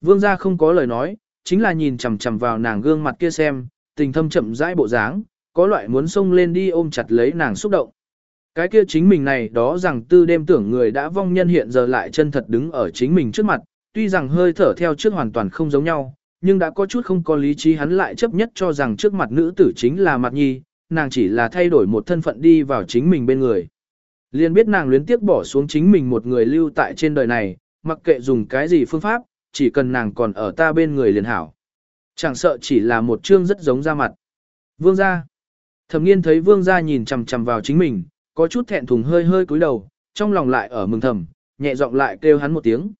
Vương gia không có lời nói, chính là nhìn chằm chằm vào nàng gương mặt kia xem, tình thâm chậm rãi bộ dáng, có loại muốn xông lên đi ôm chặt lấy nàng xúc động. Cái kia chính mình này đó rằng tư đêm tưởng người đã vong nhân hiện giờ lại chân thật đứng ở chính mình trước mặt, tuy rằng hơi thở theo trước hoàn toàn không giống nhau, nhưng đã có chút không có lý trí hắn lại chấp nhất cho rằng trước mặt nữ tử chính là mặt nhi, nàng chỉ là thay đổi một thân phận đi vào chính mình bên người. Liên biết nàng luyến tiếc bỏ xuống chính mình một người lưu tại trên đời này, mặc kệ dùng cái gì phương pháp, chỉ cần nàng còn ở ta bên người liền hảo. Chẳng sợ chỉ là một chương rất giống ra mặt. Vương gia. Thẩm nghiên thấy vương gia nhìn chằm chằm vào chính mình, có chút thẹn thùng hơi hơi cúi đầu, trong lòng lại ở mừng thầm, nhẹ giọng lại kêu hắn một tiếng.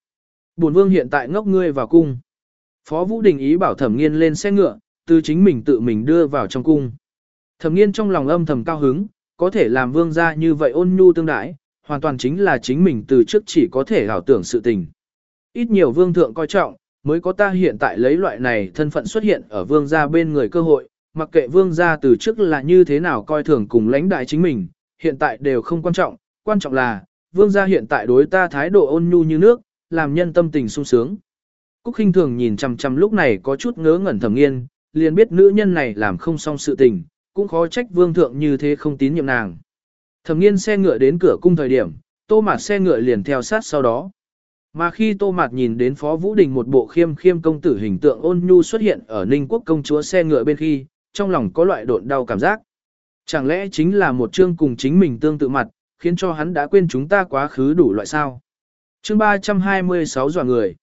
Bổn vương hiện tại ngốc ngươi vào cung. Phó Vũ Đình ý bảo thẩm nghiên lên xe ngựa, từ chính mình tự mình đưa vào trong cung. Thẩm nghiên trong lòng âm thầm cao hứng, có thể làm vương gia như vậy ôn nhu tương đãi, hoàn toàn chính là chính mình từ trước chỉ có thể ảo tưởng sự tình. Ít nhiều vương thượng coi trọng, mới có ta hiện tại lấy loại này thân phận xuất hiện ở vương gia bên người cơ hội, mặc kệ vương gia từ trước là như thế nào coi thường cùng lãnh đại chính mình, hiện tại đều không quan trọng, quan trọng là, vương gia hiện tại đối ta thái độ ôn nhu như nước, làm nhân tâm tình sung sướng. Cúc khinh thường nhìn chằm chằm lúc này có chút ngớ ngẩn thầm nghiên, liền biết nữ nhân này làm không xong sự tình, cũng khó trách vương thượng như thế không tín nhiệm nàng. Thẩm nghiên xe ngựa đến cửa cung thời điểm, tô mạt xe ngựa liền theo sát sau đó. Mà khi tô mạt nhìn đến phó vũ đình một bộ khiêm khiêm công tử hình tượng ôn nhu xuất hiện ở ninh quốc công chúa xe ngựa bên khi, trong lòng có loại độn đau cảm giác. Chẳng lẽ chính là một chương cùng chính mình tương tự mặt, khiến cho hắn đã quên chúng ta quá khứ đủ loại sao? Chương 326 dọa người.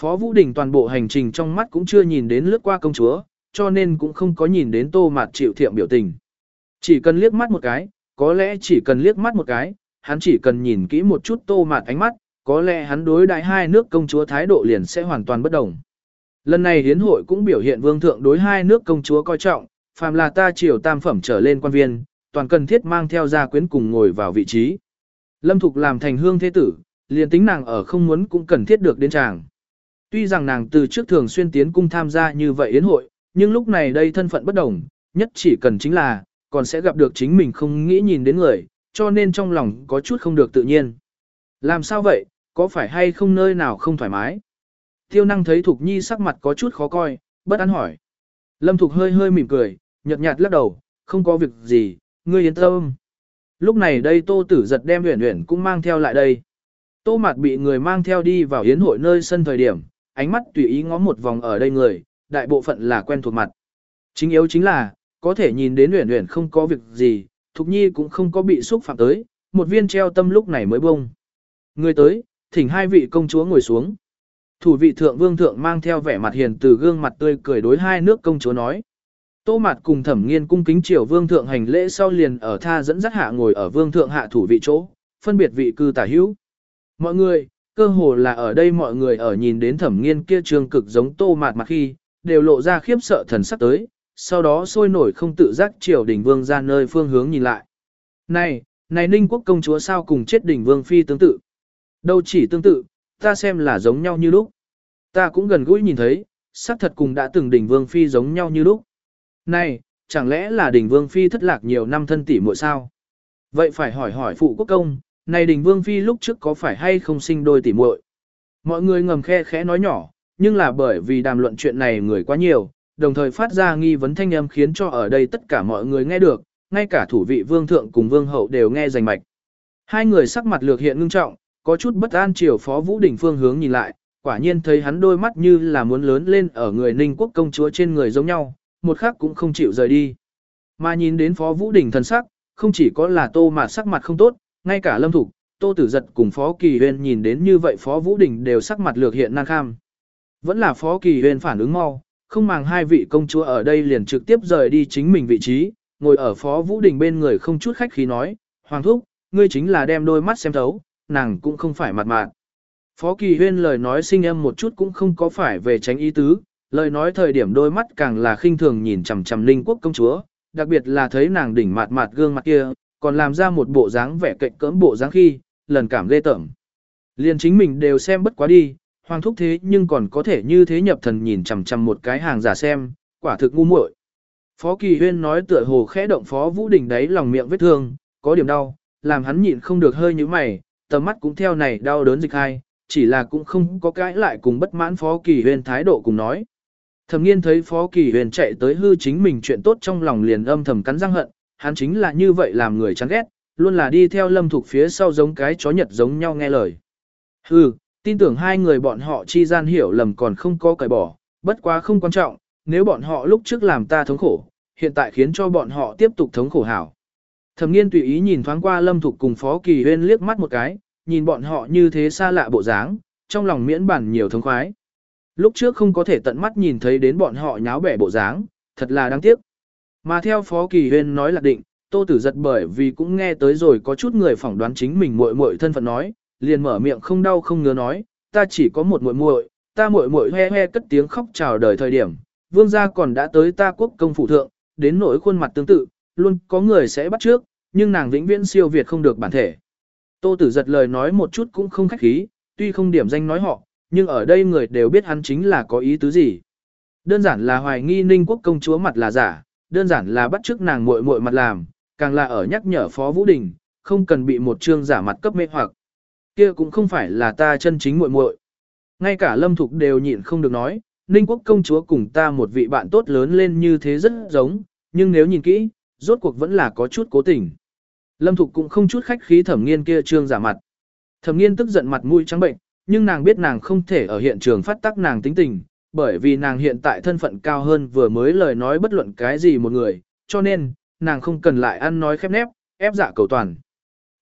Phó Vũ Đình toàn bộ hành trình trong mắt cũng chưa nhìn đến lướt qua công chúa, cho nên cũng không có nhìn đến tô mạt chịu thiệm biểu tình. Chỉ cần liếc mắt một cái, có lẽ chỉ cần liếc mắt một cái, hắn chỉ cần nhìn kỹ một chút tô mạt ánh mắt, có lẽ hắn đối đại hai nước công chúa thái độ liền sẽ hoàn toàn bất đồng. Lần này hiến hội cũng biểu hiện vương thượng đối hai nước công chúa coi trọng, phàm là ta triều tam phẩm trở lên quan viên, toàn cần thiết mang theo gia quyến cùng ngồi vào vị trí. Lâm Thục làm thành hương thế tử, liền tính nàng ở không muốn cũng cần thiết được đến chàng. Tuy rằng nàng từ trước thường xuyên tiến cung tham gia như vậy yến hội, nhưng lúc này đây thân phận bất đồng, nhất chỉ cần chính là, còn sẽ gặp được chính mình không nghĩ nhìn đến người, cho nên trong lòng có chút không được tự nhiên. Làm sao vậy, có phải hay không nơi nào không thoải mái? Tiêu năng thấy Thục Nhi sắc mặt có chút khó coi, bất an hỏi. Lâm Thục hơi hơi mỉm cười, nhợt nhạt lắc đầu, không có việc gì, ngươi yên tâm. Lúc này đây Tô Tử giật đem Uyển Uyển cũng mang theo lại đây. Tô Mạt bị người mang theo đi vào yến hội nơi sân thời điểm, ánh mắt tùy ý ngó một vòng ở đây người, đại bộ phận là quen thuộc mặt. Chính yếu chính là, có thể nhìn đến Uyển Uyển không có việc gì, Thục Nhi cũng không có bị xúc phạm tới, một viên treo tâm lúc này mới bông. Người tới, thỉnh hai vị công chúa ngồi xuống. Thủ vị thượng vương thượng mang theo vẻ mặt hiền từ gương mặt tươi cười đối hai nước công chúa nói. Tô mặt cùng Thẩm Nghiên cung kính triều vương thượng hành lễ sau liền ở tha dẫn dắt hạ ngồi ở vương thượng hạ thủ vị chỗ, phân biệt vị cư tả hữu. Mọi người, cơ hồ là ở đây mọi người ở nhìn đến Thẩm Nghiên kia trường cực giống Tô Mạt mặt khi, đều lộ ra khiếp sợ thần sắc tới, sau đó sôi nổi không tự giác triều đỉnh vương ra nơi phương hướng nhìn lại. Này, này Ninh quốc công chúa sao cùng chết đỉnh vương phi tương tự? Đâu chỉ tương tự, ta xem là giống nhau như lúc. Ta cũng gần gũi nhìn thấy, xác thật cùng đã từng đỉnh vương phi giống nhau như lúc. Này, chẳng lẽ là đỉnh vương phi thất lạc nhiều năm thân tỷ muội sao? Vậy phải hỏi hỏi phụ quốc công, này đỉnh vương phi lúc trước có phải hay không sinh đôi tỷ muội? Mọi người ngầm khe khẽ nói nhỏ, nhưng là bởi vì đàm luận chuyện này người quá nhiều, đồng thời phát ra nghi vấn thanh âm khiến cho ở đây tất cả mọi người nghe được, ngay cả thủ vị vương thượng cùng vương hậu đều nghe rành mạch. Hai người sắc mặt lược hiện ngưng trọng, có chút bất an chiều phó vũ đỉnh phương hướng nhìn lại, quả nhiên thấy hắn đôi mắt như là muốn lớn lên ở người ninh quốc công chúa trên người giống nhau, một khắc cũng không chịu rời đi. Mà nhìn đến phó vũ đỉnh thần sắc, không chỉ có là tô mà sắc mặt không tốt, ngay cả lâm thục, tô tử giật cùng phó kỳ huyên nhìn đến như vậy phó vũ đỉnh đều sắc mặt lược hiện nan kham. Vẫn là phó kỳ huyên phản ứng mau, không màng hai vị công chúa ở đây liền trực tiếp rời đi chính mình vị trí, ngồi ở phó vũ đình bên người không chút khách khí nói, Hoàng thúc, ngươi chính là đem đôi mắt xem thấu, nàng cũng không phải mặt mạn. Phó kỳ huyên lời nói sinh em một chút cũng không có phải về tránh ý tứ, lời nói thời điểm đôi mắt càng là khinh thường nhìn chằm chằm linh quốc công chúa, đặc biệt là thấy nàng đỉnh mặt mạt gương mặt kia, còn làm ra một bộ dáng vẻ cạnh cỡm bộ dáng khi, lần cảm ghê tởm. Liền chính mình đều xem bất quá đi, hoàng thúc thế nhưng còn có thể như thế nhập thần nhìn chằm chằm một cái hàng giả xem, quả thực ngu muội. Phó Kỳ Huyên nói tựa hồ khẽ động Phó Vũ Đình đấy lòng miệng vết thương, có điểm đau, làm hắn nhịn không được hơi như mày, tầm mắt cũng theo này đau đớn dịch hai, chỉ là cũng không có cãi lại cùng bất mãn Phó Kỳ Huyền thái độ cùng nói. Thẩm nghiên thấy Phó Kỳ Huyền chạy tới hư chính mình chuyện tốt trong lòng liền âm thầm cắn răng hận, hắn chính là như vậy làm người chán ghét, luôn là đi theo lâm thục phía sau giống cái chó nhật giống nhau nghe lời. Hư, tin tưởng hai người bọn họ chi gian hiểu lầm còn không có cởi bỏ, bất quá không quan trọng, nếu bọn họ lúc trước làm ta thống khổ, hiện tại khiến cho bọn họ tiếp tục thống khổ hảo. Thẩm nghiên tùy ý nhìn thoáng qua lâm thục cùng Phó Kỳ Huyên liếc mắt một cái, nhìn bọn họ như thế xa lạ bộ dáng, trong lòng miễn bản nhiều thống khoái. Lúc trước không có thể tận mắt nhìn thấy đến bọn họ nháo bẻ bộ dáng, thật là đáng tiếc. Mà theo Phó Kỳ Huyên nói là định, Tô Tử giật bởi vì cũng nghe tới rồi có chút người phỏng đoán chính mình muội muội thân phận nói, liền mở miệng không đau không ngứa nói, ta chỉ có một muội muội, ta muội muội he he cất tiếng khóc chào đời thời điểm, vương gia còn đã tới ta quốc công phủ thượng, đến nỗi khuôn mặt tương tự, luôn có người sẽ bắt trước, nhưng nàng vĩnh viễn siêu việt không được bản thể. Tô Tử giật lời nói một chút cũng không khách khí, tuy không điểm danh nói họ, nhưng ở đây người đều biết hắn chính là có ý tứ gì. Đơn giản là hoài nghi ninh quốc công chúa mặt là giả, đơn giản là bắt chước nàng muội muội mặt làm, càng là ở nhắc nhở Phó Vũ Đình, không cần bị một trương giả mặt cấp mê hoặc. Kia cũng không phải là ta chân chính muội muội. Ngay cả Lâm Thục đều nhịn không được nói, Ninh quốc công chúa cùng ta một vị bạn tốt lớn lên như thế rất giống, nhưng nếu nhìn kỹ, rốt cuộc vẫn là có chút cố tình. Lâm Thục cũng không chút khách khí thẩm nghiên kia trương giả mặt. Thẩm nghiên tức giận mặt mũi trắng bệnh, nhưng nàng biết nàng không thể ở hiện trường phát tác nàng tính tình, bởi vì nàng hiện tại thân phận cao hơn vừa mới lời nói bất luận cái gì một người, cho nên, nàng không cần lại ăn nói khép nép, ép dạ cầu toàn.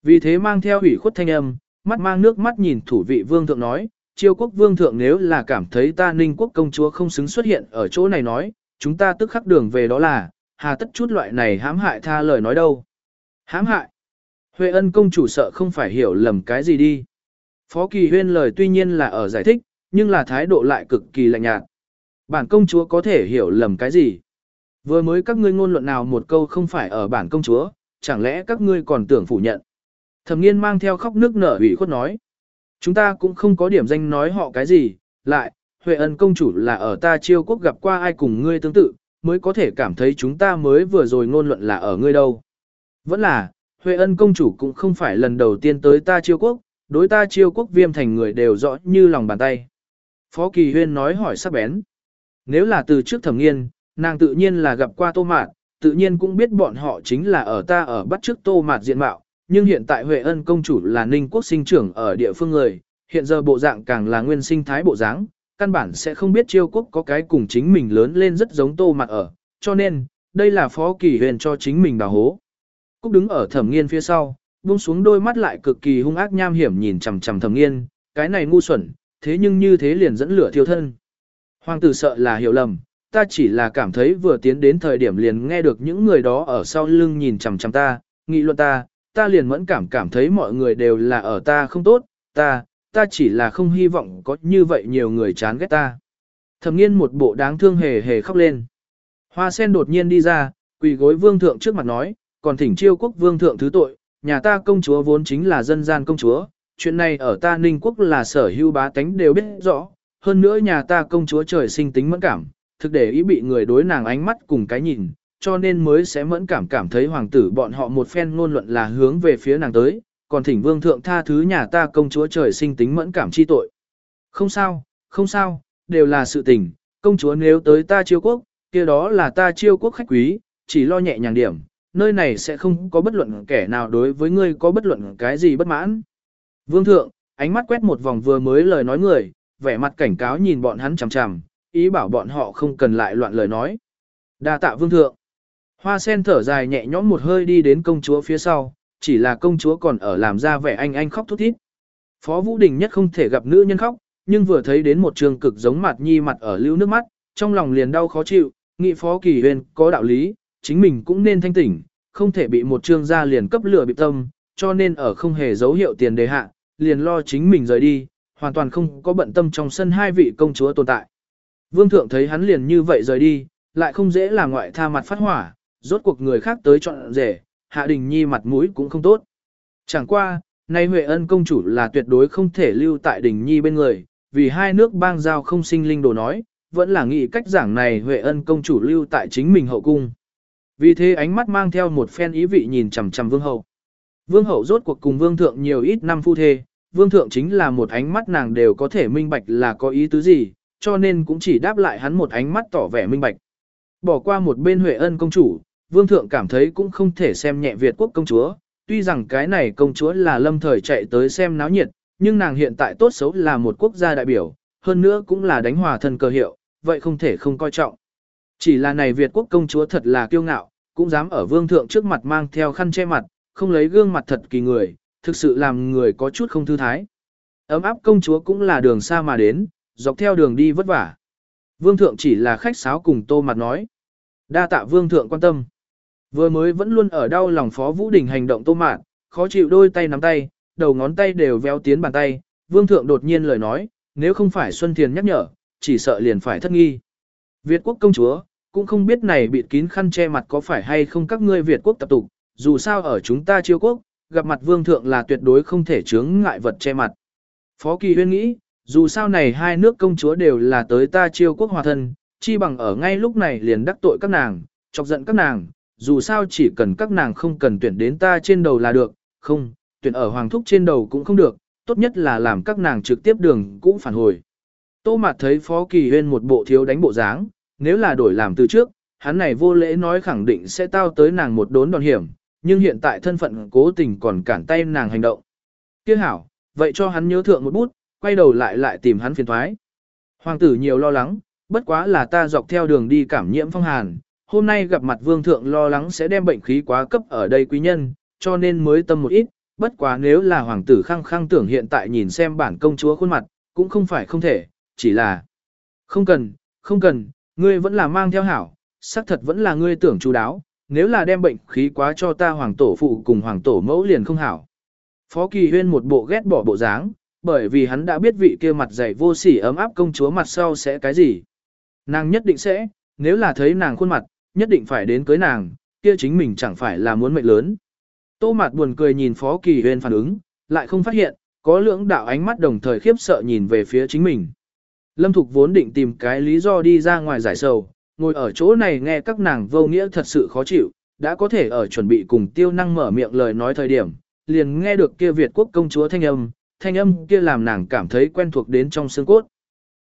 Vì thế mang theo ủy khuất thanh âm, mắt mang nước mắt nhìn thủ vị vương thượng nói, chiêu quốc vương thượng nếu là cảm thấy ta ninh quốc công chúa không xứng xuất hiện ở chỗ này nói, chúng ta tức khắc đường về đó là, hà tất chút loại này hãm hại tha lời nói đâu. Hãm hại. Huệ ân công chủ sợ không phải hiểu lầm cái gì đi. Phó kỳ huyên lời tuy nhiên là ở giải thích, nhưng là thái độ lại cực kỳ lạnh nhạt. Bản công chúa có thể hiểu lầm cái gì? Vừa mới các ngươi ngôn luận nào một câu không phải ở bản công chúa, chẳng lẽ các ngươi còn tưởng phủ nhận? Thẩm nghiên mang theo khóc nước nở ủy khuất nói. Chúng ta cũng không có điểm danh nói họ cái gì, lại, Huệ ân công chủ là ở ta chiêu quốc gặp qua ai cùng ngươi tương tự, mới có thể cảm thấy chúng ta mới vừa rồi ngôn luận là ở ngươi đâu. Vẫn là, Huệ ân công chủ cũng không phải lần đầu tiên tới ta chiêu quốc, đối ta chiêu quốc viêm thành người đều rõ như lòng bàn tay. Phó Kỳ Huyên nói hỏi sắc bén. Nếu là từ trước thẩm nghiên, nàng tự nhiên là gặp qua tô mạt, tự nhiên cũng biết bọn họ chính là ở ta ở bắt trước tô mạt diện mạo, nhưng hiện tại Huệ ân công chủ là ninh quốc sinh trưởng ở địa phương người, hiện giờ bộ dạng càng là nguyên sinh thái bộ dáng, căn bản sẽ không biết chiêu quốc có cái cùng chính mình lớn lên rất giống tô mạt ở, cho nên, đây là phó kỳ Huyên cho chính mình đào hố. Cúc đứng ở thẩm nghiên phía sau, buông xuống đôi mắt lại cực kỳ hung ác nham hiểm nhìn chằm chằm thẩm nghiên, cái này ngu xuẩn, thế nhưng như thế liền dẫn lửa thiêu thân. Hoàng tử sợ là hiểu lầm, ta chỉ là cảm thấy vừa tiến đến thời điểm liền nghe được những người đó ở sau lưng nhìn chằm chằm ta, nghị luận ta, ta liền mẫn cảm cảm thấy mọi người đều là ở ta không tốt, ta, ta chỉ là không hy vọng có như vậy nhiều người chán ghét ta. Thẩm nghiên một bộ đáng thương hề hề khóc lên. Hoa sen đột nhiên đi ra, quỳ gối vương thượng trước mặt nói, còn thỉnh chiêu quốc vương thượng thứ tội, nhà ta công chúa vốn chính là dân gian công chúa, chuyện này ở ta ninh quốc là sở hữu bá tánh đều biết rõ, hơn nữa nhà ta công chúa trời sinh tính mẫn cảm, thực để ý bị người đối nàng ánh mắt cùng cái nhìn, cho nên mới sẽ mẫn cảm cảm thấy hoàng tử bọn họ một phen ngôn luận là hướng về phía nàng tới, còn thỉnh vương thượng tha thứ nhà ta công chúa trời sinh tính mẫn cảm chi tội. Không sao, không sao, đều là sự tình, công chúa nếu tới ta chiêu quốc, kia đó là ta chiêu quốc khách quý, chỉ lo nhẹ nhàng điểm, nơi này sẽ không có bất luận kẻ nào đối với ngươi có bất luận cái gì bất mãn. Vương thượng, ánh mắt quét một vòng vừa mới lời nói người, vẻ mặt cảnh cáo nhìn bọn hắn chằm chằm, ý bảo bọn họ không cần lại loạn lời nói. Đa tạ vương thượng. Hoa sen thở dài nhẹ nhõm một hơi đi đến công chúa phía sau, chỉ là công chúa còn ở làm ra vẻ anh anh khóc thút thít. Phó Vũ Đình nhất không thể gặp nữ nhân khóc, nhưng vừa thấy đến một trường cực giống mặt nhi mặt ở lưu nước mắt, trong lòng liền đau khó chịu, nghị Phó Kỳ Huyền có đạo lý, chính mình cũng nên thanh tỉnh, không thể bị một trương gia liền cấp lửa bị tâm, cho nên ở không hề dấu hiệu tiền đề hạ, liền lo chính mình rời đi, hoàn toàn không có bận tâm trong sân hai vị công chúa tồn tại. Vương thượng thấy hắn liền như vậy rời đi, lại không dễ là ngoại tha mặt phát hỏa, rốt cuộc người khác tới chọn rể, hạ đình nhi mặt mũi cũng không tốt. Chẳng qua, nay Huệ ân công chủ là tuyệt đối không thể lưu tại đình nhi bên người, vì hai nước bang giao không sinh linh đồ nói, vẫn là nghĩ cách giảng này Huệ ân công chủ lưu tại chính mình hậu cung. Vì thế ánh mắt mang theo một phen ý vị nhìn chằm chằm vương hậu. Vương hậu rốt cuộc cùng vương thượng nhiều ít năm phu thê, vương thượng chính là một ánh mắt nàng đều có thể minh bạch là có ý tứ gì, cho nên cũng chỉ đáp lại hắn một ánh mắt tỏ vẻ minh bạch. Bỏ qua một bên Huệ ân công chủ, vương thượng cảm thấy cũng không thể xem nhẹ Việt quốc công chúa, tuy rằng cái này công chúa là lâm thời chạy tới xem náo nhiệt, nhưng nàng hiện tại tốt xấu là một quốc gia đại biểu, hơn nữa cũng là đánh hòa thân cơ hiệu, vậy không thể không coi trọng. Chỉ là này Việt quốc công chúa thật là kiêu ngạo, cũng dám ở vương thượng trước mặt mang theo khăn che mặt, không lấy gương mặt thật kỳ người, thực sự làm người có chút không thư thái. Ấm áp công chúa cũng là đường xa mà đến, dọc theo đường đi vất vả. Vương thượng chỉ là khách sáo cùng tô mặt nói. Đa tạ vương thượng quan tâm. Vừa mới vẫn luôn ở đau lòng phó vũ đình hành động tô mạn, khó chịu đôi tay nắm tay, đầu ngón tay đều véo tiến bàn tay. Vương thượng đột nhiên lời nói, nếu không phải Xuân Thiền nhắc nhở, chỉ sợ liền phải thất nghi. Việt quốc công chúa, cũng không biết này bịt kín khăn che mặt có phải hay không các ngươi Việt quốc tập tục, dù sao ở chúng ta chiêu quốc, gặp mặt vương thượng là tuyệt đối không thể chướng ngại vật che mặt. Phó Kỳ Huyên nghĩ, dù sao này hai nước công chúa đều là tới ta chiêu quốc hòa thân, chi bằng ở ngay lúc này liền đắc tội các nàng, chọc giận các nàng, dù sao chỉ cần các nàng không cần tuyển đến ta trên đầu là được, không, tuyển ở hoàng thúc trên đầu cũng không được, tốt nhất là làm các nàng trực tiếp đường cũng phản hồi. Tô Mạt thấy Phó Kỳ Huyên một bộ thiếu đánh bộ dáng, nếu là đổi làm từ trước, hắn này vô lễ nói khẳng định sẽ tao tới nàng một đốn đòn hiểm, nhưng hiện tại thân phận cố tình còn cản tay nàng hành động. Tiếc hảo, vậy cho hắn nhớ thượng một bút, quay đầu lại lại tìm hắn phiền thoái. Hoàng tử nhiều lo lắng, bất quá là ta dọc theo đường đi cảm nhiễm phong hàn, hôm nay gặp mặt vương thượng lo lắng sẽ đem bệnh khí quá cấp ở đây quý nhân, cho nên mới tâm một ít, bất quá nếu là hoàng tử khăng khăng tưởng hiện tại nhìn xem bản công chúa khuôn mặt, cũng không phải không thể, chỉ là không cần, không cần, ngươi vẫn là mang theo hảo, xác thật vẫn là ngươi tưởng chú đáo, nếu là đem bệnh khí quá cho ta hoàng tổ phụ cùng hoàng tổ mẫu liền không hảo. Phó Kỳ Huyên một bộ ghét bỏ bộ dáng, bởi vì hắn đã biết vị kia mặt dày vô sỉ ấm áp công chúa mặt sau sẽ cái gì. Nàng nhất định sẽ, nếu là thấy nàng khuôn mặt, nhất định phải đến cưới nàng, kia chính mình chẳng phải là muốn mệnh lớn. Tô mặt buồn cười nhìn Phó Kỳ Huyên phản ứng, lại không phát hiện, có lưỡng đạo ánh mắt đồng thời khiếp sợ nhìn về phía chính mình. Lâm Thục vốn định tìm cái lý do đi ra ngoài giải sầu, ngồi ở chỗ này nghe các nàng vô nghĩa thật sự khó chịu, đã có thể ở chuẩn bị cùng tiêu năng mở miệng lời nói thời điểm, liền nghe được kia Việt quốc công chúa thanh âm, thanh âm kia làm nàng cảm thấy quen thuộc đến trong xương cốt.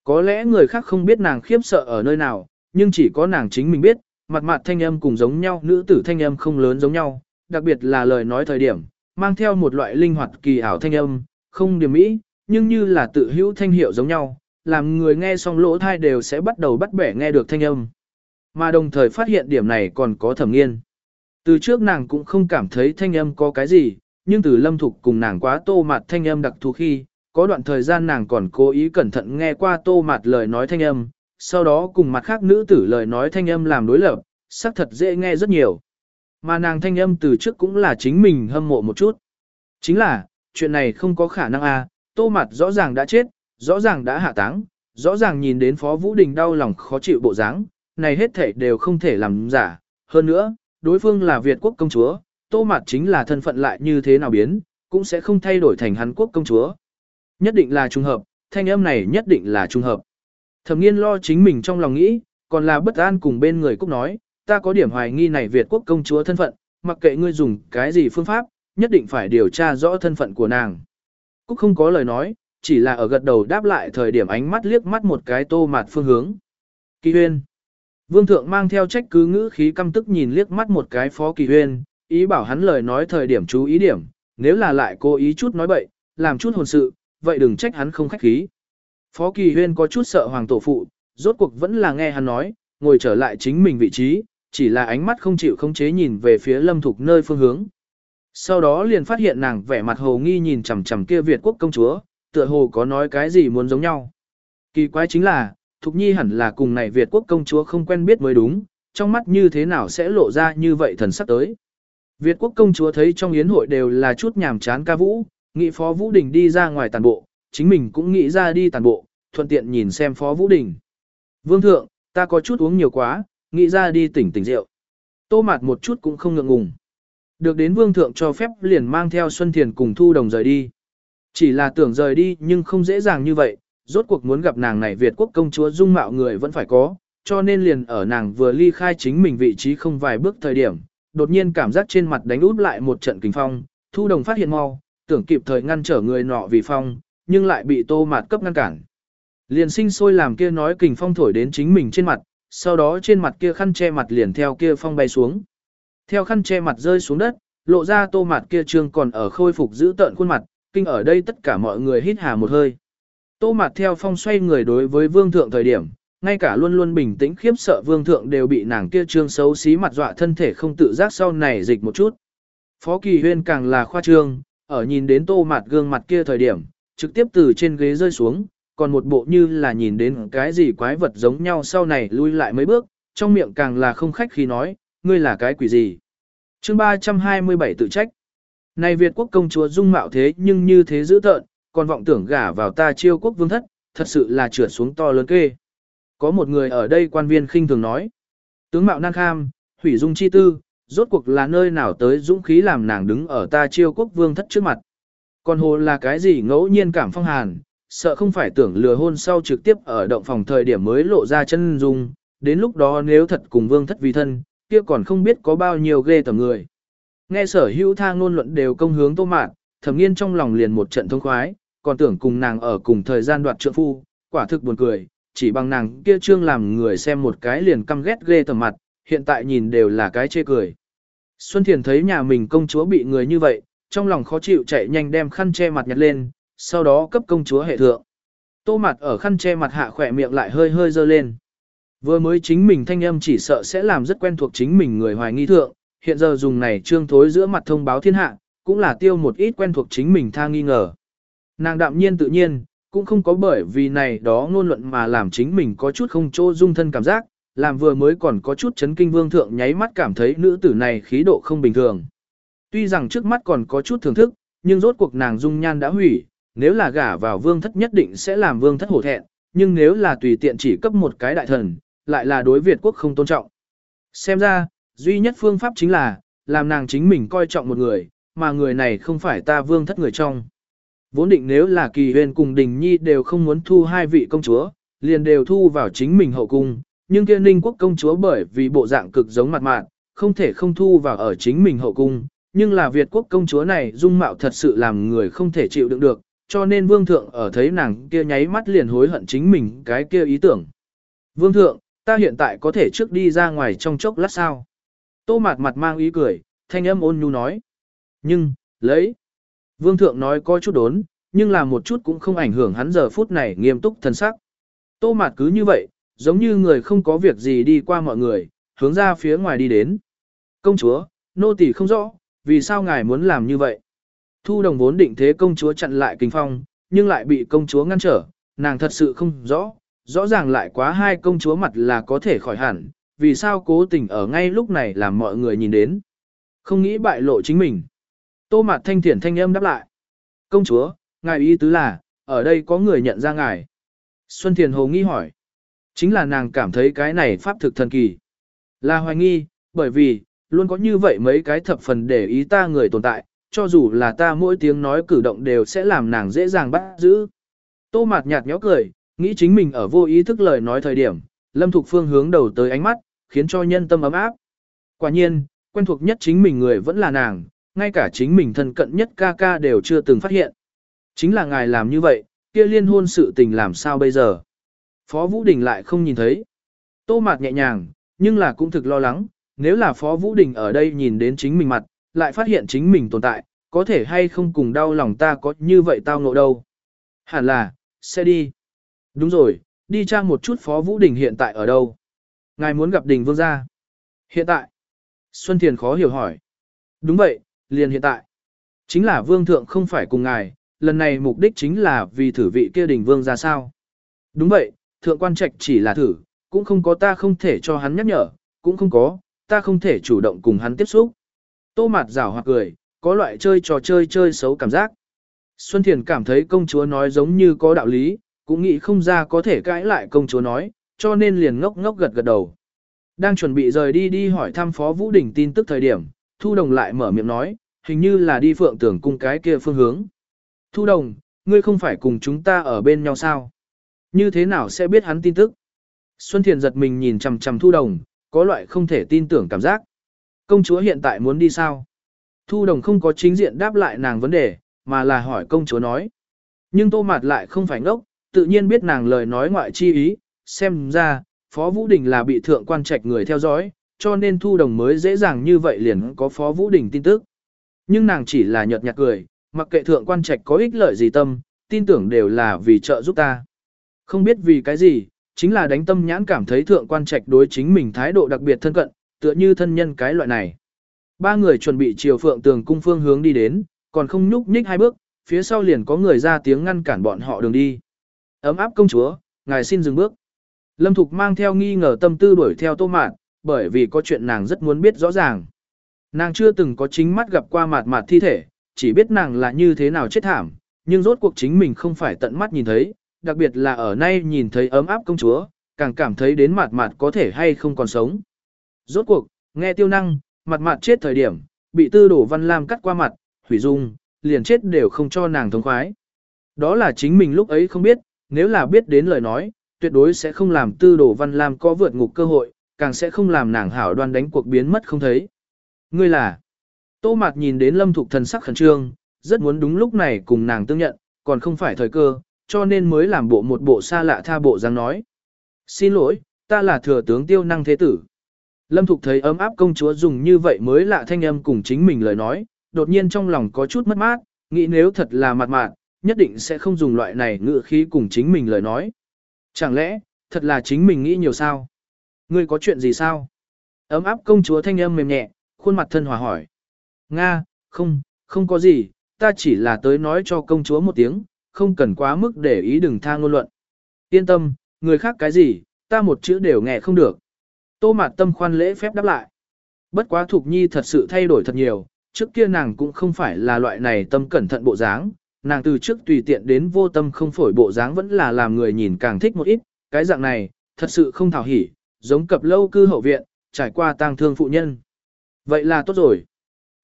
Có lẽ người khác không biết nàng khiếp sợ ở nơi nào, nhưng chỉ có nàng chính mình biết, mặt mặt thanh âm cùng giống nhau, nữ tử thanh âm không lớn giống nhau, đặc biệt là lời nói thời điểm, mang theo một loại linh hoạt kỳ ảo thanh âm, không điểm mỹ, nhưng như là tự hữu thanh hiệu giống nhau, làm người nghe xong lỗ thai đều sẽ bắt đầu bắt bẻ nghe được thanh âm. Mà đồng thời phát hiện điểm này còn có thẩm nghiên. Từ trước nàng cũng không cảm thấy thanh âm có cái gì, nhưng từ lâm thục cùng nàng quá tô mặt thanh âm đặc thù khi, có đoạn thời gian nàng còn cố ý cẩn thận nghe qua tô mặt lời nói thanh âm, sau đó cùng mặt khác nữ tử lời nói thanh âm làm đối lập, xác thật dễ nghe rất nhiều. Mà nàng thanh âm từ trước cũng là chính mình hâm mộ một chút. Chính là, chuyện này không có khả năng à, tô mặt rõ ràng đã chết, rõ ràng đã hạ táng, rõ ràng nhìn đến Phó Vũ Đình đau lòng khó chịu bộ dáng, này hết thể đều không thể làm giả. Hơn nữa, đối phương là Việt quốc công chúa, tô mặt chính là thân phận lại như thế nào biến, cũng sẽ không thay đổi thành Hàn Quốc công chúa. Nhất định là trùng hợp, thanh âm này nhất định là trùng hợp. Thẩm nghiên lo chính mình trong lòng nghĩ, còn là bất an cùng bên người Cúc nói, ta có điểm hoài nghi này Việt quốc công chúa thân phận, mặc kệ ngươi dùng cái gì phương pháp, nhất định phải điều tra rõ thân phận của nàng. Cúc không có lời nói, chỉ là ở gật đầu đáp lại thời điểm ánh mắt liếc mắt một cái tô mạt phương hướng. Kỳ huyên. Vương thượng mang theo trách cứ ngữ khí căm tức nhìn liếc mắt một cái phó kỳ huyên, ý bảo hắn lời nói thời điểm chú ý điểm, nếu là lại cố ý chút nói bậy, làm chút hồn sự, vậy đừng trách hắn không khách khí. Phó kỳ huyên có chút sợ hoàng tổ phụ, rốt cuộc vẫn là nghe hắn nói, ngồi trở lại chính mình vị trí, chỉ là ánh mắt không chịu không chế nhìn về phía lâm thục nơi phương hướng. Sau đó liền phát hiện nàng vẻ mặt hồ nghi nhìn chằm chằm kia Việt quốc công chúa, tựa hồ có nói cái gì muốn giống nhau. Kỳ quái chính là, Thục Nhi hẳn là cùng này Việt quốc công chúa không quen biết mới đúng, trong mắt như thế nào sẽ lộ ra như vậy thần sắc tới. Việt quốc công chúa thấy trong yến hội đều là chút nhàm chán ca vũ, nghị Phó Vũ Đình đi ra ngoài tàn bộ, chính mình cũng nghĩ ra đi tàn bộ, thuận tiện nhìn xem Phó Vũ Đình. Vương thượng, ta có chút uống nhiều quá, nghĩ ra đi tỉnh tỉnh rượu. Tô mạt một chút cũng không ngượng ngùng. Được đến vương thượng cho phép liền mang theo Xuân Thiền cùng Thu Đồng rời đi. Chỉ là tưởng rời đi nhưng không dễ dàng như vậy, rốt cuộc muốn gặp nàng này Việt quốc công chúa dung mạo người vẫn phải có, cho nên liền ở nàng vừa ly khai chính mình vị trí không vài bước thời điểm, đột nhiên cảm giác trên mặt đánh út lại một trận kinh phong, thu đồng phát hiện mau, tưởng kịp thời ngăn trở người nọ vì phong, nhưng lại bị tô mạt cấp ngăn cản. Liền sinh sôi làm kia nói kình phong thổi đến chính mình trên mặt, sau đó trên mặt kia khăn che mặt liền theo kia phong bay xuống. Theo khăn che mặt rơi xuống đất, lộ ra tô mặt kia trương còn ở khôi phục giữ tợn khuôn mặt, kinh ở đây tất cả mọi người hít hà một hơi. Tô mặt theo phong xoay người đối với vương thượng thời điểm, ngay cả luôn luôn bình tĩnh khiếp sợ vương thượng đều bị nàng kia trương xấu xí mặt dọa thân thể không tự giác sau này dịch một chút. Phó kỳ huyên càng là khoa trương, ở nhìn đến tô mặt gương mặt kia thời điểm, trực tiếp từ trên ghế rơi xuống, còn một bộ như là nhìn đến cái gì quái vật giống nhau sau này lui lại mấy bước, trong miệng càng là không khách khi nói, ngươi là cái quỷ gì. chương 327 tự trách. Này Việt quốc công chúa dung mạo thế nhưng như thế dữ tợn, còn vọng tưởng gả vào ta chiêu quốc vương thất, thật sự là trượt xuống to lớn kê. Có một người ở đây quan viên khinh thường nói. Tướng mạo nan kham, hủy dung chi tư, rốt cuộc là nơi nào tới dũng khí làm nàng đứng ở ta chiêu quốc vương thất trước mặt. Còn hồ là cái gì ngẫu nhiên cảm phong hàn, sợ không phải tưởng lừa hôn sau trực tiếp ở động phòng thời điểm mới lộ ra chân dung, đến lúc đó nếu thật cùng vương thất vì thân, kia còn không biết có bao nhiêu ghê tầm người. Nghe sở hữu tha ngôn luận đều công hướng tô mạn, thẩm nghiên trong lòng liền một trận thông khoái, còn tưởng cùng nàng ở cùng thời gian đoạt trượng phu, quả thực buồn cười, chỉ bằng nàng kia trương làm người xem một cái liền căm ghét ghê tầm mặt, hiện tại nhìn đều là cái chê cười. Xuân Thiền thấy nhà mình công chúa bị người như vậy, trong lòng khó chịu chạy nhanh đem khăn che mặt nhặt lên, sau đó cấp công chúa hệ thượng. Tô mặt ở khăn che mặt hạ khỏe miệng lại hơi hơi dơ lên. Vừa mới chính mình thanh âm chỉ sợ sẽ làm rất quen thuộc chính mình người hoài nghi thượng, hiện giờ dùng này trương thối giữa mặt thông báo thiên hạ, cũng là tiêu một ít quen thuộc chính mình tha nghi ngờ. Nàng đạm nhiên tự nhiên, cũng không có bởi vì này đó ngôn luận mà làm chính mình có chút không chỗ dung thân cảm giác, làm vừa mới còn có chút chấn kinh vương thượng nháy mắt cảm thấy nữ tử này khí độ không bình thường. Tuy rằng trước mắt còn có chút thưởng thức, nhưng rốt cuộc nàng dung nhan đã hủy, nếu là gả vào vương thất nhất định sẽ làm vương thất hổ thẹn, nhưng nếu là tùy tiện chỉ cấp một cái đại thần, lại là đối Việt quốc không tôn trọng. Xem ra, duy nhất phương pháp chính là, làm nàng chính mình coi trọng một người, mà người này không phải ta vương thất người trong. Vốn định nếu là kỳ huyền cùng đình nhi đều không muốn thu hai vị công chúa, liền đều thu vào chính mình hậu cung, nhưng kia ninh quốc công chúa bởi vì bộ dạng cực giống mặt mạn, không thể không thu vào ở chính mình hậu cung, nhưng là Việt quốc công chúa này dung mạo thật sự làm người không thể chịu đựng được, cho nên vương thượng ở thấy nàng kia nháy mắt liền hối hận chính mình cái kia ý tưởng. Vương thượng, ta hiện tại có thể trước đi ra ngoài trong chốc lát sao? Tô mạt mặt mang ý cười, thanh âm ôn nhu nói. Nhưng, lấy. Vương thượng nói có chút đốn, nhưng là một chút cũng không ảnh hưởng hắn giờ phút này nghiêm túc thần sắc. Tô mạt cứ như vậy, giống như người không có việc gì đi qua mọi người, hướng ra phía ngoài đi đến. Công chúa, nô tỳ không rõ, vì sao ngài muốn làm như vậy? Thu đồng vốn định thế công chúa chặn lại kinh phong, nhưng lại bị công chúa ngăn trở, nàng thật sự không rõ, rõ ràng lại quá hai công chúa mặt là có thể khỏi hẳn, vì sao cố tình ở ngay lúc này làm mọi người nhìn đến. Không nghĩ bại lộ chính mình. Tô mặt thanh thiển thanh âm đáp lại. Công chúa, ngài ý tứ là, ở đây có người nhận ra ngài. Xuân Thiền Hồ nghi hỏi. Chính là nàng cảm thấy cái này pháp thực thần kỳ. Là hoài nghi, bởi vì, luôn có như vậy mấy cái thập phần để ý ta người tồn tại, cho dù là ta mỗi tiếng nói cử động đều sẽ làm nàng dễ dàng bắt giữ. Tô mạt nhạt nhẽo cười, nghĩ chính mình ở vô ý thức lời nói thời điểm, Lâm Thục Phương hướng đầu tới ánh mắt, khiến cho nhân tâm ấm áp. Quả nhiên, quen thuộc nhất chính mình người vẫn là nàng, ngay cả chính mình thân cận nhất ca ca đều chưa từng phát hiện. Chính là ngài làm như vậy, kia liên hôn sự tình làm sao bây giờ? Phó Vũ Đình lại không nhìn thấy. Tô mạt nhẹ nhàng, nhưng là cũng thực lo lắng, nếu là Phó Vũ Đình ở đây nhìn đến chính mình mặt, lại phát hiện chính mình tồn tại, có thể hay không cùng đau lòng ta có như vậy tao ngộ đâu. Hẳn là, sẽ đi. Đúng rồi, đi tra một chút Phó Vũ Đình hiện tại ở đâu. Ngài muốn gặp Đình Vương gia. Hiện tại. Xuân Thiền khó hiểu hỏi. Đúng vậy, liền hiện tại. Chính là Vương Thượng không phải cùng ngài, lần này mục đích chính là vì thử vị kia Đình Vương ra sao. Đúng vậy, Thượng quan trạch chỉ là thử, cũng không có ta không thể cho hắn nhắc nhở, cũng không có, ta không thể chủ động cùng hắn tiếp xúc. Tô Mạt rảo hoặc cười, có loại chơi trò chơi chơi xấu cảm giác. Xuân Thiền cảm thấy công chúa nói giống như có đạo lý, cũng nghĩ không ra có thể cãi lại công chúa nói, cho nên liền ngốc ngốc gật gật đầu. Đang chuẩn bị rời đi đi hỏi thăm Phó Vũ Đình tin tức thời điểm, Thu Đồng lại mở miệng nói, hình như là đi phượng tưởng cung cái kia phương hướng. Thu Đồng, ngươi không phải cùng chúng ta ở bên nhau sao? Như thế nào sẽ biết hắn tin tức? Xuân Thiền giật mình nhìn chằm chằm Thu Đồng, có loại không thể tin tưởng cảm giác. Công chúa hiện tại muốn đi sao? Thu đồng không có chính diện đáp lại nàng vấn đề, mà là hỏi công chúa nói. Nhưng tô mạt lại không phải ngốc, tự nhiên biết nàng lời nói ngoại chi ý, xem ra, Phó Vũ Đình là bị thượng quan trạch người theo dõi, cho nên thu đồng mới dễ dàng như vậy liền có Phó Vũ Đình tin tức. Nhưng nàng chỉ là nhợt nhạt cười, mặc kệ thượng quan trạch có ích lợi gì tâm, tin tưởng đều là vì trợ giúp ta. Không biết vì cái gì, chính là đánh tâm nhãn cảm thấy thượng quan trạch đối chính mình thái độ đặc biệt thân cận, tựa như thân nhân cái loại này. Ba người chuẩn bị chiều phượng tường cung phương hướng đi đến, còn không nhúc nhích hai bước, phía sau liền có người ra tiếng ngăn cản bọn họ đường đi. Ấm áp công chúa, ngài xin dừng bước. Lâm Thục mang theo nghi ngờ tâm tư đuổi theo tô mạt, bởi vì có chuyện nàng rất muốn biết rõ ràng. Nàng chưa từng có chính mắt gặp qua mạt mạt thi thể, chỉ biết nàng là như thế nào chết thảm, nhưng rốt cuộc chính mình không phải tận mắt nhìn thấy, đặc biệt là ở nay nhìn thấy ấm áp công chúa, càng cảm thấy đến mạt mạt có thể hay không còn sống. Rốt cuộc, nghe tiêu năng, mặt mạt chết thời điểm, bị tư đổ văn lam cắt qua mặt, hủy dung, liền chết đều không cho nàng thống khoái. Đó là chính mình lúc ấy không biết, nếu là biết đến lời nói, tuyệt đối sẽ không làm tư Đồ văn lam có vượt ngục cơ hội, càng sẽ không làm nàng hảo đoan đánh cuộc biến mất không thấy. Ngươi là, tô mạt nhìn đến lâm thục thần sắc khẩn trương, rất muốn đúng lúc này cùng nàng tương nhận, còn không phải thời cơ, cho nên mới làm bộ một bộ xa lạ tha bộ dáng nói. Xin lỗi, ta là thừa tướng tiêu năng thế tử. Lâm Thục thấy ấm áp công chúa dùng như vậy mới lạ thanh âm cùng chính mình lời nói, đột nhiên trong lòng có chút mất mát, nghĩ nếu thật là mặt mạn, nhất định sẽ không dùng loại này ngựa khí cùng chính mình lời nói. Chẳng lẽ, thật là chính mình nghĩ nhiều sao? Ngươi có chuyện gì sao? Ấm áp công chúa thanh âm mềm nhẹ, khuôn mặt thân hòa hỏi. Nga, không, không có gì, ta chỉ là tới nói cho công chúa một tiếng, không cần quá mức để ý đừng tha ngôn luận. Yên tâm, người khác cái gì, ta một chữ đều nghe không được. Tô mạt tâm khoan lễ phép đáp lại. Bất quá Thục Nhi thật sự thay đổi thật nhiều, trước kia nàng cũng không phải là loại này tâm cẩn thận bộ dáng, nàng từ trước tùy tiện đến vô tâm không phổi bộ dáng vẫn là làm người nhìn càng thích một ít, cái dạng này, thật sự không thảo hỉ, giống cập lâu cư hậu viện, trải qua tang thương phụ nhân. Vậy là tốt rồi.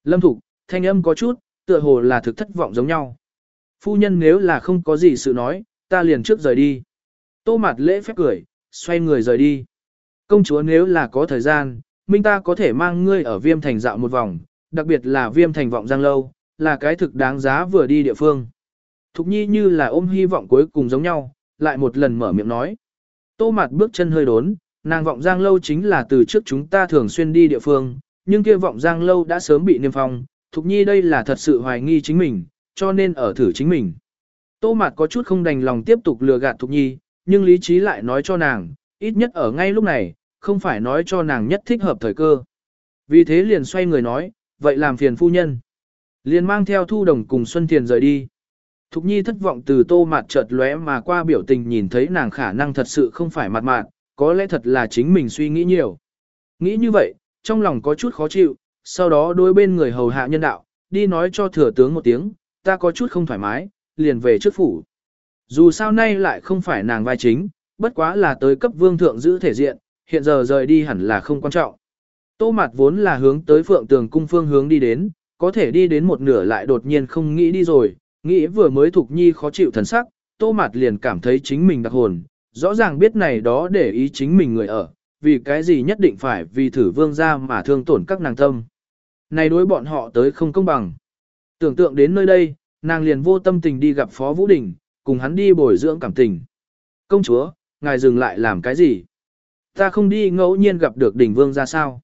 Lâm Thục, thanh âm có chút, tựa hồ là thực thất vọng giống nhau. Phu nhân nếu là không có gì sự nói, ta liền trước rời đi. Tô mặt lễ phép cười, xoay người rời đi. Công chúa nếu là có thời gian, Minh ta có thể mang ngươi ở viêm thành dạo một vòng, đặc biệt là viêm thành vọng giang lâu, là cái thực đáng giá vừa đi địa phương. Thục nhi như là ôm hy vọng cuối cùng giống nhau, lại một lần mở miệng nói. Tô mặt bước chân hơi đốn, nàng vọng giang lâu chính là từ trước chúng ta thường xuyên đi địa phương, nhưng kia vọng giang lâu đã sớm bị niêm phong, Thục nhi đây là thật sự hoài nghi chính mình, cho nên ở thử chính mình. Tô mặt có chút không đành lòng tiếp tục lừa gạt Thục nhi, nhưng lý trí lại nói cho nàng, ít nhất ở ngay lúc này, không phải nói cho nàng nhất thích hợp thời cơ. Vì thế liền xoay người nói, vậy làm phiền phu nhân. Liền mang theo thu đồng cùng Xuân Thiền rời đi. Thục nhi thất vọng từ tô mặt chợt lóe mà qua biểu tình nhìn thấy nàng khả năng thật sự không phải mặt mạn, có lẽ thật là chính mình suy nghĩ nhiều. Nghĩ như vậy, trong lòng có chút khó chịu, sau đó đối bên người hầu hạ nhân đạo, đi nói cho thừa tướng một tiếng, ta có chút không thoải mái, liền về trước phủ. Dù sao nay lại không phải nàng vai chính, bất quá là tới cấp vương thượng giữ thể diện, hiện giờ rời đi hẳn là không quan trọng. Tô Mạt vốn là hướng tới Phượng Tường cung phương hướng đi đến, có thể đi đến một nửa lại đột nhiên không nghĩ đi rồi, nghĩ vừa mới thuộc nhi khó chịu thần sắc, Tô Mạt liền cảm thấy chính mình đặc hồn, rõ ràng biết này đó để ý chính mình người ở, vì cái gì nhất định phải vì thử vương ra mà thương tổn các nàng tâm. Này đối bọn họ tới không công bằng. Tưởng tượng đến nơi đây, nàng liền vô tâm tình đi gặp Phó Vũ Đình, cùng hắn đi bồi dưỡng cảm tình. Công chúa, ngài dừng lại làm cái gì? Ta không đi ngẫu nhiên gặp được đỉnh vương ra sao?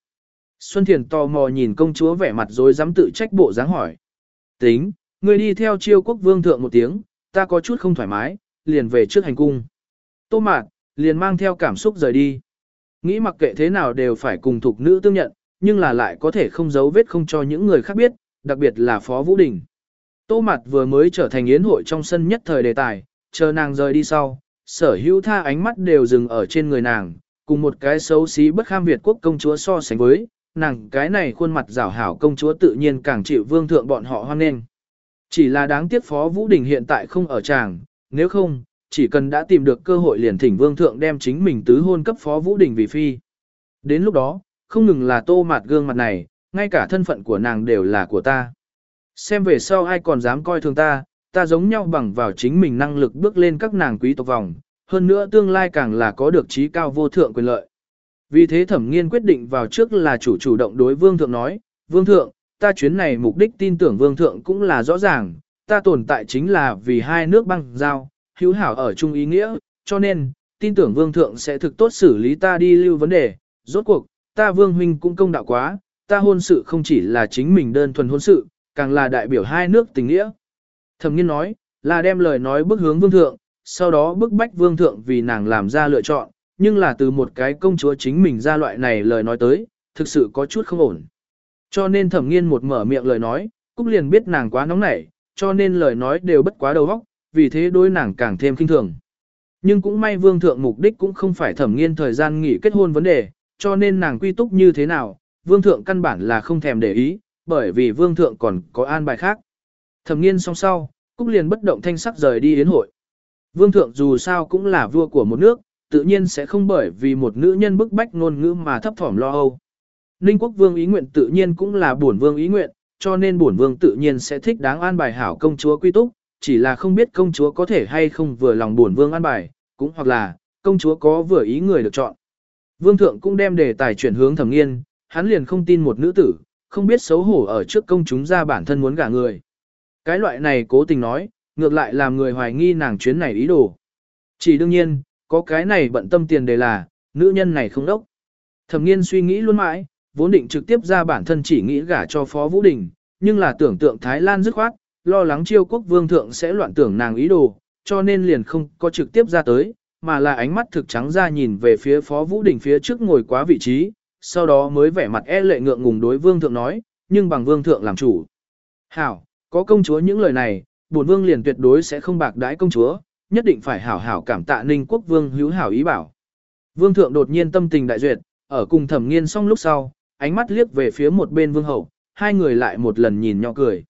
Xuân Thiền tò mò nhìn công chúa vẻ mặt rồi dám tự trách bộ dáng hỏi. Tính, người đi theo chiêu quốc vương thượng một tiếng, ta có chút không thoải mái, liền về trước hành cung. Tô mạt, liền mang theo cảm xúc rời đi. Nghĩ mặc kệ thế nào đều phải cùng thuộc nữ tương nhận, nhưng là lại có thể không giấu vết không cho những người khác biết, đặc biệt là Phó Vũ Đình. Tô Mạt vừa mới trở thành yến hội trong sân nhất thời đề tài, chờ nàng rời đi sau, sở hữu tha ánh mắt đều dừng ở trên người nàng, cùng một cái xấu xí bất kham Việt quốc công chúa so sánh với, nàng cái này khuôn mặt rảo hảo công chúa tự nhiên càng chịu vương thượng bọn họ hoan nghênh. Chỉ là đáng tiếc Phó Vũ Đình hiện tại không ở tràng, nếu không, chỉ cần đã tìm được cơ hội liền thỉnh vương thượng đem chính mình tứ hôn cấp Phó Vũ Đình vì phi. Đến lúc đó, không ngừng là tô mạt gương mặt này, ngay cả thân phận của nàng đều là của ta. Xem về sau ai còn dám coi thường ta, ta giống nhau bằng vào chính mình năng lực bước lên các nàng quý tộc vòng, hơn nữa tương lai càng là có được trí cao vô thượng quyền lợi. Vì thế thẩm nghiên quyết định vào trước là chủ chủ động đối vương thượng nói, vương thượng, ta chuyến này mục đích tin tưởng vương thượng cũng là rõ ràng, ta tồn tại chính là vì hai nước băng giao, hữu hảo ở chung ý nghĩa, cho nên, tin tưởng vương thượng sẽ thực tốt xử lý ta đi lưu vấn đề, rốt cuộc, ta vương huynh cũng công đạo quá, ta hôn sự không chỉ là chính mình đơn thuần hôn sự, càng là đại biểu hai nước tình nghĩa. Thẩm nghiên nói, là đem lời nói bức hướng vương thượng, sau đó bức bách vương thượng vì nàng làm ra lựa chọn, nhưng là từ một cái công chúa chính mình ra loại này lời nói tới, thực sự có chút không ổn. Cho nên thẩm nghiên một mở miệng lời nói, Cúc liền biết nàng quá nóng nảy, cho nên lời nói đều bất quá đầu óc, vì thế đối nàng càng thêm kinh thường. Nhưng cũng may vương thượng mục đích cũng không phải thẩm nghiên thời gian nghỉ kết hôn vấn đề, cho nên nàng quy túc như thế nào, vương thượng căn bản là không thèm để ý, bởi vì vương thượng còn có an bài khác. Thẩm nghiên song sau, Cúc liền bất động thanh sắc rời đi yến hội. Vương thượng dù sao cũng là vua của một nước, tự nhiên sẽ không bởi vì một nữ nhân bức bách ngôn ngữ mà thấp thỏm lo âu. Ninh quốc vương ý nguyện tự nhiên cũng là bổn vương ý nguyện, cho nên bổn vương tự nhiên sẽ thích đáng an bài hảo công chúa quy túc, chỉ là không biết công chúa có thể hay không vừa lòng bổn vương an bài, cũng hoặc là, công chúa có vừa ý người được chọn. Vương thượng cũng đem đề tài chuyển hướng thẩm nghiên, hắn liền không tin một nữ tử, không biết xấu hổ ở trước công chúng ra bản thân muốn gả người. Cái loại này cố tình nói, ngược lại làm người hoài nghi nàng chuyến này ý đồ. Chỉ đương nhiên, có cái này bận tâm tiền đề là, nữ nhân này không đốc. Thẩm nghiên suy nghĩ luôn mãi, vốn định trực tiếp ra bản thân chỉ nghĩ gả cho Phó Vũ Đình, nhưng là tưởng tượng Thái Lan dứt khoát, lo lắng chiêu quốc vương thượng sẽ loạn tưởng nàng ý đồ, cho nên liền không có trực tiếp ra tới, mà là ánh mắt thực trắng ra nhìn về phía Phó Vũ Đình phía trước ngồi quá vị trí, sau đó mới vẻ mặt e lệ ngượng ngùng đối vương thượng nói, nhưng bằng vương thượng làm chủ. Hảo, có công chúa những lời này, bổn vương liền tuyệt đối sẽ không bạc đãi công chúa, nhất định phải hảo hảo cảm tạ ninh quốc vương hữu hảo ý bảo. Vương thượng đột nhiên tâm tình đại duyệt, ở cùng thẩm nghiên xong lúc sau, ánh mắt liếc về phía một bên vương hậu, hai người lại một lần nhìn nhỏ cười.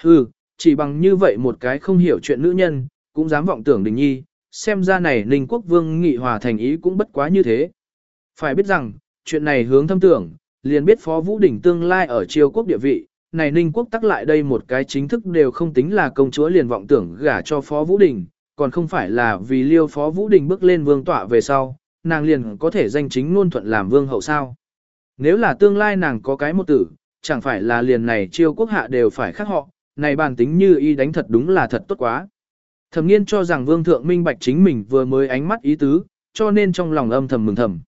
Hừ, chỉ bằng như vậy một cái không hiểu chuyện nữ nhân, cũng dám vọng tưởng đình nhi, xem ra này ninh quốc vương nghị hòa thành ý cũng bất quá như thế. Phải biết rằng, chuyện này hướng thâm tưởng, liền biết phó vũ đỉnh tương lai ở triều quốc địa vị, này ninh quốc tắc lại đây một cái chính thức đều không tính là công chúa liền vọng tưởng gả cho phó vũ đỉnh, còn không phải là vì liêu phó vũ đình bước lên vương tọa về sau, nàng liền có thể danh chính ngôn thuận làm vương hậu sao. Nếu là tương lai nàng có cái một tử, chẳng phải là liền này chiêu quốc hạ đều phải khác họ, này bàn tính như y đánh thật đúng là thật tốt quá. Thẩm nghiên cho rằng vương thượng minh bạch chính mình vừa mới ánh mắt ý tứ, cho nên trong lòng âm thầm mừng thầm.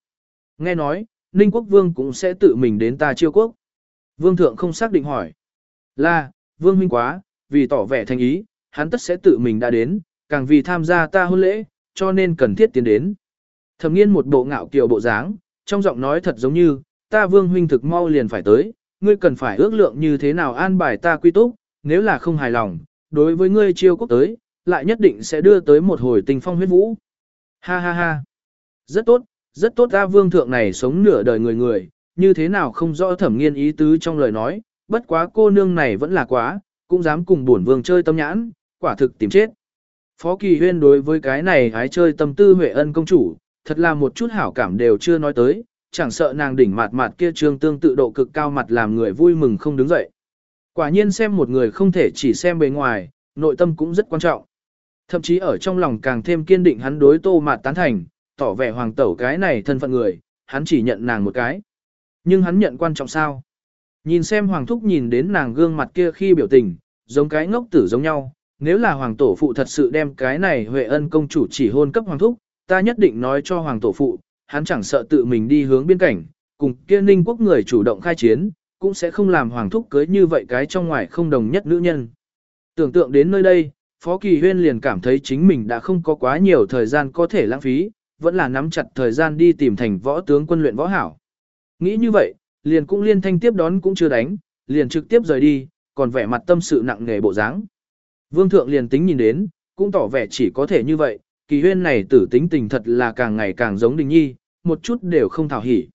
Nghe nói, Ninh quốc vương cũng sẽ tự mình đến ta chiêu quốc. Vương thượng không xác định hỏi. Là, vương minh quá, vì tỏ vẻ thành ý, hắn tất sẽ tự mình đã đến, càng vì tham gia ta hôn lễ, cho nên cần thiết tiến đến. Thẩm nghiên một bộ ngạo kiều bộ dáng, trong giọng nói thật giống như, ta vương huynh thực mau liền phải tới, ngươi cần phải ước lượng như thế nào an bài ta quy túc, nếu là không hài lòng, đối với ngươi chiêu quốc tới, lại nhất định sẽ đưa tới một hồi tình phong huyết vũ. Ha ha ha. Rất tốt, rất tốt ta vương thượng này sống nửa đời người người, như thế nào không rõ thẩm nghiên ý tứ trong lời nói, bất quá cô nương này vẫn là quá, cũng dám cùng bổn vương chơi tâm nhãn, quả thực tìm chết. Phó Kỳ Huyên đối với cái này hái chơi tâm tư Huệ ân công chủ, thật là một chút hảo cảm đều chưa nói tới, chẳng sợ nàng đỉnh mặt mạt kia trương tương tự độ cực cao mặt làm người vui mừng không đứng dậy. Quả nhiên xem một người không thể chỉ xem bề ngoài, nội tâm cũng rất quan trọng. Thậm chí ở trong lòng càng thêm kiên định hắn đối tô mạt tán thành, tỏ vẻ hoàng tẩu cái này thân phận người, hắn chỉ nhận nàng một cái. Nhưng hắn nhận quan trọng sao? Nhìn xem hoàng thúc nhìn đến nàng gương mặt kia khi biểu tình, giống cái ngốc tử giống nhau, nếu là hoàng tổ phụ thật sự đem cái này Huệ ân công chủ chỉ hôn cấp hoàng thúc, ta nhất định nói cho hoàng tổ phụ, hắn chẳng sợ tự mình đi hướng biên cảnh, cùng kia ninh quốc người chủ động khai chiến, cũng sẽ không làm hoàng thúc cưới như vậy cái trong ngoài không đồng nhất nữ nhân. Tưởng tượng đến nơi đây, Phó Kỳ Huyên liền cảm thấy chính mình đã không có quá nhiều thời gian có thể lãng phí, vẫn là nắm chặt thời gian đi tìm thành võ tướng quân luyện võ hảo. Nghĩ như vậy, liền cũng liên thanh tiếp đón cũng chưa đánh, liền trực tiếp rời đi, còn vẻ mặt tâm sự nặng nề bộ dáng. Vương thượng liền tính nhìn đến, cũng tỏ vẻ chỉ có thể như vậy, kỳ huyên này tử tính tình thật là càng ngày càng giống đình nhi, một chút đều không thảo hỉ.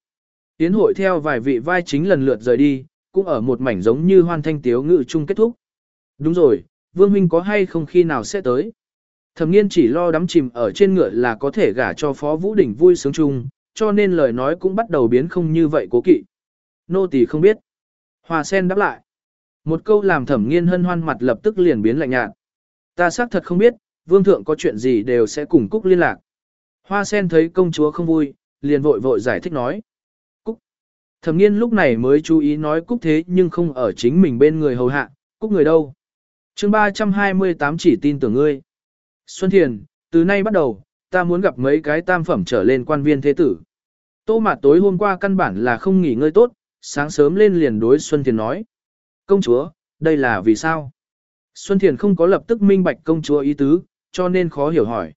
Tiến hội theo vài vị vai chính lần lượt rời đi, cũng ở một mảnh giống như hoan thanh tiếu ngự chung kết thúc. Đúng rồi, Vương Huynh có hay không khi nào sẽ tới? Thẩm nghiên chỉ lo đắm chìm ở trên ngựa là có thể gả cho Phó Vũ Đình vui sướng chung, cho nên lời nói cũng bắt đầu biến không như vậy cố kỵ. Nô tỳ không biết. Hòa sen đáp lại. Một câu làm thẩm nghiên hân hoan mặt lập tức liền biến lạnh nhạt. Ta xác thật không biết, vương thượng có chuyện gì đều sẽ cùng Cúc liên lạc. Hoa sen thấy công chúa không vui, liền vội vội giải thích nói. Cúc. Thẩm nghiên lúc này mới chú ý nói Cúc thế nhưng không ở chính mình bên người hầu hạ, Cúc người đâu. chương 328 chỉ tin tưởng ngươi. Xuân Thiền, từ nay bắt đầu, ta muốn gặp mấy cái tam phẩm trở lên quan viên thế tử. Tô Mạt tối hôm qua căn bản là không nghỉ ngơi tốt, sáng sớm lên liền đối Xuân Thiền nói. Công chúa, đây là vì sao? Xuân Thiền không có lập tức minh bạch công chúa ý tứ, cho nên khó hiểu hỏi.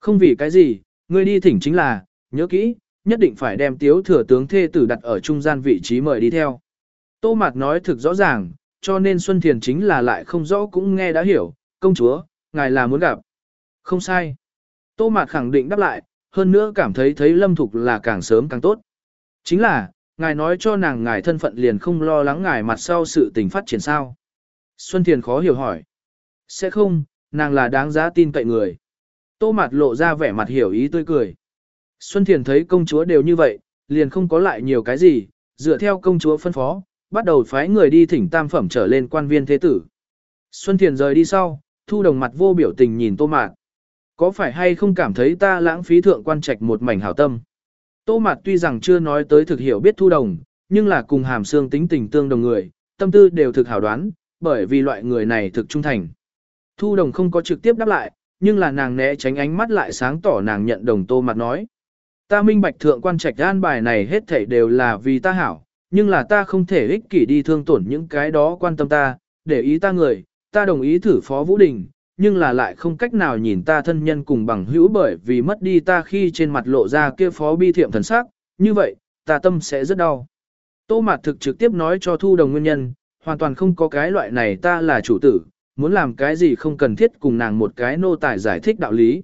Không vì cái gì, ngươi đi thỉnh chính là, nhớ kỹ, nhất định phải đem tiếu thừa tướng thê tử đặt ở trung gian vị trí mời đi theo. Tô Mạt nói thực rõ ràng, cho nên Xuân Thiền chính là lại không rõ cũng nghe đã hiểu, công chúa, ngài là muốn gặp. Không sai. Tô Mạt khẳng định đáp lại, hơn nữa cảm thấy thấy Lâm Thục là càng sớm càng tốt. Chính là, ngài nói cho nàng ngài thân phận liền không lo lắng ngài mặt sau sự tình phát triển sao. Xuân Thiền khó hiểu hỏi. Sẽ không, nàng là đáng giá tin cậy người. Tô mặt lộ ra vẻ mặt hiểu ý tươi cười. Xuân Thiền thấy công chúa đều như vậy, liền không có lại nhiều cái gì, dựa theo công chúa phân phó, bắt đầu phái người đi thỉnh tam phẩm trở lên quan viên thế tử. Xuân Thiền rời đi sau, thu đồng mặt vô biểu tình nhìn Tô mạc. Có phải hay không cảm thấy ta lãng phí thượng quan trạch một mảnh hảo tâm? Tô Mạt tuy rằng chưa nói tới thực hiểu biết thu đồng, nhưng là cùng hàm xương tính tình tương đồng người, tâm tư đều thực hảo đoán, bởi vì loại người này thực trung thành. Thu đồng không có trực tiếp đáp lại, nhưng là nàng né tránh ánh mắt lại sáng tỏ nàng nhận đồng Tô Mạt nói. Ta minh bạch thượng quan trạch an bài này hết thảy đều là vì ta hảo, nhưng là ta không thể ích kỷ đi thương tổn những cái đó quan tâm ta, để ý ta người, ta đồng ý thử Phó Vũ Đình, nhưng là lại không cách nào nhìn ta thân nhân cùng bằng hữu bởi vì mất đi ta khi trên mặt lộ ra kia Phó Bi Thiệm thần sắc, như vậy, ta tâm sẽ rất đau. Tô Mạt thực trực tiếp nói cho Thu Đồng nguyên nhân, hoàn toàn không có cái loại này ta là chủ tử, muốn làm cái gì không cần thiết cùng nàng một cái nô tài giải thích đạo lý.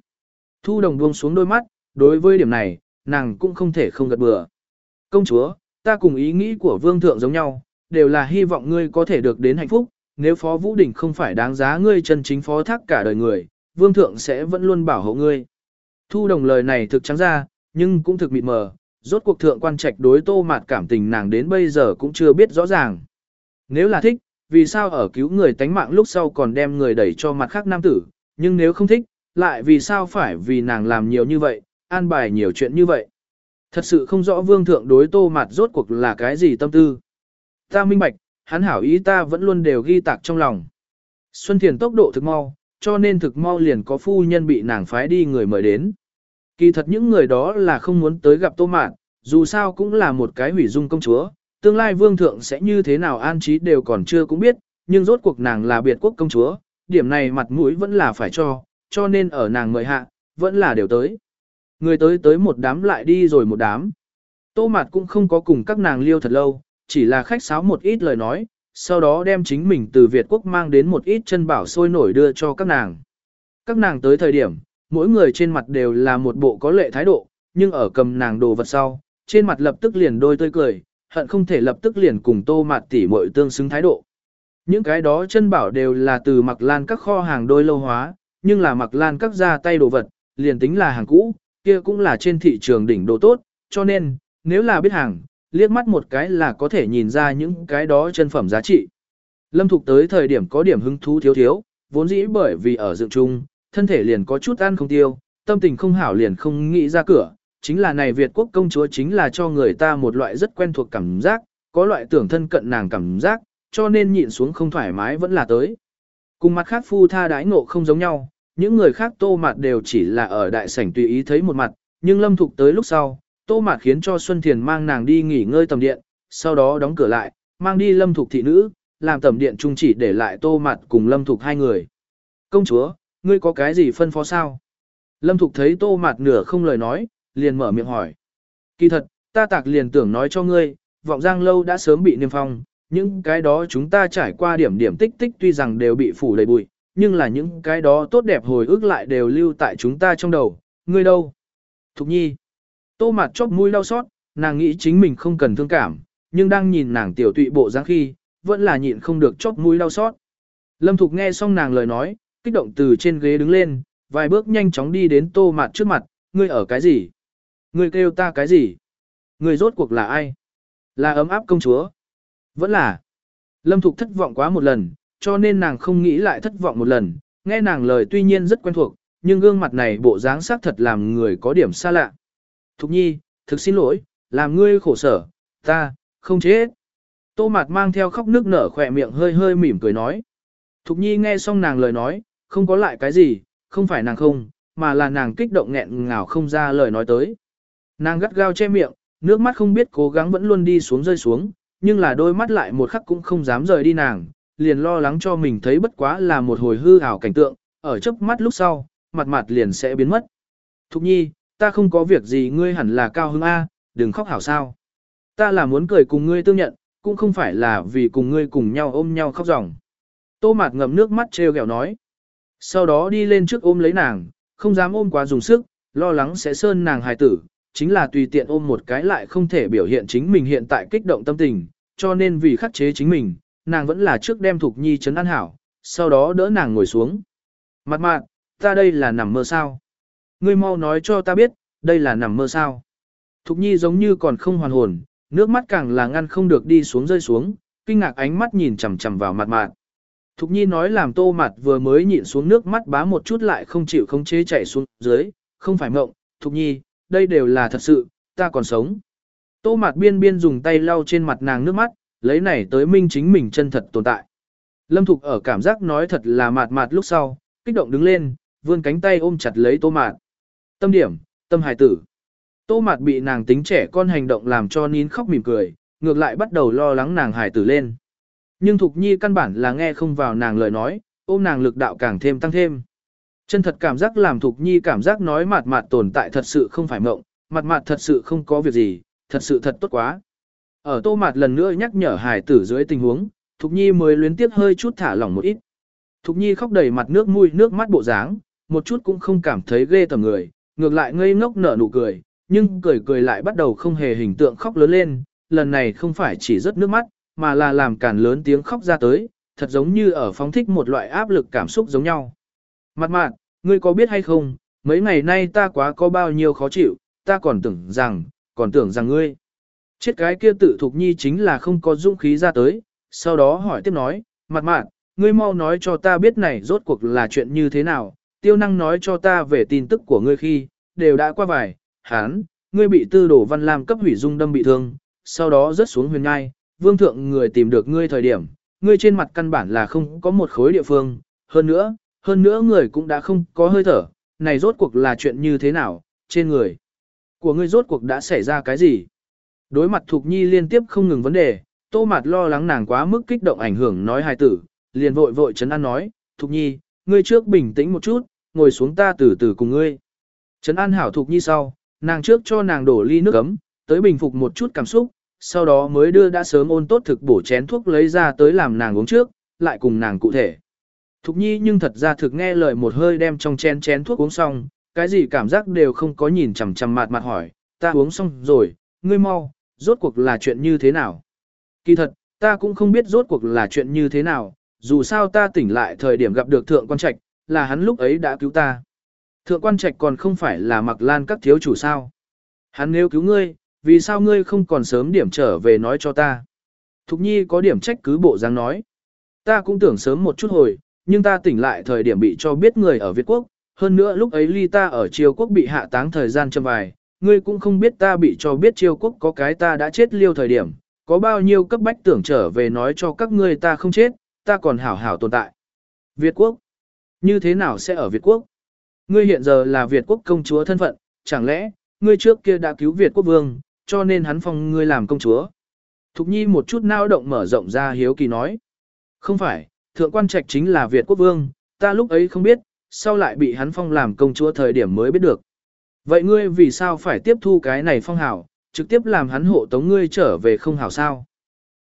Thu Đồng buông xuống đôi mắt, đối với điểm này, nàng cũng không thể không gật bừa. Công chúa, ta cùng ý nghĩ của vương thượng giống nhau, đều là hy vọng ngươi có thể được đến hạnh phúc, nếu phó vũ đỉnh không phải đáng giá ngươi chân chính phó thác cả đời người, vương thượng sẽ vẫn luôn bảo hộ ngươi. Thu đồng lời này thực trắng ra, nhưng cũng thực mịt mờ, rốt cuộc thượng quan trạch đối tô mạt cảm tình nàng đến bây giờ cũng chưa biết rõ ràng. Nếu là thích, vì sao ở cứu người tánh mạng lúc sau còn đem người đẩy cho mặt khác nam tử, nhưng nếu không thích, lại vì sao phải vì nàng làm nhiều như vậy, an bài nhiều chuyện như vậy. Thật sự không rõ vương thượng đối tô mạt rốt cuộc là cái gì tâm tư. Ta minh bạch, hắn hảo ý ta vẫn luôn đều ghi tạc trong lòng. Xuân Thiền tốc độ thực mau, cho nên thực mau liền có phu nhân bị nàng phái đi người mời đến. Kỳ thật những người đó là không muốn tới gặp tô mạn, dù sao cũng là một cái hủy dung công chúa, tương lai vương thượng sẽ như thế nào an trí đều còn chưa cũng biết, nhưng rốt cuộc nàng là biệt quốc công chúa, điểm này mặt mũi vẫn là phải cho, cho nên ở nàng mời hạ, vẫn là đều tới. Người tới tới một đám lại đi rồi một đám. Tô Mạt cũng không có cùng các nàng liêu thật lâu, chỉ là khách sáo một ít lời nói, sau đó đem chính mình từ Việt Quốc mang đến một ít chân bảo sôi nổi đưa cho các nàng. Các nàng tới thời điểm, mỗi người trên mặt đều là một bộ có lệ thái độ, nhưng ở cầm nàng đồ vật sau, trên mặt lập tức liền đôi tươi cười, hận không thể lập tức liền cùng Tô mặt tỉ muội tương xứng thái độ. Những cái đó chân bảo đều là từ mặc lan các kho hàng đôi lâu hóa, nhưng là mặc lan các ra tay đồ vật, liền tính là hàng cũ, kia cũng là trên thị trường đỉnh đồ tốt, cho nên, nếu là biết hàng, liếc mắt một cái là có thể nhìn ra những cái đó chân phẩm giá trị. Lâm Thục tới thời điểm có điểm hứng thú thiếu thiếu, vốn dĩ bởi vì ở dựng chung, thân thể liền có chút ăn không tiêu, tâm tình không hảo liền không nghĩ ra cửa, chính là này Việt quốc công chúa chính là cho người ta một loại rất quen thuộc cảm giác, có loại tưởng thân cận nàng cảm giác, cho nên nhịn xuống không thoải mái vẫn là tới. Cùng mặt khác phu tha đái ngộ không giống nhau, những người khác tô mặt đều chỉ là ở đại sảnh tùy ý thấy một mặt, nhưng lâm thục tới lúc sau, tô mạt khiến cho Xuân Thiền mang nàng đi nghỉ ngơi tầm điện, sau đó đóng cửa lại, mang đi lâm thục thị nữ, làm tầm điện trung chỉ để lại tô mạt cùng lâm thục hai người. Công chúa, ngươi có cái gì phân phó sao? Lâm thục thấy tô mạt nửa không lời nói, liền mở miệng hỏi. Kỳ thật, ta tạc liền tưởng nói cho ngươi, vọng giang lâu đã sớm bị niêm phong, những cái đó chúng ta trải qua điểm điểm tích tích tuy rằng đều bị phủ đầy bụi, nhưng là những cái đó tốt đẹp hồi ức lại đều lưu tại chúng ta trong đầu, ngươi đâu? Thục nhi. Tô mặt chóp mũi đau xót, nàng nghĩ chính mình không cần thương cảm, nhưng đang nhìn nàng tiểu tụy bộ dáng khi, vẫn là nhịn không được chóp mũi đau xót. Lâm Thục nghe xong nàng lời nói, kích động từ trên ghế đứng lên, vài bước nhanh chóng đi đến tô mặt trước mặt, ngươi ở cái gì? Ngươi kêu ta cái gì? Ngươi rốt cuộc là ai? Là ấm áp công chúa? Vẫn là. Lâm Thục thất vọng quá một lần, cho nên nàng không nghĩ lại thất vọng một lần, nghe nàng lời tuy nhiên rất quen thuộc, nhưng gương mặt này bộ dáng sắc thật làm người có điểm xa lạ. Thục nhi, thực xin lỗi, làm ngươi khổ sở, ta, không chết. Tô Mạt mang theo khóc nước nở khỏe miệng hơi hơi mỉm cười nói. Thục Nhi nghe xong nàng lời nói, không có lại cái gì, không phải nàng không, mà là nàng kích động nghẹn ngào không ra lời nói tới. Nàng gắt gao che miệng, nước mắt không biết cố gắng vẫn luôn đi xuống rơi xuống, nhưng là đôi mắt lại một khắc cũng không dám rời đi nàng, liền lo lắng cho mình thấy bất quá là một hồi hư ảo cảnh tượng, ở chớp mắt lúc sau, mặt mặt liền sẽ biến mất. Thục nhi, ta không có việc gì ngươi hẳn là cao hứng A, đừng khóc hảo sao. Ta là muốn cười cùng ngươi tương nhận, cũng không phải là vì cùng ngươi cùng nhau ôm nhau khóc ròng. Tô mạt ngậm nước mắt trêu ghẹo nói. Sau đó đi lên trước ôm lấy nàng, không dám ôm quá dùng sức, lo lắng sẽ sơn nàng hài tử, chính là tùy tiện ôm một cái lại không thể biểu hiện chính mình hiện tại kích động tâm tình, cho nên vì khắc chế chính mình, nàng vẫn là trước đem Thục Nhi chấn an hảo, sau đó đỡ nàng ngồi xuống. Mặt mạn, ta đây là nằm mơ sao? Ngươi mau nói cho ta biết, đây là nằm mơ sao? Thục Nhi giống như còn không hoàn hồn, nước mắt càng là ngăn không được đi xuống rơi xuống, kinh ngạc ánh mắt nhìn chằm chằm vào mặt mạn. Thục Nhi nói làm tô mặt vừa mới nhịn xuống nước mắt bá một chút lại không chịu không chế chạy xuống dưới, không phải mộng, Thục Nhi, đây đều là thật sự, ta còn sống. Tô mặt biên biên dùng tay lau trên mặt nàng nước mắt, lấy này tới minh chính mình chân thật tồn tại. Lâm Thục ở cảm giác nói thật là mạt mạt lúc sau, kích động đứng lên, vươn cánh tay ôm chặt lấy tô mạt. Tâm điểm, tâm hài tử. Tô mạt bị nàng tính trẻ con hành động làm cho nín khóc mỉm cười, ngược lại bắt đầu lo lắng nàng hài tử lên. Nhưng Thục Nhi căn bản là nghe không vào nàng lời nói, ôm nàng lực đạo càng thêm tăng thêm. Chân thật cảm giác làm Thục Nhi cảm giác nói mạt mạt tồn tại thật sự không phải mộng, mặt mạt thật sự không có việc gì, thật sự thật tốt quá. Ở tô mạt lần nữa nhắc nhở hài tử dưới tình huống, Thục Nhi mới luyến tiếc hơi chút thả lỏng một ít. Thục Nhi khóc đầy mặt nước mũi nước mắt bộ dáng, một chút cũng không cảm thấy ghê tởm người, ngược lại ngây ngốc nở nụ cười, nhưng cười cười lại bắt đầu không hề hình tượng khóc lớn lên, lần này không phải chỉ rớt nước mắt, mà là làm cản lớn tiếng khóc ra tới, thật giống như ở phóng thích một loại áp lực cảm xúc giống nhau. Mặt mạn, ngươi có biết hay không, mấy ngày nay ta quá có bao nhiêu khó chịu, ta còn tưởng rằng, còn tưởng rằng ngươi. Chết cái kia tự thục nhi chính là không có dũng khí ra tới, sau đó hỏi tiếp nói, mặt mạn, ngươi mau nói cho ta biết này rốt cuộc là chuyện như thế nào, tiêu năng nói cho ta về tin tức của ngươi khi, đều đã qua vài, hán, ngươi bị tư đổ văn lam cấp hủy dung đâm bị thương, sau đó rớt xuống huyền ngai, vương thượng người tìm được ngươi thời điểm, ngươi trên mặt căn bản là không có một khối địa phương, hơn nữa, hơn nữa người cũng đã không có hơi thở, này rốt cuộc là chuyện như thế nào, trên người của ngươi rốt cuộc đã xảy ra cái gì. Đối mặt Thục Nhi liên tiếp không ngừng vấn đề, tô mặt lo lắng nàng quá mức kích động ảnh hưởng nói hài tử, liền vội vội chấn an nói, Thục Nhi, ngươi trước bình tĩnh một chút, ngồi xuống ta từ từ cùng ngươi. Trấn an hảo Thục Nhi sau, nàng trước cho nàng đổ ly nước ấm, tới bình phục một chút cảm xúc, sau đó mới đưa đã sớm ôn tốt thực bổ chén thuốc lấy ra tới làm nàng uống trước, lại cùng nàng cụ thể. Thục Nhi nhưng thật ra thực nghe lời một hơi đem trong chén chén thuốc uống xong, cái gì cảm giác đều không có nhìn chằm chằm mặt mặt hỏi, ta uống xong rồi, ngươi mau, rốt cuộc là chuyện như thế nào? Kỳ thật, ta cũng không biết rốt cuộc là chuyện như thế nào, dù sao ta tỉnh lại thời điểm gặp được thượng quan trạch, là hắn lúc ấy đã cứu ta. Thượng quan trạch còn không phải là mặc lan các thiếu chủ sao. Hắn nếu cứu ngươi, vì sao ngươi không còn sớm điểm trở về nói cho ta? Thục nhi có điểm trách cứ bộ dáng nói. Ta cũng tưởng sớm một chút hồi, nhưng ta tỉnh lại thời điểm bị cho biết người ở Việt Quốc, hơn nữa lúc ấy ly ta ở triều quốc bị hạ táng thời gian châm vài, ngươi cũng không biết ta bị cho biết triều quốc có cái ta đã chết liêu thời điểm, có bao nhiêu cấp bách tưởng trở về nói cho các ngươi ta không chết, ta còn hảo hảo tồn tại. Việt quốc, như thế nào sẽ ở Việt quốc? Ngươi hiện giờ là Việt quốc công chúa thân phận, chẳng lẽ, ngươi trước kia đã cứu Việt quốc vương, cho nên hắn phong ngươi làm công chúa. Thục nhi một chút nao động mở rộng ra hiếu kỳ nói. Không phải, thượng quan trạch chính là Việt quốc vương, ta lúc ấy không biết, sau lại bị hắn phong làm công chúa thời điểm mới biết được. Vậy ngươi vì sao phải tiếp thu cái này phong hảo, trực tiếp làm hắn hộ tống ngươi trở về không hảo sao?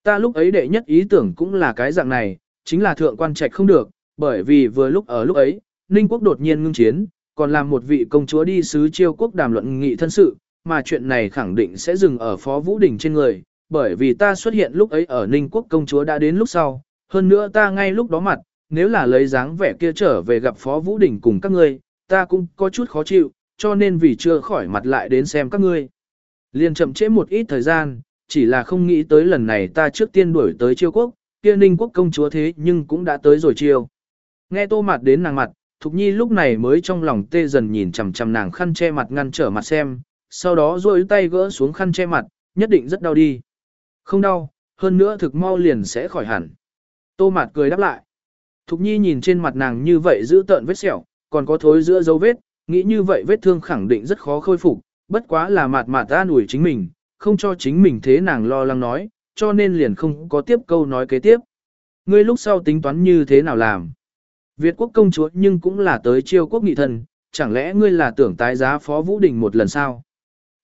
Ta lúc ấy đệ nhất ý tưởng cũng là cái dạng này, chính là thượng quan trạch không được, bởi vì vừa lúc ở lúc ấy, Ninh quốc đột nhiên ngưng chiến, còn làm một vị công chúa đi sứ chiêu quốc đàm luận nghị thân sự, mà chuyện này khẳng định sẽ dừng ở Phó Vũ Đình trên người, bởi vì ta xuất hiện lúc ấy ở Ninh quốc công chúa đã đến lúc sau, hơn nữa ta ngay lúc đó mặt, nếu là lấy dáng vẻ kia trở về gặp Phó Vũ Đình cùng các ngươi, ta cũng có chút khó chịu, cho nên vì chưa khỏi mặt lại đến xem các ngươi. Liên chậm trễ một ít thời gian, chỉ là không nghĩ tới lần này ta trước tiên đuổi tới chiêu quốc, kia ninh quốc công chúa thế nhưng cũng đã tới rồi chiêu. Nghe tô mặt đến nàng mặt, Thục Nhi lúc này mới trong lòng tê dần nhìn chằm chằm nàng khăn che mặt ngăn trở mặt xem, sau đó duỗi tay gỡ xuống khăn che mặt, nhất định rất đau đi. Không đau, hơn nữa thực mau liền sẽ khỏi hẳn. Tô mặt cười đáp lại. Thục Nhi nhìn trên mặt nàng như vậy giữ tợn vết sẹo, còn có thối giữa dấu vết, nghĩ như vậy vết thương khẳng định rất khó khôi phục, bất quá là mạt mạt ta ủi chính mình, không cho chính mình thế nàng lo lắng nói, cho nên liền không có tiếp câu nói kế tiếp. Ngươi lúc sau tính toán như thế nào làm? Việt quốc công chúa nhưng cũng là tới chiêu quốc nghị thần, chẳng lẽ ngươi là tưởng tái giá phó Vũ Đình một lần sao?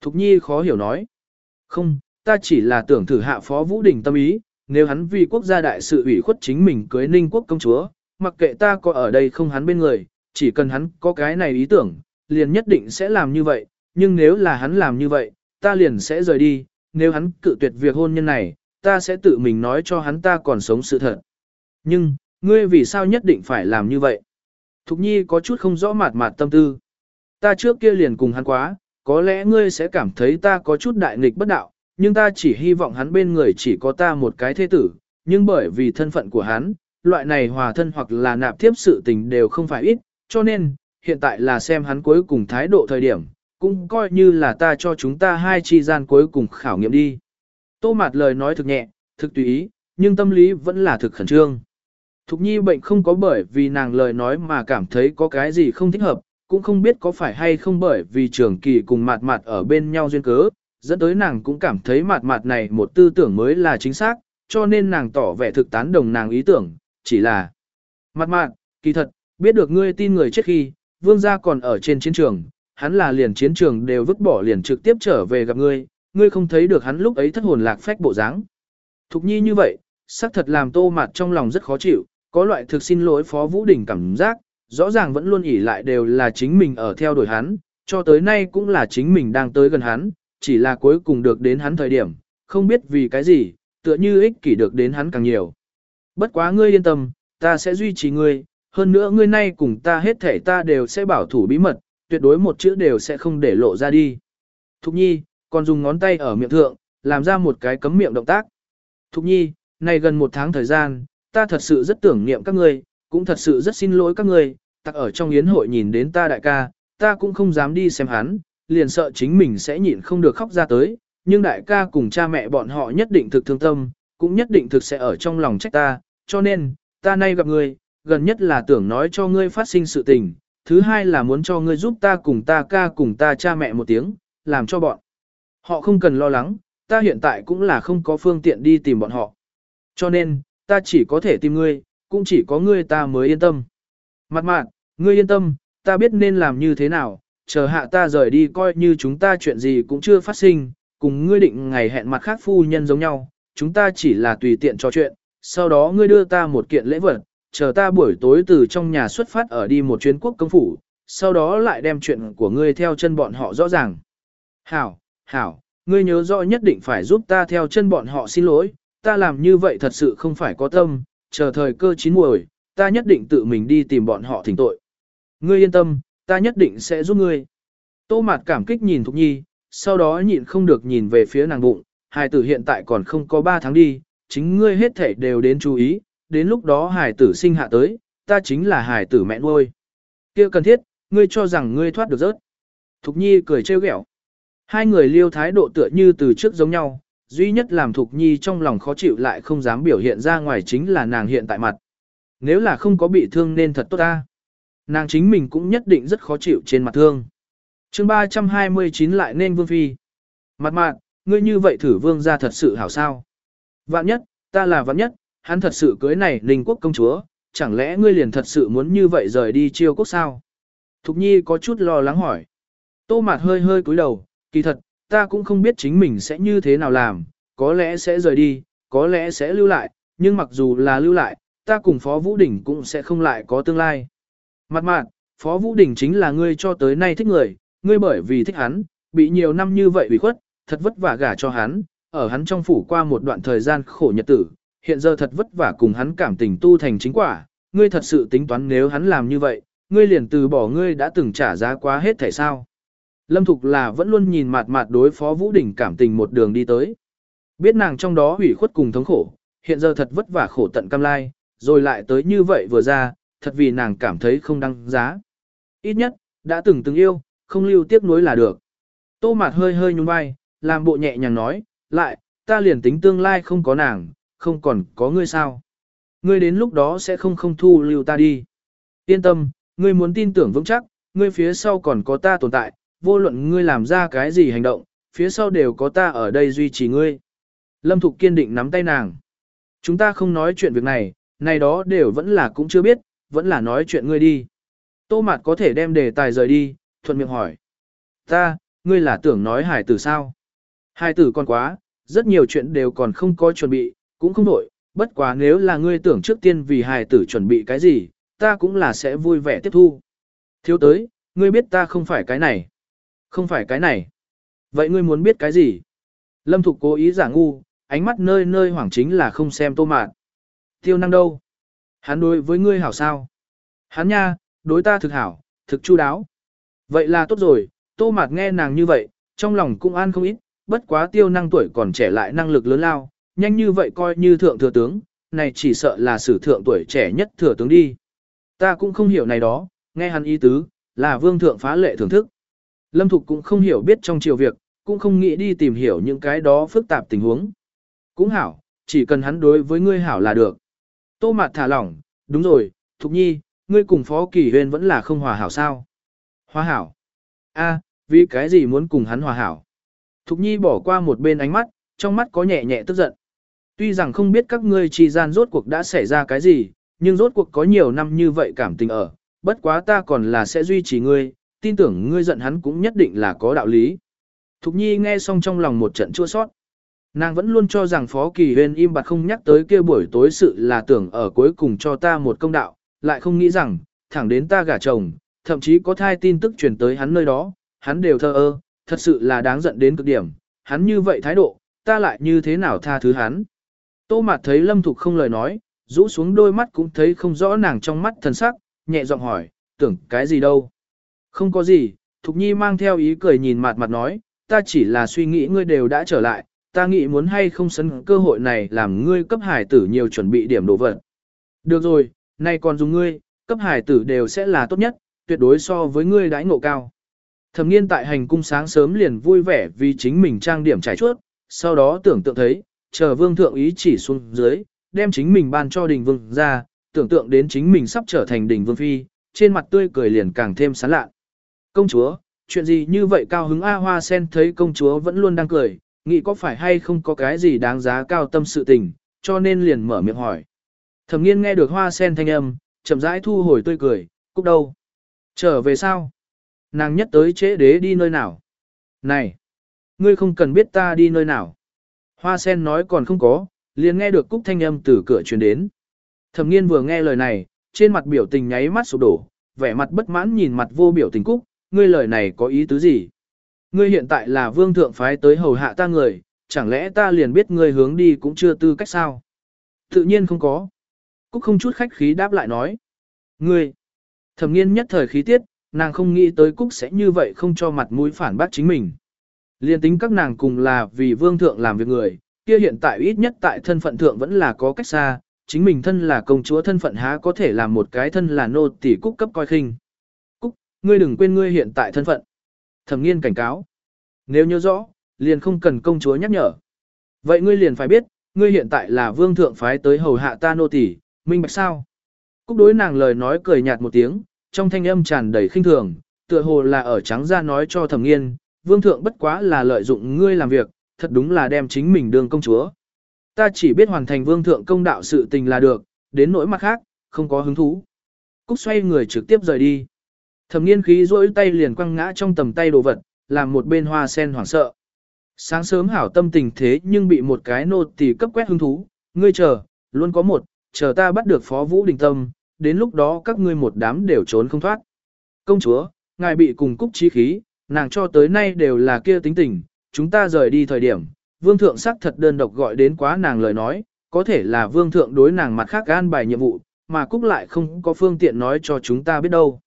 Thục Nhi khó hiểu nói. Không, ta chỉ là tưởng thử hạ phó Vũ Đình tâm ý, nếu hắn vì quốc gia đại sự ủy khuất chính mình cưới ninh quốc công chúa, mặc kệ ta có ở đây không hắn bên người, chỉ cần hắn có cái này ý tưởng, liền nhất định sẽ làm như vậy, nhưng nếu là hắn làm như vậy, ta liền sẽ rời đi, nếu hắn cự tuyệt việc hôn nhân này, ta sẽ tự mình nói cho hắn ta còn sống sự thật. Nhưng, ngươi vì sao nhất định phải làm như vậy? Thục Nhi có chút không rõ mạt mạt tâm tư. Ta trước kia liền cùng hắn quá, có lẽ ngươi sẽ cảm thấy ta có chút đại nghịch bất đạo, nhưng ta chỉ hy vọng hắn bên người chỉ có ta một cái thế tử, nhưng bởi vì thân phận của hắn, loại này hòa thân hoặc là nạp tiếp sự tình đều không phải ít, cho nên, hiện tại là xem hắn cuối cùng thái độ thời điểm, cũng coi như là ta cho chúng ta hai chi gian cuối cùng khảo nghiệm đi. Tô Mạt lời nói thực nhẹ, thực tùy ý, nhưng tâm lý vẫn là thực khẩn trương. Thục nhi bệnh không có bởi vì nàng lời nói mà cảm thấy có cái gì không thích hợp, cũng không biết có phải hay không bởi vì trường kỳ cùng mạt mạt ở bên nhau duyên cớ, dẫn tới nàng cũng cảm thấy mạt mạt này một tư tưởng mới là chính xác, cho nên nàng tỏ vẻ thực tán đồng nàng ý tưởng, chỉ là mạt mạt, kỳ thật, biết được ngươi tin người chết khi, vương gia còn ở trên chiến trường, hắn là liền chiến trường đều vứt bỏ liền trực tiếp trở về gặp ngươi, ngươi không thấy được hắn lúc ấy thất hồn lạc phách bộ dáng. Thục nhi như vậy, xác thật làm tô mạt trong lòng rất khó chịu, có loại thực xin lỗi Phó Vũ Đình cảm giác, rõ ràng vẫn luôn ỉ lại đều là chính mình ở theo đuổi hắn, cho tới nay cũng là chính mình đang tới gần hắn, chỉ là cuối cùng được đến hắn thời điểm, không biết vì cái gì, tựa như ích kỷ được đến hắn càng nhiều. Bất quá ngươi yên tâm, ta sẽ duy trì ngươi, hơn nữa ngươi nay cùng ta hết thể ta đều sẽ bảo thủ bí mật, tuyệt đối một chữ đều sẽ không để lộ ra đi. Thục nhi, còn dùng ngón tay ở miệng thượng, làm ra một cái cấm miệng động tác. Thục nhi, này gần một tháng thời gian, ta thật sự rất tưởng niệm các ngươi, cũng thật sự rất xin lỗi các ngươi, tặc ở trong yến hội nhìn đến ta đại ca, ta cũng không dám đi xem hắn, liền sợ chính mình sẽ nhịn không được khóc ra tới, nhưng đại ca cùng cha mẹ bọn họ nhất định thực thương tâm, cũng nhất định thực sẽ ở trong lòng trách ta, cho nên, ta nay gặp ngươi, gần nhất là tưởng nói cho ngươi phát sinh sự tình, thứ hai là muốn cho ngươi giúp ta cùng ta ca cùng ta cha mẹ một tiếng, làm cho bọn. Họ không cần lo lắng, ta hiện tại cũng là không có phương tiện đi tìm bọn họ. Cho nên, ta chỉ có thể tìm ngươi, cũng chỉ có ngươi ta mới yên tâm. Mặt mạn, ngươi yên tâm, ta biết nên làm như thế nào, chờ hạ ta rời đi coi như chúng ta chuyện gì cũng chưa phát sinh, cùng ngươi định ngày hẹn mặt khác phu nhân giống nhau, chúng ta chỉ là tùy tiện trò chuyện, sau đó ngươi đưa ta một kiện lễ vật, chờ ta buổi tối từ trong nhà xuất phát ở đi một chuyến quốc công phủ, sau đó lại đem chuyện của ngươi theo chân bọn họ rõ ràng. Hảo, hảo, ngươi nhớ rõ nhất định phải giúp ta theo chân bọn họ xin lỗi, ta làm như vậy thật sự không phải có tâm, chờ thời cơ chín muồi, ta nhất định tự mình đi tìm bọn họ thỉnh tội. Ngươi yên tâm, ta nhất định sẽ giúp ngươi. Tô Mạt cảm kích nhìn Thục Nhi, sau đó nhịn không được nhìn về phía nàng bụng, hài tử hiện tại còn không có 3 tháng đi, chính ngươi hết thể đều đến chú ý, đến lúc đó hài tử sinh hạ tới, ta chính là hài tử mẹ nuôi. kia cần thiết, ngươi cho rằng ngươi thoát được rớt. Thục Nhi cười trêu ghẹo. Hai người liêu thái độ tựa như từ trước giống nhau, duy nhất làm Thục Nhi trong lòng khó chịu lại không dám biểu hiện ra ngoài chính là nàng hiện tại mặt. Nếu là không có bị thương nên thật tốt ta. Nàng chính mình cũng nhất định rất khó chịu trên mặt thương. chương 329 lại nên vương phi. Mặt mạn, ngươi như vậy thử vương ra thật sự hảo sao. Vạn nhất, ta là vạn nhất, hắn thật sự cưới này ninh quốc công chúa, chẳng lẽ ngươi liền thật sự muốn như vậy rời đi chiêu quốc sao? Thục Nhi có chút lo lắng hỏi. Tô mạt hơi hơi cúi đầu, kỳ thật, ta cũng không biết chính mình sẽ như thế nào làm, có lẽ sẽ rời đi, có lẽ sẽ lưu lại, nhưng mặc dù là lưu lại, ta cùng Phó Vũ Đình cũng sẽ không lại có tương lai. Mặt mạn, Phó Vũ Đình chính là ngươi cho tới nay thích người, ngươi bởi vì thích hắn, bị nhiều năm như vậy bị khuất, thật vất vả gả cho hắn, ở hắn trong phủ qua một đoạn thời gian khổ nhật tử, hiện giờ thật vất vả cùng hắn cảm tình tu thành chính quả, ngươi thật sự tính toán nếu hắn làm như vậy, ngươi liền từ bỏ ngươi đã từng trả giá quá hết thể sao. Lâm Thục là vẫn luôn nhìn mặt mặt đối phó Vũ Đình cảm tình một đường đi tới. Biết nàng trong đó hủy khuất cùng thống khổ, hiện giờ thật vất vả khổ tận cam lai, rồi lại tới như vậy vừa ra, thật vì nàng cảm thấy không đăng giá. Ít nhất, đã từng từng yêu, không lưu tiếc nuối là được. Tô Mạt hơi hơi nhún vai, làm bộ nhẹ nhàng nói, lại, ta liền tính tương lai không có nàng, không còn có ngươi sao. Ngươi đến lúc đó sẽ không không thu lưu ta đi. Yên tâm, ngươi muốn tin tưởng vững chắc, ngươi phía sau còn có ta tồn tại, vô luận ngươi làm ra cái gì hành động, phía sau đều có ta ở đây duy trì ngươi. Lâm Thục kiên định nắm tay nàng. Chúng ta không nói chuyện việc này, này đó đều vẫn là cũng chưa biết, vẫn là nói chuyện ngươi đi. Tô Mạt có thể đem đề tài rời đi, thuận miệng hỏi. Ta, ngươi là tưởng nói hải tử sao? Hải tử còn quá, rất nhiều chuyện đều còn không có chuẩn bị, cũng không đổi, bất quá nếu là ngươi tưởng trước tiên vì hải tử chuẩn bị cái gì, ta cũng là sẽ vui vẻ tiếp thu. Thiếu tới, ngươi biết ta không phải cái này. Không phải cái này. Vậy ngươi muốn biết cái gì? Lâm Thục cố ý giả ngu, ánh mắt nơi nơi hoảng chính là không xem tô mạn. Tiêu năng đâu? Hắn đối với ngươi hảo sao? Hắn nha, đối ta thực hảo, thực chu đáo. Vậy là tốt rồi, tô mạt nghe nàng như vậy, trong lòng cũng an không ít, bất quá tiêu năng tuổi còn trẻ lại năng lực lớn lao, nhanh như vậy coi như thượng thừa tướng, này chỉ sợ là sử thượng tuổi trẻ nhất thừa tướng đi. Ta cũng không hiểu này đó, nghe hắn ý tứ, là vương thượng phá lệ thưởng thức. Lâm Thục cũng không hiểu biết trong chiều việc, cũng không nghĩ đi tìm hiểu những cái đó phức tạp tình huống. Cũng hảo, chỉ cần hắn đối với ngươi hảo là được. Tô Mạt thả lỏng, đúng rồi, Thục Nhi, ngươi cùng Phó Kỳ Huyên vẫn là không hòa hảo sao? Hòa hảo? A, vì cái gì muốn cùng hắn hòa hảo? Thục Nhi bỏ qua một bên ánh mắt, trong mắt có nhẹ nhẹ tức giận. Tuy rằng không biết các ngươi trì gian rốt cuộc đã xảy ra cái gì, nhưng rốt cuộc có nhiều năm như vậy cảm tình ở, bất quá ta còn là sẽ duy trì ngươi, tin tưởng ngươi giận hắn cũng nhất định là có đạo lý. Thục Nhi nghe xong trong lòng một trận chua sót. Nàng vẫn luôn cho rằng Phó Kỳ Huyên im bặt không nhắc tới kia buổi tối sự là tưởng ở cuối cùng cho ta một công đạo, lại không nghĩ rằng, thẳng đến ta gả chồng, thậm chí có thai tin tức truyền tới hắn nơi đó, hắn đều thơ ơ, thật sự là đáng giận đến cực điểm, hắn như vậy thái độ, ta lại như thế nào tha thứ hắn. Tô Mạt thấy Lâm Thục không lời nói, rũ xuống đôi mắt cũng thấy không rõ nàng trong mắt thần sắc, nhẹ giọng hỏi, tưởng cái gì đâu. Không có gì, Thục Nhi mang theo ý cười nhìn mặt mặt nói, ta chỉ là suy nghĩ ngươi đều đã trở lại, ta nghĩ muốn hay không sấn cơ hội này làm ngươi cấp hải tử nhiều chuẩn bị điểm đồ vật. Được rồi, nay còn dùng ngươi, cấp hải tử đều sẽ là tốt nhất, tuyệt đối so với ngươi đãi ngộ cao. Thẩm nghiên tại hành cung sáng sớm liền vui vẻ vì chính mình trang điểm trải chuốt, sau đó tưởng tượng thấy, chờ vương thượng ý chỉ xuống dưới, đem chính mình ban cho đình vương ra, tưởng tượng đến chính mình sắp trở thành đình vương phi, trên mặt tươi cười liền càng thêm sán lạ. Công chúa, chuyện gì như vậy cao hứng A Hoa Sen thấy công chúa vẫn luôn đang cười, nghĩ có phải hay không có cái gì đáng giá cao tâm sự tình, cho nên liền mở miệng hỏi. Thẩm nghiên nghe được Hoa Sen thanh âm, chậm rãi thu hồi tươi cười, cúc đâu? Trở về sao? Nàng nhất tới chế đế đi nơi nào? Này! Ngươi không cần biết ta đi nơi nào. Hoa sen nói còn không có, liền nghe được cúc thanh âm từ cửa truyền đến. Thẩm nghiên vừa nghe lời này, trên mặt biểu tình nháy mắt sụp đổ, vẻ mặt bất mãn nhìn mặt vô biểu tình cúc, ngươi lời này có ý tứ gì? Ngươi hiện tại là vương thượng phái tới hầu hạ ta người, chẳng lẽ ta liền biết ngươi hướng đi cũng chưa tư cách sao? Tự nhiên không có. Cúc không chút khách khí đáp lại nói. Ngươi! Thẩm nghiên nhất thời khí tiết, nàng không nghĩ tới Cúc sẽ như vậy không cho mặt mũi phản bác chính mình. Liên tính các nàng cùng là vì vương thượng làm việc người, kia hiện tại ít nhất tại thân phận thượng vẫn là có cách xa, chính mình thân là công chúa thân phận há có thể làm một cái thân là nô tỷ Cúc cấp coi khinh. Ngươi đừng quên ngươi hiện tại thân phận. Thẩm nghiên cảnh cáo. Nếu nhớ rõ, liền không cần công chúa nhắc nhở. Vậy ngươi liền phải biết, ngươi hiện tại là vương thượng phái tới hầu hạ ta nô tỷ, minh bạch sao? Cúc đối nàng lời nói cười nhạt một tiếng, trong thanh âm tràn đầy khinh thường, tựa hồ là ở trắng ra nói cho thẩm nghiên, vương thượng bất quá là lợi dụng ngươi làm việc, thật đúng là đem chính mình đương công chúa. Ta chỉ biết hoàn thành vương thượng công đạo sự tình là được, đến nỗi mặt khác, không có hứng thú. Cúc xoay người trực tiếp rời đi. Thẩm nghiên khí rỗi tay liền quăng ngã trong tầm tay đồ vật, làm một bên hoa sen hoảng sợ. Sáng sớm hảo tâm tình thế nhưng bị một cái nô tỳ cấp quét hứng thú, ngươi chờ, luôn có một, chờ ta bắt được phó vũ đình tâm, đến lúc đó các ngươi một đám đều trốn không thoát. Công chúa, ngài bị cùng cúc trí khí, nàng cho tới nay đều là kia tính tình, chúng ta rời đi thời điểm, vương thượng sắc thật đơn độc gọi đến quá nàng lời nói, có thể là vương thượng đối nàng mặt khác gan bài nhiệm vụ, mà cúc lại không có phương tiện nói cho chúng ta biết đâu.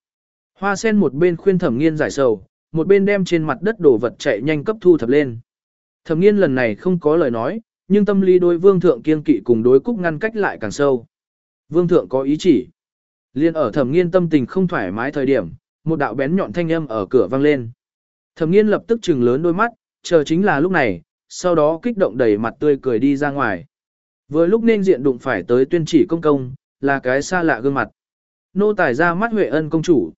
Hoa sen một bên khuyên thẩm nghiên giải sầu, một bên đem trên mặt đất đổ vật chạy nhanh cấp thu thập lên. Thẩm nghiên lần này không có lời nói, nhưng tâm lý đối vương thượng kiên kỵ cùng đối cúc ngăn cách lại càng sâu. Vương thượng có ý chỉ. Liên ở thẩm nghiên tâm tình không thoải mái thời điểm, một đạo bén nhọn thanh âm ở cửa vang lên. Thẩm nghiên lập tức trừng lớn đôi mắt, chờ chính là lúc này, sau đó kích động đầy mặt tươi cười đi ra ngoài. Vừa lúc nên diện đụng phải tới tuyên chỉ công công, là cái xa lạ gương mặt. Nô tài ra mắt Huệ ân công chủ.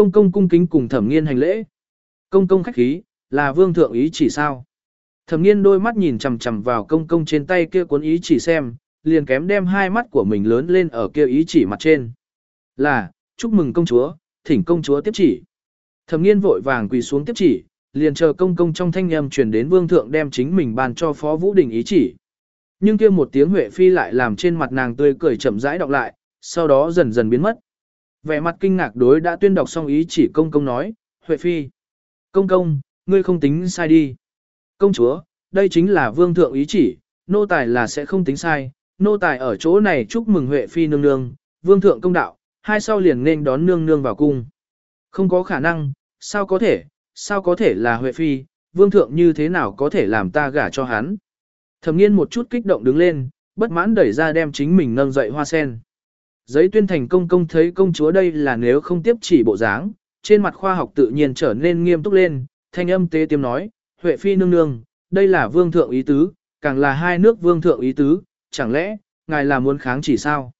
Công công cung kính cùng thẩm nghiên hành lễ. Công công khách khí, là vương thượng ý chỉ sao. Thẩm nghiên đôi mắt nhìn chằm chằm vào công công trên tay kia cuốn ý chỉ xem, liền kém đem hai mắt của mình lớn lên ở kia ý chỉ mặt trên. Là, chúc mừng công chúa, thỉnh công chúa tiếp chỉ. Thẩm nghiên vội vàng quỳ xuống tiếp chỉ, liền chờ công công trong thanh âm truyền đến vương thượng đem chính mình bàn cho phó vũ đình ý chỉ. Nhưng kia một tiếng huệ phi lại làm trên mặt nàng tươi cười chậm rãi đọc lại, sau đó dần dần biến mất. Vẻ mặt kinh ngạc đối đã tuyên đọc xong ý chỉ công công nói, huệ phi. Công công, ngươi không tính sai đi. Công chúa, đây chính là vương thượng ý chỉ, nô tài là sẽ không tính sai, nô tài ở chỗ này chúc mừng huệ phi nương nương, vương thượng công đạo, hai sau liền nên đón nương nương vào cung. Không có khả năng, sao có thể, sao có thể là Huệ Phi, vương thượng như thế nào có thể làm ta gả cho hắn. Thẩm nghiên một chút kích động đứng lên, bất mãn đẩy ra đem chính mình nâng dậy hoa sen. Giấy tuyên thành công công thấy công chúa đây là nếu không tiếp chỉ bộ dáng, trên mặt khoa học tự nhiên trở nên nghiêm túc lên, thanh âm tế tiêm nói, Huệ Phi nương nương, đây là vương thượng ý tứ, càng là hai nước vương thượng ý tứ, chẳng lẽ, ngài là muốn kháng chỉ sao?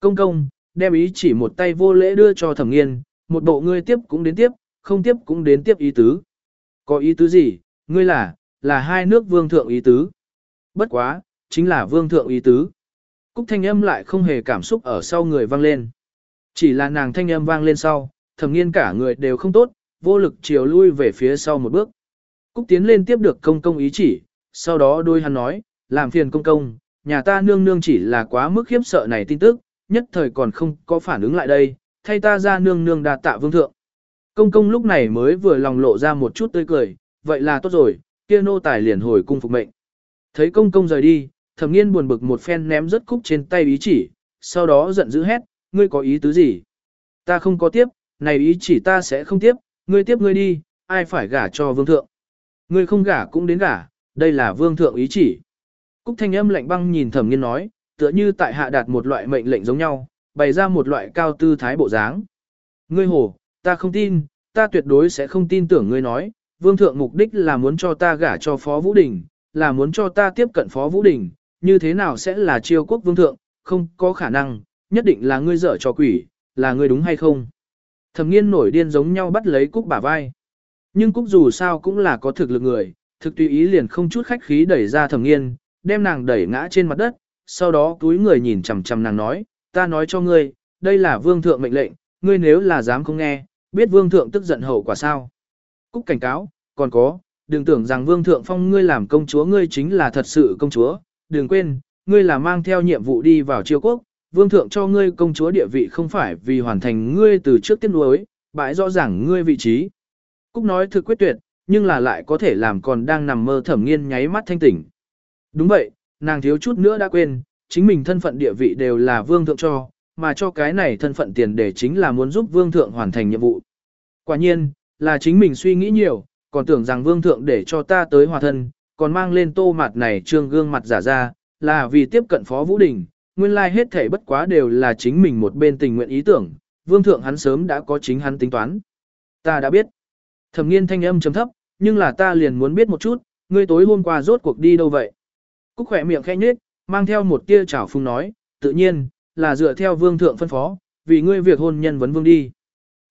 Công công, đem ý chỉ một tay vô lễ đưa cho thẩm nghiên, một bộ ngươi tiếp cũng đến tiếp, không tiếp cũng đến tiếp ý tứ. Có ý tứ gì, ngươi là, là hai nước vương thượng ý tứ. Bất quá, chính là vương thượng ý tứ. Cúc thanh âm lại không hề cảm xúc ở sau người vang lên. Chỉ là nàng thanh âm vang lên sau, thẩm nghiên cả người đều không tốt, vô lực chiều lui về phía sau một bước. Cúc tiến lên tiếp được công công ý chỉ, sau đó đôi hắn nói, làm phiền công công, nhà ta nương nương chỉ là quá mức khiếp sợ này tin tức, nhất thời còn không có phản ứng lại đây, thay ta ra nương nương đa tạ vương thượng. Công công lúc này mới vừa lòng lộ ra một chút tươi cười, vậy là tốt rồi, kia nô tài liền hồi cung phục mệnh. Thấy công công rời đi, thẩm nghiên buồn bực một phen ném rớt cúc trên tay ý chỉ, sau đó giận dữ hét, ngươi có ý tứ gì? Ta không có tiếp, này ý chỉ ta sẽ không tiếp, ngươi tiếp ngươi đi, ai phải gả cho vương thượng. Ngươi không gả cũng đến gả, đây là vương thượng ý chỉ. Cúc thanh âm lạnh băng nhìn thẩm nghiên nói, tựa như tại hạ đạt một loại mệnh lệnh giống nhau, bày ra một loại cao tư thái bộ dáng. Ngươi hồ, ta không tin, ta tuyệt đối sẽ không tin tưởng ngươi nói, vương thượng mục đích là muốn cho ta gả cho Phó Vũ Đình, là muốn cho ta tiếp cận Phó Vũ Đình, như thế nào sẽ là chiêu quốc vương thượng, không có khả năng, nhất định là ngươi dở cho quỷ, là ngươi đúng hay không. Thẩm nghiên nổi điên giống nhau bắt lấy Cúc bả vai. Nhưng Cúc dù sao cũng là có thực lực người, thực tùy ý liền không chút khách khí đẩy ra thẩm nghiên, đem nàng đẩy ngã trên mặt đất, sau đó túi người nhìn chằm chằm nàng nói, ta nói cho ngươi, đây là vương thượng mệnh lệnh, ngươi nếu là dám không nghe, biết vương thượng tức giận hậu quả sao. Cúc cảnh cáo, còn có, đừng tưởng rằng vương thượng phong ngươi làm công chúa ngươi chính là thật sự công chúa, đừng quên, ngươi là mang theo nhiệm vụ đi vào triều quốc, vương thượng cho ngươi công chúa địa vị không phải vì hoàn thành ngươi từ trước tiên nuối, bãi rõ ràng ngươi vị trí. Cúc nói thực quyết tuyệt, nhưng là lại có thể làm còn đang nằm mơ thẩm nghiên nháy mắt thanh tỉnh. Đúng vậy, nàng thiếu chút nữa đã quên, chính mình thân phận địa vị đều là vương thượng cho, mà cho cái này thân phận tiền để chính là muốn giúp vương thượng hoàn thành nhiệm vụ. Quả nhiên, là chính mình suy nghĩ nhiều, còn tưởng rằng vương thượng để cho ta tới hòa thân, còn mang lên tô mặt này trương gương mặt giả ra, là vì tiếp cận phó vũ đình, nguyên lai hết thể bất quá đều là chính mình một bên tình nguyện ý tưởng, vương thượng hắn sớm đã có chính hắn tính toán. Ta đã biết. Thẩm nghiên thanh âm chấm thấp, nhưng là ta liền muốn biết một chút, ngươi tối hôm qua rốt cuộc đi đâu vậy? Cúc khỏe miệng khẽ nhếch, mang theo một tia chảo phung nói, tự nhiên, là dựa theo vương thượng phân phó, vì ngươi việc hôn nhân vấn vương đi.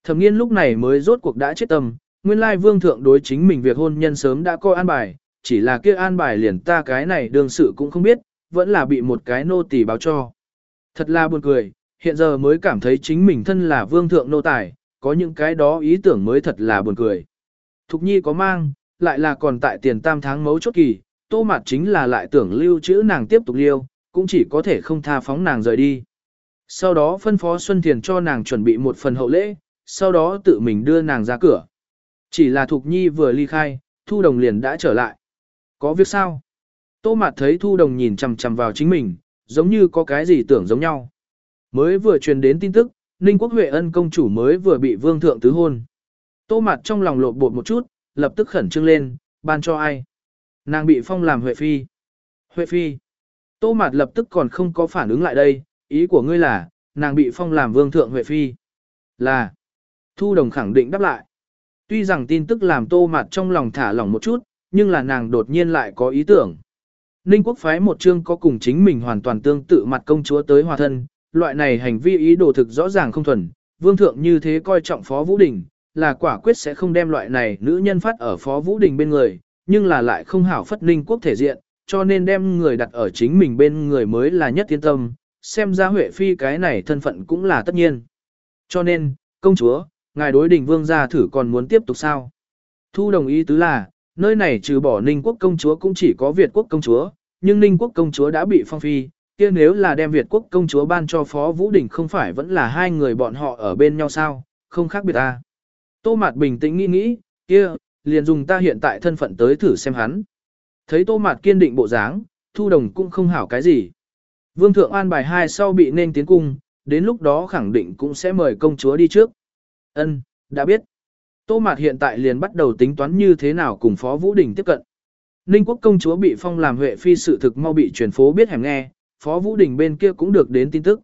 Thẩm nghiên lúc này mới rốt cuộc đã chết tâm, nguyên lai vương thượng đối chính mình việc hôn nhân sớm đã coi an bài, chỉ là kia an bài liền ta cái này đương sự cũng không biết, vẫn là bị một cái nô tỳ báo cho. Thật là buồn cười, hiện giờ mới cảm thấy chính mình thân là vương thượng nô tài, có những cái đó ý tưởng mới thật là buồn cười. Thục nhi có mang, lại là còn tại tiền tam tháng mấu chốt kỳ, tô mặt chính là lại tưởng lưu trữ nàng tiếp tục liêu, cũng chỉ có thể không tha phóng nàng rời đi. Sau đó phân phó Xuân Thiền cho nàng chuẩn bị một phần hậu lễ, sau đó tự mình đưa nàng ra cửa. Chỉ là Thục Nhi vừa ly khai, Thu Đồng liền đã trở lại. Có việc sao? Tô Mạt thấy Thu Đồng nhìn chằm chằm vào chính mình, giống như có cái gì tưởng giống nhau. Mới vừa truyền đến tin tức, Ninh Quốc Huệ Ân công chủ mới vừa bị vương thượng tứ hôn. Tô Mạt trong lòng lột bột một chút, lập tức khẩn trương lên, ban cho ai? Nàng bị phong làm Huệ Phi. Huệ Phi. Tô Mạt lập tức còn không có phản ứng lại đây, ý của ngươi là, nàng bị phong làm vương thượng Huệ Phi. Là. Thu Đồng khẳng định đáp lại. Tuy rằng tin tức làm Tô Mạt trong lòng thả lỏng một chút, nhưng là nàng đột nhiên lại có ý tưởng. Ninh quốc phái một chương có cùng chính mình hoàn toàn tương tự mặt công chúa tới hòa thân, loại này hành vi ý đồ thực rõ ràng không thuần, vương thượng như thế coi trọng Phó Vũ Đình, là quả quyết sẽ không đem loại này nữ nhân phát ở Phó Vũ Đình bên người, nhưng là lại không hảo phất Ninh quốc thể diện, cho nên đem người đặt ở chính mình bên người mới là nhất tiên tâm, xem ra Huệ Phi cái này thân phận cũng là tất nhiên. Cho nên, công chúa, ngài đối đình vương gia thử còn muốn tiếp tục sao? Thu đồng ý tứ là, nơi này trừ bỏ Ninh quốc công chúa cũng chỉ có Việt quốc công chúa, nhưng Ninh quốc công chúa đã bị phong phi, kia nếu là đem Việt quốc công chúa ban cho Phó Vũ Đình không phải vẫn là hai người bọn họ ở bên nhau sao, không khác biệt à. Tô Mạt bình tĩnh nghĩ nghĩ, kia, liền dùng ta hiện tại thân phận tới thử xem hắn. Thấy Tô Mạt kiên định bộ dáng, Thu Đồng cũng không hảo cái gì. Vương thượng an bài hai sau bị nên tiến cung, đến lúc đó khẳng định cũng sẽ mời công chúa đi trước. Ân, đã biết. Tô Mạt hiện tại liền bắt đầu tính toán như thế nào cùng Phó Vũ Đình tiếp cận. Ninh quốc công chúa bị phong làm huệ phi sự thực mau bị truyền phố biết hẻm nghe, Phó Vũ Đình bên kia cũng được đến tin tức.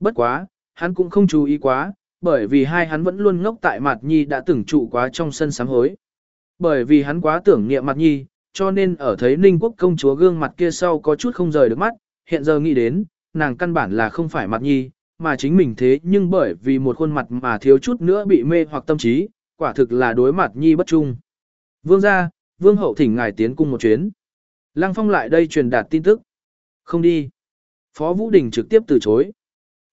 Bất quá, hắn cũng không chú ý quá, bởi vì hai hắn vẫn luôn ngốc tại Mạt Nhi đã từng trụ quá trong sân sám hối. Bởi vì hắn quá tưởng niệm Mạt Nhi, cho nên ở thấy Ninh quốc công chúa gương mặt kia sau có chút không rời được mắt, hiện giờ nghĩ đến, nàng căn bản là không phải Mạt Nhi, mà chính mình thế nhưng bởi vì một khuôn mặt mà thiếu chút nữa bị mê hoặc tâm trí, quả thực là đối mặt Nhi bất trung. Vương gia, vương hậu thỉnh ngài tiến cung một chuyến. Lăng Phong lại đây truyền đạt tin tức. Không đi. Phó Vũ Đình trực tiếp từ chối.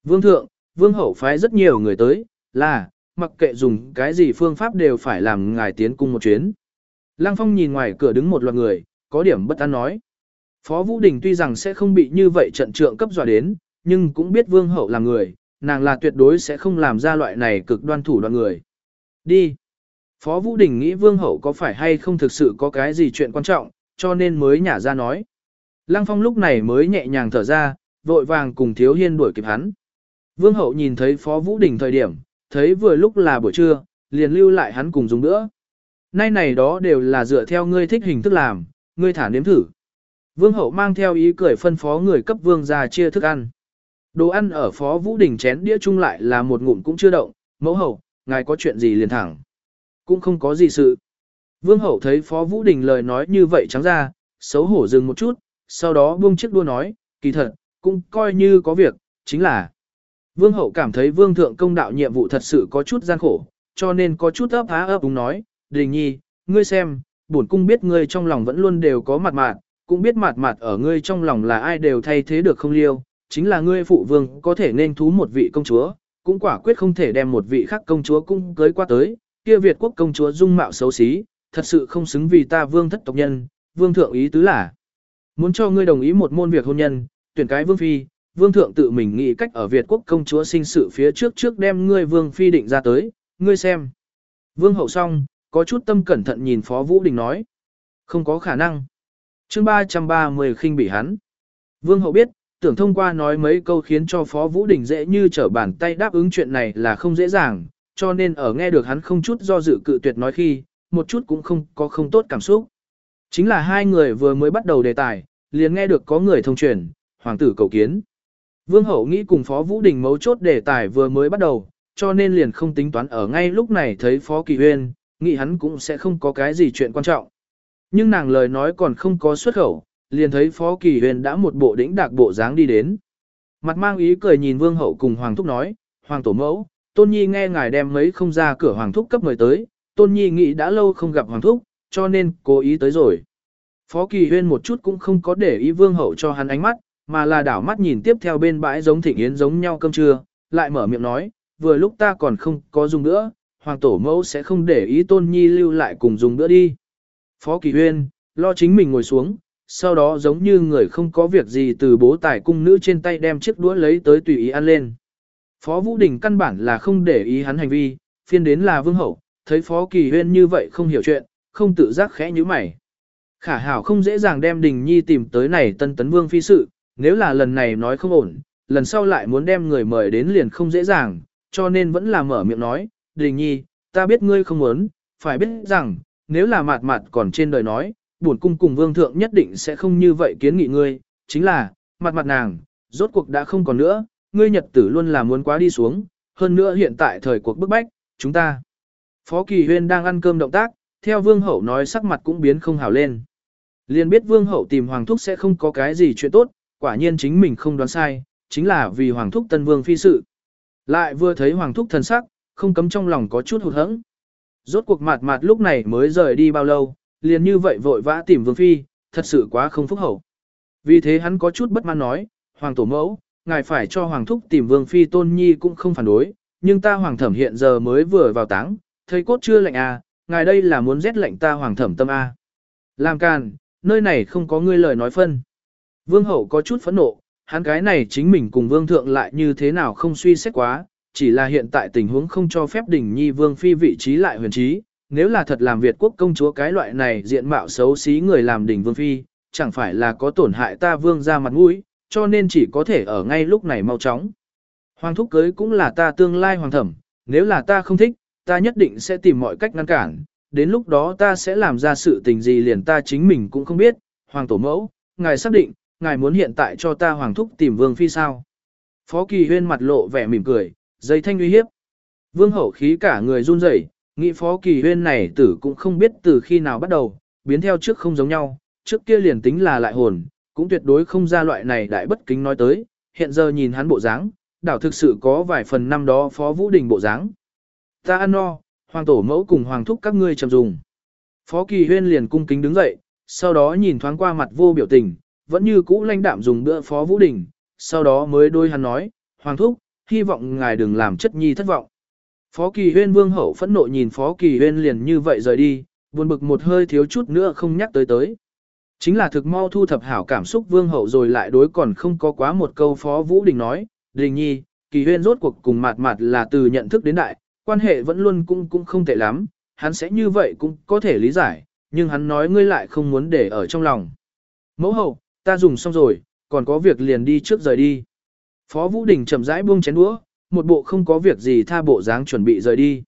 Vương thượng, vương hậu phái rất nhiều người tới, là, mặc kệ dùng cái gì phương pháp đều phải làm ngài tiến cung một chuyến. Lăng Phong nhìn ngoài cửa đứng một loạt người, có điểm bất an nói. Phó Vũ Đình tuy rằng sẽ không bị như vậy trận trượng cấp dọa đến, nhưng cũng biết vương hậu là người, nàng là tuyệt đối sẽ không làm ra loại này cực đoan thủ đoạn người. Đi. Phó Vũ Đình nghĩ vương hậu có phải hay không thực sự có cái gì chuyện quan trọng, cho nên mới nhả ra nói. Lăng Phong lúc này mới nhẹ nhàng thở ra, vội vàng cùng Thiếu Hiên đuổi kịp hắn. Vương hậu nhìn thấy Phó Vũ Đình thời điểm, thấy vừa lúc là buổi trưa, liền lưu lại hắn cùng dùng nữa. Nay này đó đều là dựa theo ngươi thích hình thức làm, ngươi thả nếm thử. Vương hậu mang theo ý cười phân phó người cấp vương ra chia thức ăn. Đồ ăn ở Phó Vũ Đình chén đĩa chung lại là một ngụm cũng chưa động, mẫu hậu, ngài có chuyện gì liền thẳng. Cũng không có gì sự. Vương hậu thấy Phó Vũ Đình lời nói như vậy trắng ra, xấu hổ dừng một chút, sau đó buông chiếc đua nói, kỳ thật, cũng coi như có việc, chính là. Vương hậu cảm thấy vương thượng công đạo nhiệm vụ thật sự có chút gian khổ, cho nên có chút ấp há ấp đúng nói, đình nhi, ngươi xem, bổn cung biết ngươi trong lòng vẫn luôn đều có mặt mạt cũng biết mặt mạt ở ngươi trong lòng là ai đều thay thế được không liêu, chính là ngươi phụ vương có thể nên thú một vị công chúa, cũng quả quyết không thể đem một vị khác công chúa cung cưới qua tới, kia Việt quốc công chúa dung mạo xấu xí, thật sự không xứng vì ta vương thất tộc nhân, vương thượng ý tứ là muốn cho ngươi đồng ý một môn việc hôn nhân, tuyển cái vương phi, vương thượng tự mình nghĩ cách ở Việt quốc công chúa sinh sự phía trước trước đem ngươi vương phi định ra tới, ngươi xem. Vương hậu xong, có chút tâm cẩn thận nhìn Phó Vũ Đình nói. Không có khả năng. chương 330 khinh bị hắn. Vương hậu biết, tưởng thông qua nói mấy câu khiến cho Phó Vũ Đình dễ như trở bàn tay đáp ứng chuyện này là không dễ dàng, cho nên ở nghe được hắn không chút do dự cự tuyệt nói khi, một chút cũng không có không tốt cảm xúc. Chính là hai người vừa mới bắt đầu đề tài, liền nghe được có người thông truyền, hoàng tử cầu kiến. Vương hậu nghĩ cùng Phó Vũ Đình mấu chốt đề tài vừa mới bắt đầu, cho nên liền không tính toán ở ngay lúc này thấy Phó Kỳ Huyên, nghĩ hắn cũng sẽ không có cái gì chuyện quan trọng. Nhưng nàng lời nói còn không có xuất khẩu, liền thấy Phó Kỳ Huyền đã một bộ đĩnh đạc bộ dáng đi đến. Mặt mang ý cười nhìn Vương Hậu cùng Hoàng Thúc nói, Hoàng Tổ Mẫu, Tôn Nhi nghe ngài đem mấy không ra cửa Hoàng Thúc cấp người tới, Tôn Nhi nghĩ đã lâu không gặp Hoàng Thúc, cho nên cố ý tới rồi. Phó Kỳ Huyên một chút cũng không có để ý Vương Hậu cho hắn ánh mắt, mà là đảo mắt nhìn tiếp theo bên bãi giống thịnh yến giống nhau cơm trưa, lại mở miệng nói, vừa lúc ta còn không có dùng nữa, Hoàng Tổ Mẫu sẽ không để ý Tôn Nhi lưu lại cùng dùng nữa đi. Phó Kỳ Huyên, lo chính mình ngồi xuống, sau đó giống như người không có việc gì từ bố tài cung nữ trên tay đem chiếc đũa lấy tới tùy ý ăn lên. Phó Vũ Đình căn bản là không để ý hắn hành vi, phiên đến là vương hậu, thấy Phó Kỳ Huyên như vậy không hiểu chuyện, không tự giác khẽ như mày. Khả hảo không dễ dàng đem Đình Nhi tìm tới này tân tấn vương phi sự, nếu là lần này nói không ổn, lần sau lại muốn đem người mời đến liền không dễ dàng, cho nên vẫn là mở miệng nói, Đình Nhi, ta biết ngươi không muốn, phải biết rằng, nếu là mạt mạt còn trên đời nói, bổn cung cùng vương thượng nhất định sẽ không như vậy kiến nghị ngươi, chính là, mặt mặt nàng, rốt cuộc đã không còn nữa, ngươi nhật tử luôn là muốn quá đi xuống, hơn nữa hiện tại thời cuộc bức bách, chúng ta. Phó Kỳ Huyên đang ăn cơm động tác, theo vương hậu nói sắc mặt cũng biến không hào lên. Liền biết vương hậu tìm hoàng thúc sẽ không có cái gì chuyện tốt, quả nhiên chính mình không đoán sai, chính là vì hoàng thúc tân vương phi sự. Lại vừa thấy hoàng thúc thần sắc, không cấm trong lòng có chút hụt hẫng. Rốt cuộc mạt mạt lúc này mới rời đi bao lâu, liền như vậy vội vã tìm vương phi, thật sự quá không phúc hậu. Vì thế hắn có chút bất mãn nói, hoàng tổ mẫu, ngài phải cho hoàng thúc tìm vương phi tôn nhi cũng không phản đối, nhưng ta hoàng thẩm hiện giờ mới vừa vào táng, thấy cốt chưa lạnh à, ngài đây là muốn rét lạnh ta hoàng thẩm tâm à. Làm càn, nơi này không có ngươi lời nói phân. Vương hậu có chút phẫn nộ, hắn cái này chính mình cùng vương thượng lại như thế nào không suy xét quá, chỉ là hiện tại tình huống không cho phép đỉnh nhi vương phi vị trí lại huyền trí, nếu là thật làm Việt quốc công chúa cái loại này diện mạo xấu xí người làm đỉnh vương phi, chẳng phải là có tổn hại ta vương ra mặt mũi, cho nên chỉ có thể ở ngay lúc này mau chóng. Hoàng thúc cưới cũng là ta tương lai hoàng thẩm, nếu là ta không thích, ta nhất định sẽ tìm mọi cách ngăn cản, đến lúc đó ta sẽ làm ra sự tình gì liền ta chính mình cũng không biết, hoàng tổ mẫu, ngài xác định, ngài muốn hiện tại cho ta hoàng thúc tìm vương phi sao. Phó kỳ huyên mặt lộ vẻ mỉm cười, dây thanh uy hiếp. Vương hậu khí cả người run rẩy, nghĩ phó kỳ huyên này tử cũng không biết từ khi nào bắt đầu, biến theo trước không giống nhau, trước kia liền tính là lại hồn, cũng tuyệt đối không ra loại này đại bất kính nói tới, hiện giờ nhìn hắn bộ dáng, đảo thực sự có vài phần năm đó phó vũ đình bộ dáng. Ta ăn no, hoàng tổ mẫu cùng hoàng thúc các ngươi chậm dùng. Phó kỳ huyên liền cung kính đứng dậy, sau đó nhìn thoáng qua mặt vô biểu tình, vẫn như cũ lãnh đạm dùng bữa phó vũ đình, sau đó mới đôi hắn nói, hoàng thúc, hy vọng ngài đừng làm chất nhi thất vọng. Phó kỳ huyên vương hậu phẫn nộ nhìn phó kỳ huyên liền như vậy rời đi, buồn bực một hơi thiếu chút nữa không nhắc tới tới. Chính là thực mau thu thập hảo cảm xúc vương hậu rồi lại đối còn không có quá một câu phó vũ đình nói, đình nhi, kỳ huyên rốt cuộc cùng mạt mạt là từ nhận thức đến đại, quan hệ vẫn luôn cũng cũng không tệ lắm, hắn sẽ như vậy cũng có thể lý giải, nhưng hắn nói ngươi lại không muốn để ở trong lòng. Mẫu hậu, ta dùng xong rồi, còn có việc liền đi trước rời đi. Phó Vũ Đình chậm rãi buông chén đũa, một bộ không có việc gì tha bộ dáng chuẩn bị rời đi.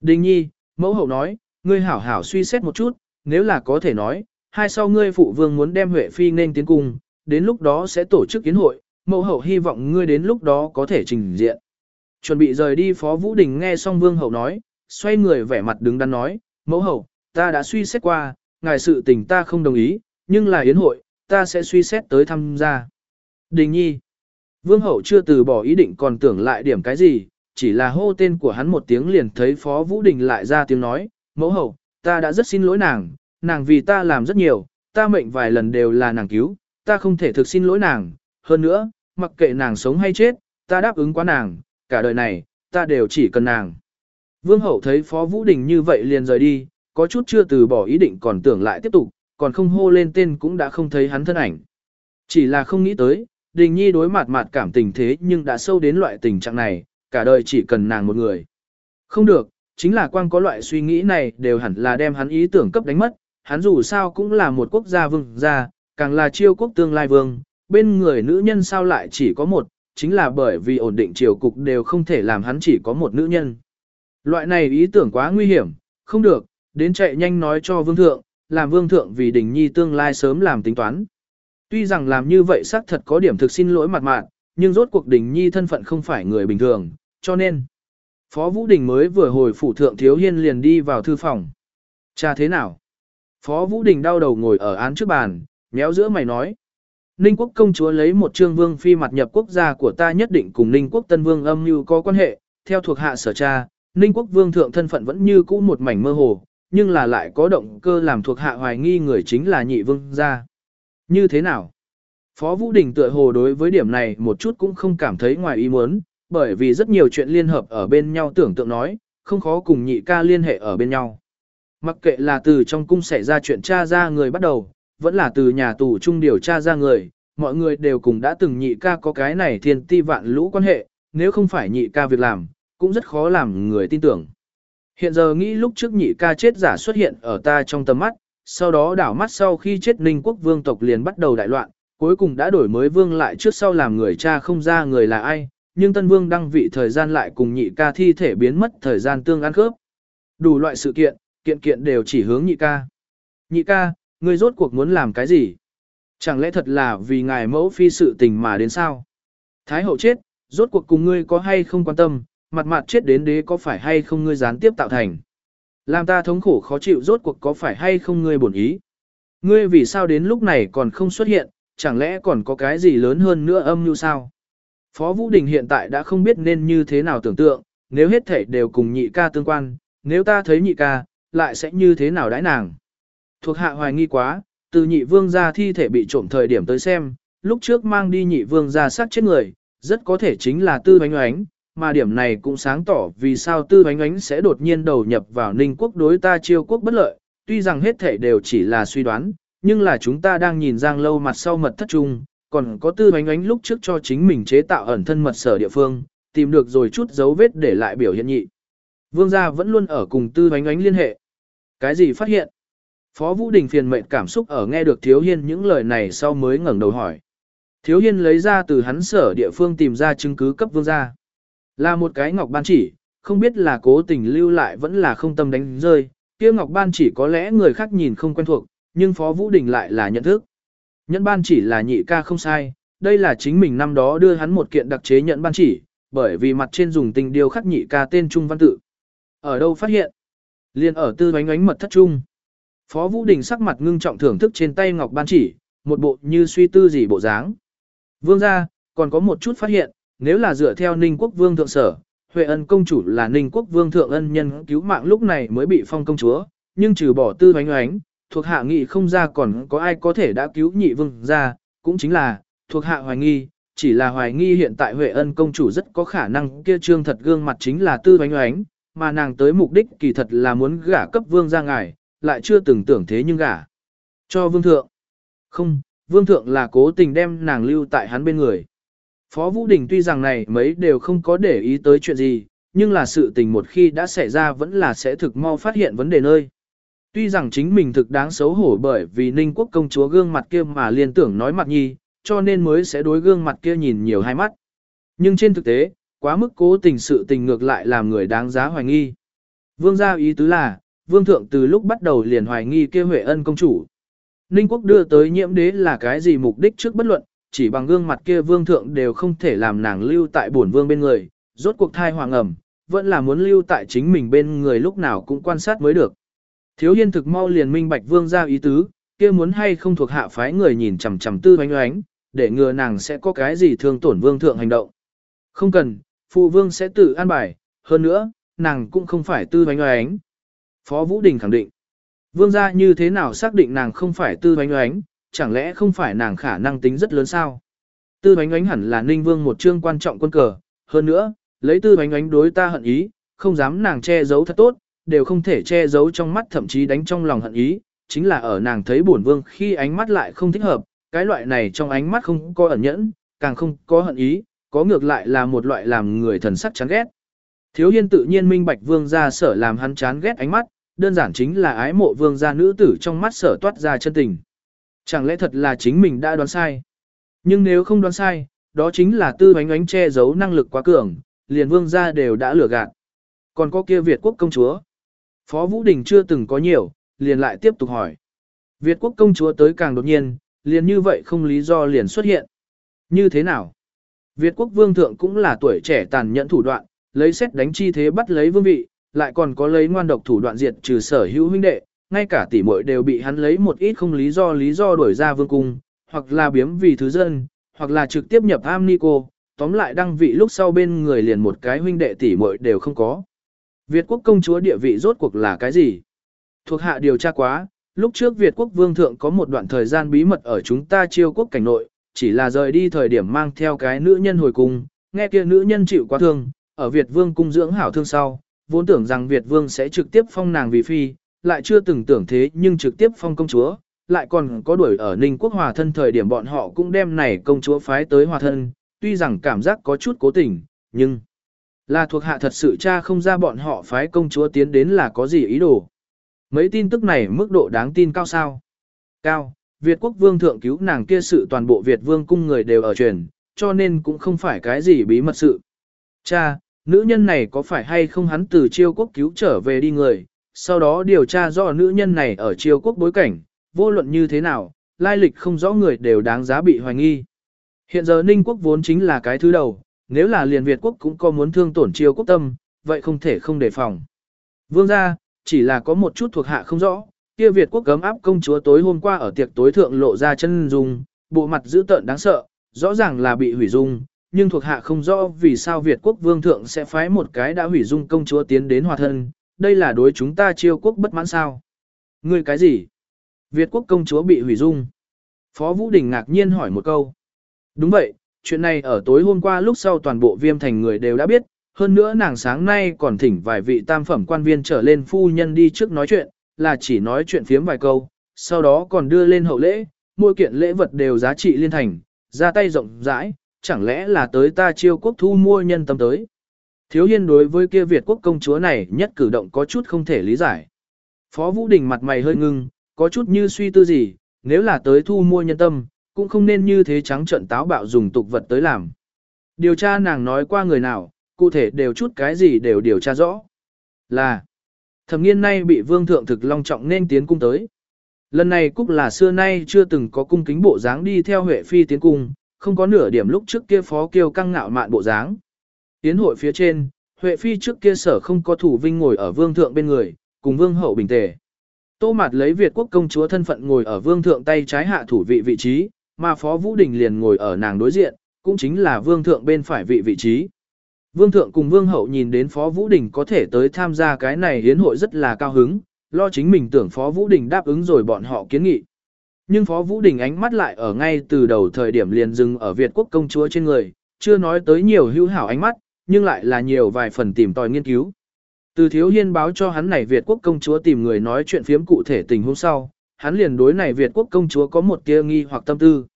Đình nhi, mẫu hậu nói, ngươi hảo hảo suy xét một chút, nếu là có thể nói, hai sau ngươi phụ vương muốn đem Huệ Phi nên tiến cung, đến lúc đó sẽ tổ chức kiến hội, mẫu hậu hy vọng ngươi đến lúc đó có thể trình diện. Chuẩn bị rời đi Phó Vũ Đình nghe xong vương hậu nói, xoay người vẻ mặt đứng đắn nói, mẫu hậu, ta đã suy xét qua, ngài sự tình ta không đồng ý, nhưng là yến hội, ta sẽ suy xét tới tham gia. Đình nhi, vương hậu chưa từ bỏ ý định còn tưởng lại điểm cái gì, chỉ là hô tên của hắn một tiếng liền thấy Phó Vũ Đình lại ra tiếng nói, mẫu hậu, ta đã rất xin lỗi nàng, nàng vì ta làm rất nhiều, ta mệnh vài lần đều là nàng cứu, ta không thể thực xin lỗi nàng, hơn nữa, mặc kệ nàng sống hay chết, ta đáp ứng quá nàng, cả đời này, ta đều chỉ cần nàng. Vương hậu thấy Phó Vũ Đình như vậy liền rời đi, có chút chưa từ bỏ ý định còn tưởng lại tiếp tục, còn không hô lên tên cũng đã không thấy hắn thân ảnh. Chỉ là không nghĩ tới, Đình Nhi đối mặt mặt cảm tình thế nhưng đã sâu đến loại tình trạng này, cả đời chỉ cần nàng một người. Không được, chính là quang có loại suy nghĩ này đều hẳn là đem hắn ý tưởng cấp đánh mất, hắn dù sao cũng là một quốc gia vương gia, càng là chiêu quốc tương lai vương, bên người nữ nhân sao lại chỉ có một, chính là bởi vì ổn định triều cục đều không thể làm hắn chỉ có một nữ nhân. Loại này ý tưởng quá nguy hiểm, không được, đến chạy nhanh nói cho vương thượng, làm vương thượng vì đình nhi tương lai sớm làm tính toán. Tuy rằng làm như vậy xác thật có điểm thực xin lỗi mặt mạn, nhưng rốt cuộc đình nhi thân phận không phải người bình thường, cho nên. Phó Vũ Đình mới vừa hồi phủ thượng thiếu hiên liền đi vào thư phòng. Cha thế nào? Phó Vũ Đình đau đầu ngồi ở án trước bàn, méo giữa mày nói. Ninh quốc công chúa lấy một trương vương phi mặt nhập quốc gia của ta nhất định cùng Ninh quốc tân vương âm như có quan hệ, theo thuộc hạ sở cha, Ninh quốc vương thượng thân phận vẫn như cũ một mảnh mơ hồ, nhưng là lại có động cơ làm thuộc hạ hoài nghi người chính là nhị vương gia. Như thế nào? Phó Vũ Đình tựa hồ đối với điểm này một chút cũng không cảm thấy ngoài ý muốn, bởi vì rất nhiều chuyện liên hợp ở bên nhau tưởng tượng nói, không khó cùng nhị ca liên hệ ở bên nhau. Mặc kệ là từ trong cung xảy ra chuyện tra ra người bắt đầu, vẫn là từ nhà tù chung điều tra ra người, mọi người đều cùng đã từng nhị ca có cái này thiên ti vạn lũ quan hệ, nếu không phải nhị ca việc làm, cũng rất khó làm người tin tưởng. Hiện giờ nghĩ lúc trước nhị ca chết giả xuất hiện ở ta trong tầm mắt, sau đó đảo mắt sau khi chết ninh quốc vương tộc liền bắt đầu đại loạn, cuối cùng đã đổi mới vương lại trước sau làm người cha không ra người là ai, nhưng tân vương đăng vị thời gian lại cùng nhị ca thi thể biến mất thời gian tương ăn khớp. Đủ loại sự kiện, kiện kiện đều chỉ hướng nhị ca. Nhị ca, ngươi rốt cuộc muốn làm cái gì? Chẳng lẽ thật là vì ngài mẫu phi sự tình mà đến sao? Thái hậu chết, rốt cuộc cùng ngươi có hay không quan tâm, mặt mặt chết đến đế có phải hay không ngươi gián tiếp tạo thành? Làm ta thống khổ khó chịu rốt cuộc có phải hay không ngươi bổn ý? Ngươi vì sao đến lúc này còn không xuất hiện, chẳng lẽ còn có cái gì lớn hơn nữa âm như sao? Phó Vũ Đình hiện tại đã không biết nên như thế nào tưởng tượng, nếu hết thể đều cùng nhị ca tương quan, nếu ta thấy nhị ca, lại sẽ như thế nào đãi nàng? Thuộc hạ hoài nghi quá, từ nhị vương ra thi thể bị trộm thời điểm tới xem, lúc trước mang đi nhị vương ra sát chết người, rất có thể chính là tư bánh oánh, mà điểm này cũng sáng tỏ vì sao tư ánh ánh sẽ đột nhiên đầu nhập vào ninh quốc đối ta chiêu quốc bất lợi, tuy rằng hết thể đều chỉ là suy đoán, nhưng là chúng ta đang nhìn giang lâu mặt sau mật thất trung, còn có tư ánh ánh lúc trước cho chính mình chế tạo ẩn thân mật sở địa phương, tìm được rồi chút dấu vết để lại biểu hiện nhị. Vương gia vẫn luôn ở cùng tư ánh ánh liên hệ. Cái gì phát hiện? Phó Vũ Đình phiền mệnh cảm xúc ở nghe được Thiếu Hiên những lời này sau mới ngẩng đầu hỏi. Thiếu Hiên lấy ra từ hắn sở địa phương tìm ra chứng cứ cấp vương gia. Là một cái ngọc ban chỉ, không biết là cố tình lưu lại vẫn là không tâm đánh rơi, kia ngọc ban chỉ có lẽ người khác nhìn không quen thuộc, nhưng Phó Vũ Đình lại là nhận thức. Nhẫn ban chỉ là nhị ca không sai, đây là chính mình năm đó đưa hắn một kiện đặc chế nhận ban chỉ, bởi vì mặt trên dùng tình điều khắc nhị ca tên Trung Văn Tự. Ở đâu phát hiện? Liên ở tư bánh ánh mật thất trung. Phó Vũ Đình sắc mặt ngưng trọng thưởng thức trên tay ngọc ban chỉ, một bộ như suy tư gì bộ dáng. Vương gia, còn có một chút phát hiện, nếu là dựa theo Ninh Quốc Vương thượng sở, Huệ Ân công chủ là Ninh Quốc Vương thượng ân nhân cứu mạng lúc này mới bị phong công chúa, nhưng trừ bỏ tư Hoánh Hoánh, thuộc hạ nghị không ra còn có ai có thể đã cứu nhị vương ra, cũng chính là, thuộc hạ hoài nghi, chỉ là hoài nghi hiện tại Huệ Ân công chủ rất có khả năng kia trương thật gương mặt chính là tư Hoánh Hoánh, mà nàng tới mục đích kỳ thật là muốn gả cấp vương ra ngài, lại chưa từng tưởng thế nhưng gả cho vương thượng. Không, vương thượng là cố tình đem nàng lưu tại hắn bên người. Phó Vũ Đình tuy rằng này mấy đều không có để ý tới chuyện gì, nhưng là sự tình một khi đã xảy ra vẫn là sẽ thực mau phát hiện vấn đề nơi. Tuy rằng chính mình thực đáng xấu hổ bởi vì Ninh Quốc công chúa gương mặt kia mà liên tưởng nói mặt nhi, cho nên mới sẽ đối gương mặt kia nhìn nhiều hai mắt. Nhưng trên thực tế, quá mức cố tình sự tình ngược lại làm người đáng giá hoài nghi. Vương gia ý tứ là, vương thượng từ lúc bắt đầu liền hoài nghi kia Huệ ân công chủ. Ninh quốc đưa tới nhiễm đế là cái gì mục đích trước bất luận, chỉ bằng gương mặt kia vương thượng đều không thể làm nàng lưu tại bổn vương bên người, rốt cuộc thai hoàng ẩm, vẫn là muốn lưu tại chính mình bên người lúc nào cũng quan sát mới được. Thiếu hiên thực mau liền minh bạch vương ra ý tứ, kia muốn hay không thuộc hạ phái người nhìn chằm chằm tư oánh oánh, để ngừa nàng sẽ có cái gì thương tổn vương thượng hành động. Không cần, phụ vương sẽ tự an bài, hơn nữa, nàng cũng không phải tư oánh oánh. Phó Vũ Đình khẳng định, vương gia như thế nào xác định nàng không phải tư oánh oánh, chẳng lẽ không phải nàng khả năng tính rất lớn sao? Tư Hoánh Hoánh hẳn là ninh vương một chương quan trọng quân cờ, hơn nữa, lấy tư Hoánh Hoánh đối ta hận ý, không dám nàng che giấu thật tốt, đều không thể che giấu trong mắt thậm chí đánh trong lòng hận ý, chính là ở nàng thấy bổn vương khi ánh mắt lại không thích hợp, cái loại này trong ánh mắt không có ẩn nhẫn, càng không có hận ý, có ngược lại là một loại làm người thần sắc chán ghét. Thiếu hiên tự nhiên minh bạch vương gia sở làm hắn chán ghét ánh mắt, đơn giản chính là ái mộ vương gia nữ tử trong mắt sở toát ra chân tình. Chẳng lẽ thật là chính mình đã đoán sai? Nhưng nếu không đoán sai, đó chính là tư bánh ánh che giấu năng lực quá cường, liền vương gia đều đã lừa gạt. Còn có kia Việt quốc công chúa. Phó Vũ Đình chưa từng có nhiều, liền lại tiếp tục hỏi. Việt quốc công chúa tới càng đột nhiên, liền như vậy không lý do liền xuất hiện. Như thế nào? Việt quốc vương thượng cũng là tuổi trẻ tàn nhẫn thủ đoạn, lấy xét đánh chi thế bắt lấy vương vị, lại còn có lấy ngoan độc thủ đoạn diệt trừ sở hữu huynh đệ, ngay cả tỷ muội đều bị hắn lấy một ít không lý do lý do đuổi ra vương cung, hoặc là biếm vì thứ dân, hoặc là trực tiếp nhập am nico, tóm lại đăng vị lúc sau bên người liền một cái huynh đệ tỷ muội đều không có. Việt quốc công chúa địa vị rốt cuộc là cái gì? Thuộc hạ điều tra quá, lúc trước Việt quốc vương thượng có một đoạn thời gian bí mật ở chúng ta chiêu quốc cảnh nội, chỉ là rời đi thời điểm mang theo cái nữ nhân hồi cung, nghe kia nữ nhân chịu quá thương, ở Việt vương cung dưỡng hảo thương sau, vốn tưởng rằng Việt vương sẽ trực tiếp phong nàng vì phi, lại chưa từng tưởng thế nhưng trực tiếp phong công chúa, lại còn có đuổi ở Ninh quốc hòa thân thời điểm bọn họ cũng đem này công chúa phái tới hòa thân, tuy rằng cảm giác có chút cố tình, nhưng là thuộc hạ thật sự cha không ra bọn họ phái công chúa tiến đến là có gì ý đồ. Mấy tin tức này mức độ đáng tin cao sao? Cao, Việt quốc vương thượng cứu nàng kia sự toàn bộ Việt vương cung người đều ở truyền, cho nên cũng không phải cái gì bí mật sự. Cha, nữ nhân này có phải hay không hắn từ chiêu quốc cứu trở về đi người, sau đó điều tra rõ nữ nhân này ở triều quốc bối cảnh, vô luận như thế nào, lai lịch không rõ người đều đáng giá bị hoài nghi. Hiện giờ Ninh quốc vốn chính là cái thứ đầu, nếu là liền Việt quốc cũng có muốn thương tổn triều quốc tâm, vậy không thể không đề phòng. Vương gia, chỉ là có một chút thuộc hạ không rõ, kia Việt quốc cấm áp công chúa tối hôm qua ở tiệc tối thượng lộ ra chân dung, bộ mặt dữ tợn đáng sợ, rõ ràng là bị hủy dung, nhưng thuộc hạ không rõ vì sao Việt quốc vương thượng sẽ phái một cái đã hủy dung công chúa tiến đến hòa thân, đây là đối chúng ta chiêu quốc bất mãn sao. Ngươi cái gì? Việt quốc công chúa bị hủy dung. Phó Vũ Đình ngạc nhiên hỏi một câu. Đúng vậy, chuyện này ở tối hôm qua lúc sau toàn bộ viêm thành người đều đã biết, hơn nữa nàng sáng nay còn thỉnh vài vị tam phẩm quan viên trở lên phu nhân đi trước nói chuyện, là chỉ nói chuyện phiếm vài câu, sau đó còn đưa lên hậu lễ, mỗi kiện lễ vật đều giá trị liên thành, ra tay rộng rãi, chẳng lẽ là tới ta chiêu quốc thu mua nhân tâm tới. Thiếu hiên đối với kia Việt quốc công chúa này nhất cử động có chút không thể lý giải. Phó Vũ Đình mặt mày hơi ngưng, có chút như suy tư gì, nếu là tới thu mua nhân tâm, cũng không nên như thế trắng trận táo bạo dùng tục vật tới làm. Điều tra nàng nói qua người nào, cụ thể đều chút cái gì đều điều tra rõ. Là, thẩm nghiên nay bị vương thượng thực long trọng nên tiến cung tới. Lần này cúc là xưa nay chưa từng có cung kính bộ dáng đi theo Huệ Phi tiến cung, không có nửa điểm lúc trước kia phó kiêu căng ngạo mạn bộ dáng. Tiến hội phía trên, Huệ Phi trước kia sở không có thủ vinh ngồi ở vương thượng bên người, cùng vương hậu bình tề. Tô Mạt lấy Việt quốc công chúa thân phận ngồi ở vương thượng tay trái hạ thủ vị vị trí, mà Phó Vũ Đình liền ngồi ở nàng đối diện, cũng chính là vương thượng bên phải vị vị trí. Vương thượng cùng vương hậu nhìn đến Phó Vũ Đình có thể tới tham gia cái này hiến hội rất là cao hứng, lo chính mình tưởng Phó Vũ Đình đáp ứng rồi bọn họ kiến nghị. Nhưng Phó Vũ Đình ánh mắt lại ở ngay từ đầu thời điểm liền dừng ở Việt quốc công chúa trên người, chưa nói tới nhiều hữu hảo ánh mắt, nhưng lại là nhiều vài phần tìm tòi nghiên cứu. Từ thiếu hiên báo cho hắn này Việt quốc công chúa tìm người nói chuyện phiếm cụ thể tình huống sau, hắn liền đối này Việt quốc công chúa có một tia nghi hoặc tâm tư.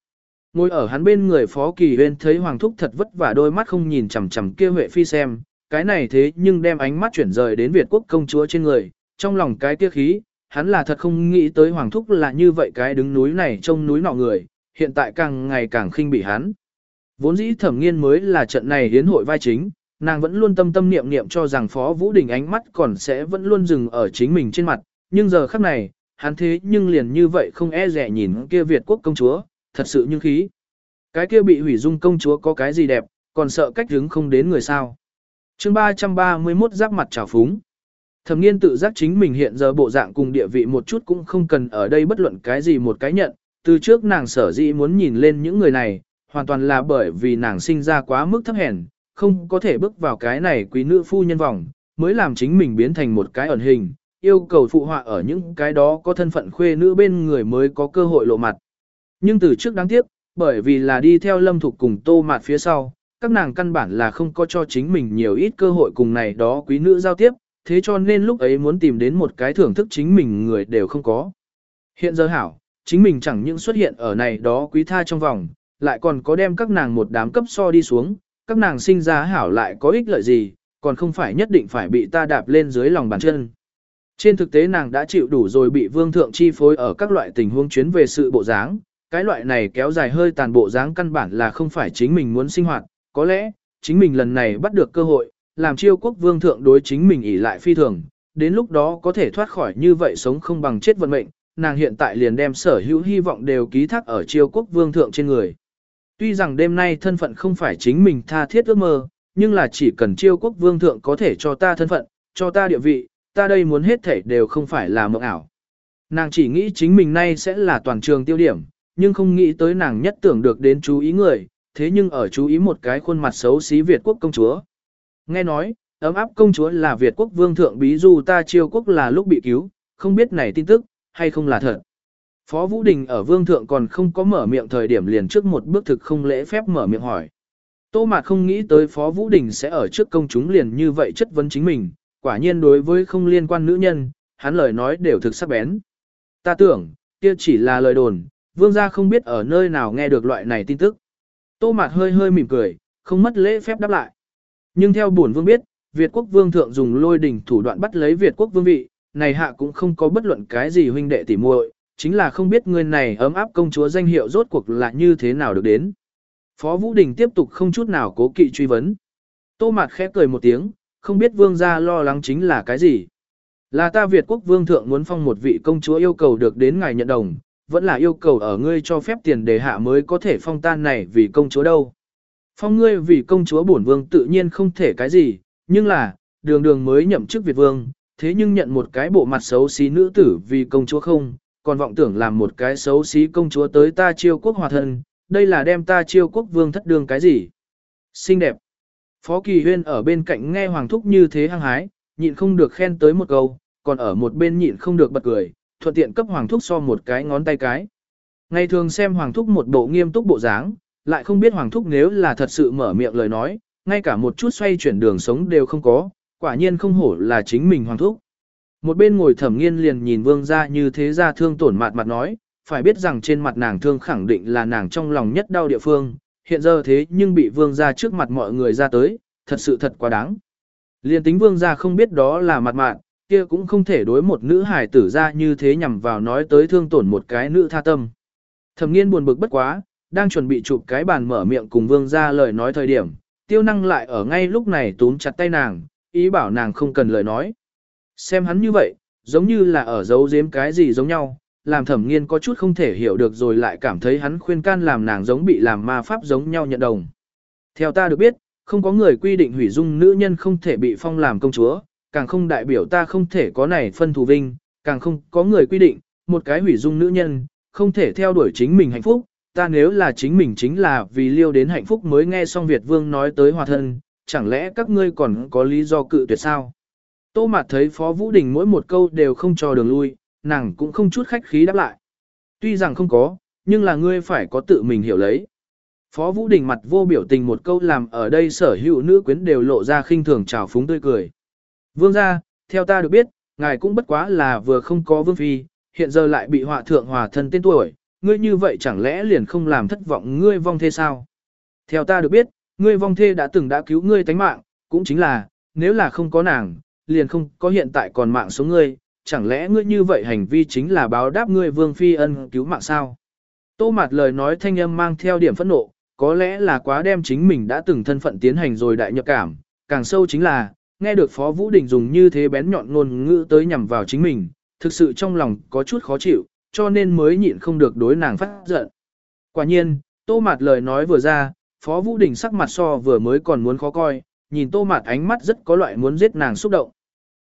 Ngồi ở hắn bên người Phó Kỳ Huyên thấy Hoàng Thúc thật vất vả đôi mắt không nhìn chằm chằm kia Huệ Phi xem, cái này thế nhưng đem ánh mắt chuyển rời đến Việt quốc công chúa trên người, trong lòng cái tia khí, hắn là thật không nghĩ tới Hoàng Thúc là như vậy cái đứng núi này trông núi nọ người, hiện tại càng ngày càng khinh bị hắn. Vốn dĩ thẩm nghiên mới là trận này hiến hội vai chính, nàng vẫn luôn tâm tâm niệm niệm cho rằng Phó Vũ Đình ánh mắt còn sẽ vẫn luôn dừng ở chính mình trên mặt, nhưng giờ khắc này, hắn thế nhưng liền như vậy không e rẻ nhìn kia Việt quốc công chúa, thật sự như khí. Cái kia bị hủy dung công chúa có cái gì đẹp, còn sợ cách đứng không đến người sao. chương 331 giáp mặt trào phúng. Thẩm nghiên tự giác chính mình hiện giờ bộ dạng cùng địa vị một chút cũng không cần ở đây bất luận cái gì một cái nhận, từ trước nàng sở dĩ muốn nhìn lên những người này, hoàn toàn là bởi vì nàng sinh ra quá mức thấp hèn, không có thể bước vào cái này quý nữ phu nhân vòng, mới làm chính mình biến thành một cái ẩn hình, yêu cầu phụ họa ở những cái đó có thân phận khuê nữ bên người mới có cơ hội lộ mặt. Nhưng từ trước đáng tiếc, bởi vì là đi theo lâm thục cùng tô mạt phía sau, các nàng căn bản là không có cho chính mình nhiều ít cơ hội cùng này đó quý nữ giao tiếp, thế cho nên lúc ấy muốn tìm đến một cái thưởng thức chính mình người đều không có. Hiện giờ hảo, chính mình chẳng những xuất hiện ở này đó quý tha trong vòng, lại còn có đem các nàng một đám cấp so đi xuống, các nàng sinh ra hảo lại có ích lợi gì, còn không phải nhất định phải bị ta đạp lên dưới lòng bàn chân. Trên thực tế nàng đã chịu đủ rồi bị vương thượng chi phối ở các loại tình huống chuyến về sự bộ dáng, cái loại này kéo dài hơi tàn bộ dáng căn bản là không phải chính mình muốn sinh hoạt, có lẽ, chính mình lần này bắt được cơ hội, làm chiêu quốc vương thượng đối chính mình ỉ lại phi thường, đến lúc đó có thể thoát khỏi như vậy sống không bằng chết vận mệnh, nàng hiện tại liền đem sở hữu hy vọng đều ký thác ở chiêu quốc vương thượng trên người. Tuy rằng đêm nay thân phận không phải chính mình tha thiết ước mơ, nhưng là chỉ cần chiêu quốc vương thượng có thể cho ta thân phận, cho ta địa vị, ta đây muốn hết thể đều không phải là mộng ảo. Nàng chỉ nghĩ chính mình nay sẽ là toàn trường tiêu điểm, nhưng không nghĩ tới nàng nhất tưởng được đến chú ý người, thế nhưng ở chú ý một cái khuôn mặt xấu xí Việt quốc công chúa. Nghe nói, ấm áp công chúa là Việt quốc vương thượng bí dù ta chiêu quốc là lúc bị cứu, không biết này tin tức, hay không là thật. Phó Vũ Đình ở vương thượng còn không có mở miệng thời điểm liền trước một bước thực không lễ phép mở miệng hỏi. Tô Mạt không nghĩ tới Phó Vũ Đình sẽ ở trước công chúng liền như vậy chất vấn chính mình, quả nhiên đối với không liên quan nữ nhân, hắn lời nói đều thực sắc bén. Ta tưởng, kia chỉ là lời đồn, vương gia không biết ở nơi nào nghe được loại này tin tức. Tô Mạt hơi hơi mỉm cười, không mất lễ phép đáp lại. Nhưng theo bổn vương biết, Việt quốc vương thượng dùng lôi đình thủ đoạn bắt lấy Việt quốc vương vị, này hạ cũng không có bất luận cái gì huynh đệ tỉ muội, chính là không biết người này ấm áp công chúa danh hiệu rốt cuộc là như thế nào được đến. Phó Vũ Đình tiếp tục không chút nào cố kỵ truy vấn. Tô Mạt khẽ cười một tiếng, không biết vương gia lo lắng chính là cái gì. Là ta Việt quốc vương thượng muốn phong một vị công chúa yêu cầu được đến ngài nhận đồng, vẫn là yêu cầu ở ngươi cho phép tiền đề hạ mới có thể phong tan này vì công chúa đâu. Phong ngươi vì công chúa bổn vương tự nhiên không thể cái gì, nhưng là, đường đường mới nhậm chức Việt vương, thế nhưng nhận một cái bộ mặt xấu xí nữ tử vì công chúa không, còn vọng tưởng làm một cái xấu xí công chúa tới ta chiêu quốc hòa thân, đây là đem ta chiêu quốc vương thất đường cái gì? Xinh đẹp. Phó Kỳ Huyên ở bên cạnh nghe Hoàng Thúc như thế hăng hái, nhịn không được khen tới một câu, còn ở một bên nhịn không được bật cười, thuận tiện cấp Hoàng Thúc so một cái ngón tay cái. Ngày thường xem Hoàng Thúc một bộ nghiêm túc bộ dáng, lại không biết Hoàng Thúc nếu là thật sự mở miệng lời nói, ngay cả một chút xoay chuyển đường sống đều không có, quả nhiên không hổ là chính mình Hoàng Thúc. Một bên ngồi thẩm nghiên liền nhìn vương ra như thế ra thương tổn mặt mặt nói, phải biết rằng trên mặt nàng thương khẳng định là nàng trong lòng nhất đau địa phương, hiện giờ thế nhưng bị vương ra trước mặt mọi người ra tới, thật sự thật quá đáng. Liên tính vương ra không biết đó là mặt mạn, kia cũng không thể đối một nữ hải tử ra như thế nhằm vào nói tới thương tổn một cái nữ tha tâm. Thẩm nghiên buồn bực bất quá, đang chuẩn bị chụp cái bàn mở miệng cùng vương ra lời nói thời điểm, tiêu năng lại ở ngay lúc này túm chặt tay nàng, ý bảo nàng không cần lời nói. Xem hắn như vậy, giống như là ở giấu giếm cái gì giống nhau, làm thẩm nghiên có chút không thể hiểu được rồi lại cảm thấy hắn khuyên can làm nàng giống bị làm ma pháp giống nhau nhận đồng. Theo ta được biết, không có người quy định hủy dung nữ nhân không thể bị phong làm công chúa, càng không đại biểu ta không thể có này phân thù vinh, càng không có người quy định, một cái hủy dung nữ nhân, không thể theo đuổi chính mình hạnh phúc, ta nếu là chính mình chính là vì liêu đến hạnh phúc mới nghe xong Việt Vương nói tới hòa thân, chẳng lẽ các ngươi còn có lý do cự tuyệt sao? Tô Mạt thấy Phó Vũ Đình mỗi một câu đều không cho đường lui, nàng cũng không chút khách khí đáp lại. Tuy rằng không có, nhưng là ngươi phải có tự mình hiểu lấy. Phó Vũ Đình mặt vô biểu tình một câu làm ở đây sở hữu nữ quyến đều lộ ra khinh thường trào phúng tươi cười. Vương gia, theo ta được biết, ngài cũng bất quá là vừa không có vương phi, hiện giờ lại bị họa thượng hòa thân tên tuổi, ngươi như vậy chẳng lẽ liền không làm thất vọng ngươi vong thê sao? Theo ta được biết, ngươi vong thê đã từng đã cứu ngươi tánh mạng, cũng chính là, nếu là không có nàng, liền không có hiện tại còn mạng sống ngươi, chẳng lẽ ngươi như vậy hành vi chính là báo đáp ngươi vương phi ân cứu mạng sao? Tô mạt lời nói thanh âm mang theo điểm phẫn nộ, có lẽ là quá đem chính mình đã từng thân phận tiến hành rồi đại nhập cảm, càng sâu chính là, nghe được Phó Vũ Đình dùng như thế bén nhọn ngôn ngữ tới nhằm vào chính mình, thực sự trong lòng có chút khó chịu, cho nên mới nhịn không được đối nàng phát giận. Quả nhiên, Tô Mạt lời nói vừa ra, Phó Vũ Đình sắc mặt so vừa mới còn muốn khó coi, nhìn Tô Mạt ánh mắt rất có loại muốn giết nàng xúc động.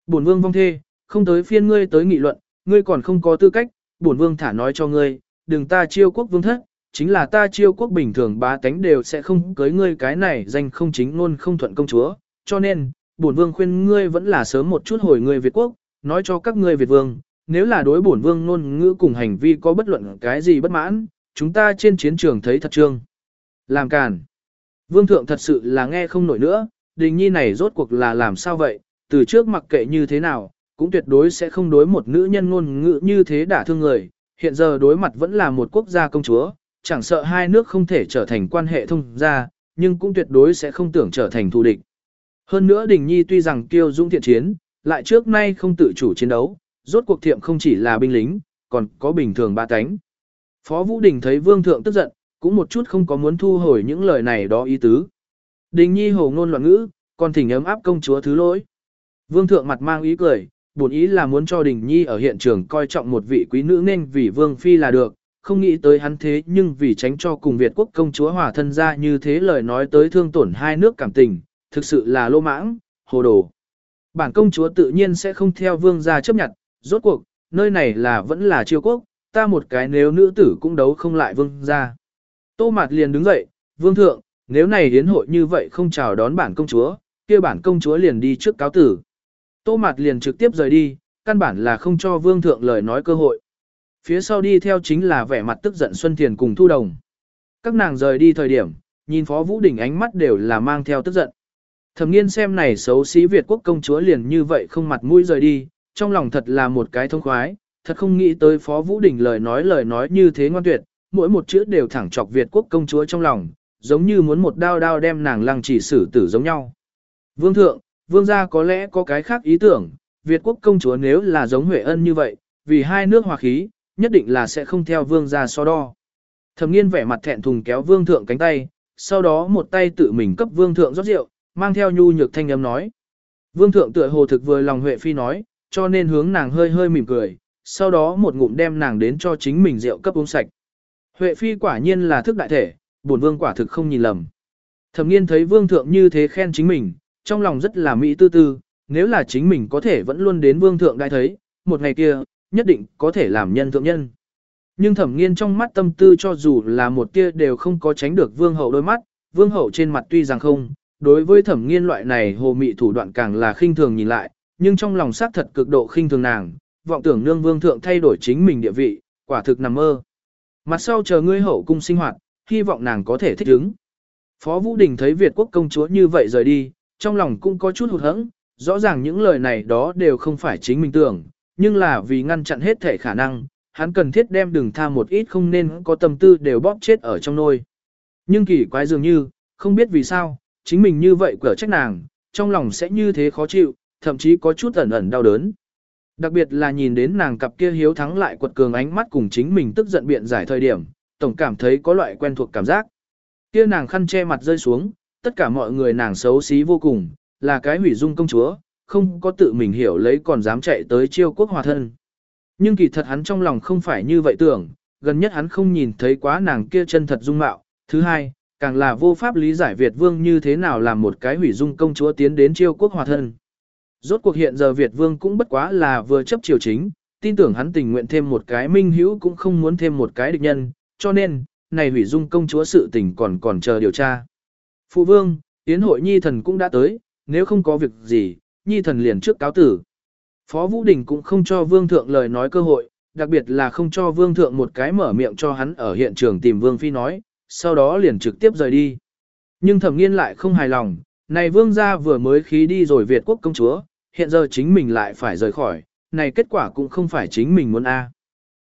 Bổn vương vong thê, không tới phiên ngươi tới nghị luận, ngươi còn không có tư cách, bổn vương thả nói cho ngươi, đừng ta chiêu quốc vương thất, chính là ta chiêu quốc bình thường bá tánh đều sẽ không cưới ngươi cái này danh không chính luôn không thuận công chúa, cho nên, bổn vương khuyên ngươi vẫn là sớm một chút hồi ngươi Việt quốc, nói cho các ngươi Việt vương, nếu là đối bổn vương ngôn ngữ cùng hành vi có bất luận cái gì bất mãn, chúng ta trên chiến trường thấy thật trương. Làm càn. Vương thượng thật sự là nghe không nổi nữa, đình nhi này rốt cuộc là làm sao vậy, từ trước mặc kệ như thế nào, cũng tuyệt đối sẽ không đối một nữ nhân ngôn ngữ như thế đả thương người, hiện giờ đối mặt vẫn là một quốc gia công chúa, chẳng sợ hai nước không thể trở thành quan hệ thông gia, nhưng cũng tuyệt đối sẽ không tưởng trở thành thù địch. Hơn nữa Đình Nhi tuy rằng kiêu dũng thiện chiến, lại trước nay không tự chủ chiến đấu, rốt cuộc thiệm không chỉ là binh lính, còn có bình thường ba cánh. Phó Vũ Đình thấy Vương Thượng tức giận, cũng một chút không có muốn thu hồi những lời này đó ý tứ. Đình Nhi hồ ngôn loạn ngữ, còn thỉnh ấm áp công chúa thứ lỗi. Vương Thượng mặt mang ý cười, buồn ý là muốn cho Đình Nhi ở hiện trường coi trọng một vị quý nữ nên vì Vương Phi là được, không nghĩ tới hắn thế nhưng vì tránh cho cùng Việt quốc công chúa hòa thân ra như thế lời nói tới thương tổn hai nước cảm tình, thực sự là lô mãng, hồ đồ. Bản công chúa tự nhiên sẽ không theo vương gia chấp nhận, rốt cuộc, nơi này là vẫn là triều quốc, ta một cái nếu nữ tử cũng đấu không lại vương gia. Tô Mạt liền đứng dậy, vương thượng, nếu này hiến hội như vậy không chào đón bản công chúa, kia bản công chúa liền đi trước cáo tử. Tô Mạt liền trực tiếp rời đi, căn bản là không cho vương thượng lời nói cơ hội. Phía sau đi theo chính là vẻ mặt tức giận Xuân Thiền cùng Thu Đồng. Các nàng rời đi thời điểm, nhìn Phó Vũ Đình ánh mắt đều là mang theo tức giận. Thẩm nghiên xem này xấu xí Việt quốc công chúa liền như vậy không mặt mũi rời đi, trong lòng thật là một cái thông khoái, thật không nghĩ tới Phó Vũ Đình lời nói lời nói như thế ngoan tuyệt, mỗi một chữ đều thẳng chọc Việt quốc công chúa trong lòng, giống như muốn một đao đao đem nàng lăng chỉ xử tử giống nhau. Vương thượng, vương gia có lẽ có cái khác ý tưởng, Việt quốc công chúa nếu là giống Huệ Ân như vậy, vì hai nước hòa khí, nhất định là sẽ không theo vương gia so đo. Thẩm nghiên vẻ mặt thẹn thùng kéo vương thượng cánh tay, sau đó một tay tự mình cấp vương thượng rót rượu, mang theo nhu nhược thanh âm nói. Vương thượng tựa hồ thực vừa lòng Huệ Phi nói, cho nên hướng nàng hơi hơi mỉm cười, sau đó một ngụm đem nàng đến cho chính mình rượu cấp uống sạch. Huệ Phi quả nhiên là thức đại thể, bổn vương quả thực không nhìn lầm. Thẩm nghiên thấy vương thượng như thế khen chính mình, trong lòng rất là mỹ tư tư, nếu là chính mình có thể vẫn luôn đến vương thượng đại thấy, một ngày kia, nhất định có thể làm nhân thượng nhân. Nhưng thẩm nghiên trong mắt tâm tư cho dù là một tia đều không có tránh được vương hậu đôi mắt, vương hậu trên mặt tuy rằng không, đối với thẩm nghiên loại này hồ mị thủ đoạn càng là khinh thường nhìn lại, nhưng trong lòng xác thật cực độ khinh thường nàng, vọng tưởng nương vương thượng thay đổi chính mình địa vị, quả thực nằm mơ. Mặt sau chờ ngươi hậu cung sinh hoạt, hy vọng nàng có thể thích ứng. Phó Vũ Đình thấy Việt quốc công chúa như vậy rời đi, trong lòng cũng có chút hụt hẫng, rõ ràng những lời này đó đều không phải chính mình tưởng, nhưng là vì ngăn chặn hết thể khả năng, hắn cần thiết đem đừng tha một ít không nên có tâm tư đều bóp chết ở trong nôi. Nhưng kỳ quái dường như, không biết vì sao, chính mình như vậy cỡ trách nàng, trong lòng sẽ như thế khó chịu, thậm chí có chút ẩn ẩn đau đớn. Đặc biệt là nhìn đến nàng cặp kia hiếu thắng lại quật cường ánh mắt cùng chính mình tức giận biện giải thời điểm, tổng cảm thấy có loại quen thuộc cảm giác. Kia nàng khăn che mặt rơi xuống, tất cả mọi người nàng xấu xí vô cùng, là cái hủy dung công chúa, không có tự mình hiểu lấy còn dám chạy tới chiêu quốc hòa thân. Nhưng kỳ thật hắn trong lòng không phải như vậy tưởng, gần nhất hắn không nhìn thấy quá nàng kia chân thật dung mạo. Thứ hai, càng là vô pháp lý giải Việt vương như thế nào làm một cái hủy dung công chúa tiến đến chiêu quốc hòa thân. Rốt cuộc hiện giờ Việt vương cũng bất quá là vừa chấp triều chính, tin tưởng hắn tình nguyện thêm một cái minh hữu cũng không muốn thêm một cái địch nhân, cho nên, này hủy dung công chúa sự tình còn còn chờ điều tra. Phụ vương, tiến hội nhi thần cũng đã tới, nếu không có việc gì, nhi thần liền trước cáo tử. Phó Vũ Đình cũng không cho vương thượng lời nói cơ hội, đặc biệt là không cho vương thượng một cái mở miệng cho hắn ở hiện trường tìm vương phi nói, sau đó liền trực tiếp rời đi. Nhưng thẩm nghiên lại không hài lòng, này vương gia vừa mới khí đi rồi Việt quốc công chúa, hiện giờ chính mình lại phải rời khỏi, này kết quả cũng không phải chính mình muốn a.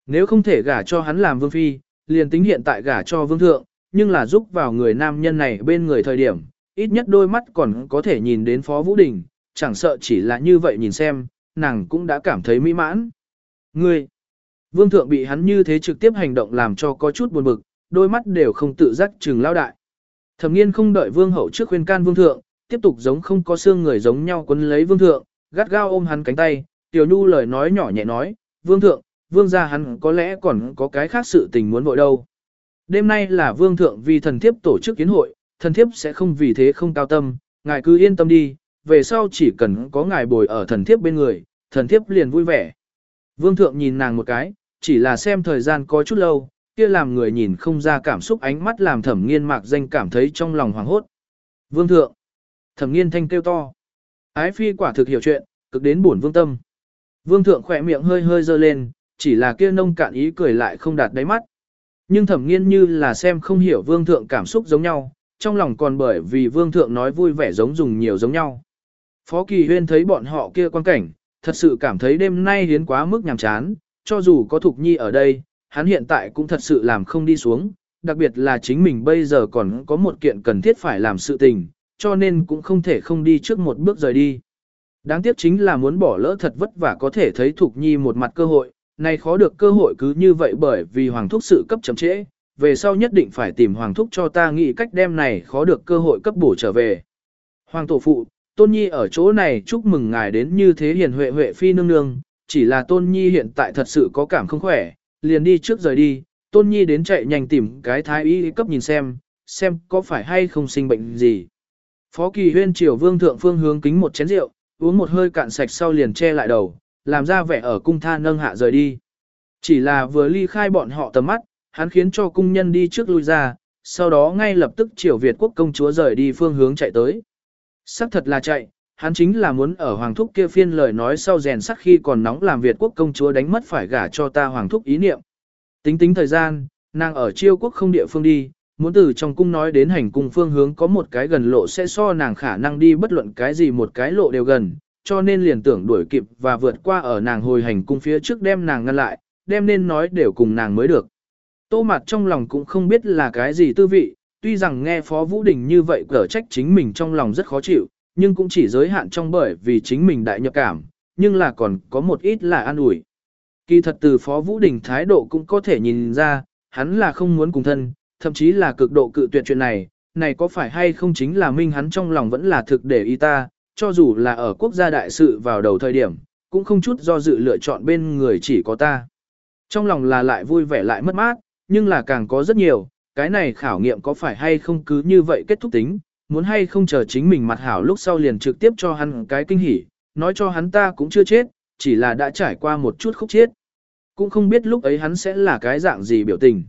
Nếu không thể gả cho hắn làm vương phi, liền tính hiện tại gả cho vương thượng, nhưng là giúp vào người nam nhân này bên người thời điểm, ít nhất đôi mắt còn có thể nhìn đến Phó Vũ Đình, chẳng sợ chỉ là như vậy nhìn xem, nàng cũng đã cảm thấy mỹ mãn. Ngươi, vương thượng bị hắn như thế trực tiếp hành động làm cho có chút buồn bực, đôi mắt đều không tự giác trừng lao đại. Thẩm nghiên không đợi vương hậu trước khuyên can vương thượng, tiếp tục giống không có xương người giống nhau quấn lấy vương thượng, gắt gao ôm hắn cánh tay, tiểu nhu lời nói nhỏ nhẹ nói, vương thượng, vương gia hắn có lẽ còn có cái khác sự tình muốn vội đâu. Đêm nay là vương thượng vì thần thiếp tổ chức kiến hội, thần thiếp sẽ không vì thế không cao tâm, ngài cứ yên tâm đi, về sau chỉ cần có ngài bồi ở thần thiếp bên người, thần thiếp liền vui vẻ. Vương thượng nhìn nàng một cái, chỉ là xem thời gian có chút lâu, kia làm người nhìn không ra cảm xúc ánh mắt làm thẩm nghiên mạc danh cảm thấy trong lòng hoảng hốt. Vương thượng, thẩm nghiên thanh kêu to. Ái phi quả thực hiểu chuyện, cực đến buồn vương tâm. Vương thượng khỏe miệng hơi hơi dơ lên, chỉ là kia nông cạn ý cười lại không đạt đáy mắt. Nhưng thẩm nghiên như là xem không hiểu vương thượng cảm xúc giống nhau, trong lòng còn bởi vì vương thượng nói vui vẻ giống dùng nhiều giống nhau. Phó Kỳ Huyên thấy bọn họ kia quan cảnh, thật sự cảm thấy đêm nay hiến quá mức nhàm chán, cho dù có Thục Nhi ở đây, hắn hiện tại cũng thật sự làm không đi xuống, đặc biệt là chính mình bây giờ còn có một kiện cần thiết phải làm sự tình, cho nên cũng không thể không đi trước một bước rời đi. Đáng tiếc chính là muốn bỏ lỡ thật vất vả có thể thấy Thục Nhi một mặt cơ hội, này khó được cơ hội cứ như vậy bởi vì Hoàng Thúc sự cấp chậm trễ, về sau nhất định phải tìm Hoàng Thúc cho ta nghĩ cách đem này khó được cơ hội cấp bổ trở về. Hoàng Tổ Phụ, Tôn Nhi ở chỗ này chúc mừng ngài đến như thế hiền huệ huệ phi nương nương, chỉ là Tôn Nhi hiện tại thật sự có cảm không khỏe, liền đi trước rời đi, Tôn Nhi đến chạy nhanh tìm cái thái y cấp nhìn xem, xem có phải hay không sinh bệnh gì. Phó Kỳ Huyên triều vương thượng phương hướng kính một chén rượu, uống một hơi cạn sạch sau liền che lại đầu, làm ra vẻ ở cung tha nâng hạ rời đi. Chỉ là vừa ly khai bọn họ tầm mắt, hắn khiến cho cung nhân đi trước lui ra, sau đó ngay lập tức triều Việt quốc công chúa rời đi phương hướng chạy tới. Sắc thật là chạy, hắn chính là muốn ở Hoàng Thúc kia phiên lời nói sau rèn sắc khi còn nóng làm Việt quốc công chúa đánh mất phải gả cho ta Hoàng Thúc ý niệm. Tính tính thời gian, nàng ở chiêu quốc không địa phương đi, muốn từ trong cung nói đến hành cung phương hướng có một cái gần lộ sẽ so nàng khả năng đi bất luận cái gì một cái lộ đều gần, cho nên liền tưởng đuổi kịp và vượt qua ở nàng hồi hành cung phía trước đem nàng ngăn lại, đem nên nói đều cùng nàng mới được. Tô mặt trong lòng cũng không biết là cái gì tư vị, tuy rằng nghe Phó Vũ Đình như vậy cở trách chính mình trong lòng rất khó chịu, nhưng cũng chỉ giới hạn trong bởi vì chính mình đại nhập cảm, nhưng là còn có một ít là an ủi. Kỳ thật từ Phó Vũ Đình thái độ cũng có thể nhìn ra, hắn là không muốn cùng thân, thậm chí là cực độ cự tuyệt chuyện này, này có phải hay không chính là minh hắn trong lòng vẫn là thực để ý ta, cho dù là ở quốc gia đại sự vào đầu thời điểm, cũng không chút do dự lựa chọn bên người chỉ có ta. Trong lòng là lại vui vẻ lại mất mát, nhưng là càng có rất nhiều, cái này khảo nghiệm có phải hay không cứ như vậy kết thúc tính, muốn hay không chờ chính mình mặt hảo lúc sau liền trực tiếp cho hắn cái kinh hỉ, nói cho hắn ta cũng chưa chết, chỉ là đã trải qua một chút khúc chết. Cũng không biết lúc ấy hắn sẽ là cái dạng gì biểu tình.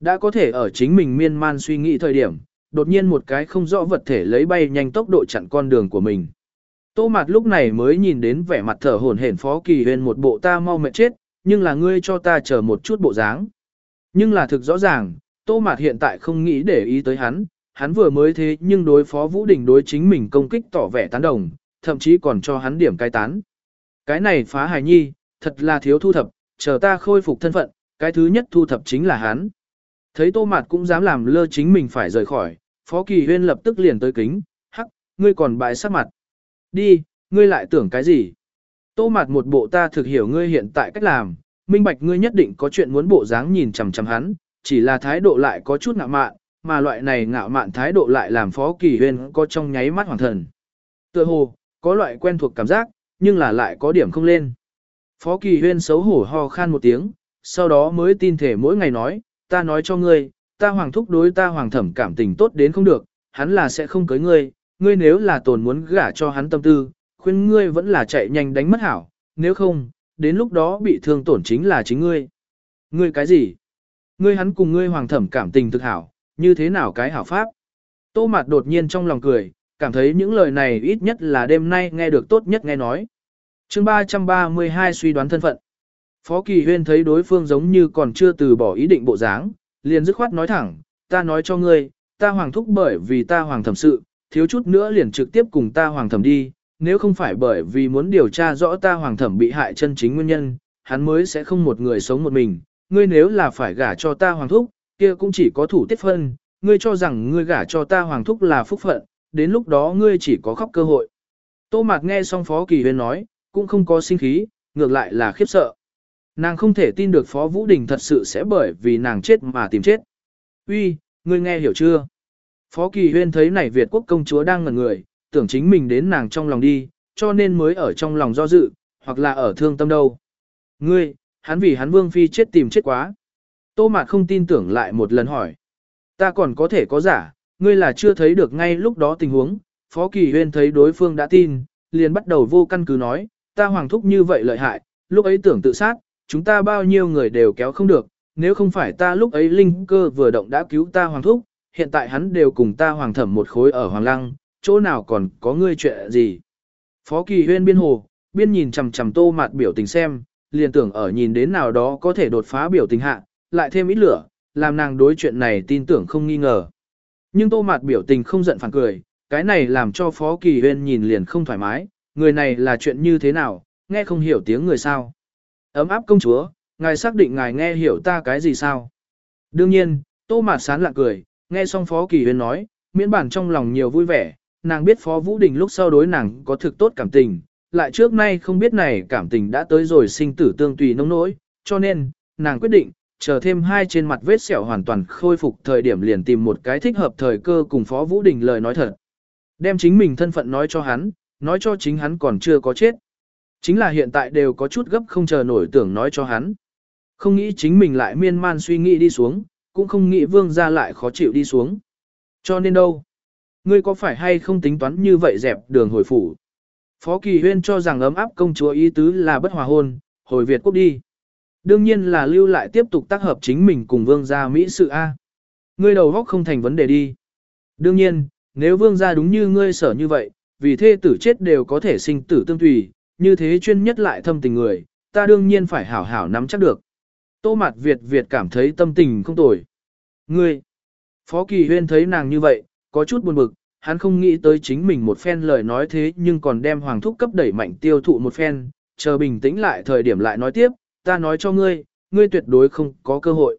Đã có thể ở chính mình miên man suy nghĩ thời điểm, đột nhiên một cái không rõ vật thể lấy bay nhanh tốc độ chặn con đường của mình. Tô Mạt lúc này mới nhìn đến vẻ mặt thở hổn hển Phó Kỳ Huyên một bộ ta mau mệt chết, nhưng là ngươi cho ta chờ một chút bộ dáng. Nhưng là thực rõ ràng, Tô Mạt hiện tại không nghĩ để ý tới hắn, hắn vừa mới thế nhưng đối phó Vũ Đình đối chính mình công kích tỏ vẻ tán đồng, thậm chí còn cho hắn điểm cai tán. Cái này phá hài nhi, thật là thiếu thu thập, chờ ta khôi phục thân phận, cái thứ nhất thu thập chính là hắn. Thấy Tô Mạt cũng dám làm lơ chính mình phải rời khỏi, Phó Kỳ Huyên lập tức liền tới kính, hắc, ngươi còn bại sắc mặt. Đi, ngươi lại tưởng cái gì? Tô mặt một bộ ta thực hiểu ngươi hiện tại cách làm, minh bạch ngươi nhất định có chuyện muốn bộ dáng nhìn chằm chằm hắn, chỉ là thái độ lại có chút ngạo mạn, mà loại này ngạo mạn thái độ lại làm Phó Kỳ Huyên có trong nháy mắt hoàng thần. Tựa hồ, có loại quen thuộc cảm giác, nhưng là lại có điểm không lên. Phó Kỳ Huyên xấu hổ ho khan một tiếng, sau đó mới tin thể mỗi ngày nói, ta nói cho ngươi, ta hoàng thúc đối ta hoàng thẩm cảm tình tốt đến không được, hắn là sẽ không cưới ngươi, ngươi nếu là tồn muốn gả cho hắn tâm tư, khuyên ngươi vẫn là chạy nhanh đánh mất hảo, nếu không, đến lúc đó bị thương tổn chính là chính ngươi. Ngươi cái gì? Ngươi hắn cùng ngươi hoàng thẩm cảm tình thực hảo, như thế nào cái hảo pháp? Tô Mạt đột nhiên trong lòng cười, cảm thấy những lời này ít nhất là đêm nay nghe được tốt nhất nghe nói. chương 332 suy đoán thân phận. Phó Kỳ Huyên thấy đối phương giống như còn chưa từ bỏ ý định bộ dáng, liền dứt khoát nói thẳng, ta nói cho ngươi, ta hoàng thúc bởi vì ta hoàng thẩm sự, thiếu chút nữa liền trực tiếp cùng ta hoàng thẩm đi, nếu không phải bởi vì muốn điều tra rõ ta hoàng thẩm bị hại chân chính nguyên nhân, hắn mới sẽ không một người sống một mình, ngươi nếu là phải gả cho ta hoàng thúc, kia cũng chỉ có thủ tiết phân, ngươi cho rằng ngươi gả cho ta hoàng thúc là phúc phận, đến lúc đó ngươi chỉ có khóc cơ hội. Tô Mạc nghe xong Phó Kỳ Huyên nói, cũng không có sinh khí, ngược lại là khiếp sợ. Nàng không thể tin được Phó Vũ Đình thật sự sẽ bởi vì nàng chết mà tìm chết. Uy, ngươi nghe hiểu chưa? Phó Kỳ Huyên thấy này Việt quốc công chúa đang ngẩn người, tưởng chính mình đến nàng trong lòng đi, cho nên mới ở trong lòng do dự, hoặc là ở thương tâm đâu. Ngươi, hắn vì hắn vương phi chết tìm chết quá. Tô Mạt không tin tưởng lại một lần hỏi. Ta còn có thể có giả, ngươi là chưa thấy được ngay lúc đó tình huống. Phó Kỳ Huyên thấy đối phương đã tin, liền bắt đầu vô căn cứ nói, ta hoàng thúc như vậy lợi hại, lúc ấy tưởng tự sát, chúng ta bao nhiêu người đều kéo không được, nếu không phải ta lúc ấy linh cơ vừa động đã cứu ta hoàng thúc, hiện tại hắn đều cùng ta hoàng thẩm một khối ở hoàng lăng, chỗ nào còn có ngươi chuyện gì. Phó kỳ huyên biên hồ, biên nhìn chằm chằm tô mạt biểu tình xem, liền tưởng ở nhìn đến nào đó có thể đột phá biểu tình hạ, lại thêm ít lửa, làm nàng đối chuyện này tin tưởng không nghi ngờ. Nhưng tô mạt biểu tình không giận phản cười, cái này làm cho phó kỳ huyên nhìn liền không thoải mái, người này là chuyện như thế nào, nghe không hiểu tiếng người sao. Ấm áp công chúa, ngài xác định ngài nghe hiểu ta cái gì sao? Đương nhiên, tô mạt sán lạ cười, nghe xong phó kỳ huyên nói, miễn bản trong lòng nhiều vui vẻ, nàng biết phó vũ đình lúc sau đối nàng có thực tốt cảm tình, lại trước nay không biết này cảm tình đã tới rồi sinh tử tương tùy nông nỗi, cho nên, nàng quyết định, chờ thêm hai trên mặt vết sẹo hoàn toàn khôi phục thời điểm liền tìm một cái thích hợp thời cơ cùng phó vũ đình lời nói thật. Đem chính mình thân phận nói cho hắn, nói cho chính hắn còn chưa có chết. Chính là hiện tại đều có chút gấp không chờ nổi tưởng nói cho hắn. Không nghĩ chính mình lại miên man suy nghĩ đi xuống, cũng không nghĩ vương ra lại khó chịu đi xuống. Cho nên đâu? Ngươi có phải hay không tính toán như vậy dẹp đường hồi phủ? Phó Kỳ Huyên cho rằng ấm áp công chúa ý tứ là bất hòa hôn, hồi Việt quốc đi. Đương nhiên là lưu lại tiếp tục tác hợp chính mình cùng vương gia Mỹ sự A. Ngươi đầu góc không thành vấn đề đi. Đương nhiên, nếu vương gia đúng như ngươi sở như vậy, vì thê tử chết đều có thể sinh tử tương tùy, như thế chuyên nhất lại thâm tình người, ta đương nhiên phải hảo hảo nắm chắc được. Tô Mạt Việt Việt cảm thấy tâm tình không tồi. Ngươi, Phó Kỳ Huyên thấy nàng như vậy, có chút buồn bực, hắn không nghĩ tới chính mình một phen lời nói thế nhưng còn đem hoàng thúc cấp đẩy mạnh tiêu thụ một phen, chờ bình tĩnh lại thời điểm lại nói tiếp, ta nói cho ngươi, ngươi tuyệt đối không có cơ hội.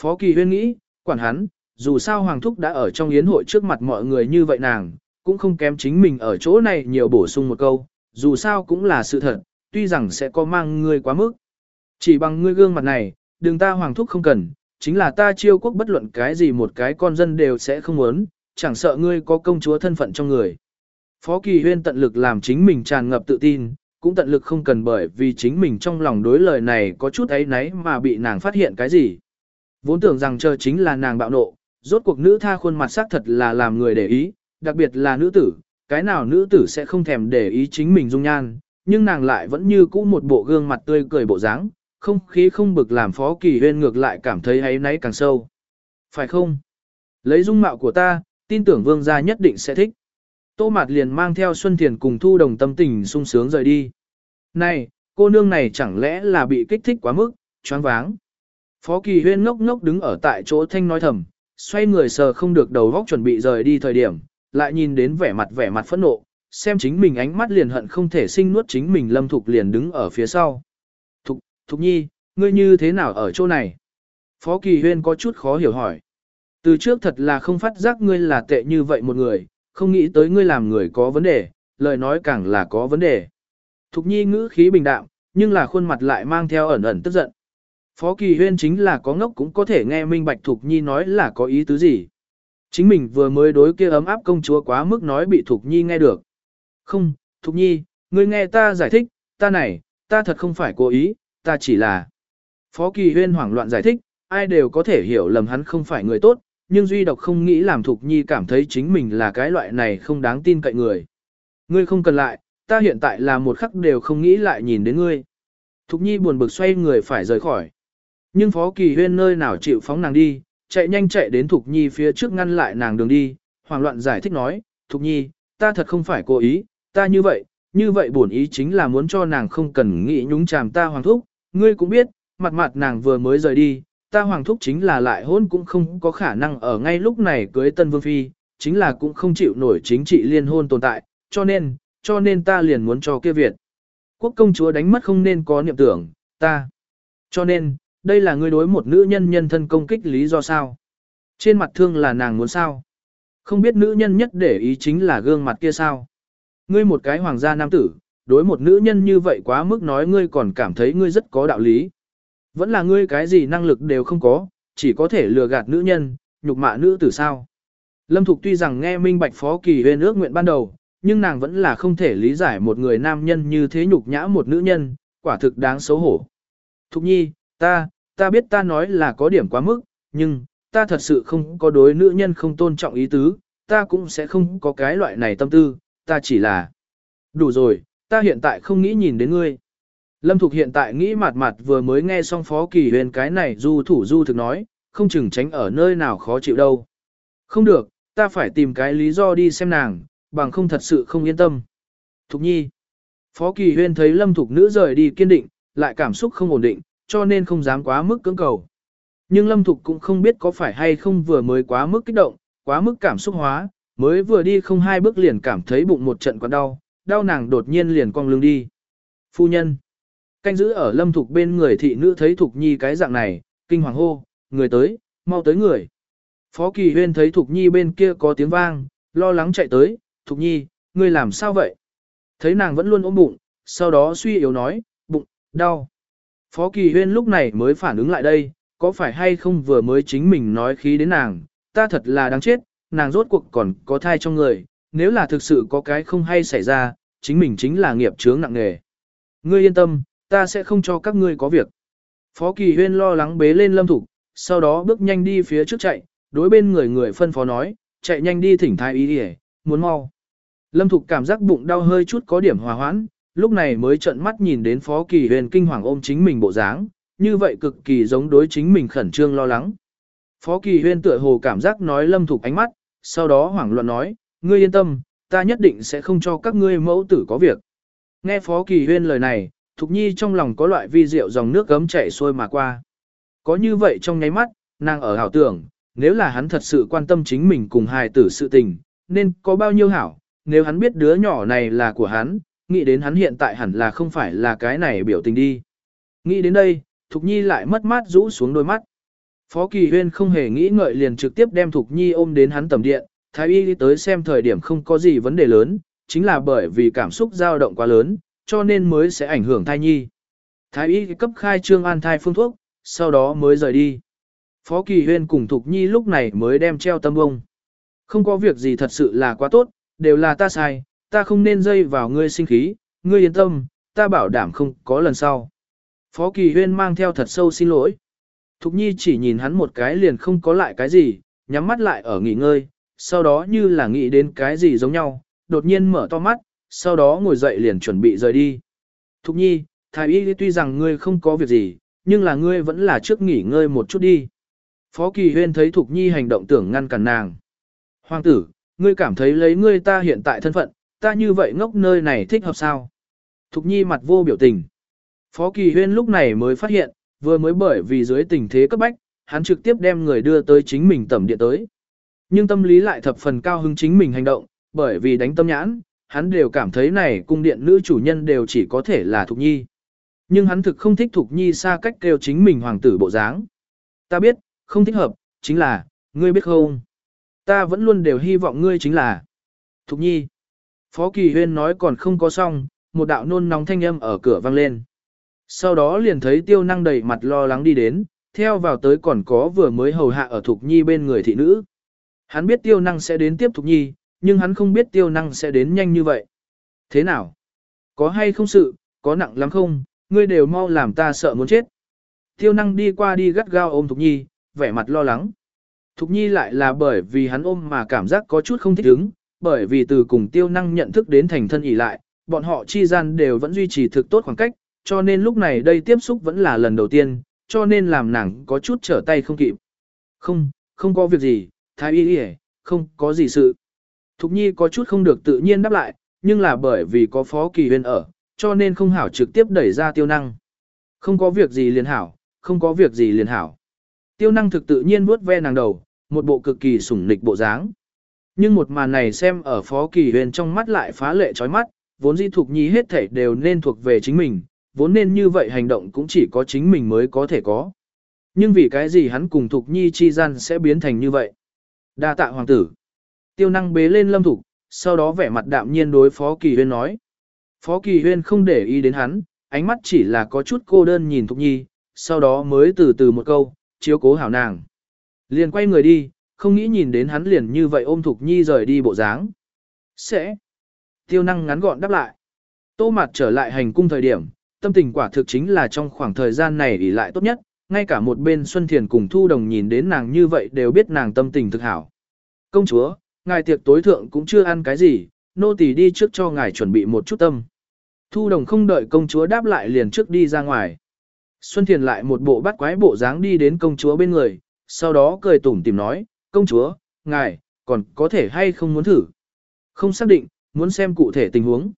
Phó Kỳ Huyên nghĩ, quản hắn, dù sao hoàng thúc đã ở trong yến hội trước mặt mọi người như vậy nàng, cũng không kém chính mình ở chỗ này nhiều bổ sung một câu, dù sao cũng là sự thật, tuy rằng sẽ có mang ngươi quá mức. Chỉ bằng ngươi gương mặt này, đừng ta hoàng thúc không cần, chính là ta chiêu quốc bất luận cái gì một cái con dân đều sẽ không muốn, chẳng sợ ngươi có công chúa thân phận trong người. Phó Kỳ Huyên tận lực làm chính mình tràn ngập tự tin, cũng tận lực không cần bởi vì chính mình trong lòng đối lời này có chút ấy nấy mà bị nàng phát hiện cái gì. Vốn tưởng rằng chờ chính là nàng bạo nộ, rốt cuộc nữ tha khuôn mặt sắc thật là làm người để ý, đặc biệt là nữ tử, cái nào nữ tử sẽ không thèm để ý chính mình dung nhan, nhưng nàng lại vẫn như cũ một bộ gương mặt tươi cười bộ dáng, không khí không bực làm Phó Kỳ Huyên ngược lại cảm thấy ấy náy càng sâu. Phải không? Lấy dung mạo của ta, tin tưởng vương gia nhất định sẽ thích. Tô Mạt liền mang theo Xuân Thiền cùng Thu Đồng tâm tình sung sướng rời đi. Này, cô nương này chẳng lẽ là bị kích thích quá mức, choáng váng. Phó Kỳ Huyên ngốc ngốc đứng ở tại chỗ thanh nói thầm, xoay người sờ không được đầu góc chuẩn bị rời đi thời điểm, lại nhìn đến vẻ mặt vẻ mặt phẫn nộ, xem chính mình ánh mắt liền hận không thể sinh nuốt chính mình Lâm Thục liền đứng ở phía sau. Thục, Thục Nhi, ngươi như thế nào ở chỗ này? Phó Kỳ Huyên có chút khó hiểu hỏi. Từ trước thật là không phát giác ngươi là tệ như vậy một người, không nghĩ tới ngươi làm người có vấn đề, lời nói càng là có vấn đề. Thục Nhi ngữ khí bình đạm, nhưng là khuôn mặt lại mang theo ẩn ẩn tức giận. Phó Kỳ Huyên chính là có ngốc cũng có thể nghe minh bạch Thục Nhi nói là có ý tứ gì. Chính mình vừa mới đối kia ấm áp công chúa quá mức nói bị Thục Nhi nghe được. Không, Thục Nhi, ngươi nghe ta giải thích, ta này, ta thật không phải cố ý, ta chỉ là... Phó Kỳ Huyên hoảng loạn giải thích, ai đều có thể hiểu lầm hắn không phải người tốt, nhưng Duy Độc không nghĩ làm Thục Nhi cảm thấy chính mình là cái loại này không đáng tin cậy người. Ngươi không cần lại, ta hiện tại là một khắc đều không nghĩ lại nhìn đến ngươi. Thục Nhi buồn bực xoay người phải rời khỏi. Nhưng Phó Kỳ Huyên nơi nào chịu phóng nàng đi, chạy nhanh chạy đến Thục Nhi phía trước ngăn lại nàng đường đi, hoảng loạn giải thích nói, Thục Nhi, ta thật không phải cố ý, ta như vậy, như vậy bổn ý chính là muốn cho nàng không cần nghĩ nhúng chàm ta hoàng thúc, ngươi cũng biết, mặt mặt nàng vừa mới rời đi, ta hoàng thúc chính là lại hôn cũng không có khả năng ở ngay lúc này cưới tân vương phi, chính là cũng không chịu nổi chính trị liên hôn tồn tại, cho nên, cho nên ta liền muốn cho kia Việt. Quốc công chúa đánh mất không nên có niệm tưởng, ta. Cho nên, đây là ngươi đối một nữ nhân nhân thân công kích lý do sao? Trên mặt thương là nàng muốn sao? Không biết nữ nhân nhất để ý chính là gương mặt kia sao? Ngươi một cái hoàng gia nam tử, đối một nữ nhân như vậy quá mức nói ngươi còn cảm thấy ngươi rất có đạo lý. Vẫn là ngươi cái gì năng lực đều không có, chỉ có thể lừa gạt nữ nhân, nhục mạ nữ tử sao. Lâm Thục tuy rằng nghe minh bạch phó kỳ huyền ước nguyện ban đầu, nhưng nàng vẫn là không thể lý giải một người nam nhân như thế nhục nhã một nữ nhân, quả thực đáng xấu hổ. Thục nhi, ta, ta biết ta nói là có điểm quá mức, nhưng, ta thật sự không có đối nữ nhân không tôn trọng ý tứ, ta cũng sẽ không có cái loại này tâm tư, ta chỉ là... Đủ rồi, ta hiện tại không nghĩ nhìn đến ngươi. Lâm Thục hiện tại nghĩ mặt mặt vừa mới nghe xong Phó Kỳ Huyền cái này du thủ du thực nói, không chừng tránh ở nơi nào khó chịu đâu. Không được, ta phải tìm cái lý do đi xem nàng, bằng không thật sự không yên tâm. Thục nhi. Phó Kỳ Huyên thấy Lâm Thục nữ rời đi kiên định, lại cảm xúc không ổn định, cho nên không dám quá mức cưỡng cầu. Nhưng Lâm Thục cũng không biết có phải hay không vừa mới quá mức kích động, quá mức cảm xúc hóa, mới vừa đi không hai bước liền cảm thấy bụng một trận quặn đau, đau nàng đột nhiên liền cong lưng đi. Phu nhân. Canh giữ ở lâm thục bên người thị nữ thấy thục nhi cái dạng này, kinh hoàng hô, người tới, mau tới người. Phó kỳ huyên thấy thục nhi bên kia có tiếng vang, lo lắng chạy tới, thục nhi, ngươi làm sao vậy? Thấy nàng vẫn luôn ôm bụng, sau đó suy yếu nói, bụng, đau. Phó kỳ huyên lúc này mới phản ứng lại đây, có phải hay không vừa mới chính mình nói khí đến nàng, ta thật là đáng chết, nàng rốt cuộc còn có thai trong người, nếu là thực sự có cái không hay xảy ra, chính mình chính là nghiệp chướng nặng nề. Ngươi yên tâm, ta sẽ không cho các ngươi có việc. Phó Kỳ Huyên lo lắng bế lên Lâm thủ, sau đó bước nhanh đi phía trước chạy, đối bên người người phân phó nói, chạy nhanh đi thỉnh thái y đi muốn mau. Lâm Thục cảm giác bụng đau hơi chút có điểm hòa hoãn, lúc này mới trợn mắt nhìn đến Phó Kỳ huyền kinh hoàng ôm chính mình bộ dáng, như vậy cực kỳ giống đối chính mình khẩn trương lo lắng. Phó Kỳ Huyên tựa hồ cảm giác nói Lâm Thục ánh mắt, sau đó hoảng loạn nói, ngươi yên tâm, ta nhất định sẽ không cho các ngươi mẫu tử có việc. Nghe Phó Kỳ Huyên lời này, Thục Nhi trong lòng có loại vi rượu dòng nước gấm chảy xuôi mà qua. Có như vậy trong nháy mắt, nàng ở hảo tưởng, nếu là hắn thật sự quan tâm chính mình cùng hài tử sự tình, nên có bao nhiêu hảo, nếu hắn biết đứa nhỏ này là của hắn, nghĩ đến hắn hiện tại hẳn là không phải là cái này biểu tình đi. Nghĩ đến đây, Thục Nhi lại mất mát rũ xuống đôi mắt. Phó Kỳ Huyên không hề nghĩ ngợi liền trực tiếp đem Thục Nhi ôm đến hắn tầm điện, Thái Y đi tới xem thời điểm không có gì vấn đề lớn, chính là bởi vì cảm xúc dao động quá lớn, cho nên mới sẽ ảnh hưởng thai nhi. Thái y cấp khai trương an thai phương thuốc, sau đó mới rời đi. Phó Kỳ Huyên cùng Thục Nhi lúc này mới đem treo tâm bông. Không có việc gì thật sự là quá tốt, đều là ta sai, ta không nên dây vào ngươi sinh khí, ngươi yên tâm, ta bảo đảm không có lần sau. Phó Kỳ Huyên mang theo thật sâu xin lỗi. Thục Nhi chỉ nhìn hắn một cái liền không có lại cái gì, nhắm mắt lại ở nghỉ ngơi, sau đó như là nghĩ đến cái gì giống nhau, đột nhiên mở to mắt, sau đó ngồi dậy liền chuẩn bị rời đi. Thục nhi, thái y tuy rằng ngươi không có việc gì, nhưng là ngươi vẫn là trước nghỉ ngơi một chút đi. Phó Kỳ Huyên thấy Thục Nhi hành động tưởng ngăn cản nàng. Hoàng tử, ngươi cảm thấy lấy ngươi ta hiện tại thân phận, ta như vậy ngốc nơi này thích hợp sao? Thục Nhi mặt vô biểu tình. Phó Kỳ Huyên lúc này mới phát hiện, vừa mới bởi vì dưới tình thế cấp bách, hắn trực tiếp đem người đưa tới chính mình tẩm điện tới. Nhưng tâm lý lại thập phần cao hứng chính mình hành động, bởi vì đánh tâm nhãn, hắn đều cảm thấy này cung điện nữ chủ nhân đều chỉ có thể là Thục Nhi. Nhưng hắn thực không thích Thục Nhi xa cách kêu chính mình hoàng tử bộ dáng. Ta biết, không thích hợp, chính là, ngươi biết không? Ta vẫn luôn đều hy vọng ngươi chính là Thục Nhi. Phó Kỳ Huyên nói còn không có xong, một đạo nôn nóng thanh âm ở cửa vang lên. Sau đó liền thấy tiêu năng đầy mặt lo lắng đi đến, theo vào tới còn có vừa mới hầu hạ ở Thục Nhi bên người thị nữ. Hắn biết tiêu năng sẽ đến tiếp Thục Nhi, nhưng hắn không biết tiêu năng sẽ đến nhanh như vậy. Thế nào? Có hay không sự, có nặng lắm không, ngươi đều mau làm ta sợ muốn chết. Tiêu năng đi qua đi gắt gao ôm Thục Nhi, vẻ mặt lo lắng. Thục Nhi lại là bởi vì hắn ôm mà cảm giác có chút không thích ứng, bởi vì từ cùng tiêu năng nhận thức đến thành thân ỉ lại, bọn họ chi gian đều vẫn duy trì thực tốt khoảng cách, cho nên lúc này đây tiếp xúc vẫn là lần đầu tiên, cho nên làm nàng có chút trở tay không kịp. Không, không có việc gì, thái y y không có gì sự. Thục Nhi có chút không được tự nhiên đáp lại, nhưng là bởi vì có phó kỳ huyền ở, cho nên không hảo trực tiếp đẩy ra tiêu năng. Không có việc gì liền hảo, không có việc gì liền hảo. Tiêu năng thực tự nhiên vuốt ve nàng đầu, một bộ cực kỳ sủng nịch bộ dáng. Nhưng một màn này xem ở phó kỳ huyền trong mắt lại phá lệ chói mắt, vốn di thục nhi hết thảy đều nên thuộc về chính mình, vốn nên như vậy hành động cũng chỉ có chính mình mới có thể có. Nhưng vì cái gì hắn cùng thục nhi chi gian sẽ biến thành như vậy? đa tạ hoàng tử. Tiêu năng bế lên lâm thục, sau đó vẻ mặt đạm nhiên đối phó kỳ huyên nói. Phó kỳ huyên không để ý đến hắn, ánh mắt chỉ là có chút cô đơn nhìn thục nhi, sau đó mới từ từ một câu, chiếu cố hảo nàng. Liền quay người đi, không nghĩ nhìn đến hắn liền như vậy ôm Thục Nhi rời đi bộ dáng. Sẽ. Tiêu năng ngắn gọn đáp lại. Tô mặt trở lại hành cung thời điểm, tâm tình quả thực chính là trong khoảng thời gian này ỉ lại tốt nhất, ngay cả một bên Xuân Thiền cùng Thu Đồng nhìn đến nàng như vậy đều biết nàng tâm tình thực hảo. Công chúa, ngài tiệc tối thượng cũng chưa ăn cái gì, nô tỳ đi trước cho ngài chuẩn bị một chút tâm. Thu Đồng không đợi công chúa đáp lại liền trước đi ra ngoài. Xuân Thiền lại một bộ bắt quái bộ dáng đi đến công chúa bên người, sau đó cười tủm tìm nói, công chúa, ngài, còn có thể hay không muốn thử. Không xác định, muốn xem cụ thể tình huống.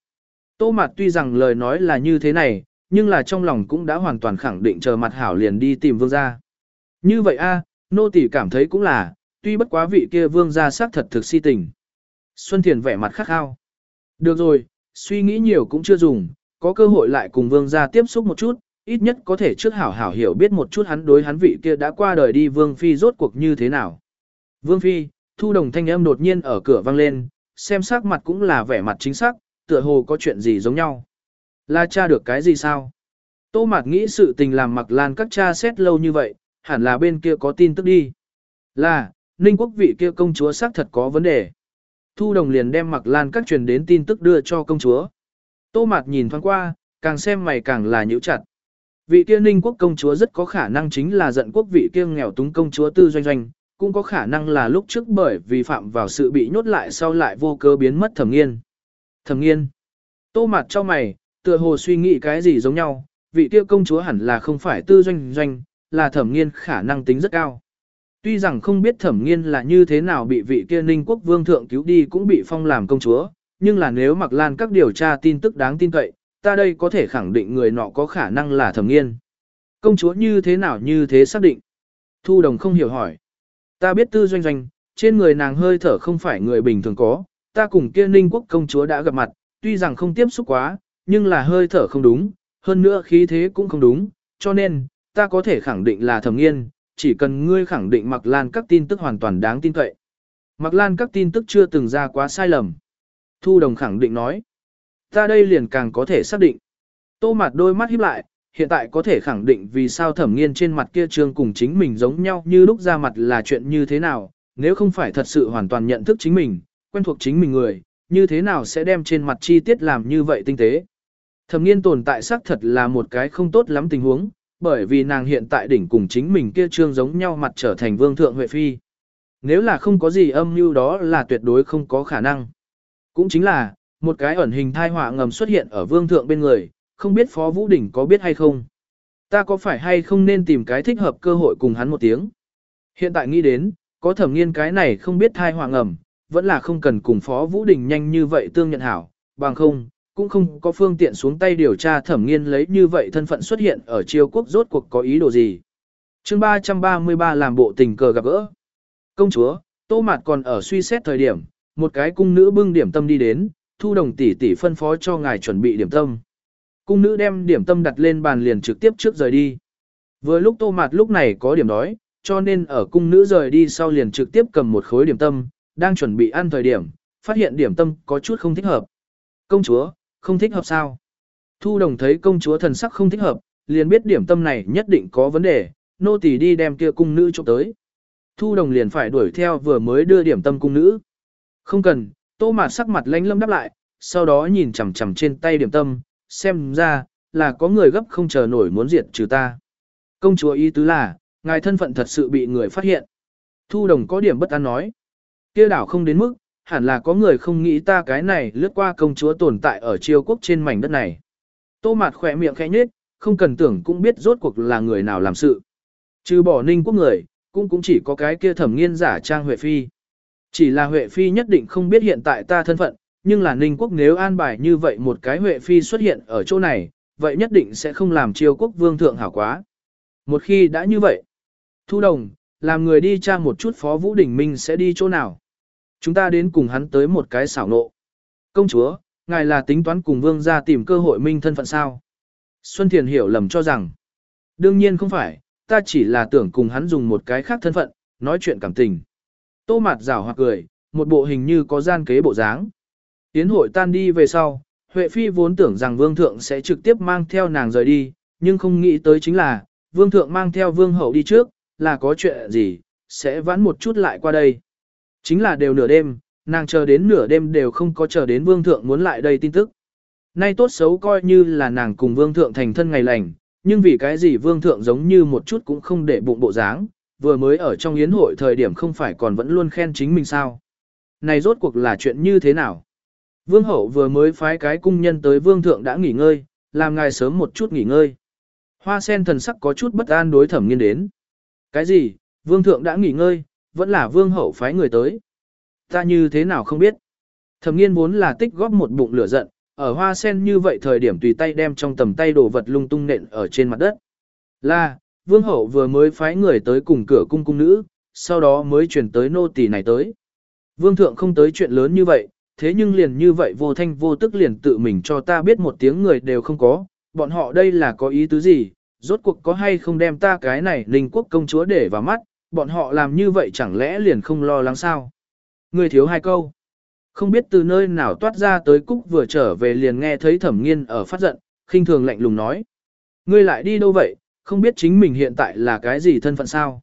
Tô Mạt tuy rằng lời nói là như thế này, nhưng là trong lòng cũng đã hoàn toàn khẳng định chờ mặt hảo liền đi tìm vương gia. Như vậy a, nô tỳ cảm thấy cũng là, tuy bất quá vị kia vương gia xác thật thực si tình. Xuân Thiền vẻ mặt khắc khao. Được rồi, suy nghĩ nhiều cũng chưa dùng, có cơ hội lại cùng vương gia tiếp xúc một chút, ít nhất có thể trước hảo hảo hiểu biết một chút hắn đối hắn vị kia đã qua đời đi vương phi rốt cuộc như thế nào. Vương Phi, thu đồng thanh âm đột nhiên ở cửa vang lên, xem sắc mặt cũng là vẻ mặt chính xác, tựa hồ có chuyện gì giống nhau. Là cha được cái gì sao? Tô Mạt nghĩ sự tình làm mặc lan các cha xét lâu như vậy, hẳn là bên kia có tin tức đi. Là, Ninh quốc vị kia công chúa xác thật có vấn đề. Thu đồng liền đem mặc lan các truyền đến tin tức đưa cho công chúa. Tô Mạt nhìn thoáng qua, càng xem mày càng là nhíu chặt. Vị kia Ninh quốc công chúa rất có khả năng chính là giận quốc vị kia nghèo túng công chúa tư doanh doanh, cũng có khả năng là lúc trước bởi vì phạm vào sự bị nhốt lại sau lại vô cơ biến mất thẩm nghiên. Thẩm nghiên. Tô mặt cho mày, tựa hồ suy nghĩ cái gì giống nhau, vị kia công chúa hẳn là không phải tư doanh doanh, là thẩm nghiên khả năng tính rất cao. Tuy rằng không biết thẩm nghiên là như thế nào bị vị kia ninh quốc vương thượng cứu đi cũng bị phong làm công chúa, nhưng là nếu mặc lan các điều tra tin tức đáng tin cậy, ta đây có thể khẳng định người nọ có khả năng là thẩm nghiên. Công chúa như thế nào như thế xác định? Thu đồng không hiểu hỏi. Ta biết tư doanh doanh, trên người nàng hơi thở không phải người bình thường có, ta cùng kia ninh quốc công chúa đã gặp mặt, tuy rằng không tiếp xúc quá, nhưng là hơi thở không đúng, hơn nữa khí thế cũng không đúng, cho nên, ta có thể khẳng định là thẩm nghiên, chỉ cần ngươi khẳng định mặc lan các tin tức hoàn toàn đáng tin cậy. Mặc lan các tin tức chưa từng ra quá sai lầm. Thu đồng khẳng định nói, ta đây liền càng có thể xác định. Tô mặt đôi mắt híp lại, hiện tại có thể khẳng định vì sao thẩm nghiên trên mặt kia trương cùng chính mình giống nhau như lúc ra mặt là chuyện như thế nào, nếu không phải thật sự hoàn toàn nhận thức chính mình, quen thuộc chính mình người, như thế nào sẽ đem trên mặt chi tiết làm như vậy tinh tế. Thẩm nghiên tồn tại xác thật là một cái không tốt lắm tình huống, bởi vì nàng hiện tại đỉnh cùng chính mình kia trương giống nhau mặt trở thành vương thượng Huệ Phi. Nếu là không có gì âm mưu đó là tuyệt đối không có khả năng. Cũng chính là, một cái ẩn hình thai họa ngầm xuất hiện ở vương thượng bên người, không biết Phó Vũ Đình có biết hay không. Ta có phải hay không nên tìm cái thích hợp cơ hội cùng hắn một tiếng. Hiện tại nghĩ đến, có thẩm nghiên cái này không biết thai hoàng ngầm, vẫn là không cần cùng Phó Vũ Đình nhanh như vậy tương nhận hảo, bằng không, cũng không có phương tiện xuống tay điều tra thẩm nghiên lấy như vậy thân phận xuất hiện ở triều quốc rốt cuộc có ý đồ gì. chương 333 làm bộ tình cờ gặp gỡ. Công chúa, Tô Mạt còn ở suy xét thời điểm, một cái cung nữ bưng điểm tâm đi đến, thu đồng tỷ tỷ phân phó cho ngài chuẩn bị điểm tâm. Cung nữ đem điểm tâm đặt lên bàn liền trực tiếp trước rời đi. Vừa lúc Tô Mạt lúc này có điểm đói, cho nên ở cung nữ rời đi sau liền trực tiếp cầm một khối điểm tâm, đang chuẩn bị ăn thời điểm, phát hiện điểm tâm có chút không thích hợp. Công chúa, không thích hợp sao? Thu đồng thấy công chúa thần sắc không thích hợp, liền biết điểm tâm này nhất định có vấn đề, nô tỳ đi đem kia cung nữ trộm tới. Thu đồng liền phải đuổi theo vừa mới đưa điểm tâm cung nữ. Không cần, tô mạt sắc mặt lánh lâm đáp lại, sau đó nhìn chằm chằm trên tay điểm tâm, xem ra, là có người gấp không chờ nổi muốn diệt trừ ta. Công chúa ý tứ là, ngài thân phận thật sự bị người phát hiện. Thu đồng có điểm bất an nói. kia đảo không đến mức, hẳn là có người không nghĩ ta cái này lướt qua công chúa tồn tại ở triều quốc trên mảnh đất này. Tô mạt khỏe miệng khẽ nhếch, không cần tưởng cũng biết rốt cuộc là người nào làm sự. Trừ bỏ ninh quốc người, cũng cũng chỉ có cái kia thẩm nghiên giả trang Huệ Phi. Chỉ là Huệ Phi nhất định không biết hiện tại ta thân phận, nhưng là ninh quốc nếu an bài như vậy một cái Huệ Phi xuất hiện ở chỗ này, vậy nhất định sẽ không làm triều quốc vương thượng hảo quá. Một khi đã như vậy, thu đồng, làm người đi tra một chút Phó Vũ Đình Minh sẽ đi chỗ nào. Chúng ta đến cùng hắn tới một cái xảo nộ. Công chúa, ngài là tính toán cùng vương gia tìm cơ hội minh thân phận sao? Xuân Thiền hiểu lầm cho rằng. Đương nhiên không phải, ta chỉ là tưởng cùng hắn dùng một cái khác thân phận, nói chuyện cảm tình. Tô mạt rào hoặc cười, một bộ hình như có gian kế bộ dáng. Yến hội tan đi về sau, Huệ Phi vốn tưởng rằng vương thượng sẽ trực tiếp mang theo nàng rời đi, nhưng không nghĩ tới chính là, vương thượng mang theo vương hậu đi trước, là có chuyện gì, sẽ vãn một chút lại qua đây. Chính là đều nửa đêm, nàng chờ đến nửa đêm đều không có chờ đến vương thượng muốn lại đây tin tức. Nay tốt xấu coi như là nàng cùng vương thượng thành thân ngày lành, nhưng vì cái gì vương thượng giống như một chút cũng không để bụng bộ dáng, vừa mới ở trong yến hội thời điểm không phải còn vẫn luôn khen chính mình sao. Này rốt cuộc là chuyện như thế nào? Vương hậu vừa mới phái cái cung nhân tới vương thượng đã nghỉ ngơi, làm ngài sớm một chút nghỉ ngơi. Hoa sen thần sắc có chút bất an đối thẩm nghiên đến. Cái gì, vương thượng đã nghỉ ngơi, vẫn là vương hậu phái người tới. Ta như thế nào không biết. Thẩm nghiên vốn là tích góp một bụng lửa giận, ở hoa sen như vậy thời điểm tùy tay đem trong tầm tay đồ vật lung tung nện ở trên mặt đất. Là, vương hậu vừa mới phái người tới cùng cửa cung cung nữ, sau đó mới chuyển tới nô tỳ này tới. Vương thượng không tới chuyện lớn như vậy, thế nhưng liền như vậy vô thanh vô tức liền tự mình cho ta biết một tiếng người đều không có, bọn họ đây là có ý tứ gì, rốt cuộc có hay không đem ta cái này ninh quốc công chúa để vào mắt, bọn họ làm như vậy chẳng lẽ liền không lo lắng sao? Người thiếu hai câu. Không biết từ nơi nào toát ra tới Cúc vừa trở về liền nghe thấy thẩm nghiên ở phát giận, khinh thường lạnh lùng nói. Ngươi lại đi đâu vậy, không biết chính mình hiện tại là cái gì thân phận sao?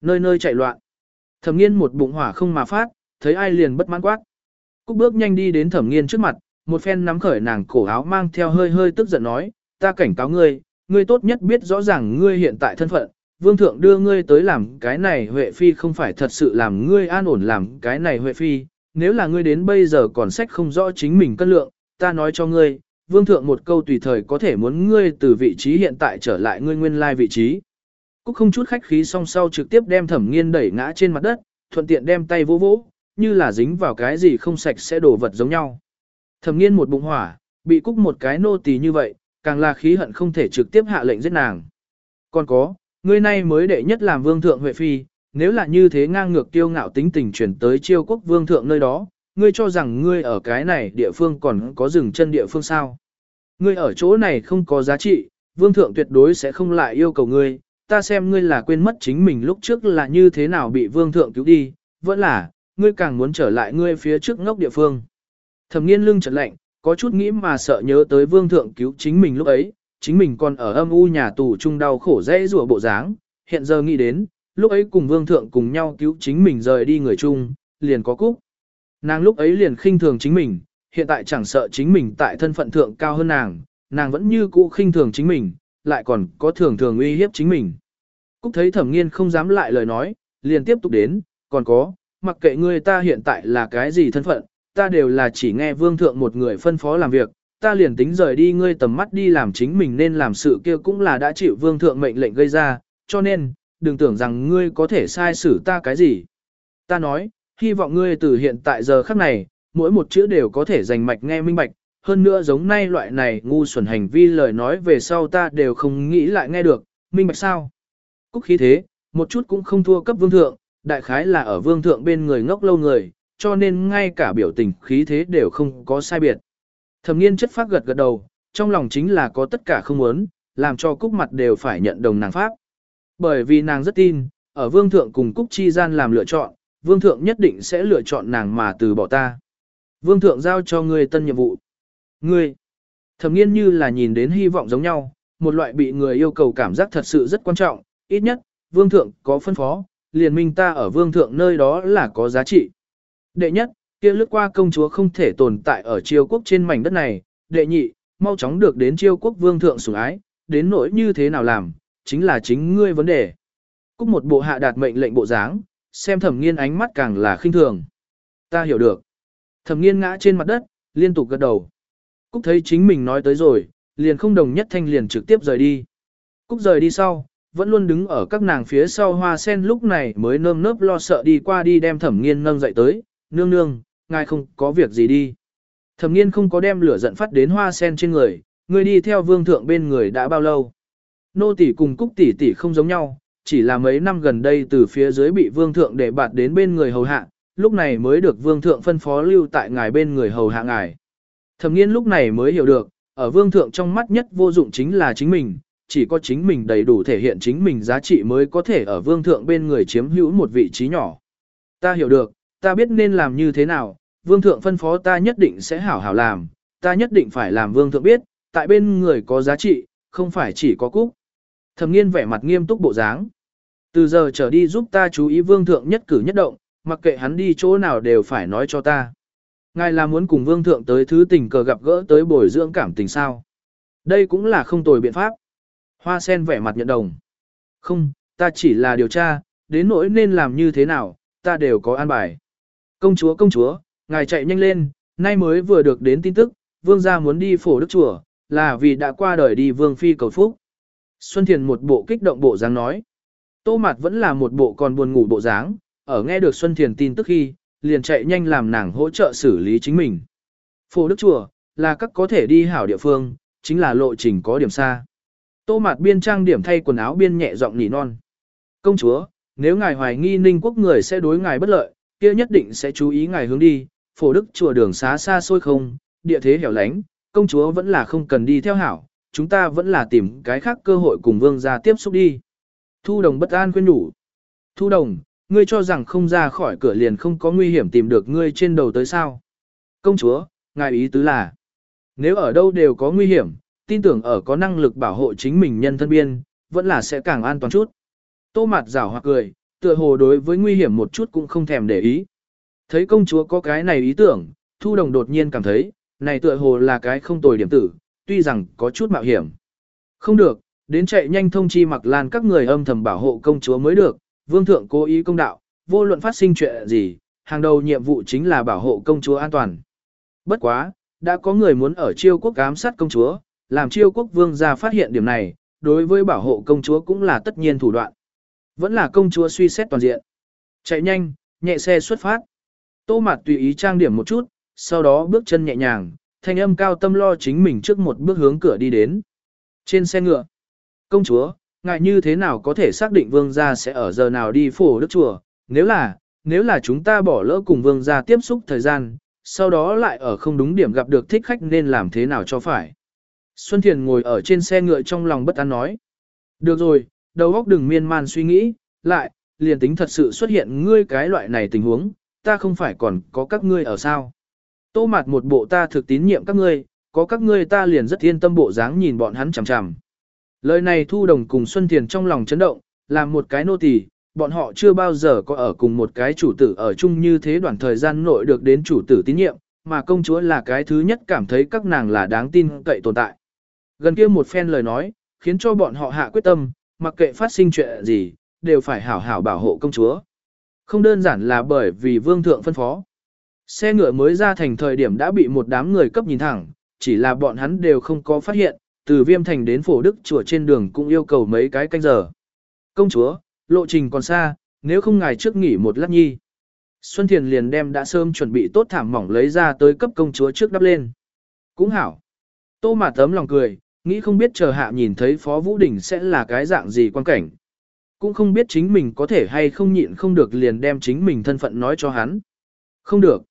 Nơi nơi chạy loạn. Thẩm nghiên một bụng hỏa không mà phát, thấy ai liền bất mãn quát. Cúc bước nhanh đi đến thẩm nghiên trước mặt, một phen nắm khởi nàng cổ áo mang theo hơi hơi tức giận nói, ta cảnh cáo ngươi, ngươi tốt nhất biết rõ ràng ngươi hiện tại thân phận, vương thượng đưa ngươi tới làm cái này Huệ Phi không phải thật sự làm ngươi an ổn làm cái này Huệ Phi, nếu là ngươi đến bây giờ còn sách không rõ chính mình cân lượng, ta nói cho ngươi, vương thượng một câu tùy thời có thể muốn ngươi từ vị trí hiện tại trở lại ngươi nguyên lai vị trí. Cúc không chút khách khí song sau trực tiếp đem thẩm nghiên đẩy ngã trên mặt đất, thuận tiện đem tay vỗ vỗ, như là dính vào cái gì không sạch sẽ đổ vật giống nhau. Thẩm nghiên một bụng hỏa, bị cúc một cái nô tỳ như vậy, càng là khí hận không thể trực tiếp hạ lệnh giết nàng. Còn có, ngươi nay mới đệ nhất làm vương thượng Huệ Phi, nếu là như thế ngang ngược tiêu ngạo tính tình chuyển tới chiêu quốc vương thượng nơi đó, ngươi cho rằng ngươi ở cái này địa phương còn có dừng chân địa phương sao. Ngươi ở chỗ này không có giá trị, vương thượng tuyệt đối sẽ không lại yêu cầu ngươi, ta xem ngươi là quên mất chính mình lúc trước là như thế nào bị vương thượng cứu đi, vẫn là, ngươi càng muốn trở lại ngươi phía trước ngốc địa phương. Thẩm nghiên lưng chợt lạnh, có chút nghĩ mà sợ nhớ tới vương thượng cứu chính mình lúc ấy, chính mình còn ở âm u nhà tù chung đau khổ dễ rủa bộ dáng, hiện giờ nghĩ đến, lúc ấy cùng vương thượng cùng nhau cứu chính mình rời đi người chung, liền có cúc. Nàng lúc ấy liền khinh thường chính mình, hiện tại chẳng sợ chính mình tại thân phận thượng cao hơn nàng, nàng vẫn như cũ khinh thường chính mình, lại còn có thường thường uy hiếp chính mình. Cúc thấy thẩm nghiên không dám lại lời nói, liền tiếp tục đến, còn có, mặc kệ ngươi ta hiện tại là cái gì thân phận, ta đều là chỉ nghe vương thượng một người phân phó làm việc, ta liền tính rời đi ngươi tầm mắt đi làm chính mình nên làm sự kia cũng là đã chịu vương thượng mệnh lệnh gây ra, cho nên, đừng tưởng rằng ngươi có thể sai xử ta cái gì. Ta nói, hy vọng ngươi từ hiện tại giờ khắc này, mỗi một chữ đều có thể dành mạch nghe minh bạch, hơn nữa giống nay loại này ngu xuẩn hành vi lời nói về sau ta đều không nghĩ lại nghe được, minh bạch sao. Cúc khí thế, một chút cũng không thua cấp vương thượng, đại khái là ở vương thượng bên người ngốc lâu người, cho nên ngay cả biểu tình khí thế đều không có sai biệt. Thẩm nghiên chất phát gật gật đầu, trong lòng chính là có tất cả không muốn, làm cho cúc mặt đều phải nhận đồng nàng pháp. Bởi vì nàng rất tin, ở vương thượng cùng cúc chi gian làm lựa chọn, vương thượng nhất định sẽ lựa chọn nàng mà từ bỏ ta. Vương thượng giao cho ngươi tân nhiệm vụ. Ngươi, thẩm nghiên như là nhìn đến hy vọng giống nhau, một loại bị người yêu cầu cảm giác thật sự rất quan trọng, ít nhất, vương thượng có phân phó, liền minh ta ở vương thượng nơi đó là có giá trị. Đệ nhất, kia lướt qua công chúa không thể tồn tại ở triều quốc trên mảnh đất này, đệ nhị, mau chóng được đến triều quốc vương thượng sủng ái, đến nỗi như thế nào làm, chính là chính ngươi vấn đề. Cúc một bộ hạ đạt mệnh lệnh bộ dáng, xem thẩm nghiên ánh mắt càng là khinh thường. Ta hiểu được. Thẩm nghiên ngã trên mặt đất, liên tục gật đầu. Cúc thấy chính mình nói tới rồi, liền không đồng nhất thanh liền trực tiếp rời đi. Cúc rời đi sau, vẫn luôn đứng ở các nàng phía sau hoa sen lúc này mới nơm nớp lo sợ đi qua đi đem thẩm nghiên nâng dậy tới, nương nương, ngài không có việc gì đi. Thẩm nghiên không có đem lửa giận phát đến hoa sen trên người, người đi theo vương thượng bên người đã bao lâu. Nô tỷ cùng cúc tỷ tỷ không giống nhau, chỉ là mấy năm gần đây từ phía dưới bị vương thượng để bạt đến bên người hầu hạ, lúc này mới được vương thượng phân phó lưu tại ngài bên người hầu hạ ngài. Thẩm nghiên lúc này mới hiểu được, ở vương thượng trong mắt nhất vô dụng chính là chính mình, chỉ có chính mình đầy đủ thể hiện chính mình giá trị mới có thể ở vương thượng bên người chiếm hữu một vị trí nhỏ. Ta hiểu được, ta biết nên làm như thế nào, vương thượng phân phó ta nhất định sẽ hảo hảo làm, ta nhất định phải làm vương thượng biết, tại bên người có giá trị, không phải chỉ có cúc. Thẩm nghiên vẻ mặt nghiêm túc bộ dáng. Từ giờ trở đi giúp ta chú ý vương thượng nhất cử nhất động, mặc kệ hắn đi chỗ nào đều phải nói cho ta. Ngài là muốn cùng vương thượng tới thứ tình cờ gặp gỡ tới bồi dưỡng cảm tình sao. Đây cũng là không tồi biện pháp. Hoa sen vẻ mặt nhận đồng. Không, ta chỉ là điều tra, đến nỗi nên làm như thế nào, ta đều có an bài. Công chúa công chúa, ngài chạy nhanh lên, nay mới vừa được đến tin tức, vương gia muốn đi phổ đức chùa, là vì đã qua đời đi vương phi cầu phúc. Xuân Thiền một bộ kích động bộ dáng nói. Tô Mạt vẫn là một bộ còn buồn ngủ bộ dáng, ở nghe được Xuân Thiền tin tức khi, liền chạy nhanh làm nàng hỗ trợ xử lý chính mình. Phổ Đức Chùa, là các có thể đi hảo địa phương, chính là lộ trình có điểm xa. Tô Mạt biên trang điểm thay quần áo biên nhẹ giọng nỉ non. Công chúa, nếu ngài hoài nghi ninh quốc người sẽ đối ngài bất lợi, kia nhất định sẽ chú ý ngài hướng đi, phổ đức chùa đường xá xa xôi không, địa thế hẻo lánh, công chúa vẫn là không cần đi theo hảo, chúng ta vẫn là tìm cái khác cơ hội cùng vương gia tiếp xúc đi. Thu đồng bất an khuyên nhủ. Thu đồng, ngươi cho rằng không ra khỏi cửa liền không có nguy hiểm tìm được ngươi trên đầu tới sao. Công chúa, ngài ý tứ là, nếu ở đâu đều có nguy hiểm, tin tưởng ở có năng lực bảo hộ chính mình nhân thân biên, vẫn là sẽ càng an toàn chút. Tô mặt rảo hoặc cười, tựa hồ đối với nguy hiểm một chút cũng không thèm để ý. Thấy công chúa có cái này ý tưởng, thu đồng đột nhiên cảm thấy, này tựa hồ là cái không tồi điểm tử, tuy rằng có chút mạo hiểm. Không được, đến chạy nhanh thông chi mặc lan các người âm thầm bảo hộ công chúa mới được, vương thượng cố ý công đạo, vô luận phát sinh chuyện gì, hàng đầu nhiệm vụ chính là bảo hộ công chúa an toàn. Bất quá, đã có người muốn ở chiêu quốc ám sát công chúa, làm chiêu quốc vương gia phát hiện điểm này, đối với bảo hộ công chúa cũng là tất nhiên thủ đoạn. Vẫn là công chúa suy xét toàn diện. Chạy nhanh, nhẹ xe xuất phát. Tô Mạt tùy ý trang điểm một chút, sau đó bước chân nhẹ nhàng, thanh âm cao tâm lo chính mình trước một bước hướng cửa đi đến. Trên xe ngựa, công chúa, ngại như thế nào có thể xác định vương gia sẽ ở giờ nào đi phổ đức chùa, nếu là, nếu là chúng ta bỏ lỡ cùng vương gia tiếp xúc thời gian, sau đó lại ở không đúng điểm gặp được thích khách nên làm thế nào cho phải. Xuân Thiền ngồi ở trên xe ngựa trong lòng bất an nói. Được rồi, đầu óc đừng miên man suy nghĩ, lại, liền tính thật sự xuất hiện ngươi cái loại này tình huống, ta không phải còn có các ngươi ở sao. Tô mặt một bộ ta thực tín nhiệm các ngươi, có các ngươi ta liền rất yên tâm bộ dáng nhìn bọn hắn chằm chằm. Lời này thu đồng cùng Xuân Thiền trong lòng chấn động, làm một cái nô tỳ, bọn họ chưa bao giờ có ở cùng một cái chủ tử ở chung như thế đoạn thời gian nội được đến chủ tử tín nhiệm, mà công chúa là cái thứ nhất cảm thấy các nàng là đáng tin cậy tồn tại. Gần kia một phen lời nói, khiến cho bọn họ hạ quyết tâm, mặc kệ phát sinh chuyện gì, đều phải hảo hảo bảo hộ công chúa. Không đơn giản là bởi vì vương thượng phân phó. Xe ngựa mới ra thành thời điểm đã bị một đám người cấp nhìn thẳng, chỉ là bọn hắn đều không có phát hiện, từ viêm thành đến phổ đức chùa trên đường cũng yêu cầu mấy cái canh giờ. Công chúa, lộ trình còn xa, nếu không ngài trước nghỉ một lát nhi. Xuân Thiền liền đem đã sớm chuẩn bị tốt thảm mỏng lấy ra tới cấp công chúa trước đắp lên. Cũng hảo. Tô mà tấm lòng cười, nghĩ không biết chờ hạ nhìn thấy Phó Vũ Đình sẽ là cái dạng gì quan cảnh. Cũng không biết chính mình có thể hay không nhịn không được liền đem chính mình thân phận nói cho hắn. Không được.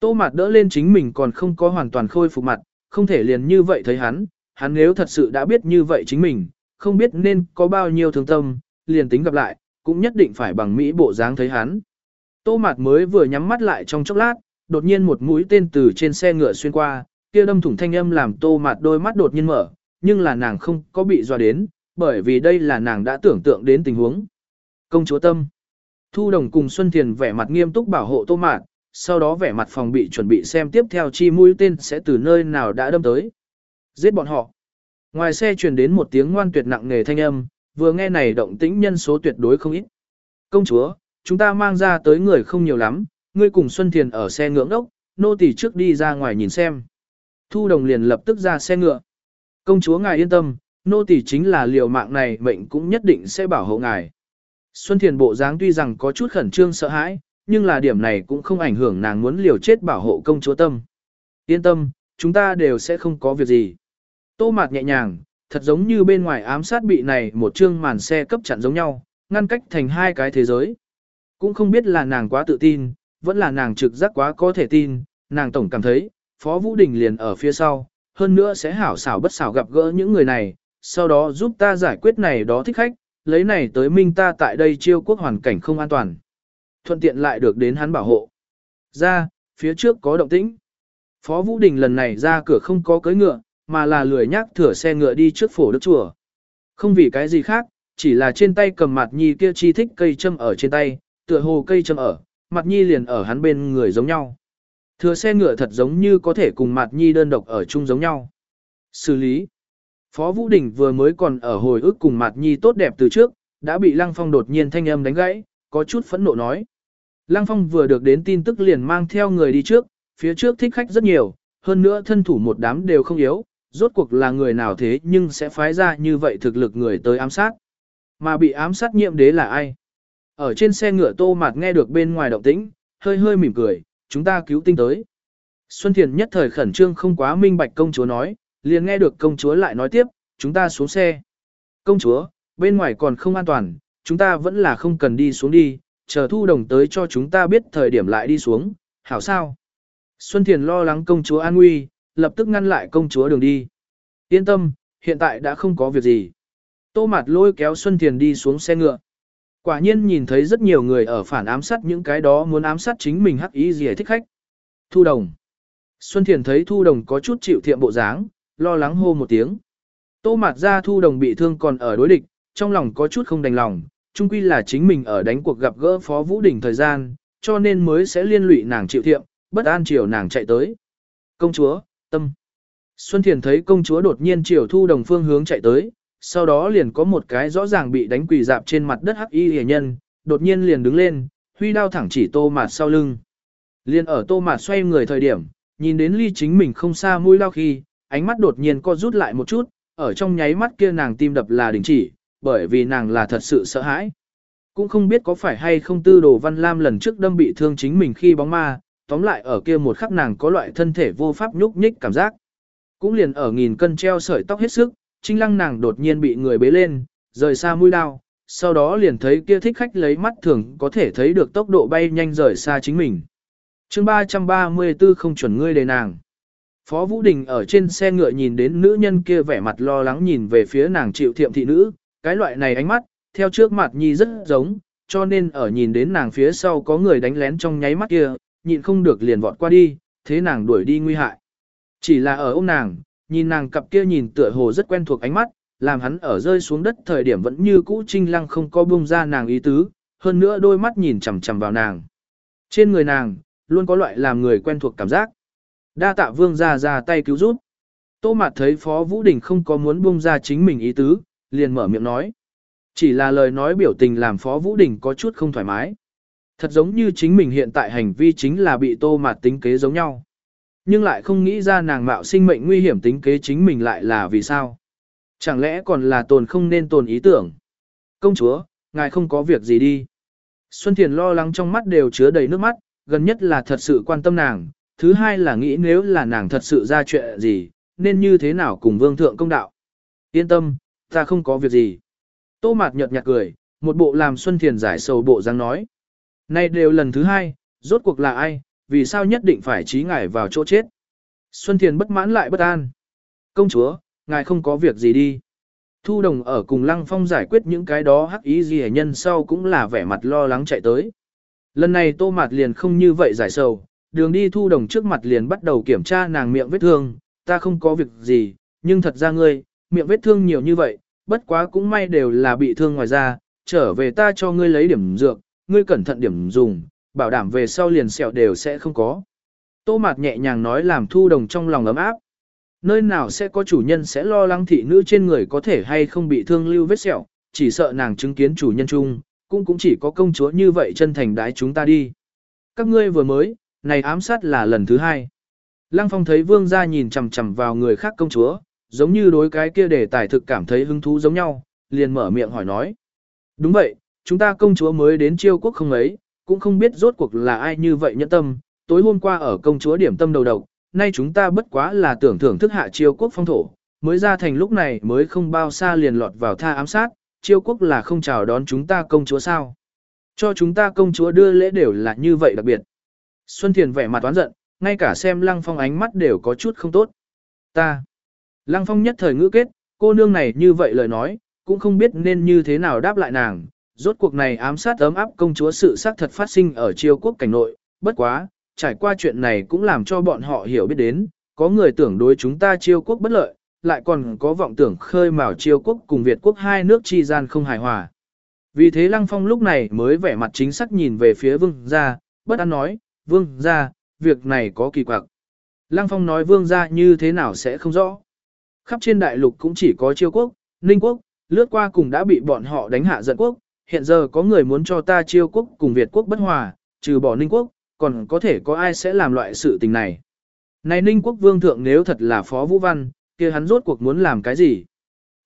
Tô Mạt đỡ lên chính mình còn không có hoàn toàn khôi phục mặt, không thể liền như vậy thấy hắn, hắn nếu thật sự đã biết như vậy chính mình, không biết nên có bao nhiêu thương tâm, liền tính gặp lại, cũng nhất định phải bằng mỹ bộ dáng thấy hắn. Tô Mạt mới vừa nhắm mắt lại trong chốc lát, đột nhiên một mũi tên từ trên xe ngựa xuyên qua, kia đâm thủng thanh âm làm Tô Mạt đôi mắt đột nhiên mở, nhưng là nàng không có bị dọa đến, bởi vì đây là nàng đã tưởng tượng đến tình huống. Công chúa Tâm Thu Đồng cùng Xuân Thiền vẻ mặt nghiêm túc bảo hộ Tô Mạt, sau đó vẻ mặt phòng bị chuẩn bị xem tiếp theo chi mũi tên sẽ từ nơi nào đã đâm tới. Giết bọn họ. Ngoài xe truyền đến một tiếng ngoan tuyệt nặng nề thanh âm, vừa nghe này động tĩnh nhân số tuyệt đối không ít. Công chúa, chúng ta mang ra tới người không nhiều lắm, ngươi cùng Xuân Thiền ở xe ngưỡng đốc, nô tỳ trước đi ra ngoài nhìn xem. Thu đồng liền lập tức ra xe ngựa. Công chúa ngài yên tâm, nô tỳ chính là liều mạng này mệnh cũng nhất định sẽ bảo hộ ngài. Xuân Thiền bộ dáng tuy rằng có chút khẩn trương sợ hãi, nhưng là điểm này cũng không ảnh hưởng nàng muốn liều chết bảo hộ công chúa tâm. Yên tâm, chúng ta đều sẽ không có việc gì. Tô mạt nhẹ nhàng, thật giống như bên ngoài ám sát bị này một chương màn xe cấp chặn giống nhau, ngăn cách thành hai cái thế giới. Cũng không biết là nàng quá tự tin, vẫn là nàng trực giác quá có thể tin, nàng tổng cảm thấy, Phó Vũ Đình liền ở phía sau, hơn nữa sẽ hảo xảo bất xảo gặp gỡ những người này, sau đó giúp ta giải quyết này đó thích khách, lấy này tới minh ta tại đây chiêu quốc hoàn cảnh không an toàn. Thuận tiện lại được đến hắn bảo hộ. Ra, phía trước có động tĩnh. Phó Vũ Đình lần này ra cửa không có cưới ngựa, mà là lười nhắc thửa xe ngựa đi trước phổ đức chùa. Không vì cái gì khác, chỉ là trên tay cầm mặt nhi kia chi thích cây châm ở trên tay, tựa hồ cây châm ở, mặt nhi liền ở hắn bên người giống nhau. Thừa xe ngựa thật giống như có thể cùng mặt nhi đơn độc ở chung giống nhau. Xử lý. Phó Vũ Đình vừa mới còn ở hồi ức cùng mặt nhi tốt đẹp từ trước, đã bị Lăng Phong đột nhiên thanh âm đánh gãy, có chút phẫn nộ nói. Lăng Phong vừa được đến tin tức liền mang theo người đi trước, phía trước thích khách rất nhiều, hơn nữa thân thủ một đám đều không yếu, rốt cuộc là người nào thế nhưng sẽ phái ra như vậy thực lực người tới ám sát. Mà bị ám sát nhiệm đế là ai? Ở trên xe ngựa tô mạt nghe được bên ngoài động tĩnh, hơi hơi mỉm cười, chúng ta cứu tinh tới. Xuân Thiền nhất thời khẩn trương không quá minh bạch công chúa nói, liền nghe được công chúa lại nói tiếp, chúng ta xuống xe. Công chúa, bên ngoài còn không an toàn, chúng ta vẫn là không cần đi xuống đi, chờ thu đồng tới cho chúng ta biết thời điểm lại đi xuống, hảo sao? Xuân Thiền lo lắng công chúa an nguy, lập tức ngăn lại công chúa đường đi. Yên tâm, hiện tại đã không có việc gì. Tô Mạt lôi kéo Xuân Thiền đi xuống xe ngựa. Quả nhiên nhìn thấy rất nhiều người ở phản ám sát những cái đó muốn ám sát chính mình hắc ý gì thích khách. Thu đồng. Xuân Thiền thấy Thu đồng có chút chịu thiệm bộ dáng, lo lắng hô một tiếng. Tô Mạt ra Thu đồng bị thương còn ở đối địch, trong lòng có chút không đành lòng, chung quy là chính mình ở đánh cuộc gặp gỡ Phó Vũ Đình thời gian, cho nên mới sẽ liên lụy nàng chịu thiệm, bất an chiều nàng chạy tới. Công chúa, tâm. Xuân Thiền thấy công chúa đột nhiên chiều thu đồng phương hướng chạy tới, sau đó liền có một cái rõ ràng bị đánh quỳ dạp trên mặt đất hắc y hề nhân, đột nhiên liền đứng lên, huy đao thẳng chỉ tô mạt sau lưng. liền ở tô mạt xoay người thời điểm, nhìn đến ly chính mình không xa mũi lao khi, ánh mắt đột nhiên co rút lại một chút, ở trong nháy mắt kia nàng tim đập là đình chỉ, bởi vì nàng là thật sự sợ hãi. Cũng không biết có phải hay không tư đồ văn lam lần trước đâm bị thương chính mình khi bóng ma, tóm lại ở kia một khắc nàng có loại thân thể vô pháp nhúc nhích cảm giác. Cũng liền ở nghìn cân treo sợi tóc hết sức, trinh lăng nàng đột nhiên bị người bế lên, rời xa mũi đao, sau đó liền thấy kia thích khách lấy mắt thường có thể thấy được tốc độ bay nhanh rời xa chính mình. chương 334 không chuẩn ngươi đề nàng. Phó Vũ Đình ở trên xe ngựa nhìn đến nữ nhân kia vẻ mặt lo lắng nhìn về phía nàng chịu thiệm thị nữ, cái loại này ánh mắt, theo trước mặt nhi rất giống, cho nên ở nhìn đến nàng phía sau có người đánh lén trong nháy mắt kia, nhịn không được liền vọt qua đi, thế nàng đuổi đi nguy hại. Chỉ là ở ôm nàng, nhìn nàng cặp kia nhìn tựa hồ rất quen thuộc ánh mắt, làm hắn ở rơi xuống đất thời điểm vẫn như cũ trinh lăng không có buông ra nàng ý tứ, hơn nữa đôi mắt nhìn chằm chằm vào nàng. Trên người nàng, luôn có loại làm người quen thuộc cảm giác. Đa tạ vương ra ra tay cứu giúp. Tô Mạt thấy Phó Vũ Đình không có muốn buông ra chính mình ý tứ, liền mở miệng nói. Chỉ là lời nói biểu tình làm Phó Vũ Đình có chút không thoải mái. Thật giống như chính mình hiện tại hành vi chính là bị tô mạt tính kế giống nhau. Nhưng lại không nghĩ ra nàng mạo sinh mệnh nguy hiểm tính kế chính mình lại là vì sao. Chẳng lẽ còn là tồn không nên tồn ý tưởng. Công chúa, ngài không có việc gì đi. Xuân Thiền lo lắng trong mắt đều chứa đầy nước mắt, gần nhất là thật sự quan tâm nàng, thứ hai là nghĩ nếu là nàng thật sự ra chuyện gì, nên như thế nào cùng vương thượng công đạo. Yên tâm, ta không có việc gì. Tô Mạt nhợt nhạt cười, một bộ làm Xuân Thiền giải sầu bộ dáng nói. Nay đều lần thứ hai, rốt cuộc là ai, vì sao nhất định phải trí ngài vào chỗ chết. Xuân Thiền bất mãn lại bất an. Công chúa, ngài không có việc gì đi. Thu đồng ở cùng Lăng Phong giải quyết những cái đó hắc ý gì nhân sau cũng là vẻ mặt lo lắng chạy tới. Lần này tô mạt liền không như vậy giải sầu, đường đi thu đồng trước mặt liền bắt đầu kiểm tra nàng miệng vết thương, ta không có việc gì, nhưng thật ra ngươi, miệng vết thương nhiều như vậy, bất quá cũng may đều là bị thương ngoài da, trở về ta cho ngươi lấy điểm dược, ngươi cẩn thận điểm dùng, bảo đảm về sau liền sẹo đều sẽ không có. Tô mạt nhẹ nhàng nói làm thu đồng trong lòng ấm áp. Nơi nào sẽ có chủ nhân sẽ lo lắng thị nữ trên người có thể hay không bị thương lưu vết sẹo, chỉ sợ nàng chứng kiến chủ nhân chung, cũng cũng chỉ có công chúa như vậy chân thành đái chúng ta đi. Các ngươi vừa mới, này ám sát là lần thứ hai. Lăng Phong thấy vương gia nhìn chằm chằm vào người khác công chúa, giống như đối cái kia để tài thực cảm thấy hứng thú giống nhau, liền mở miệng hỏi nói. Đúng vậy, chúng ta công chúa mới đến chiêu quốc không ấy, cũng không biết rốt cuộc là ai như vậy nhẫn tâm, tối hôm qua ở công chúa điểm tâm đầu độc, nay chúng ta bất quá là tưởng thưởng thức hạ chiêu quốc phong thổ, mới ra thành lúc này mới không bao xa liền lọt vào tha ám sát, chiêu quốc là không chào đón chúng ta công chúa sao. Cho chúng ta công chúa đưa lễ đều là như vậy đặc biệt. Xuân Thiền vẻ mặt toán giận, ngay cả xem Lăng Phong ánh mắt đều có chút không tốt. Ta. Lăng Phong nhất thời ngữ kết, cô nương này như vậy lời nói, cũng không biết nên như thế nào đáp lại nàng. Rốt cuộc này ám sát ấm áp công chúa sự xác thật phát sinh ở triều quốc cảnh nội, bất quá, trải qua chuyện này cũng làm cho bọn họ hiểu biết đến, có người tưởng đối chúng ta triều quốc bất lợi, lại còn có vọng tưởng khơi mào triều quốc cùng Việt quốc hai nước chi gian không hài hòa. Vì thế Lăng Phong lúc này mới vẻ mặt chính xác nhìn về phía vương gia, bất an nói, vương gia, việc này có kỳ quặc. Lăng Phong nói vương gia như thế nào sẽ không rõ. Khắp trên đại lục cũng chỉ có chiêu quốc, ninh quốc, lướt qua cùng đã bị bọn họ đánh hạ giận quốc, hiện giờ có người muốn cho ta chiêu quốc cùng Việt quốc bất hòa, trừ bỏ ninh quốc, còn có thể có ai sẽ làm loại sự tình này. Này ninh quốc vương thượng nếu thật là phó vũ văn, kia hắn rốt cuộc muốn làm cái gì?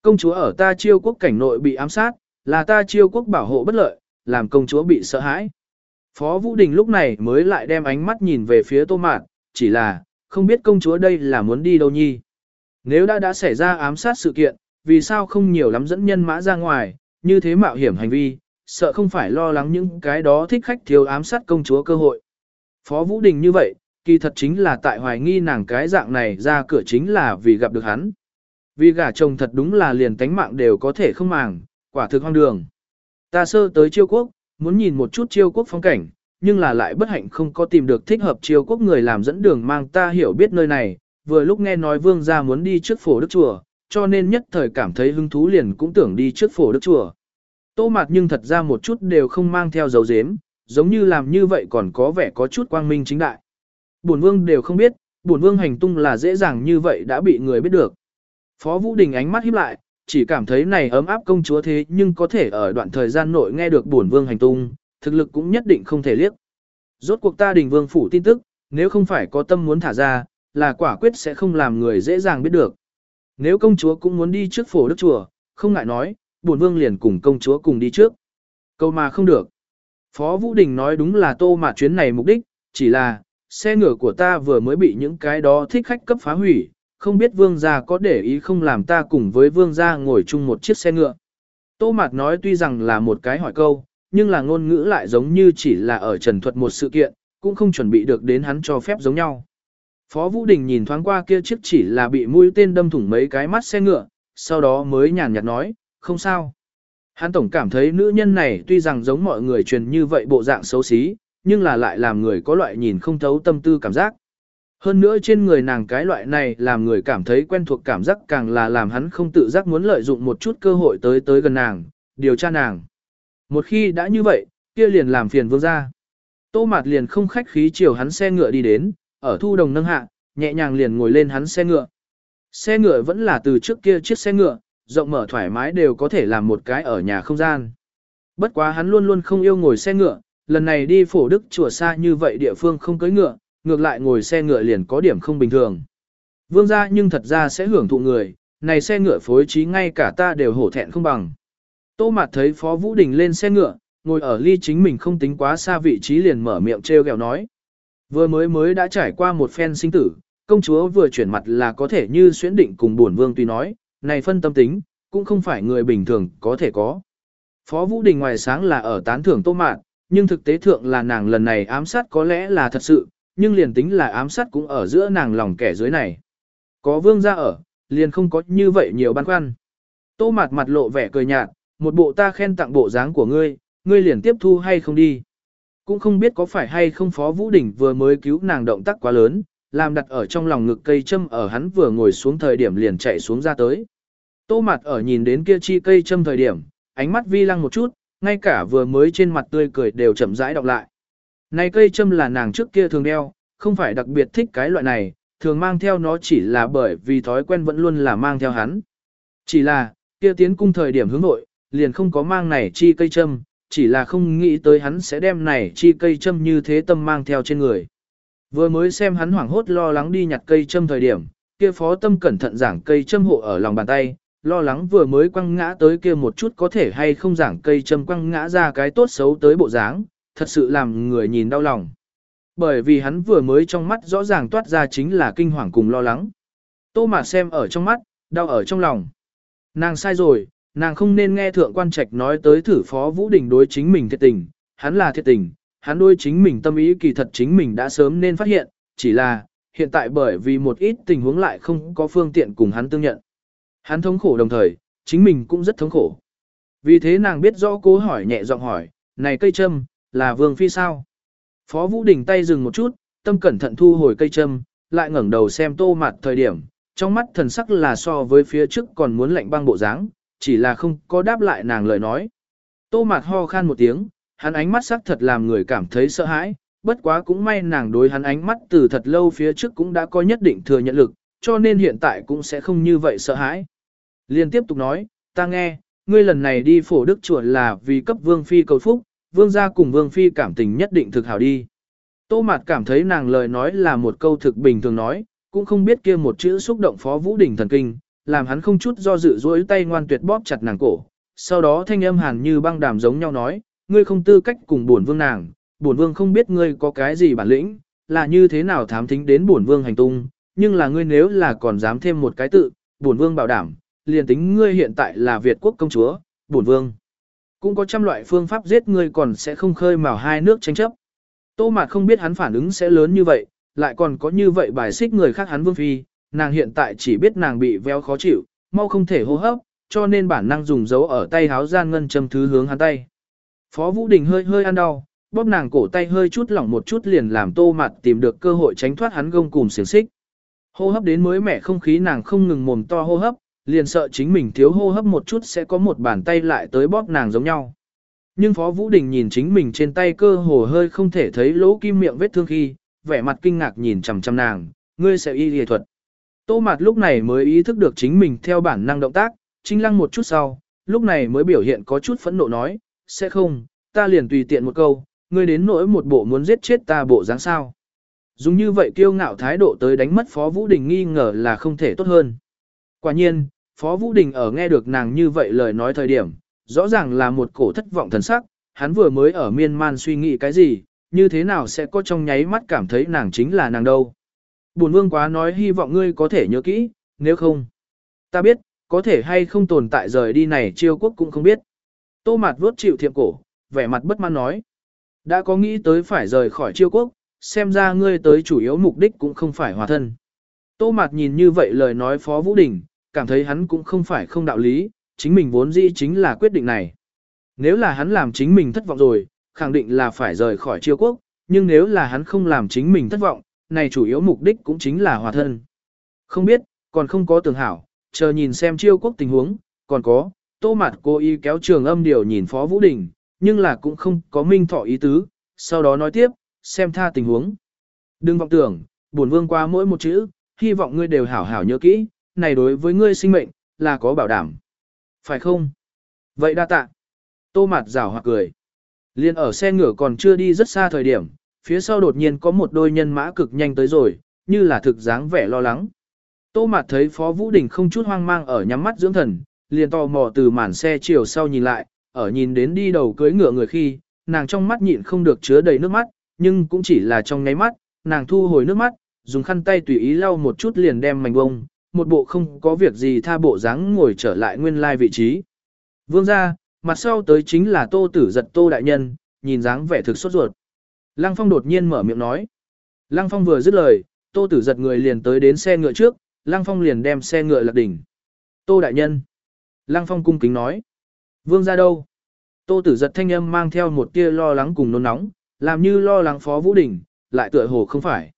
Công chúa ở ta chiêu quốc cảnh nội bị ám sát, là ta chiêu quốc bảo hộ bất lợi, làm công chúa bị sợ hãi. Phó Vũ Đình lúc này mới lại đem ánh mắt nhìn về phía Tô Mạt, chỉ là, không biết công chúa đây là muốn đi đâu nhi. Nếu đã đã xảy ra ám sát sự kiện, vì sao không nhiều lắm dẫn nhân mã ra ngoài, như thế mạo hiểm hành vi, sợ không phải lo lắng những cái đó thích khách thiếu ám sát công chúa cơ hội. Phó Vũ Đình như vậy, kỳ thật chính là tại hoài nghi nàng cái dạng này ra cửa chính là vì gặp được hắn. Vì gả chồng thật đúng là liền tánh mạng đều có thể không màng, quả thực hoang đường. Ta sơ tới chiêu quốc, muốn nhìn một chút chiêu quốc phong cảnh, nhưng là lại bất hạnh không có tìm được thích hợp chiêu quốc người làm dẫn đường mang ta hiểu biết nơi này, vừa lúc nghe nói vương gia muốn đi trước phổ đức chùa, cho nên nhất thời cảm thấy hứng thú liền cũng tưởng đi trước phổ đức chùa. Tô mạt nhưng thật ra một chút đều không mang theo dấu dếm, giống như làm như vậy còn có vẻ có chút quang minh chính đại. Bổn vương đều không biết, bổn vương hành tung là dễ dàng như vậy đã bị người biết được. Phó Vũ Đình ánh mắt híp lại, chỉ cảm thấy này ấm áp công chúa thế nhưng có thể ở đoạn thời gian nội nghe được bổn vương hành tung, thực lực cũng nhất định không thể liếc. Rốt cuộc ta đình vương phủ tin tức, nếu không phải có tâm muốn thả ra, là quả quyết sẽ không làm người dễ dàng biết được. Nếu công chúa cũng muốn đi trước phổ đức chùa, không ngại nói, bổn vương liền cùng công chúa cùng đi trước. Câu mà không được. Phó Vũ Đình nói đúng là tô mà chuyến này mục đích, chỉ là, xe ngựa của ta vừa mới bị những cái đó thích khách cấp phá hủy, không biết vương gia có để ý không làm ta cùng với vương gia ngồi chung một chiếc xe ngựa. Tô Mạt nói tuy rằng là một cái hỏi câu, nhưng là ngôn ngữ lại giống như chỉ là ở trần thuật một sự kiện, cũng không chuẩn bị được đến hắn cho phép giống nhau. Phó Vũ Đình nhìn thoáng qua kia chiếc chỉ là bị mũi tên đâm thủng mấy cái mắt xe ngựa, sau đó mới nhàn nhạt nói, không sao. Hắn tổng cảm thấy nữ nhân này tuy rằng giống mọi người truyền như vậy bộ dạng xấu xí, nhưng là lại làm người có loại nhìn không thấu tâm tư cảm giác. Hơn nữa trên người nàng cái loại này làm người cảm thấy quen thuộc cảm giác càng là làm hắn không tự giác muốn lợi dụng một chút cơ hội tới tới gần nàng, điều tra nàng. Một khi đã như vậy, kia liền làm phiền vương gia. Tô Mạt liền không khách khí chiều hắn xe ngựa đi đến, ở thu đồng nâng hạ, nhẹ nhàng liền ngồi lên hắn xe ngựa. Xe ngựa vẫn là từ trước kia chiếc xe ngựa, rộng mở thoải mái đều có thể làm một cái ở nhà không gian. Bất quá hắn luôn luôn không yêu ngồi xe ngựa, lần này đi phổ đức chùa xa như vậy địa phương không cưỡi ngựa, ngược lại ngồi xe ngựa liền có điểm không bình thường. Vương gia nhưng thật ra sẽ hưởng thụ người, này xe ngựa phối trí ngay cả ta đều hổ thẹn không bằng. Tô Mạt thấy Phó Vũ Đình lên xe ngựa, ngồi ở ly chính mình không tính quá xa vị trí liền mở miệng treo gẹo nói. Vừa mới mới đã trải qua một phen sinh tử, công chúa vừa chuyển mặt là có thể như xuyến định cùng buồn vương tuy nói, này phân tâm tính, cũng không phải người bình thường có thể có. Phó Vũ Đình ngoài sáng là ở tán thưởng Tô Mạt, nhưng thực tế thượng là nàng lần này ám sát có lẽ là thật sự, nhưng liền tính là ám sát cũng ở giữa nàng lòng kẻ dưới này. Có vương ra ở, liền không có như vậy nhiều băn khoăn. Tô Mạt mặt lộ vẻ cười nhạt, một bộ ta khen tặng bộ dáng của ngươi, ngươi liền tiếp thu hay không đi. Cũng không biết có phải hay không Phó Vũ Đình vừa mới cứu nàng động tác quá lớn, làm đặt ở trong lòng ngực cây châm ở hắn vừa ngồi xuống thời điểm liền chạy xuống ra tới. Tô mặt ở nhìn đến kia chi cây châm thời điểm, ánh mắt vi lăng một chút, ngay cả vừa mới trên mặt tươi cười đều chậm rãi đọc lại. Này cây châm là nàng trước kia thường đeo, không phải đặc biệt thích cái loại này, thường mang theo nó chỉ là bởi vì thói quen vẫn luôn là mang theo hắn. Chỉ là, kia tiến cung thời điểm hướng nội, liền không có mang này chi cây châm, chỉ là không nghĩ tới hắn sẽ đem này chi cây châm như thế tâm mang theo trên người. Vừa mới xem hắn hoảng hốt lo lắng đi nhặt cây châm thời điểm, kia phó tâm cẩn thận giảng cây châm hộ ở lòng bàn tay, lo lắng vừa mới quăng ngã tới kia một chút có thể hay không giảng cây châm quăng ngã ra cái tốt xấu tới bộ dáng, thật sự làm người nhìn đau lòng. Bởi vì hắn vừa mới trong mắt rõ ràng toát ra chính là kinh hoàng cùng lo lắng. Tô mà xem ở trong mắt, đau ở trong lòng. Nàng sai rồi, nàng không nên nghe thượng quan trạch nói tới thử phó Vũ Đình đối chính mình thiệt tình, hắn là thiệt tình, hắn đối chính mình tâm ý kỳ thật chính mình đã sớm nên phát hiện, chỉ là, hiện tại bởi vì một ít tình huống lại không có phương tiện cùng hắn tương nhận. Hắn thống khổ đồng thời, chính mình cũng rất thống khổ. Vì thế nàng biết rõ cố hỏi nhẹ giọng hỏi, này cây châm, là vương phi sao? Phó Vũ Đình tay dừng một chút, tâm cẩn thận thu hồi cây châm, lại ngẩng đầu xem tô mặt thời điểm, trong mắt thần sắc là so với phía trước còn muốn lạnh băng bộ dáng, chỉ là không có đáp lại nàng lời nói. Tô Mạt ho khan một tiếng, hắn ánh mắt sắc thật làm người cảm thấy sợ hãi, bất quá cũng may nàng đối hắn ánh mắt từ thật lâu phía trước cũng đã có nhất định thừa nhận lực, cho nên hiện tại cũng sẽ không như vậy sợ hãi. Liên tiếp tục nói, ta nghe, ngươi lần này đi phổ đức chùa là vì cấp vương phi cầu phúc, vương gia cùng vương phi cảm tình nhất định thực hảo đi. Tô Mạt cảm thấy nàng lời nói là một câu thực bình thường nói, cũng không biết kia một chữ xúc động phó vũ đỉnh thần kinh, làm hắn không chút do dự duỗi tay ngoan tuyệt bóp chặt nàng cổ. Sau đó thanh âm hàn như băng đàm giống nhau nói, ngươi không tư cách cùng bổn vương nàng, bổn vương không biết ngươi có cái gì bản lĩnh, là như thế nào thám thính đến bổn vương hành tung, nhưng là ngươi nếu là còn dám thêm một cái tự, bổn vương bảo đảm, liền tính ngươi hiện tại là Việt quốc công chúa, bổn vương. Cũng có trăm loại phương pháp giết ngươi còn sẽ không khơi mào hai nước tranh chấp. Tô Mạt không biết hắn phản ứng sẽ lớn như vậy, lại còn có như vậy bài xích người khác hắn vương phi, nàng hiện tại chỉ biết nàng bị véo khó chịu, mau không thể hô hấp, cho nên bản năng dùng dấu ở tay háo gian ngân châm thứ hướng hắn tay. Phó Vũ Đình hơi hơi ăn đau, bóp nàng cổ tay hơi chút lỏng một chút liền làm tô mặt tìm được cơ hội tránh thoát hắn gông cùng xiềng xích. Hô hấp đến mới mẻ không khí nàng không ngừng mồm to hô hấp, liền sợ chính mình thiếu hô hấp một chút sẽ có một bàn tay lại tới bóp nàng giống nhau. Nhưng Phó Vũ Đình nhìn chính mình trên tay cơ hồ hơi không thể thấy lỗ kim miệng vết thương khi, vẻ mặt kinh ngạc nhìn chằm chằm nàng, ngươi sẽ y y thuật. Tô Mạt lúc này mới ý thức được chính mình theo bản năng động tác, chính lăng một chút sau, lúc này mới biểu hiện có chút phẫn nộ nói, sẽ không, ta liền tùy tiện một câu, ngươi đến nỗi một bộ muốn giết chết ta bộ dáng sao. Dùng như vậy kiêu ngạo thái độ tới đánh mất Phó Vũ Đình nghi ngờ là không thể tốt hơn. Quả nhiên, Phó Vũ Đình ở nghe được nàng như vậy lời nói thời điểm, rõ ràng là một cổ thất vọng thần sắc, hắn vừa mới ở miên man suy nghĩ cái gì, như thế nào sẽ có trong nháy mắt cảm thấy nàng chính là nàng đâu. Bổn vương quá nói hy vọng ngươi có thể nhớ kỹ, nếu không. Ta biết, có thể hay không tồn tại rời đi này chiêu quốc cũng không biết. Tô Mạt vuốt chịu thiệm cổ, vẻ mặt bất mãn nói. Đã có nghĩ tới phải rời khỏi chiêu quốc, xem ra ngươi tới chủ yếu mục đích cũng không phải hòa thân. Tô Mạt nhìn như vậy lời nói Phó Vũ Đình, cảm thấy hắn cũng không phải không đạo lý, chính mình vốn dĩ chính là quyết định này. Nếu là hắn làm chính mình thất vọng rồi, khẳng định là phải rời khỏi chiêu quốc, nhưng nếu là hắn không làm chính mình thất vọng, này chủ yếu mục đích cũng chính là hòa thân. Không biết, còn không có tường hảo, chờ nhìn xem chiêu quốc tình huống, còn có, tô mặt cô y kéo trường âm điều nhìn Phó Vũ Đình, nhưng là cũng không có minh thọ ý tứ, sau đó nói tiếp, xem tha tình huống. Đừng vọng tưởng, buồn vương qua mỗi một chữ, hy vọng ngươi đều hảo hảo nhớ kỹ, này đối với ngươi sinh mệnh, là có bảo đảm. Phải không? Vậy đa tạ. Tô mặt rào hoặc cười. Liên ở xe ngựa còn chưa đi rất xa thời điểm, phía sau đột nhiên có một đôi nhân mã cực nhanh tới rồi, như là thực dáng vẻ lo lắng. Tô Mạt thấy Phó Vũ Đình không chút hoang mang ở nhắm mắt dưỡng thần, liền tò mò từ màn xe chiều sau nhìn lại, ở nhìn đến đi đầu cưới ngựa người khi, nàng trong mắt nhịn không được chứa đầy nước mắt, nhưng cũng chỉ là trong nháy mắt, nàng thu hồi nước mắt, dùng khăn tay tùy ý lau một chút liền đem mảnh bông, một bộ không có việc gì tha bộ dáng ngồi trở lại nguyên lai vị trí. Vương ra, mặt sau tới chính là tô tử giật tô đại nhân, nhìn dáng vẻ thực sốt ruột. Lăng Phong đột nhiên mở miệng nói. Lăng Phong vừa dứt lời, tô tử giật người liền tới đến xe ngựa trước, Lăng Phong liền đem xe ngựa lạc đỉnh. Tô đại nhân. Lăng Phong cung kính nói. Vương ra đâu? Tô tử giật thanh âm mang theo một tia lo lắng cùng nôn nóng, làm như lo lắng Phó Vũ Đình, lại tựa hồ không phải.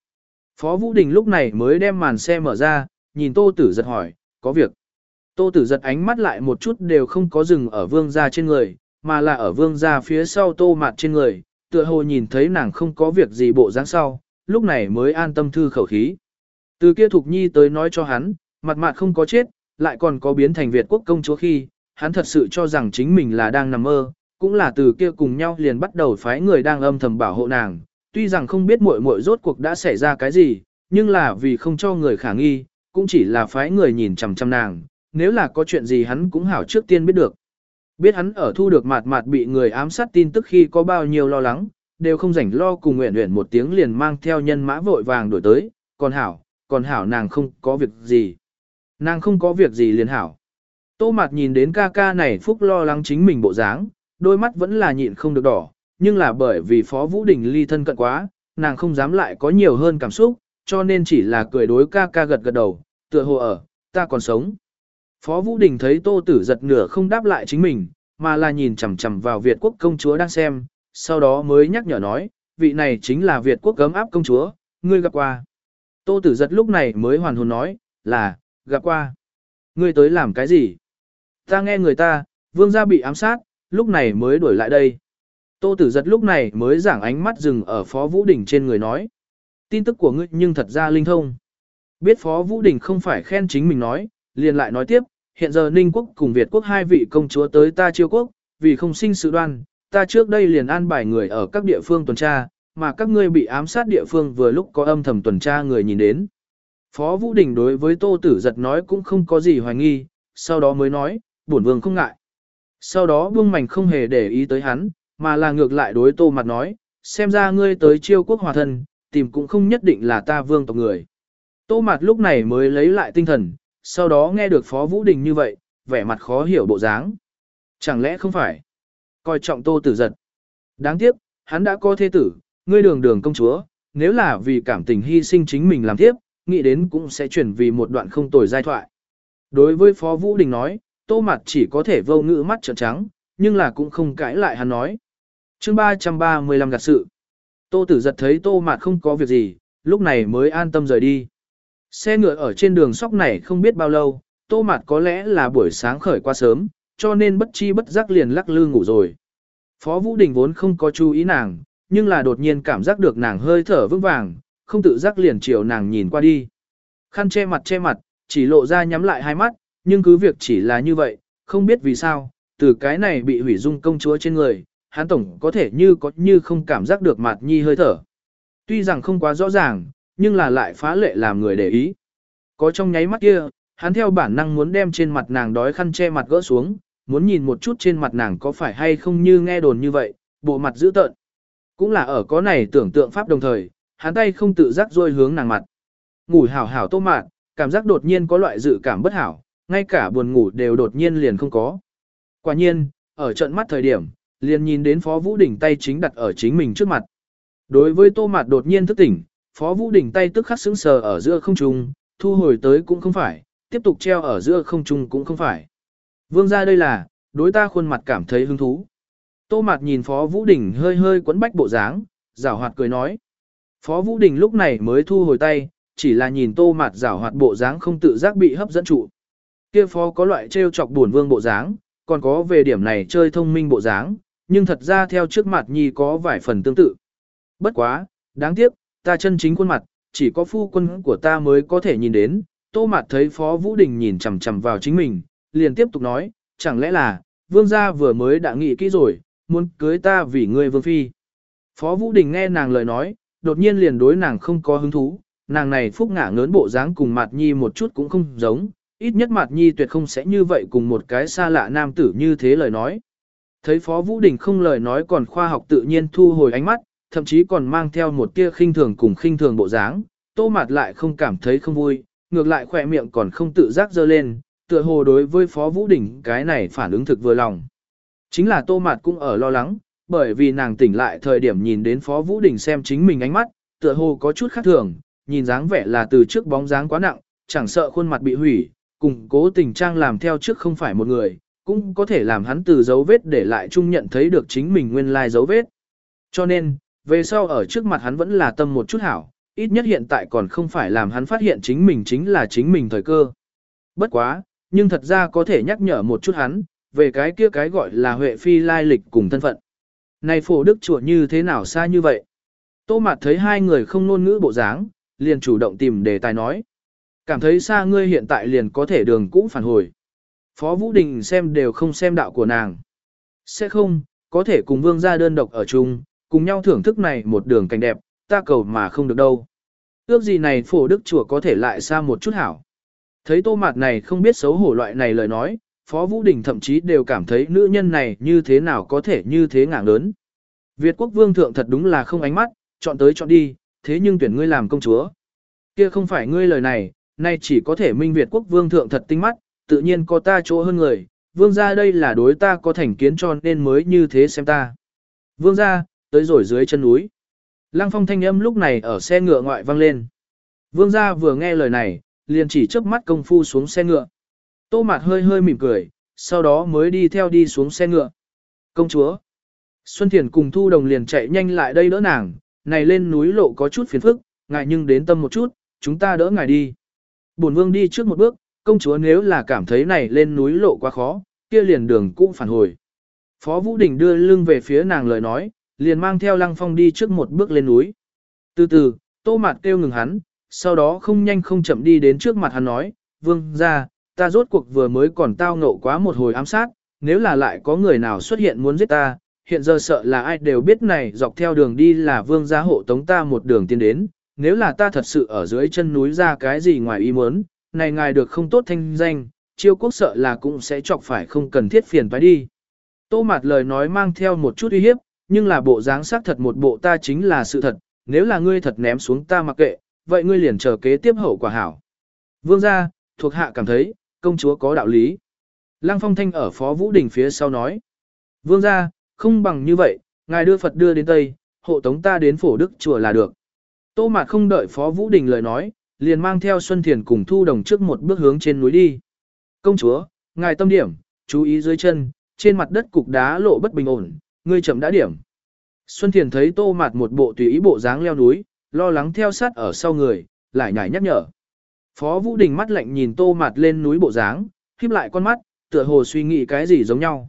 Phó Vũ Đình lúc này mới đem màn xe mở ra, nhìn Tô Tử giật hỏi, có việc. Tô Tử giật ánh mắt lại một chút đều không có dừng ở vương gia trên người, mà là ở vương gia phía sau Tô Mạt trên người, tựa hồ nhìn thấy nàng không có việc gì bộ dáng sau, lúc này mới an tâm thư khẩu khí. Từ kia Thục Nhi tới nói cho hắn, mặt mặt không có chết, lại còn có biến thành Việt quốc công chúa khi, hắn thật sự cho rằng chính mình là đang nằm mơ, cũng là từ kia cùng nhau liền bắt đầu phái người đang âm thầm bảo hộ nàng, tuy rằng không biết muội muội rốt cuộc đã xảy ra cái gì, nhưng là vì không cho người khả nghi, cũng chỉ là phái người nhìn chằm chằm nàng, nếu là có chuyện gì hắn cũng hảo trước tiên biết được. Biết hắn ở thu được mạt mạt bị người ám sát tin tức khi có bao nhiêu lo lắng, đều không rảnh lo cùng nguyện nguyện một tiếng liền mang theo nhân mã vội vàng đổi tới, còn hảo, còn hảo nàng không có việc gì. Nàng không có việc gì liền hảo. Tô mạt nhìn đến ca ca này phúc lo lắng chính mình bộ dáng, đôi mắt vẫn là nhịn không được đỏ, nhưng là bởi vì Phó Vũ Đình ly thân cận quá, nàng không dám lại có nhiều hơn cảm xúc, cho nên chỉ là cười đối ca ca gật gật đầu, tựa hồ ở, ta còn sống. Phó Vũ Đình thấy Tô Tử giật nửa không đáp lại chính mình, mà là nhìn chằm chằm vào Việt quốc công chúa đang xem, sau đó mới nhắc nhở nói, vị này chính là Việt quốc gấm áp công chúa, ngươi gặp qua. Tô Tử giật lúc này mới hoàn hồn nói, là, gặp qua. Ngươi tới làm cái gì? Ta nghe người ta, vương gia bị ám sát, lúc này mới đuổi lại đây. Tô Tử giật lúc này mới giảng ánh mắt dừng ở Phó Vũ Đình trên người nói. Tin tức của ngươi nhưng thật ra linh thông. Biết Phó Vũ Đình không phải khen chính mình nói, liền lại nói tiếp, hiện giờ Ninh Quốc cùng Việt Quốc hai vị công chúa tới ta chiêu quốc, vì không sinh sự đoan, ta trước đây liền an bài người ở các địa phương tuần tra, mà các ngươi bị ám sát địa phương vừa lúc có âm thầm tuần tra người nhìn đến. Phó Vũ Đình đối với Tô Tử giật nói cũng không có gì hoài nghi, sau đó mới nói, bổn vương không ngại. Sau đó buông mảnh không hề để ý tới hắn, mà là ngược lại đối tô mặt nói, xem ra ngươi tới chiêu quốc hòa thân, tìm cũng không nhất định là ta vương tộc người. Tô mạt lúc này mới lấy lại tinh thần, sau đó nghe được Phó Vũ Đình như vậy, vẻ mặt khó hiểu bộ dáng. Chẳng lẽ không phải? Coi trọng tô tử giật. Đáng tiếc, hắn đã có thế tử, ngươi đường đường công chúa, nếu là vì cảm tình hy sinh chính mình làm tiếp, nghĩ đến cũng sẽ chuyển vì một đoạn không tồi giai thoại. Đối với Phó Vũ Đình nói, tô mặt chỉ có thể vô ngữ mắt trợn trắng, nhưng là cũng không cãi lại hắn nói. chương 335 gạt sự. Tô tử giật thấy tô mặt không có việc gì, lúc này mới an tâm rời đi. Xe ngựa ở trên đường sóc này không biết bao lâu, tô mặt có lẽ là buổi sáng khởi qua sớm, cho nên bất chi bất giác liền lắc lư ngủ rồi. Phó Vũ Đình vốn không có chú ý nàng, nhưng là đột nhiên cảm giác được nàng hơi thở vững vàng, không tự giác liền chiều nàng nhìn qua đi. Khăn che mặt che mặt, chỉ lộ ra nhắm lại hai mắt, nhưng cứ việc chỉ là như vậy, không biết vì sao, từ cái này bị hủy dung công chúa trên người, hắn tổng có thể như có như không cảm giác được mặt nhi hơi thở. Tuy rằng không quá rõ ràng, nhưng là lại phá lệ làm người để ý. Có trong nháy mắt kia, hắn theo bản năng muốn đem trên mặt nàng đói khăn che mặt gỡ xuống, muốn nhìn một chút trên mặt nàng có phải hay không như nghe đồn như vậy, bộ mặt dữ tợn. Cũng là ở có này tưởng tượng pháp đồng thời, hắn tay không tự giác rôi hướng nàng mặt. Ngủ hảo hảo tô mạn, cảm giác đột nhiên có loại dự cảm bất hảo, ngay cả buồn ngủ đều đột nhiên liền không có. Quả nhiên, ở trận mắt thời điểm, liền nhìn đến Phó Vũ Đình tay chính đặt ở chính mình trước mặt. Đối với tô mạt đột nhiên thức tỉnh, Phó Vũ Đình tay tức khắc sững sờ ở giữa không trung, thu hồi tới cũng không phải, tiếp tục treo ở giữa không trung cũng không phải. Vương ra đây là, đối ta khuôn mặt cảm thấy hứng thú. Tô mạt nhìn Phó Vũ Đình hơi hơi quấn bách bộ dáng, rảo hoạt cười nói. Phó Vũ Đình lúc này mới thu hồi tay, chỉ là nhìn tô mạt rảo hoạt bộ dáng không tự giác bị hấp dẫn trụ. Kia phó có loại trêu chọc buồn vương bộ dáng, còn có về điểm này chơi thông minh bộ dáng, nhưng thật ra theo trước mặt nhi có vài phần tương tự. Bất quá, đáng tiếc, ta chân chính khuôn mặt, chỉ có phu quân của ta mới có thể nhìn đến, tô mặt thấy phó Vũ Đình nhìn chằm chằm vào chính mình, liền tiếp tục nói, chẳng lẽ là, vương gia vừa mới đã nghĩ kỹ rồi, muốn cưới ta vì ngươi vương phi. Phó Vũ Đình nghe nàng lời nói, đột nhiên liền đối nàng không có hứng thú, nàng này phúc ngả ngớn bộ dáng cùng Mạt Nhi một chút cũng không giống, ít nhất Mạt Nhi tuyệt không sẽ như vậy cùng một cái xa lạ nam tử như thế lời nói. Thấy Phó Vũ Đình không lời nói còn khoa học tự nhiên thu hồi ánh mắt, thậm chí còn mang theo một tia khinh thường cùng khinh thường bộ dáng, Tô Mạt lại không cảm thấy không vui, ngược lại khỏe miệng còn không tự giác dơ lên, tựa hồ đối với Phó Vũ Đình cái này phản ứng thực vừa lòng. Chính là Tô Mạt cũng ở lo lắng, bởi vì nàng tỉnh lại thời điểm nhìn đến Phó Vũ Đình xem chính mình ánh mắt, tựa hồ có chút khác thường, nhìn dáng vẻ là từ trước bóng dáng quá nặng, chẳng sợ khuôn mặt bị hủy, cùng cố tình trang làm theo trước không phải một người, cũng có thể làm hắn từ dấu vết để lại chung nhận thấy được chính mình nguyên lai dấu vết. Cho nên, về sau ở trước mặt hắn vẫn là tâm một chút hảo, ít nhất hiện tại còn không phải làm hắn phát hiện chính mình chính là chính mình thời cơ. Bất quá, nhưng thật ra có thể nhắc nhở một chút hắn, về cái kia cái gọi là Huệ Phi lai lịch cùng thân phận. Này phổ đức chùa như thế nào xa như vậy? Tô Mạt thấy hai người không ngôn ngữ bộ dáng, liền chủ động tìm đề tài nói. Cảm thấy xa ngươi hiện tại liền có thể đường cũ phản hồi. Phó Vũ Đình xem đều không xem đạo của nàng. Sẽ không, có thể cùng vương gia đơn độc ở chung, cùng nhau thưởng thức này một đường cảnh đẹp, ta cầu mà không được đâu. Ước gì này phổ đức chùa có thể lại xa một chút hảo. Thấy tô mạt này không biết xấu hổ loại này lời nói, Phó Vũ Đình thậm chí đều cảm thấy nữ nhân này như thế nào có thể như thế ngạng lớn. Việt quốc vương thượng thật đúng là không ánh mắt, chọn tới chọn đi, thế nhưng tuyển ngươi làm công chúa. Kia không phải ngươi lời này, nay chỉ có thể minh Việt quốc vương thượng thật tinh mắt, tự nhiên có ta chỗ hơn người, vương gia đây là đối ta có thành kiến cho nên mới như thế xem ta. Vương gia, tới rồi dưới chân núi. Lăng phong thanh âm lúc này ở xe ngựa ngoại vang lên. Vương gia vừa nghe lời này, liền chỉ chớp mắt công phu xuống xe ngựa. Tô mạt hơi hơi mỉm cười, sau đó mới đi theo đi xuống xe ngựa. Công chúa. Xuân Thiền cùng Thu Đồng liền chạy nhanh lại đây đỡ nàng, này lên núi lộ có chút phiền phức, ngài nhưng đến tâm một chút, chúng ta đỡ ngài đi. Bổn vương đi trước một bước, công chúa nếu là cảm thấy này lên núi lộ quá khó, kia liền đường cũng phản hồi. Phó Vũ Đình đưa lưng về phía nàng lời nói, liền mang theo Lăng Phong đi trước một bước lên núi. Từ từ, Tô Mạt kêu ngừng hắn, sau đó không nhanh không chậm đi đến trước mặt hắn nói, vương ra, ta rốt cuộc vừa mới còn tao ngộ quá một hồi ám sát, nếu là lại có người nào xuất hiện muốn giết ta, hiện giờ sợ là ai đều biết này dọc theo đường đi là vương gia hộ tống ta một đường tiến đến, nếu là ta thật sự ở dưới chân núi ra cái gì ngoài ý muốn, này ngài được không tốt thanh danh, chiêu quốc sợ là cũng sẽ chọc phải không cần thiết phiền phải đi. Tô mạt lời nói mang theo một chút uy hiếp, nhưng là bộ dáng xác thật một bộ ta chính là sự thật, nếu là ngươi thật ném xuống ta mặc kệ, vậy ngươi liền chờ kế tiếp hậu quả hảo. Vương gia, thuộc hạ cảm thấy, công chúa có đạo lý. Lăng phong thanh ở phó vũ đình phía sau nói. Vương gia, không bằng như vậy, ngài đưa Phật đưa đến Tây, hộ tống ta đến phổ đức chùa là được. Tô Mạt không đợi Phó Vũ Đình lời nói, liền mang theo Xuân Thiền cùng Thu Đồng trước một bước hướng trên núi đi. Công chúa, ngài tâm điểm, chú ý dưới chân, trên mặt đất cục đá lộ bất bình ổn, ngươi chậm đã điểm. Xuân Thiền thấy Tô Mạt một bộ tùy ý bộ dáng leo núi, lo lắng theo sát ở sau người, lại nhảy nhắc nhở. Phó Vũ Đình mắt lạnh nhìn Tô Mạt lên núi bộ dáng, khiếp lại con mắt, tựa hồ suy nghĩ cái gì giống nhau.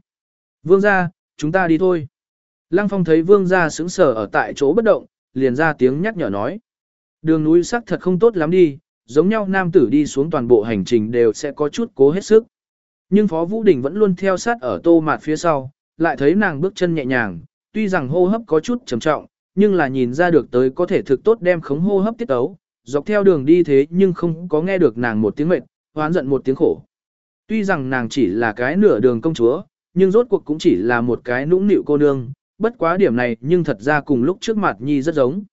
Vương ra, chúng ta đi thôi. Lăng Phong thấy vương gia sững sờ ở tại chỗ bất động, liền ra tiếng nhắc nhở nói. Đường núi sắc thật không tốt lắm đi, giống nhau nam tử đi xuống toàn bộ hành trình đều sẽ có chút cố hết sức. Nhưng Phó Vũ Đình vẫn luôn theo sát ở tô mạt phía sau, lại thấy nàng bước chân nhẹ nhàng, tuy rằng hô hấp có chút trầm trọng, nhưng là nhìn ra được tới có thể thực tốt đem khống hô hấp tiết tấu, dọc theo đường đi thế nhưng không có nghe được nàng một tiếng mệt, hoán giận một tiếng khổ. Tuy rằng nàng chỉ là cái nửa đường công chúa, nhưng rốt cuộc cũng chỉ là một cái nũng nịu cô nương, bất quá điểm này nhưng thật ra cùng lúc trước mặt nhi rất giống.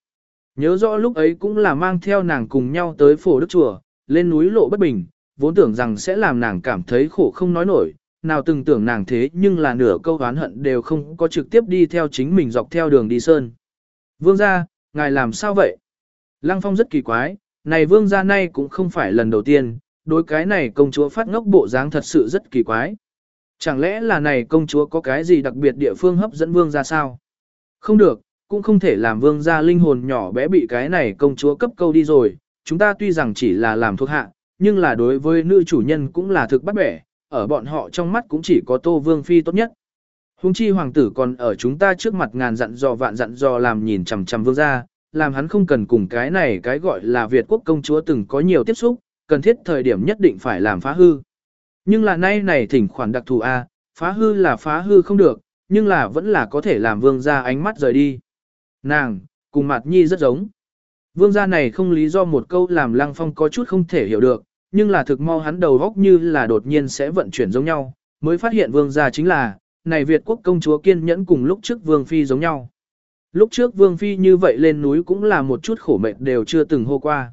Nhớ rõ lúc ấy cũng là mang theo nàng cùng nhau tới phổ đức chùa, lên núi lộ bất bình, vốn tưởng rằng sẽ làm nàng cảm thấy khổ không nói nổi, nào từng tưởng nàng thế nhưng là nửa câu oán hận đều không có trực tiếp đi theo chính mình dọc theo đường đi sơn. Vương gia, ngài làm sao vậy? Lăng phong rất kỳ quái, này vương gia nay cũng không phải lần đầu tiên, đối cái này công chúa phát ngốc bộ dáng thật sự rất kỳ quái. Chẳng lẽ là này công chúa có cái gì đặc biệt địa phương hấp dẫn vương gia sao? Không được, cũng không thể làm vương gia linh hồn nhỏ bé bị cái này công chúa cấp câu đi rồi. Chúng ta tuy rằng chỉ là làm thuộc hạ, nhưng là đối với nữ chủ nhân cũng là thực bắt bẻ, ở bọn họ trong mắt cũng chỉ có tô vương phi tốt nhất. Hùng chi hoàng tử còn ở chúng ta trước mặt ngàn dặn dò vạn dặn dò làm nhìn chằm chằm vương gia, làm hắn không cần cùng cái này cái gọi là Việt quốc công chúa từng có nhiều tiếp xúc, cần thiết thời điểm nhất định phải làm phá hư. Nhưng là nay này thỉnh khoản đặc thù A, phá hư là phá hư không được, nhưng là vẫn là có thể làm vương gia ánh mắt rời đi. Nàng, cùng mặt nhi rất giống. Vương gia này không lý do một câu làm lăng phong có chút không thể hiểu được, nhưng là thực mau hắn đầu góc như là đột nhiên sẽ vận chuyển giống nhau, mới phát hiện vương gia chính là, này Việt quốc công chúa kiên nhẫn cùng lúc trước vương phi giống nhau. Lúc trước vương phi như vậy lên núi cũng là một chút khổ mệt đều chưa từng hô qua.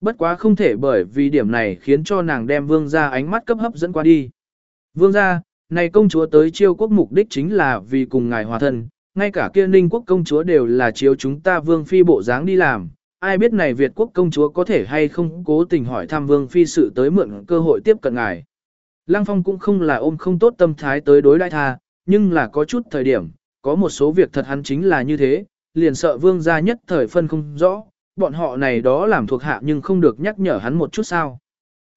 Bất quá không thể bởi vì điểm này khiến cho nàng đem vương gia ánh mắt cấp hấp dẫn qua đi. Vương gia, này công chúa tới chiêu quốc mục đích chính là vì cùng ngài hòa thân, ngay cả kia ninh quốc công chúa đều là chiếu chúng ta vương phi bộ dáng đi làm. Ai biết này Việt quốc công chúa có thể hay không cố tình hỏi tham vương phi sự tới mượn cơ hội tiếp cận ngài. Lăng phong cũng không là ôm không tốt tâm thái tới đối đại tha, nhưng là có chút thời điểm, có một số việc thật hắn chính là như thế, liền sợ vương gia nhất thời phân không rõ, bọn họ này đó làm thuộc hạ nhưng không được nhắc nhở hắn một chút sao.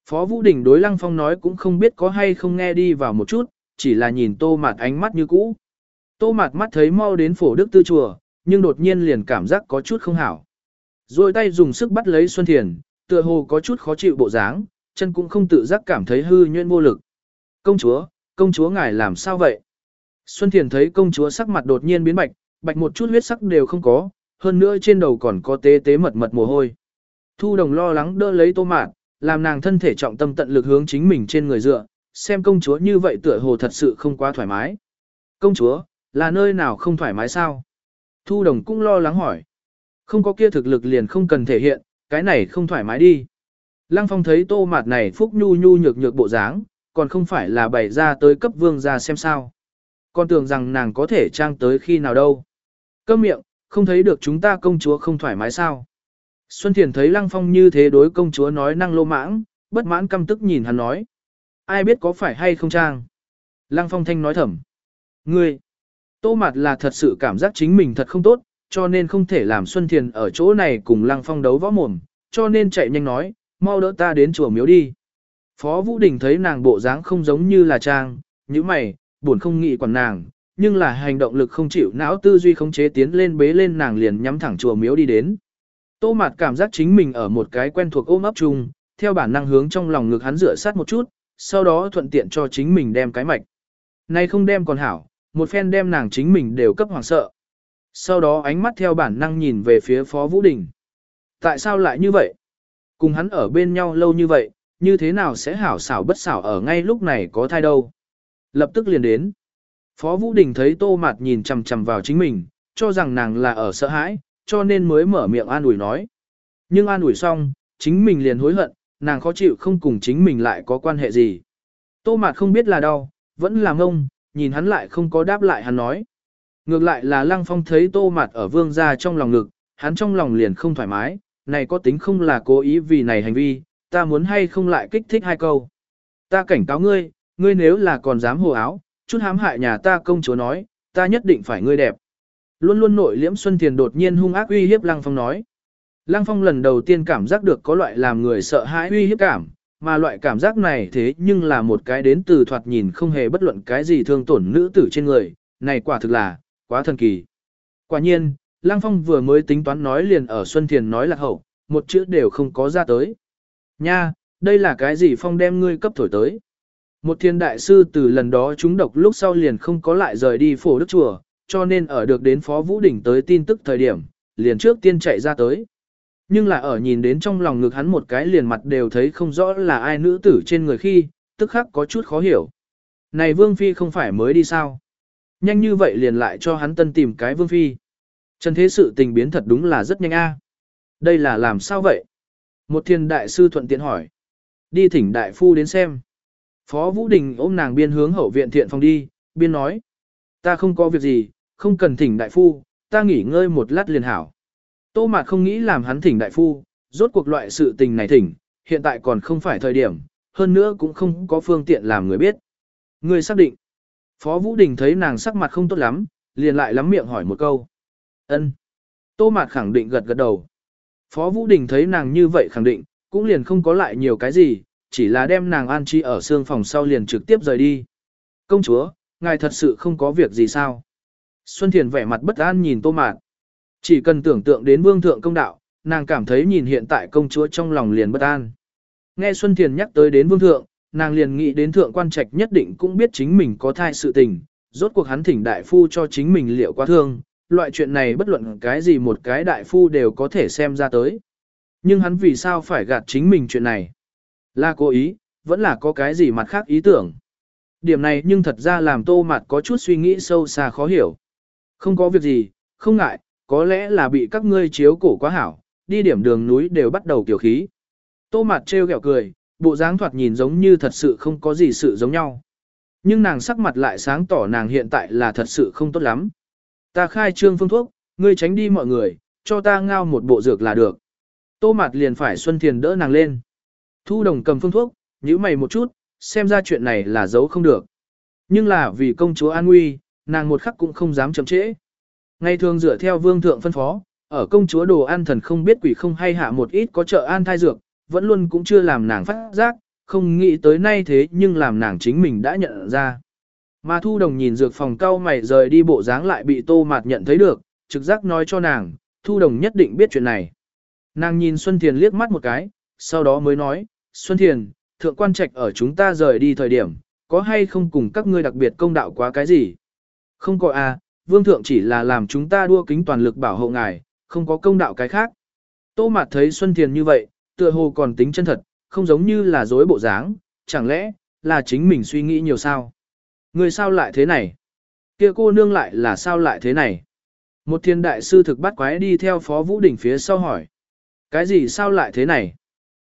Phó Vũ Đình đối Lăng Phong nói cũng không biết có hay không nghe đi vào một chút, chỉ là nhìn tô mạt ánh mắt như cũ. Tô mạt mắt thấy mau đến phổ đức tư chùa, nhưng đột nhiên liền cảm giác có chút không hảo. Rồi tay dùng sức bắt lấy Xuân Thiền, tựa hồ có chút khó chịu bộ dáng, chân cũng không tự giác cảm thấy hư nhuyễn vô lực. Công chúa, công chúa ngài làm sao vậy? Xuân Thiền thấy công chúa sắc mặt đột nhiên biến bạch, bạch một chút huyết sắc đều không có, hơn nữa trên đầu còn có tế tế mật mật mồ hôi. Thu đồng lo lắng đỡ lấy tô mạt, làm nàng thân thể trọng tâm tận lực hướng chính mình trên người dựa, xem công chúa như vậy tựa hồ thật sự không quá thoải mái. Công chúa, là nơi nào không thoải mái sao? Thu đồng cũng lo lắng hỏi. Không có kia thực lực liền không cần thể hiện, cái này không thoải mái đi. Lăng phong thấy tô mạt này phúc nhu nhu nhược nhược bộ dáng, còn không phải là bày ra tới cấp vương ra xem sao. Con tưởng rằng nàng có thể trang tới khi nào đâu. Câm miệng, không thấy được chúng ta công chúa không thoải mái sao. Xuân Thiền thấy Lăng Phong như thế đối công chúa nói năng lô mãng, bất mãn căm tức nhìn hắn nói. Ai biết có phải hay không trang? Lăng Phong thanh nói thầm. Ngươi, tô mặt là thật sự cảm giác chính mình thật không tốt, cho nên không thể làm Xuân Thiền ở chỗ này cùng Lăng Phong đấu võ mồm, cho nên chạy nhanh nói, mau đỡ ta đến chùa miếu đi. Phó Vũ Đình thấy nàng bộ dáng không giống như là trang, như mày, buồn không nghĩ quản nàng, nhưng là hành động lực không chịu não tư duy không chế tiến lên bế lên nàng liền nhắm thẳng chùa miếu đi đến. Tô Mạt cảm giác chính mình ở một cái quen thuộc ôm ấp chung, theo bản năng hướng trong lòng ngực hắn rửa sát một chút, sau đó thuận tiện cho chính mình đem cái mạch. Này không đem còn hảo, một phen đem nàng chính mình đều cấp hoàng sợ. Sau đó ánh mắt theo bản năng nhìn về phía Phó Vũ Đình. Tại sao lại như vậy? Cùng hắn ở bên nhau lâu như vậy, như thế nào sẽ hảo xảo bất xảo ở ngay lúc này có thai đâu? Lập tức liền đến. Phó Vũ Đình thấy Tô Mạt nhìn chằm chằm vào chính mình, cho rằng nàng là ở sợ hãi, cho nên mới mở miệng an ủi nói. Nhưng an ủi xong, chính mình liền hối hận, nàng khó chịu không cùng chính mình lại có quan hệ gì. Tô Mạt không biết là đau, vẫn là ngông, nhìn hắn lại không có đáp lại hắn nói. Ngược lại là Lăng Phong thấy Tô Mạt ở vương gia trong lòng ngực, hắn trong lòng liền không thoải mái, này có tính không là cố ý vì này hành vi, ta muốn hay không lại kích thích hai câu. Ta cảnh cáo ngươi, ngươi nếu là còn dám hồ áo, chút hãm hại nhà ta công chúa nói, ta nhất định phải ngươi đẹp. Luôn luôn nội liễm Xuân Thiền đột nhiên hung ác uy hiếp Lăng Phong nói. Lăng Phong lần đầu tiên cảm giác được có loại làm người sợ hãi uy hiếp cảm, mà loại cảm giác này thế nhưng là một cái đến từ thoạt nhìn không hề bất luận cái gì thương tổn nữ tử trên người, này quả thực là, quá thần kỳ. Quả nhiên, Lăng Phong vừa mới tính toán nói liền ở Xuân Thiền nói là hậu, một chữ đều không có ra tới. Nha, đây là cái gì Phong đem ngươi cấp thổi tới. Một thiên đại sư từ lần đó chúng độc lúc sau liền không có lại rời đi phổ đức chùa, cho nên ở được đến Phó Vũ Đỉnh tới tin tức thời điểm, liền trước tiên chạy ra tới. Nhưng là ở nhìn đến trong lòng ngực hắn một cái liền mặt đều thấy không rõ là ai nữ tử trên người khi, tức khắc có chút khó hiểu. Này Vương Phi không phải mới đi sao? Nhanh như vậy liền lại cho hắn tân tìm cái Vương Phi. Trần thế sự tình biến thật đúng là rất nhanh a. À. Đây là làm sao vậy? Một thiên đại sư thuận tiện hỏi. Đi thỉnh đại phu đến xem. Phó Vũ Đình ôm nàng biên hướng hậu viện thiện phòng đi, biên nói. Ta không có việc gì, không cần thỉnh đại phu, ta nghỉ ngơi một lát liền hảo. Tô Mạt không nghĩ làm hắn thỉnh đại phu, rốt cuộc loại sự tình này thỉnh, hiện tại còn không phải thời điểm, hơn nữa cũng không có phương tiện làm người biết. Người xác định. Phó Vũ Đình thấy nàng sắc mặt không tốt lắm, liền lại lắm miệng hỏi một câu. Ân. Tô Mạt khẳng định gật gật đầu. Phó Vũ Đình thấy nàng như vậy khẳng định, cũng liền không có lại nhiều cái gì, chỉ là đem nàng an trí ở xương phòng sau liền trực tiếp rời đi. Công chúa, ngài thật sự không có việc gì sao? Xuân Thiền vẻ mặt bất an nhìn Tô Mạt. Chỉ cần tưởng tượng đến vương thượng công đạo, nàng cảm thấy nhìn hiện tại công chúa trong lòng liền bất an. Nghe Xuân Thiền nhắc tới đến vương thượng, nàng liền nghĩ đến thượng quan trạch nhất định cũng biết chính mình có thai sự tình, rốt cuộc hắn thỉnh đại phu cho chính mình liệu quá thương, loại chuyện này bất luận cái gì một cái đại phu đều có thể xem ra tới. Nhưng hắn vì sao phải gạt chính mình chuyện này? Là cố ý, vẫn là có cái gì mặt khác ý tưởng. Điểm này nhưng thật ra làm tô mặt có chút suy nghĩ sâu xa khó hiểu. Không có việc gì, không ngại, có lẽ là bị các ngươi chiếu cổ quá hảo, đi điểm đường núi đều bắt đầu kiểu khí. Tô mặt trêu ghẹo cười, bộ dáng thoạt nhìn giống như thật sự không có gì sự giống nhau. Nhưng nàng sắc mặt lại sáng tỏ nàng hiện tại là thật sự không tốt lắm. Ta khai trương phương thuốc, ngươi tránh đi mọi người, cho ta ngao một bộ dược là được. Tô mặt liền phải Xuân Thiền đỡ nàng lên. Thu đồng cầm phương thuốc, nhíu mày một chút, xem ra chuyện này là giấu không được. Nhưng là vì công chúa an nguy, nàng một khắc cũng không dám chậm trễ. Ngày thường dựa theo vương thượng phân phó, ở công chúa đồ an thần không biết quỷ không hay hạ một ít có trợ an thai dược, vẫn luôn cũng chưa làm nàng phát giác, không nghĩ tới nay thế nhưng làm nàng chính mình đã nhận ra. Mà thu đồng nhìn dược phòng cao mày rời đi bộ dáng lại bị tô mạt nhận thấy được, trực giác nói cho nàng, thu đồng nhất định biết chuyện này. Nàng nhìn Xuân Thiền liếc mắt một cái, sau đó mới nói, Xuân Thiền, thượng quan trạch ở chúng ta rời đi thời điểm, có hay không cùng các ngươi đặc biệt công đạo quá cái gì? Không có à, vương thượng chỉ là làm chúng ta đua kính toàn lực bảo hộ ngài, không có công đạo cái khác. Tô Mạt thấy Xuân Thiền như vậy, tựa hồ còn tính chân thật, không giống như là dối bộ dáng, chẳng lẽ là chính mình suy nghĩ nhiều sao? Người sao lại thế này? Kia cô nương lại là sao lại thế này? Một thiên đại sư thực bắt quái đi theo phó vũ đỉnh phía sau hỏi. Cái gì sao lại thế này?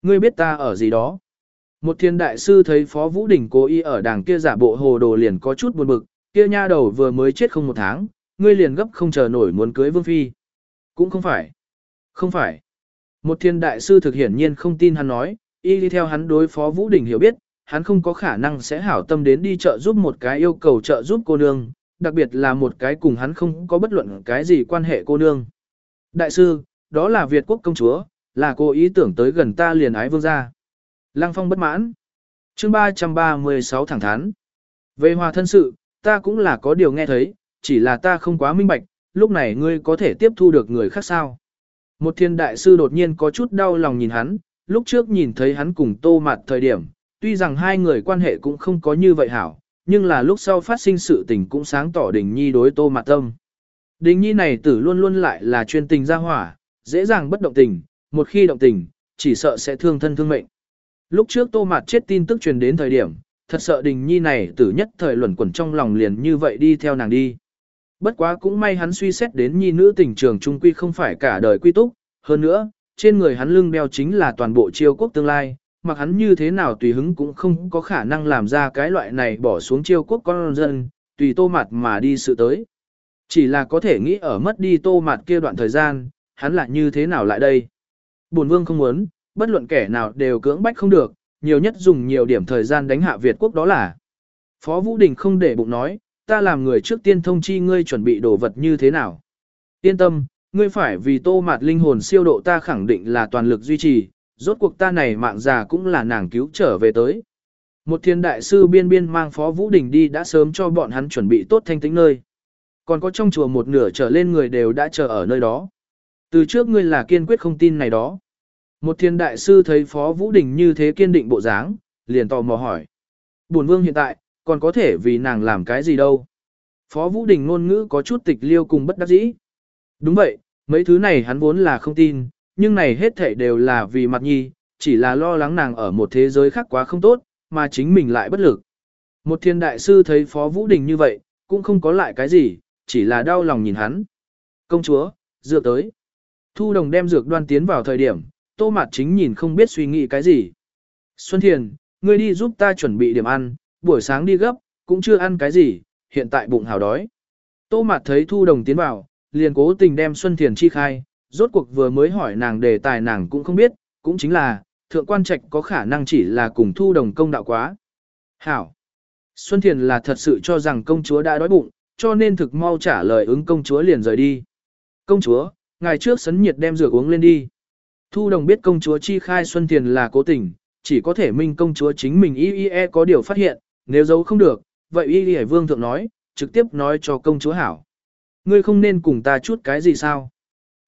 Ngươi biết ta ở gì đó? Một thiên đại sư thấy phó vũ đỉnh cố ý ở đàng kia giả bộ hồ đồ liền có chút buồn bực, kia nha đầu vừa mới chết không một tháng, ngươi liền gấp không chờ nổi muốn cưới vương phi. Cũng không phải. Không phải. Một thiên đại sư thực hiển nhiên không tin hắn nói, y đi theo hắn đối phó Vũ Đình hiểu biết, hắn không có khả năng sẽ hảo tâm đến đi chợ giúp một cái yêu cầu trợ giúp cô nương, đặc biệt là một cái cùng hắn không có bất luận cái gì quan hệ cô nương. Đại sư, đó là Việt quốc công chúa, là cô ý tưởng tới gần ta liền ái vương gia. Lăng phong bất mãn. chương 336 thẳng thắn. Về hòa thân sự, ta cũng là có điều nghe thấy, chỉ là ta không quá minh bạch, lúc này ngươi có thể tiếp thu được người khác sao. Một thiên đại sư đột nhiên có chút đau lòng nhìn hắn, lúc trước nhìn thấy hắn cùng tô mặt thời điểm, tuy rằng hai người quan hệ cũng không có như vậy hảo, nhưng là lúc sau phát sinh sự tình cũng sáng tỏ đình nhi đối tô mặt tâm. Đình nhi này tử luôn luôn lại là chuyên tình ra hỏa, dễ dàng bất động tình, một khi động tình, chỉ sợ sẽ thương thân thương mệnh. Lúc trước tô mặt chết tin tức truyền đến thời điểm, thật sợ đình nhi này tử nhất thời luẩn quẩn trong lòng liền như vậy đi theo nàng đi. Bất quá cũng may hắn suy xét đến nhi nữ tình trường trung quy không phải cả đời quy túc, hơn nữa, trên người hắn lưng đeo chính là toàn bộ chiêu quốc tương lai, mặc hắn như thế nào tùy hứng cũng không có khả năng làm ra cái loại này bỏ xuống chiêu quốc con dân, tùy tô mặt mà đi sự tới. Chỉ là có thể nghĩ ở mất đi tô mặt kia đoạn thời gian, hắn lại như thế nào lại đây. Bổn vương không muốn, bất luận kẻ nào đều cưỡng bách không được, nhiều nhất dùng nhiều điểm thời gian đánh hạ Việt quốc đó là. Phó Vũ Đình không để bụng nói, ta làm người trước tiên thông chi ngươi chuẩn bị đồ vật như thế nào. Yên tâm, ngươi phải vì tô mạt linh hồn siêu độ ta khẳng định là toàn lực duy trì, rốt cuộc ta này mạng già cũng là nàng cứu trở về tới. Một thiên đại sư biên biên mang phó Vũ Đình đi đã sớm cho bọn hắn chuẩn bị tốt thanh tĩnh nơi. Còn có trong chùa một nửa trở lên người đều đã chờ ở nơi đó. Từ trước ngươi là kiên quyết không tin này đó. Một thiên đại sư thấy phó Vũ Đình như thế kiên định bộ dáng, liền tò mò hỏi. Bổn vương hiện tại, còn có thể vì nàng làm cái gì đâu. Phó Vũ Đình ngôn ngữ có chút tịch liêu cùng bất đắc dĩ. Đúng vậy, mấy thứ này hắn vốn là không tin, nhưng này hết thảy đều là vì mặt nhi, chỉ là lo lắng nàng ở một thế giới khác quá không tốt, mà chính mình lại bất lực. Một thiên đại sư thấy Phó Vũ Đình như vậy, cũng không có lại cái gì, chỉ là đau lòng nhìn hắn. Công chúa, dược tới. Thu đồng đem dược đoan tiến vào thời điểm, tô mạt chính nhìn không biết suy nghĩ cái gì. Xuân Thiền, ngươi đi giúp ta chuẩn bị điểm ăn, buổi sáng đi gấp, cũng chưa ăn cái gì, hiện tại bụng hào đói. Tô mạt thấy thu đồng tiến vào, liền cố tình đem Xuân Thiền chi khai, rốt cuộc vừa mới hỏi nàng đề tài nàng cũng không biết, cũng chính là, thượng quan trạch có khả năng chỉ là cùng thu đồng công đạo quá. Hảo! Xuân Thiền là thật sự cho rằng công chúa đã đói bụng, cho nên thực mau trả lời ứng công chúa liền rời đi. Công chúa, ngày trước sấn nhiệt đem rửa uống lên đi. Thu đồng biết công chúa chi khai Xuân Thiền là cố tình, chỉ có thể minh công chúa chính mình y y e có điều phát hiện, nếu giấu không được, vậy y hải vương thượng nói, trực tiếp nói cho công chúa hảo ngươi không nên cùng ta chút cái gì sao?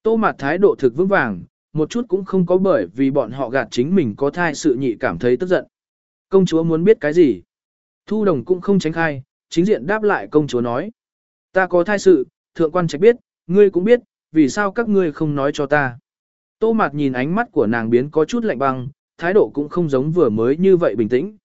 Tô mặt thái độ thực vững vàng, một chút cũng không có bởi vì bọn họ gạt chính mình có thai sự nhị cảm thấy tức giận. Công chúa muốn biết cái gì? Thu đồng cũng không tránh khai, chính diện đáp lại công chúa nói. Ta có thai sự, thượng quan trạch biết, ngươi cũng biết, vì sao các ngươi không nói cho ta. Tô mạt nhìn ánh mắt của nàng biến có chút lạnh băng, thái độ cũng không giống vừa mới như vậy bình tĩnh.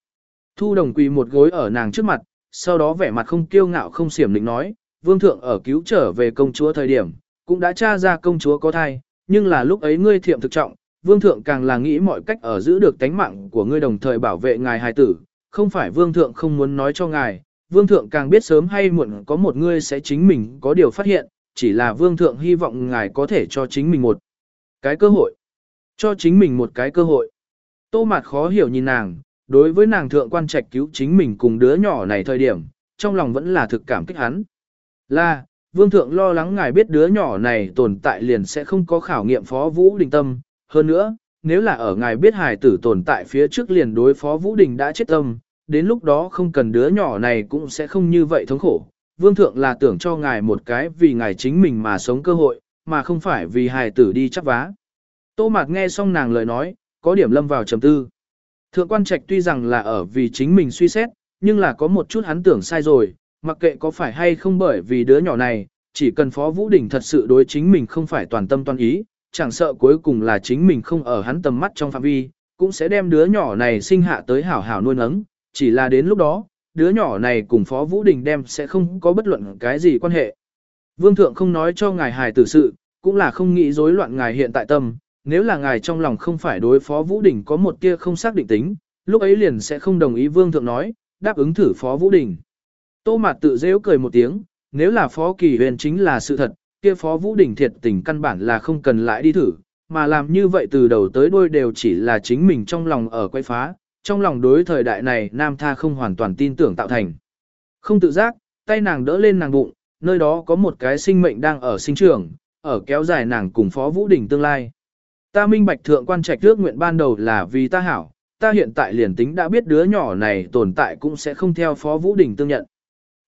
Thu đồng quỳ một gối ở nàng trước mặt, sau đó vẻ mặt không kiêu ngạo không xiểm định nói, vương thượng ở cứu trở về công chúa thời điểm, cũng đã tra ra công chúa có thai, nhưng là lúc ấy ngươi thiệm thực trọng, vương thượng càng là nghĩ mọi cách ở giữ được tánh mạng của ngươi đồng thời bảo vệ ngài hài tử, không phải vương thượng không muốn nói cho ngài, vương thượng càng biết sớm hay muộn có một ngươi sẽ chính mình có điều phát hiện, chỉ là vương thượng hy vọng ngài có thể cho chính mình một cái cơ hội. Cho chính mình một cái cơ hội. Tô Mạt khó hiểu nhìn nàng, đối với nàng thượng quan trạch cứu chính mình cùng đứa nhỏ này thời điểm, trong lòng vẫn là thực cảm kích hắn. Là, vương thượng lo lắng ngài biết đứa nhỏ này tồn tại liền sẽ không có khảo nghiệm phó vũ đình tâm. Hơn nữa, nếu là ở ngài biết hài tử tồn tại phía trước liền đối phó vũ đình đã chết tâm, đến lúc đó không cần đứa nhỏ này cũng sẽ không như vậy thống khổ. Vương thượng là tưởng cho ngài một cái vì ngài chính mình mà sống cơ hội, mà không phải vì hài tử đi chắc vá. Tô Mạc nghe xong nàng lời nói, có điểm lâm vào trầm tư. Thượng quan trạch tuy rằng là ở vì chính mình suy xét, nhưng là có một chút hắn tưởng sai rồi, mặc kệ có phải hay không bởi vì đứa nhỏ này, chỉ cần Phó Vũ Đình thật sự đối chính mình không phải toàn tâm toàn ý, chẳng sợ cuối cùng là chính mình không ở hắn tầm mắt trong phạm vi, cũng sẽ đem đứa nhỏ này sinh hạ tới hảo hảo nuôi nấng, chỉ là đến lúc đó, đứa nhỏ này cùng Phó Vũ Đình đem sẽ không có bất luận cái gì quan hệ. Vương thượng không nói cho ngài hài tử sự, cũng là không nghĩ rối loạn ngài hiện tại tâm, nếu là ngài trong lòng không phải đối phó Vũ Đình có một tia không xác định tính, lúc ấy liền sẽ không đồng ý vương thượng nói, đáp ứng thử phó Vũ Đình. Tô Mạt tự dễ cười một tiếng, nếu là phó kỳ huyền chính là sự thật, kia phó Vũ Đình thiệt tình căn bản là không cần lại đi thử, mà làm như vậy từ đầu tới đuôi đều chỉ là chính mình trong lòng ở quay phá, trong lòng đối thời đại này nam tha không hoàn toàn tin tưởng tạo thành. Không tự giác, tay nàng đỡ lên nàng bụng, nơi đó có một cái sinh mệnh đang ở sinh trưởng, ở kéo dài nàng cùng phó Vũ Đình tương lai. Ta minh bạch thượng quan trạch trước nguyện ban đầu là vì ta hảo, ta hiện tại liền tính đã biết đứa nhỏ này tồn tại cũng sẽ không theo phó Vũ Đình tương nhận.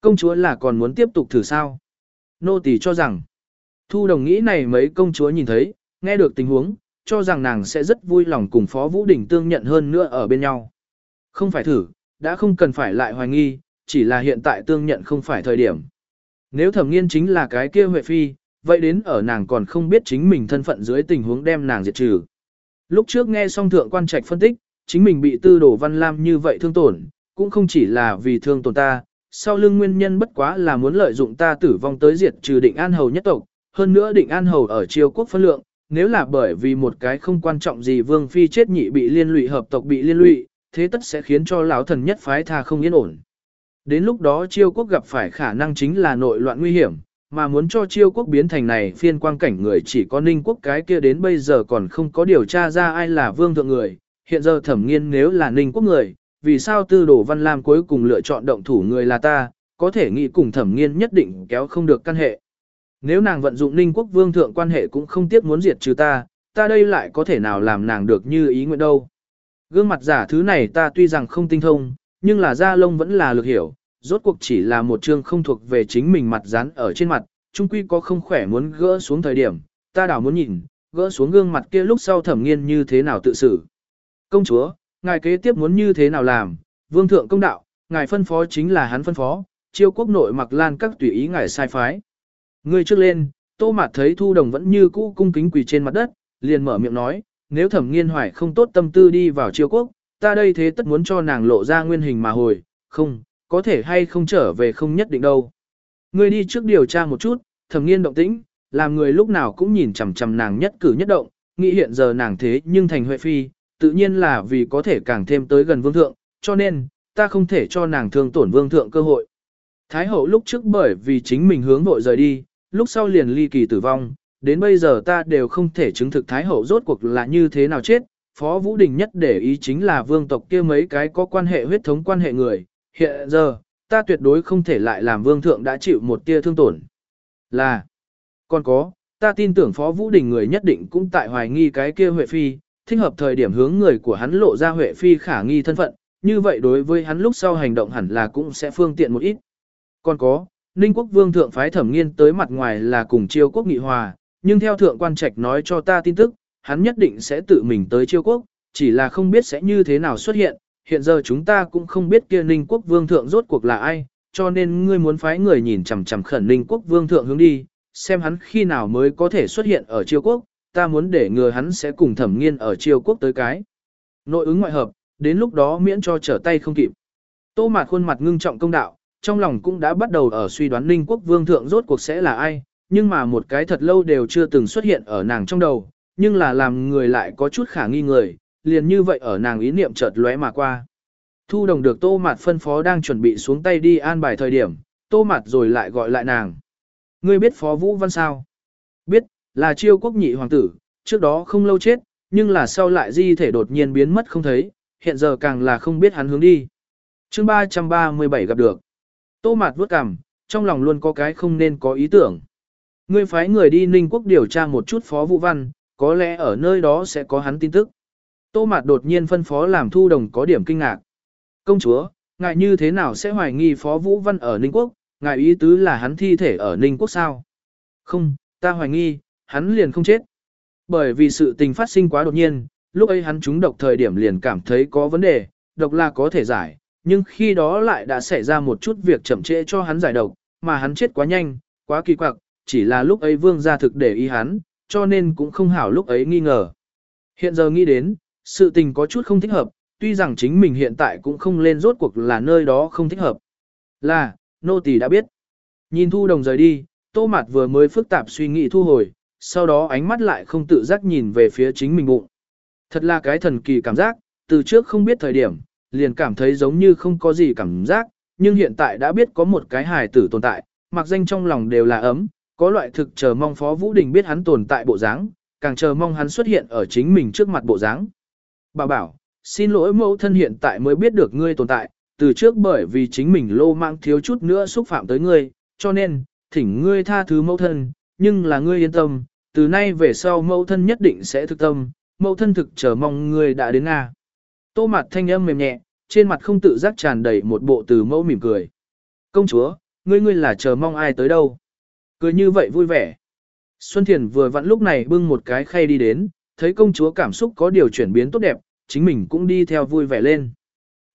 Công chúa là còn muốn tiếp tục thử sao? Nô tỳ cho rằng, thu đồng nghĩ này mấy công chúa nhìn thấy, nghe được tình huống, cho rằng nàng sẽ rất vui lòng cùng phó Vũ Đình tương nhận hơn nữa ở bên nhau. Không phải thử, đã không cần phải lại hoài nghi, chỉ là hiện tại tương nhận không phải thời điểm. Nếu thẩm nghiên chính là cái kia Huệ Phi, vậy đến ở nàng còn không biết chính mình thân phận dưới tình huống đem nàng diệt trừ. Lúc trước nghe xong thượng quan trạch phân tích, chính mình bị tư đồ văn lam như vậy thương tổn, cũng không chỉ là vì thương tổn ta, sau lưng nguyên nhân bất quá là muốn lợi dụng ta tử vong tới diệt trừ định an hầu nhất tộc, hơn nữa định an hầu ở triều quốc phân lượng, nếu là bởi vì một cái không quan trọng gì vương phi chết nhị bị liên lụy hợp tộc bị liên lụy, thế tất sẽ khiến cho lão thần nhất phái tha không yên ổn. Đến lúc đó triều quốc gặp phải khả năng chính là nội loạn nguy hiểm, mà muốn cho chiêu quốc biến thành này phiên quang cảnh người chỉ có ninh quốc cái kia đến bây giờ còn không có điều tra ra ai là vương thượng người, hiện giờ thẩm nghiên nếu là ninh quốc người, vì sao tư đồ văn lam cuối cùng lựa chọn động thủ người là ta, có thể nghĩ cùng thẩm nghiên nhất định kéo không được căn hệ. Nếu nàng vận dụng ninh quốc vương thượng quan hệ cũng không tiếc muốn diệt trừ ta, ta đây lại có thể nào làm nàng được như ý nguyện đâu. Gương mặt giả thứ này ta tuy rằng không tinh thông, nhưng là da lông vẫn là lực hiểu, rốt cuộc chỉ là một chương không thuộc về chính mình mặt dán ở trên mặt, chung quy có không khỏe muốn gỡ xuống thời điểm, ta đảo muốn nhìn, gỡ xuống gương mặt kia lúc sau thẩm nghiên như thế nào tự xử. Công chúa, ngài kế tiếp muốn như thế nào làm, vương thượng công đạo, ngài phân phó chính là hắn phân phó, chiêu quốc nội mặc lan các tùy ý ngài sai phái. Ngươi trước lên, tô mạt thấy thu đồng vẫn như cũ cung kính quỳ trên mặt đất, liền mở miệng nói, nếu thẩm nghiên hoài không tốt tâm tư đi vào chiêu quốc, ta đây thế tất muốn cho nàng lộ ra nguyên hình mà hồi, không, có thể hay không trở về không nhất định đâu. Ngươi đi trước điều tra một chút, Thẩm nghiên động tĩnh, làm người lúc nào cũng nhìn chằm chằm nàng nhất cử nhất động, nghĩ hiện giờ nàng thế nhưng thành huệ phi, tự nhiên là vì có thể càng thêm tới gần vương thượng, cho nên, ta không thể cho nàng thương tổn vương thượng cơ hội. Thái hậu lúc trước bởi vì chính mình hướng vội rời đi, lúc sau liền ly kỳ tử vong, đến bây giờ ta đều không thể chứng thực Thái hậu rốt cuộc là như thế nào chết, Phó Vũ Đình nhất để ý chính là vương tộc kia mấy cái có quan hệ huyết thống quan hệ người, hiện giờ, ta tuyệt đối không thể lại làm vương thượng đã chịu một tia thương tổn. Là, còn có, ta tin tưởng Phó Vũ Đình người nhất định cũng tại hoài nghi cái kia Huệ Phi, thích hợp thời điểm hướng người của hắn lộ ra Huệ Phi khả nghi thân phận, như vậy đối với hắn lúc sau hành động hẳn là cũng sẽ phương tiện một ít. Còn có, Ninh quốc vương thượng phái thẩm nghiên tới mặt ngoài là cùng chiêu quốc nghị hòa, nhưng theo thượng quan trạch nói cho ta tin tức, hắn nhất định sẽ tự mình tới chiêu quốc, chỉ là không biết sẽ như thế nào xuất hiện, hiện giờ chúng ta cũng không biết kia ninh quốc vương thượng rốt cuộc là ai, cho nên ngươi muốn phái người nhìn chằm chằm khẩn ninh quốc vương thượng hướng đi, xem hắn khi nào mới có thể xuất hiện ở triều quốc, ta muốn để ngừa hắn sẽ cùng thẩm nghiên ở triều quốc tới cái. Nội ứng ngoại hợp, đến lúc đó miễn cho trở tay không kịp. Tô mạt khuôn mặt ngưng trọng công đạo, trong lòng cũng đã bắt đầu ở suy đoán ninh quốc vương thượng rốt cuộc sẽ là ai, nhưng mà một cái thật lâu đều chưa từng xuất hiện ở nàng trong đầu, nhưng là làm người lại có chút khả nghi người, liền như vậy ở nàng ý niệm chợt lóe mà qua. Thu đồng được tô mạt phân phó đang chuẩn bị xuống tay đi an bài thời điểm, tô mạt rồi lại gọi lại nàng. Ngươi biết phó vũ văn sao? Biết, là chiêu quốc nhị hoàng tử, trước đó không lâu chết, nhưng là sau lại di thể đột nhiên biến mất không thấy, hiện giờ càng là không biết hắn hướng đi. chương 337 gặp được. Tô mạt vuốt cằm, trong lòng luôn có cái không nên có ý tưởng. Ngươi phái người đi Ninh Quốc điều tra một chút phó vũ văn, có lẽ ở nơi đó sẽ có hắn tin tức. Tô mạt đột nhiên phân phó làm thu đồng có điểm kinh ngạc. Công chúa, ngài như thế nào sẽ hoài nghi phó vũ văn ở Ninh Quốc, ngài ý tứ là hắn thi thể ở Ninh Quốc sao? Không, ta hoài nghi, hắn liền không chết. Bởi vì sự tình phát sinh quá đột nhiên, lúc ấy hắn trúng độc thời điểm liền cảm thấy có vấn đề, độc là có thể giải, nhưng khi đó lại đã xảy ra một chút việc chậm trễ cho hắn giải độc, mà hắn chết quá nhanh, quá kỳ quặc, chỉ là lúc ấy vương gia thực để ý hắn, cho nên cũng không hảo lúc ấy nghi ngờ. Hiện giờ nghĩ đến, sự tình có chút không thích hợp, tuy rằng chính mình hiện tại cũng không lên rốt cuộc là nơi đó không thích hợp. Là, nô tỳ đã biết. Nhìn thu đồng rời đi, tô mặt vừa mới phức tạp suy nghĩ thu hồi, sau đó ánh mắt lại không tự giác nhìn về phía chính mình bụng. Thật là cái thần kỳ cảm giác, từ trước không biết thời điểm, liền cảm thấy giống như không có gì cảm giác, nhưng hiện tại đã biết có một cái hài tử tồn tại, mặc danh trong lòng đều là ấm, có loại thực chờ mong Phó Vũ Đình biết hắn tồn tại bộ dáng, càng chờ mong hắn xuất hiện ở chính mình trước mặt bộ dáng. Bà bảo, xin lỗi mẫu thân hiện tại mới biết được ngươi tồn tại, từ trước bởi vì chính mình lô mang thiếu chút nữa xúc phạm tới ngươi, cho nên, thỉnh ngươi tha thứ mẫu thân, nhưng là ngươi yên tâm, từ nay về sau mẫu thân nhất định sẽ thực tâm, mẫu thân thực chờ mong ngươi đã đến Nga. Tô mặt thanh âm mềm nhẹ, trên mặt không tự giác tràn đầy một bộ từ mẫu mỉm cười. Công chúa, ngươi ngươi là chờ mong ai tới đâu. Cười như vậy vui vẻ. Xuân Thiền vừa vặn lúc này bưng một cái khay đi đến, thấy công chúa cảm xúc có điều chuyển biến tốt đẹp, chính mình cũng đi theo vui vẻ lên.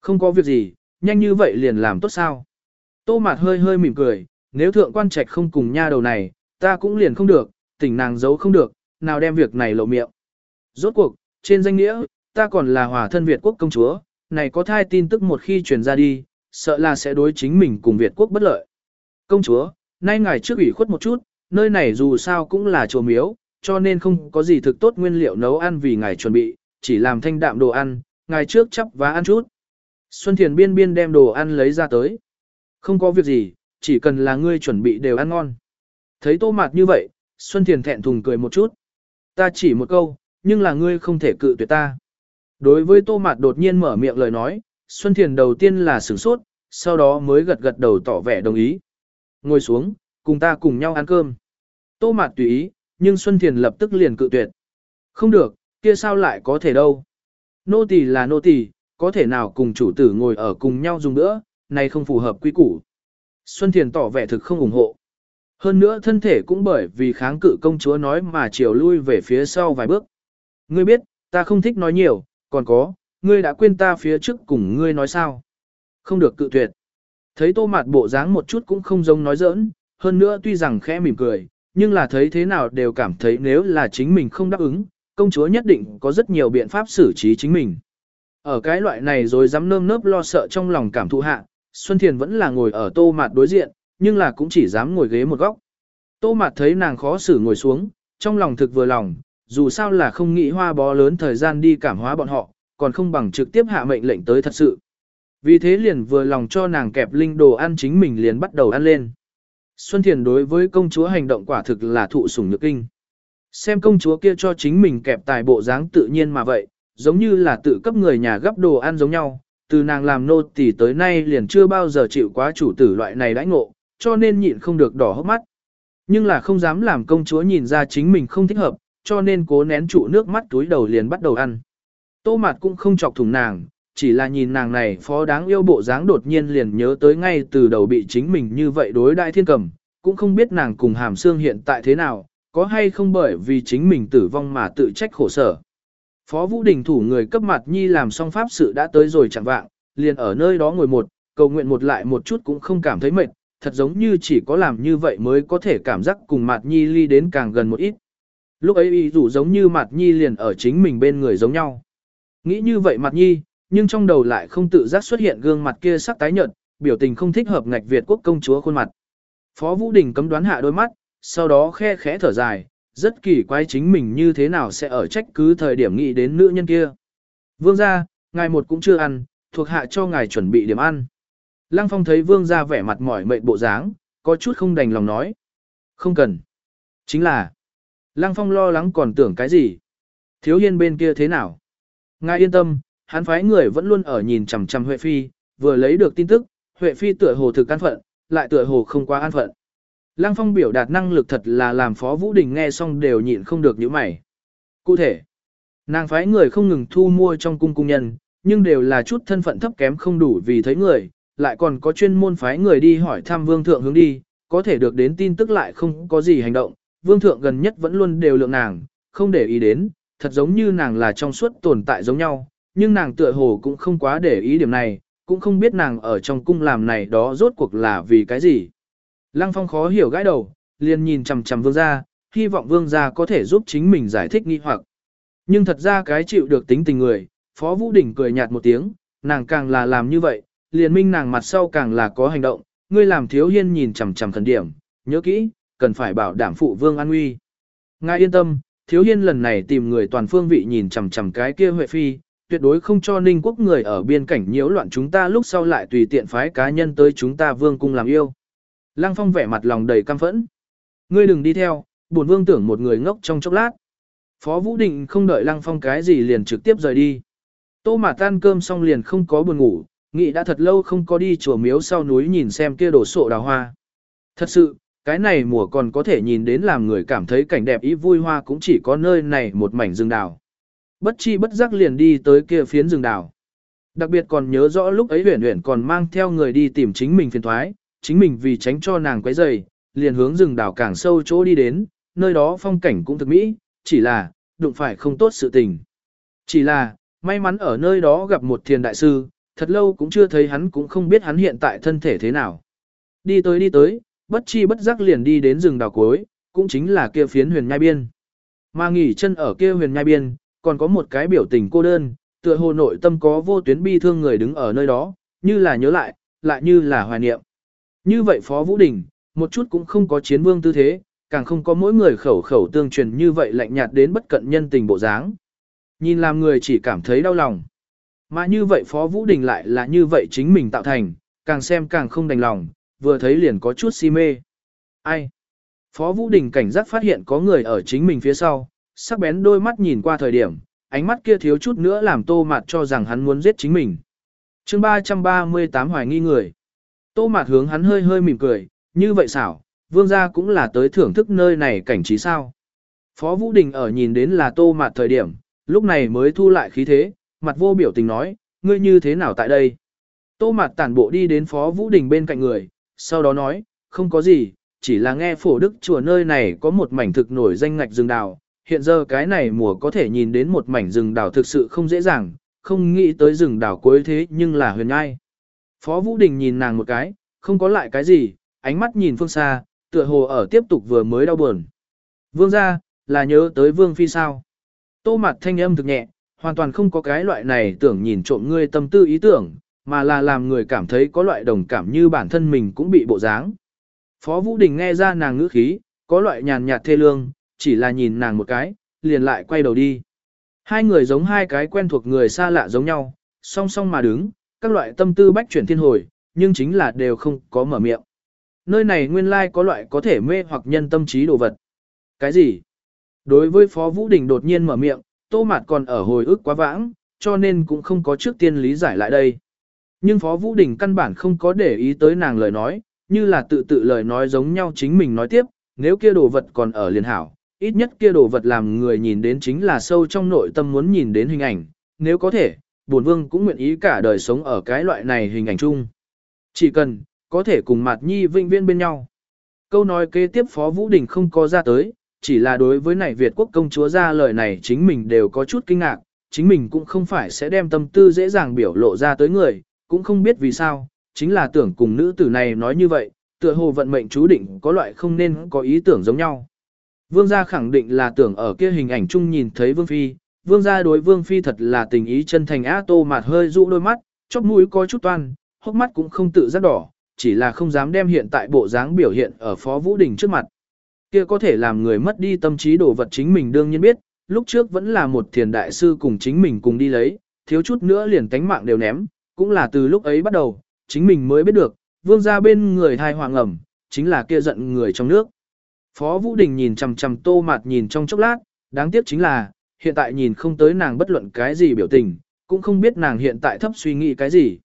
Không có việc gì, nhanh như vậy liền làm tốt sao. Tô Mạt hơi hơi mỉm cười, nếu thượng quan trạch không cùng nha đầu này, ta cũng liền không được, tỉnh nàng giấu không được, nào đem việc này lộ miệng. Rốt cuộc, trên danh nghĩa, ta còn là hòa thân Việt quốc công chúa, này có thai tin tức một khi truyền ra đi, sợ là sẽ đối chính mình cùng Việt quốc bất lợi. Công chúa, nay ngài trước ủy khuất một chút, nơi này dù sao cũng là chùa miếu, cho nên không có gì thực tốt nguyên liệu nấu ăn vì ngài chuẩn bị, chỉ làm thanh đạm đồ ăn, ngày trước chấp và ăn chút. Xuân Thiền biên biên đem đồ ăn lấy ra tới. Không có việc gì, chỉ cần là ngươi chuẩn bị đều ăn ngon. Thấy tô mạt như vậy, Xuân Thiền thẹn thùng cười một chút. Ta chỉ một câu, nhưng là ngươi không thể cự tuyệt ta. Đối với tô mạt đột nhiên mở miệng lời nói, Xuân Thiền đầu tiên là sửng sốt, sau đó mới gật gật đầu tỏ vẻ đồng ý. Ngồi xuống, cùng ta cùng nhau ăn cơm. Tô mạt tùy ý, nhưng Xuân Thiền lập tức liền cự tuyệt. Không được, kia sao lại có thể đâu. Nô tỳ là nô tỳ, có thể nào cùng chủ tử ngồi ở cùng nhau dùng nữa, này không phù hợp quy củ. Xuân Thiền tỏ vẻ thực không ủng hộ. Hơn nữa thân thể cũng bởi vì kháng cự công chúa nói mà chiều lui về phía sau vài bước. Ngươi biết, ta không thích nói nhiều, còn có, ngươi đã quên ta phía trước cùng ngươi nói sao. Không được cự tuyệt. Thấy tô mạt bộ dáng một chút cũng không giống nói giỡn, hơn nữa tuy rằng khẽ mỉm cười, nhưng là thấy thế nào đều cảm thấy nếu là chính mình không đáp ứng, công chúa nhất định có rất nhiều biện pháp xử trí chính mình. Ở cái loại này rồi dám nơm nớp lo sợ trong lòng cảm thụ hạ, Xuân Thiền vẫn là ngồi ở tô mạt đối diện, nhưng là cũng chỉ dám ngồi ghế một góc. Tô mạt thấy nàng khó xử ngồi xuống, trong lòng thực vừa lòng, dù sao là không nghĩ hoa bó lớn thời gian đi cảm hóa bọn họ, còn không bằng trực tiếp hạ mệnh lệnh tới thật sự. Vì thế liền vừa lòng cho nàng kẹp linh đồ ăn chính mình liền bắt đầu ăn lên. Xuân Thiền đối với công chúa hành động quả thực là thụ sủng nhược kinh. Xem công chúa kia cho chính mình kẹp tài bộ dáng tự nhiên mà vậy, giống như là tự cấp người nhà gấp đồ ăn giống nhau, từ nàng làm nô tỳ tới nay liền chưa bao giờ chịu quá chủ tử loại này đãi ngộ, cho nên nhịn không được đỏ hốc mắt. Nhưng là không dám làm công chúa nhìn ra chính mình không thích hợp, cho nên cố nén trụ nước mắt túi đầu liền bắt đầu ăn. Tô mặt cũng không chọc thủng nàng, chỉ là nhìn nàng này phó đáng yêu bộ dáng đột nhiên liền nhớ tới ngay từ đầu bị chính mình như vậy đối đại thiên cầm, cũng không biết nàng cùng hàm xương hiện tại thế nào, có hay không bởi vì chính mình tử vong mà tự trách khổ sở. Phó Vũ Đình thủ người cấp mặt nhi làm xong pháp sự đã tới rồi chẳng vạng, liền ở nơi đó ngồi một, cầu nguyện một lại một chút cũng không cảm thấy mệt, thật giống như chỉ có làm như vậy mới có thể cảm giác cùng mặt Nhi ly đến càng gần một ít. Lúc ấy y rủ giống như mặt Nhi liền ở chính mình bên người giống nhau. Nghĩ như vậy mặt Nhi, nhưng trong đầu lại không tự giác xuất hiện gương mặt kia sắc tái nhợt, biểu tình không thích hợp ngạch Việt quốc công chúa khuôn mặt. Phó Vũ Đình cấm đoán hạ đôi mắt, sau đó khe khẽ thở dài, rất kỳ quái chính mình như thế nào sẽ ở trách cứ thời điểm nghĩ đến nữ nhân kia. Vương gia, ngài một cũng chưa ăn, thuộc hạ cho ngài chuẩn bị điểm ăn. Lăng Phong thấy vương gia vẻ mặt mỏi mệt bộ dáng, có chút không đành lòng nói. Không cần. Chính là, Lăng Phong lo lắng còn tưởng cái gì. Thiếu hiên bên kia thế nào? Ngài yên tâm, hắn phái người vẫn luôn ở nhìn chằm chằm Huệ Phi, vừa lấy được tin tức, Huệ Phi tựa hồ thực an phận, lại tựa hồ không quá an phận. Lăng Phong biểu đạt năng lực thật là làm Phó Vũ Đình nghe xong đều nhịn không được những mày. Cụ thể, nàng phái người không ngừng thu mua trong cung cung nhân, nhưng đều là chút thân phận thấp kém không đủ vì thấy người, lại còn có chuyên môn phái người đi hỏi thăm vương thượng hướng đi, có thể được đến tin tức lại không có gì hành động, vương thượng gần nhất vẫn luôn đều lượng nàng, không để ý đến, thật giống như nàng là trong suốt tồn tại giống nhau, nhưng nàng tựa hồ cũng không quá để ý điểm này, cũng không biết nàng ở trong cung làm này đó rốt cuộc là vì cái gì. Lăng Phong khó hiểu gãi đầu, liền nhìn chằm chằm vương gia, hy vọng vương gia có thể giúp chính mình giải thích nghi hoặc. Nhưng thật ra cái chịu được tính tình người, Phó Vũ Đình cười nhạt một tiếng, nàng càng là làm như vậy, liền minh nàng mặt sau càng là có hành động, ngươi làm thiếu hiên nhìn chằm chằm thần điểm, nhớ kỹ, cần phải bảo đảm phụ vương an nguy. Ngài yên tâm, thiếu hiên lần này tìm người toàn phương vị nhìn chằm chằm cái kia Huệ Phi, tuyệt đối không cho ninh quốc người ở biên cảnh nhiễu loạn chúng ta lúc sau lại tùy tiện phái cá nhân tới chúng ta vương cung làm yêu. Lăng Phong vẻ mặt lòng đầy căm phẫn. Ngươi đừng đi theo, bổn vương tưởng một người ngốc trong chốc lát. Phó Vũ Định không đợi Lăng Phong cái gì liền trực tiếp rời đi. Tô mà tan cơm xong liền không có buồn ngủ, nghĩ đã thật lâu không có đi chùa miếu sau núi nhìn xem kia đổ sộ đào hoa. Thật sự, cái này mùa còn có thể nhìn đến làm người cảm thấy cảnh đẹp ý vui hoa cũng chỉ có nơi này một mảnh rừng đào. Bất chi bất giác liền đi tới kia phiến rừng đào. Đặc biệt còn nhớ rõ lúc ấy huyền huyền còn mang theo người đi tìm chính mình phiền thoái, chính mình vì tránh cho nàng quấy rầy, liền hướng rừng đảo càng sâu chỗ đi đến, nơi đó phong cảnh cũng thực mỹ, chỉ là, đụng phải không tốt sự tình. Chỉ là, may mắn ở nơi đó gặp một thiền đại sư, thật lâu cũng chưa thấy hắn cũng không biết hắn hiện tại thân thể thế nào. Đi tới đi tới, bất chi bất giác liền đi đến rừng đào cuối, cũng chính là kia phiến huyền nhai biên. Mà nghỉ chân ở kia huyền nhai biên, còn có một cái biểu tình cô đơn, tựa hồ nội tâm có vô tuyến bi thương người đứng ở nơi đó, như là nhớ lại, lại như là hoài niệm. Như vậy Phó Vũ Đình, một chút cũng không có chiến vương tư thế, càng không có mỗi người khẩu khẩu tương truyền như vậy lạnh nhạt đến bất cận nhân tình bộ dáng. Nhìn làm người chỉ cảm thấy đau lòng. Mà như vậy Phó Vũ Đình lại là như vậy chính mình tạo thành, càng xem càng không đành lòng, vừa thấy liền có chút si mê. Ai? Phó Vũ Đình cảnh giác phát hiện có người ở chính mình phía sau, sắc bén đôi mắt nhìn qua thời điểm, ánh mắt kia thiếu chút nữa làm tô mạt cho rằng hắn muốn giết chính mình. chương 338 hoài nghi người. Tô mạt hướng hắn hơi hơi mỉm cười, như vậy xảo, vương gia cũng là tới thưởng thức nơi này cảnh trí sao. Phó Vũ Đình ở nhìn đến là tô mạt thời điểm, lúc này mới thu lại khí thế, mặt vô biểu tình nói, ngươi như thế nào tại đây? Tô mạt tản bộ đi đến Phó Vũ Đình bên cạnh người, sau đó nói, không có gì, chỉ là nghe phổ đức chùa nơi này có một mảnh thực nổi danh ngạch rừng đào, hiện giờ cái này mùa có thể nhìn đến một mảnh rừng đào thực sự không dễ dàng, không nghĩ tới rừng đào cuối thế nhưng là huyền ngai. Phó Vũ Đình nhìn nàng một cái, không có lại cái gì, ánh mắt nhìn phương xa, tựa hồ ở tiếp tục vừa mới đau buồn. Vương gia, là nhớ tới Vương Phi sao? Tô mặt thanh âm thực nhẹ, hoàn toàn không có cái loại này tưởng nhìn trộm ngươi tâm tư ý tưởng, mà là làm người cảm thấy có loại đồng cảm như bản thân mình cũng bị bộ dáng. Phó Vũ Đình nghe ra nàng ngữ khí, có loại nhàn nhạt thê lương, chỉ là nhìn nàng một cái, liền lại quay đầu đi. Hai người giống hai cái quen thuộc người xa lạ giống nhau, song song mà đứng, các loại tâm tư bách chuyển thiên hồi, nhưng chính là đều không có mở miệng. Nơi này nguyên lai có loại có thể mê hoặc nhân tâm trí đồ vật. Cái gì? Đối với Phó Vũ Đình đột nhiên mở miệng, Tô Mạt còn ở hồi ức quá vãng, cho nên cũng không có trước tiên lý giải lại đây. Nhưng Phó Vũ Đình căn bản không có để ý tới nàng lời nói, như là tự tự lời nói giống nhau chính mình nói tiếp, nếu kia đồ vật còn ở liền hảo, ít nhất kia đồ vật làm người nhìn đến chính là sâu trong nội tâm muốn nhìn đến hình ảnh, nếu có thể, bổn vương cũng nguyện ý cả đời sống ở cái loại này hình ảnh chung. Chỉ cần, có thể cùng Mạt Nhi vinh viên bên nhau. Câu nói kế tiếp Phó Vũ Đình không có ra tới, chỉ là đối với này Việt quốc công chúa ra lời này chính mình đều có chút kinh ngạc, chính mình cũng không phải sẽ đem tâm tư dễ dàng biểu lộ ra tới người, cũng không biết vì sao, chính là tưởng cùng nữ tử này nói như vậy, tựa hồ vận mệnh chú định có loại không nên có ý tưởng giống nhau. Vương gia khẳng định là tưởng ở kia hình ảnh chung nhìn thấy Vương Phi, Vương gia đối Vương Phi thật là tình ý chân thành á tô mạt hơi dụ đôi mắt, chóp mũi có chút toan, hốc mắt cũng không tự giác đỏ, chỉ là không dám đem hiện tại bộ dáng biểu hiện ở Phó Vũ Đình trước mặt. Kia có thể làm người mất đi tâm trí đồ vật chính mình đương nhiên biết, lúc trước vẫn là một thiền đại sư cùng chính mình cùng đi lấy, thiếu chút nữa liền tánh mạng đều ném, cũng là từ lúc ấy bắt đầu, chính mình mới biết được, vương gia bên người thai hoàng ẩm, chính là kia giận người trong nước. Phó Vũ Đình nhìn chằm chằm tô mạt nhìn trong chốc lát, đáng tiếc chính là, hiện tại nhìn không tới nàng bất luận cái gì biểu tình, cũng không biết nàng hiện tại thấp suy nghĩ cái gì.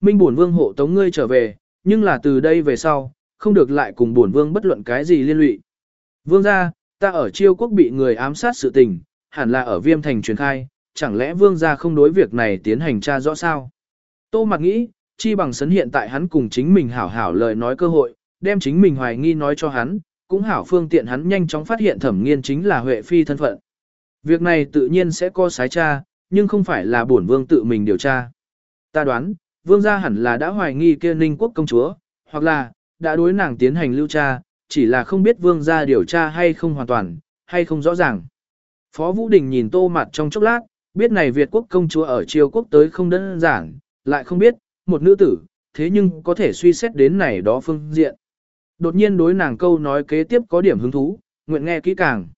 Minh bổn vương hộ tống ngươi trở về, nhưng là từ đây về sau, không được lại cùng bổn vương bất luận cái gì liên lụy. Vương gia, ta ở chiêu quốc bị người ám sát sự tình, hẳn là ở viêm thành truyền khai, chẳng lẽ vương gia không đối việc này tiến hành tra rõ sao? Tô mặt nghĩ, chi bằng sấn hiện tại hắn cùng chính mình hảo hảo lời nói cơ hội, đem chính mình hoài nghi nói cho hắn, cũng hảo phương tiện hắn nhanh chóng phát hiện thẩm nghiên chính là Huệ Phi thân phận. Việc này tự nhiên sẽ có sái tra, nhưng không phải là bổn vương tự mình điều tra. Ta đoán, vương gia hẳn là đã hoài nghi kia ninh quốc công chúa, hoặc là, đã đối nàng tiến hành lưu tra, chỉ là không biết vương gia điều tra hay không hoàn toàn, hay không rõ ràng. Phó Vũ Đình nhìn tô mặt trong chốc lát, biết này Việt quốc công chúa ở triều quốc tới không đơn giản, lại không biết, một nữ tử, thế nhưng có thể suy xét đến này đó phương diện. Đột nhiên đối nàng câu nói kế tiếp có điểm hứng thú, nguyện nghe kỹ càng.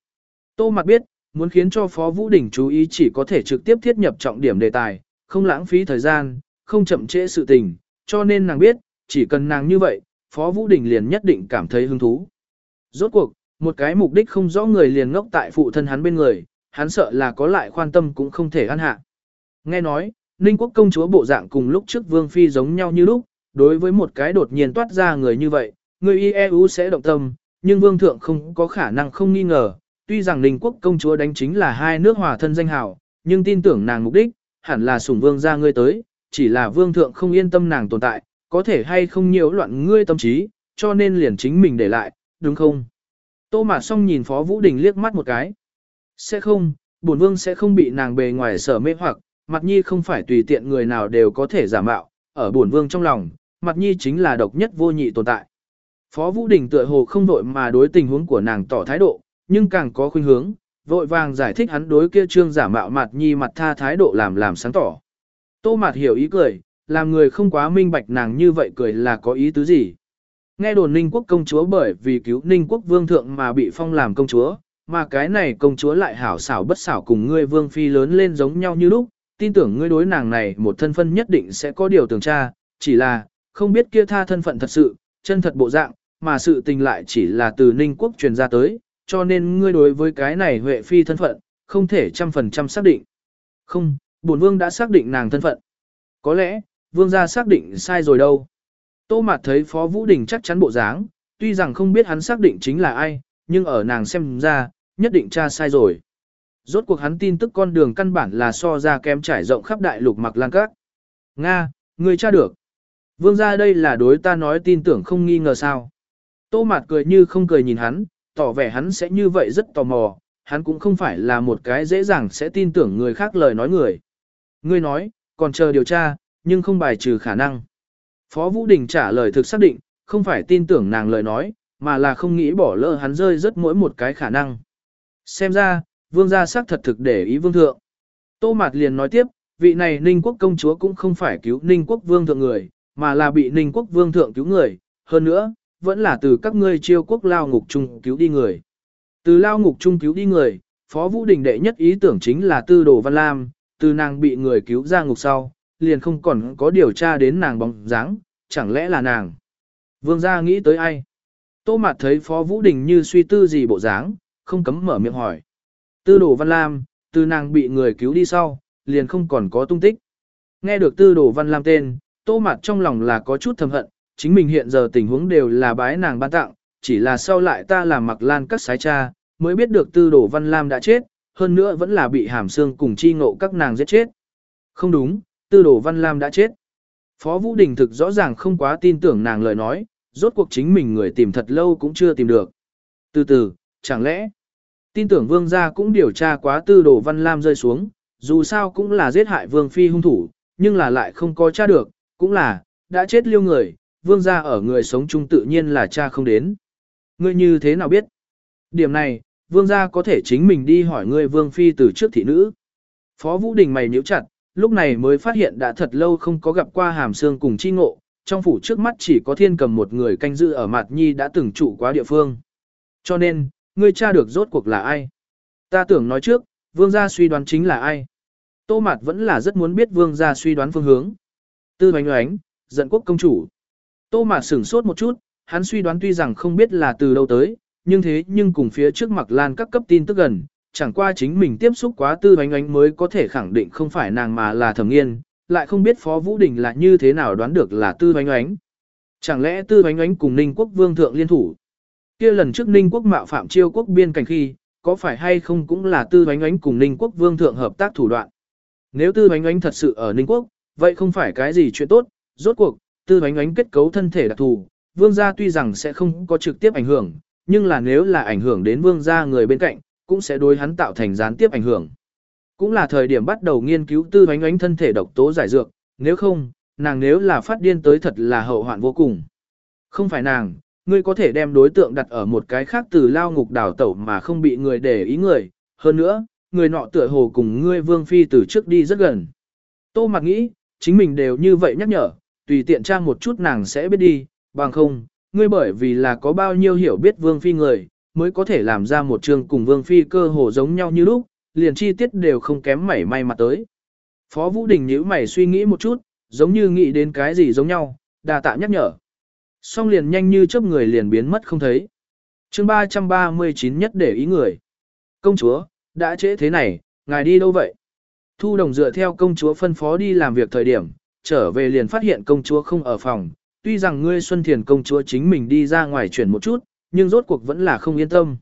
Tô mặt biết, muốn khiến cho Phó Vũ Đình chú ý chỉ có thể trực tiếp thiết nhập trọng điểm đề tài, không lãng phí thời gian, không chậm trễ sự tình, cho nên nàng biết, chỉ cần nàng như vậy, Phó Vũ Đình liền nhất định cảm thấy hứng thú. Rốt cuộc, một cái mục đích không rõ người liền ngốc tại phụ thân hắn bên người, hắn sợ là có lại quan tâm cũng không thể ăn hạ. Nghe nói, Ninh quốc công chúa bộ dạng cùng lúc trước Vương Phi giống nhau như lúc, đối với một cái đột nhiên toát ra người như vậy, người IEU sẽ động tâm, nhưng Vương Thượng không có khả năng không nghi ngờ, tuy rằng Ninh quốc công chúa đánh chính là hai nước hòa thân danh hào, nhưng tin tưởng nàng mục đích, hẳn là sủng Vương ra ngươi tới, chỉ là Vương Thượng không yên tâm nàng tồn tại, có thể hay không nhiễu loạn ngươi tâm trí, cho nên liền chính mình để lại, đúng không? Tô Mạt Song nhìn Phó Vũ Đình liếc mắt một cái. Sẽ không, bổn vương sẽ không bị nàng bề ngoài sở mê hoặc, mặt nhi không phải tùy tiện người nào đều có thể giả mạo, ở bổn vương trong lòng, mặt nhi chính là độc nhất vô nhị tồn tại. Phó Vũ Đình tựa hồ không vội mà đối tình huống của nàng tỏ thái độ, nhưng càng có khuynh hướng, vội vàng giải thích hắn đối kia trương giả mạo mặt nhi mặt tha thái độ làm làm sáng tỏ. Tô Mạt hiểu ý cười, làm người không quá minh bạch nàng như vậy cười là có ý tứ gì. Nghe đồn Ninh quốc công chúa bởi vì cứu Ninh quốc vương thượng mà bị phong làm công chúa, mà cái này công chúa lại hảo xảo bất xảo cùng ngươi vương phi lớn lên giống nhau như lúc, tin tưởng ngươi đối nàng này một thân phân nhất định sẽ có điều tưởng tra, chỉ là, không biết kia tha thân phận thật sự, chân thật bộ dạng, mà sự tình lại chỉ là từ Ninh quốc truyền ra tới, cho nên ngươi đối với cái này Huệ phi thân phận, không thể trăm phần trăm xác định. Không, bổn vương đã xác định nàng thân phận. Có lẽ, vương gia xác định sai rồi đâu. Tô Mạt thấy Phó Vũ Đình chắc chắn bộ dáng, tuy rằng không biết hắn xác định chính là ai, nhưng ở nàng xem ra, nhất định cha sai rồi. Rốt cuộc hắn tin tức con đường căn bản là so ra kém trải rộng khắp đại lục mặc lan các. Nga, người cha được. Vương gia đây là đối ta nói tin tưởng không nghi ngờ sao. Tô Mạt cười như không cười nhìn hắn, tỏ vẻ hắn sẽ như vậy rất tò mò, hắn cũng không phải là một cái dễ dàng sẽ tin tưởng người khác lời nói người. Ngươi nói, còn chờ điều tra, nhưng không bài trừ khả năng. Phó Vũ Đình trả lời thực xác định, không phải tin tưởng nàng lời nói, mà là không nghĩ bỏ lỡ hắn rơi rất mỗi một cái khả năng. Xem ra, vương gia xác thật thực để ý vương thượng. Tô Mạt liền nói tiếp, vị này Ninh quốc công chúa cũng không phải cứu Ninh quốc vương thượng người, mà là bị Ninh quốc vương thượng cứu người, hơn nữa, vẫn là từ các ngươi chiêu quốc lao ngục trung cứu đi người. Từ lao ngục trung cứu đi người, Phó Vũ Đình đệ nhất ý tưởng chính là tư đồ Văn Lam, từ nàng bị người cứu ra ngục sau, liền không còn có điều tra đến nàng bóng dáng, chẳng lẽ là nàng. Vương gia nghĩ tới ai? Tô Mạt thấy Phó Vũ Đình như suy tư gì bộ dáng, không cấm mở miệng hỏi. Tư đồ Văn Lam, từ nàng bị người cứu đi sau, liền không còn có tung tích. Nghe được tư đồ Văn Lam tên, Tô Mạt trong lòng là có chút thầm hận, chính mình hiện giờ tình huống đều là bái nàng ban tặng, chỉ là sau lại ta làm mặc lan các sái cha, mới biết được tư đổ Văn Lam đã chết, hơn nữa vẫn là bị hàm xương cùng chi ngộ các nàng giết chết. Không đúng, tư đổ Văn Lam đã chết. Phó Vũ Đình thực rõ ràng không quá tin tưởng nàng lời nói, rốt cuộc chính mình người tìm thật lâu cũng chưa tìm được. Từ từ, chẳng lẽ, tin tưởng vương gia cũng điều tra quá tư đồ Văn Lam rơi xuống, dù sao cũng là giết hại vương phi hung thủ, nhưng là lại không có tra được, cũng là, đã chết liêu người, vương gia ở người sống chung tự nhiên là cha không đến. Ngươi như thế nào biết? Điểm này, vương gia có thể chính mình đi hỏi ngươi vương phi từ trước thị nữ. Phó Vũ Đình mày nhíu chặt, lúc này mới phát hiện đã thật lâu không có gặp qua hàm xương cùng chi ngộ, trong phủ trước mắt chỉ có thiên cầm một người canh giữ ở mặt nhi đã từng trụ quá địa phương. Cho nên, ngươi cha được rốt cuộc là ai? Ta tưởng nói trước, vương gia suy đoán chính là ai? Tô Mạt vẫn là rất muốn biết vương gia suy đoán phương hướng. Tư Hoánh oánh, giận quốc công chủ. Tô Mạt sửng sốt một chút, hắn suy đoán tuy rằng không biết là từ đâu tới, nhưng thế nhưng cùng phía trước mặt lan các cấp tin tức gần, chẳng qua chính mình tiếp xúc quá tư oánh oánh mới có thể khẳng định không phải nàng mà là thẩm nghiên, lại không biết Phó Vũ Đình là như thế nào đoán được là tư oánh oánh. Chẳng lẽ tư oánh oánh cùng Ninh quốc vương thượng liên thủ? kia lần trước Ninh quốc mạo phạm chiêu quốc biên cảnh khi, có phải hay không cũng là tư oánh oánh cùng Ninh quốc vương thượng hợp tác thủ đoạn? Nếu tư oánh oánh thật sự ở Ninh quốc, vậy không phải cái gì chuyện tốt, rốt cuộc, tư ánh ánh kết cấu thân thể đặc thù, vương gia tuy rằng sẽ không có trực tiếp ảnh hưởng, nhưng là nếu là ảnh hưởng đến vương gia người bên cạnh, cũng sẽ đối hắn tạo thành gián tiếp ảnh hưởng. Cũng là thời điểm bắt đầu nghiên cứu tư ánh ánh thân thể độc tố giải dược, nếu không, nàng nếu là phát điên tới thật là hậu hoạn vô cùng. Không phải nàng, ngươi có thể đem đối tượng đặt ở một cái khác từ lao ngục đảo tẩu mà không bị người để ý người, hơn nữa, người nọ tựa hồ cùng ngươi vương phi từ trước đi rất gần. Tô mặc nghĩ, chính mình đều như vậy nhắc nhở, tùy tiện trang một chút nàng sẽ biết đi, bằng không, ngươi bởi vì là có bao nhiêu hiểu biết vương phi người, mới có thể làm ra một trường cùng vương phi cơ hồ giống nhau như lúc, liền chi tiết đều không kém mảy may mà tới. Phó Vũ Đình nhíu mày suy nghĩ một chút, giống như nghĩ đến cái gì giống nhau, đà tạ nhắc nhở. Xong liền nhanh như chớp người liền biến mất không thấy. chương 339 nhất để ý người. Công chúa, đã trễ thế này, ngài đi đâu vậy? Thu đồng dựa theo công chúa phân phó đi làm việc thời điểm, trở về liền phát hiện công chúa không ở phòng. Tuy rằng ngươi Xuân Thiền công chúa chính mình đi ra ngoài chuyển một chút, nhưng rốt cuộc vẫn là không yên tâm.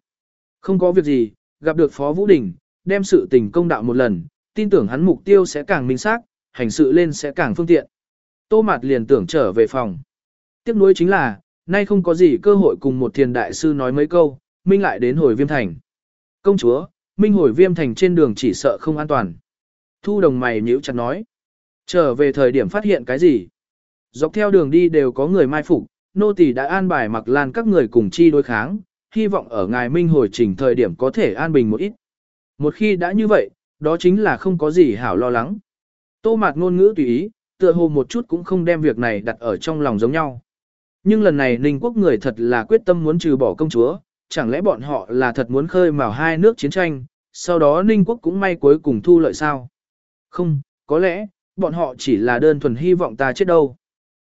Không có việc gì, gặp được Phó Vũ Đình, đem sự tình công đạo một lần, tin tưởng hắn mục tiêu sẽ càng minh xác, hành sự lên sẽ càng phương tiện. Tô Mạt liền tưởng trở về phòng. Tiếc nuối chính là, nay không có gì cơ hội cùng một thiền đại sư nói mấy câu, Minh lại đến hồi viêm thành. Công chúa, Minh hồi viêm thành trên đường chỉ sợ không an toàn. Thu đồng mày nhíu chặt nói. Trở về thời điểm phát hiện cái gì? Dọc theo đường đi đều có người mai phục, nô tỳ đã an bài mặc lan các người cùng chi đối kháng, hy vọng ở ngài Minh hồi trình thời điểm có thể an bình một ít. Một khi đã như vậy, đó chính là không có gì hảo lo lắng. Tô mạt ngôn ngữ tùy ý, tựa hồ một chút cũng không đem việc này đặt ở trong lòng giống nhau. Nhưng lần này Ninh quốc người thật là quyết tâm muốn trừ bỏ công chúa, chẳng lẽ bọn họ là thật muốn khơi mào hai nước chiến tranh, sau đó Ninh quốc cũng may cuối cùng thu lợi sao? Không, có lẽ, bọn họ chỉ là đơn thuần hy vọng ta chết đâu.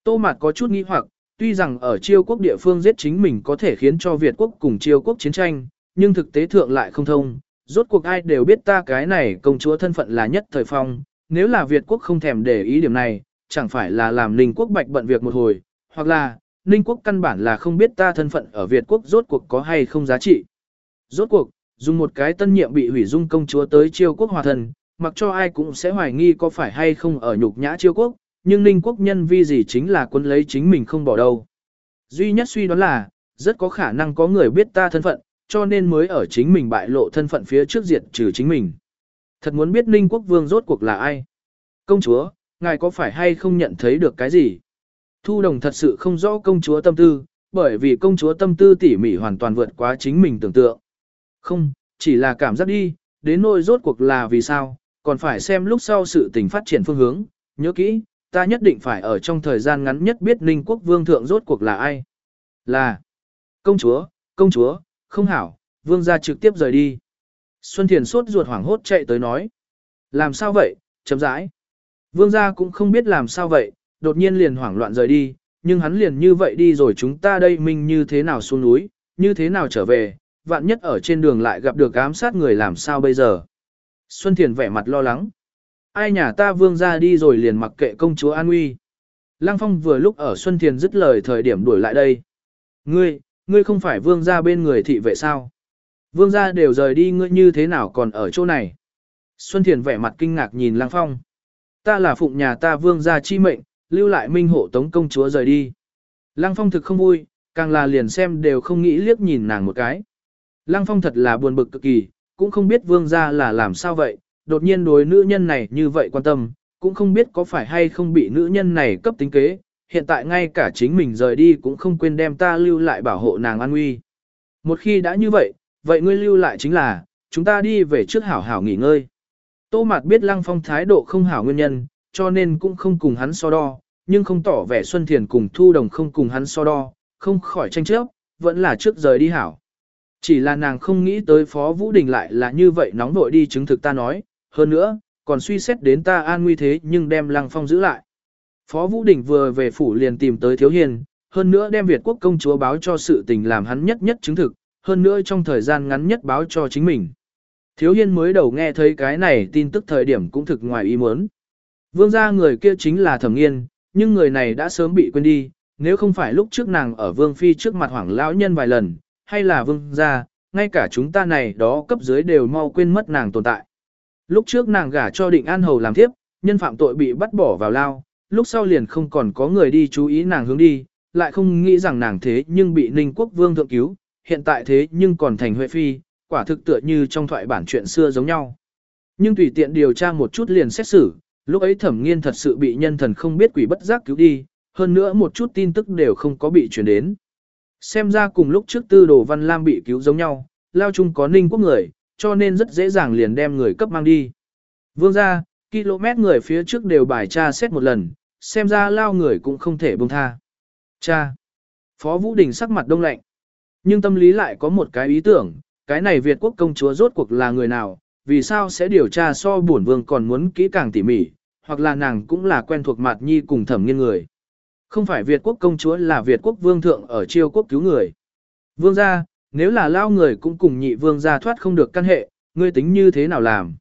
Tô Mạt có chút nghi hoặc, tuy rằng ở chiêu quốc địa phương giết chính mình có thể khiến cho Việt quốc cùng chiêu quốc chiến tranh, nhưng thực tế thượng lại không thông. Rốt cuộc ai đều biết ta cái này công chúa thân phận là nhất thời phong, nếu là Việt quốc không thèm để ý điểm này, chẳng phải là làm Ninh quốc bạch bận việc một hồi, hoặc là, Ninh quốc căn bản là không biết ta thân phận ở Việt quốc rốt cuộc có hay không giá trị. Rốt cuộc, dùng một cái tân nhiệm bị hủy dung công chúa tới chiêu quốc hòa thần, mặc cho ai cũng sẽ hoài nghi có phải hay không ở nhục nhã chiêu quốc, nhưng Ninh quốc nhân vi gì chính là quân lấy chính mình không bỏ đâu. Duy nhất suy đoán là, rất có khả năng có người biết ta thân phận, cho nên mới ở chính mình bại lộ thân phận phía trước diệt trừ chính mình. Thật muốn biết Ninh quốc vương rốt cuộc là ai. Công chúa, ngài có phải hay không nhận thấy được cái gì? Thu đồng thật sự không rõ công chúa tâm tư, bởi vì công chúa tâm tư tỉ mỉ hoàn toàn vượt quá chính mình tưởng tượng. Không, chỉ là cảm giác đi, đến nỗi rốt cuộc là vì sao, còn phải xem lúc sau sự tình phát triển phương hướng. Nhớ kỹ, ta nhất định phải ở trong thời gian ngắn nhất biết Ninh quốc vương thượng rốt cuộc là ai. Là công chúa, công chúa, không hảo, vương gia trực tiếp rời đi. Xuân Thiền sốt ruột hoảng hốt chạy tới nói. Làm sao vậy, chấm rãi. Vương gia cũng không biết làm sao vậy, đột nhiên liền hoảng loạn rời đi, nhưng hắn liền như vậy đi rồi chúng ta đây mình như thế nào xuống núi, như thế nào trở về, vạn nhất ở trên đường lại gặp được ám sát người làm sao bây giờ. Xuân Thiền vẻ mặt lo lắng. Ai nhà ta vương gia đi rồi liền mặc kệ công chúa an nguy. Lăng Phong vừa lúc ở Xuân Thiền dứt lời thời điểm đuổi lại đây. Ngươi, ngươi không phải vương gia bên người thị vệ sao? Vương gia đều rời đi ngươi như thế nào còn ở chỗ này? Xuân Thiền vẻ mặt kinh ngạc nhìn Lăng Phong. Ta là phụng nhà ta vương gia chi mệnh, lưu lại minh hộ tống công chúa rời đi. Lăng Phong thực không vui, càng là liền xem đều không nghĩ liếc nhìn nàng một cái. Lăng Phong thật là buồn bực cực kỳ, cũng không biết vương gia là làm sao vậy, đột nhiên đối nữ nhân này như vậy quan tâm, cũng không biết có phải hay không bị nữ nhân này cấp tính kế, hiện tại ngay cả chính mình rời đi cũng không quên đem ta lưu lại bảo hộ nàng an nguy. Một khi đã như vậy, vậy ngươi lưu lại chính là, chúng ta đi về trước hảo hảo nghỉ ngơi. Tô Mạt biết Lăng Phong thái độ không hảo nguyên nhân, cho nên cũng không cùng hắn so đo, nhưng không tỏ vẻ Xuân Thiền cùng Thu Đồng không cùng hắn so đo, không khỏi tranh chấp, vẫn là trước rời đi hảo. Chỉ là nàng không nghĩ tới Phó Vũ Đình lại là như vậy nóng vội đi chứng thực ta nói, hơn nữa, còn suy xét đến ta an nguy thế nhưng đem Lăng Phong giữ lại. Phó Vũ Đình vừa về phủ liền tìm tới Thiếu Hiền, hơn nữa đem Việt quốc công chúa báo cho sự tình làm hắn nhất nhất chứng thực, hơn nữa trong thời gian ngắn nhất báo cho chính mình. Thiếu Hiên mới đầu nghe thấy cái này tin tức thời điểm cũng thực ngoài ý muốn. Vương gia người kia chính là thẩm nghiên, nhưng người này đã sớm bị quên đi, nếu không phải lúc trước nàng ở vương phi trước mặt hoảng lão nhân vài lần, hay là vương gia, ngay cả chúng ta này đó cấp dưới đều mau quên mất nàng tồn tại. Lúc trước nàng gả cho định an hầu làm thiếp, nhân phạm tội bị bắt bỏ vào lao, lúc sau liền không còn có người đi chú ý nàng hướng đi, lại không nghĩ rằng nàng thế nhưng bị ninh quốc vương thượng cứu, hiện tại thế nhưng còn thành huệ phi, quả thực tựa như trong thoại bản chuyện xưa giống nhau. Nhưng tùy tiện điều tra một chút liền xét xử, lúc ấy thẩm nghiên thật sự bị nhân thần không biết quỷ bất giác cứu đi, hơn nữa một chút tin tức đều không có bị truyền đến. Xem ra cùng lúc trước tư đồ văn lam bị cứu giống nhau, lao chung có ninh quốc người, cho nên rất dễ dàng liền đem người cấp mang đi. Vương ra, km người phía trước đều bài tra xét một lần, xem ra lao người cũng không thể buông tha. Cha! Phó Vũ Đình sắc mặt đông lạnh. Nhưng tâm lý lại có một cái ý tưởng, cái này Việt quốc công chúa rốt cuộc là người nào, vì sao sẽ điều tra so bổn vương còn muốn kỹ càng tỉ mỉ, hoặc là nàng cũng là quen thuộc mặt nhi cùng thẩm nghiên người. Không phải Việt quốc công chúa là Việt quốc vương thượng ở triều quốc cứu người. Vương gia, nếu là lao người cũng cùng nhị vương gia thoát không được căn hệ, ngươi tính như thế nào làm?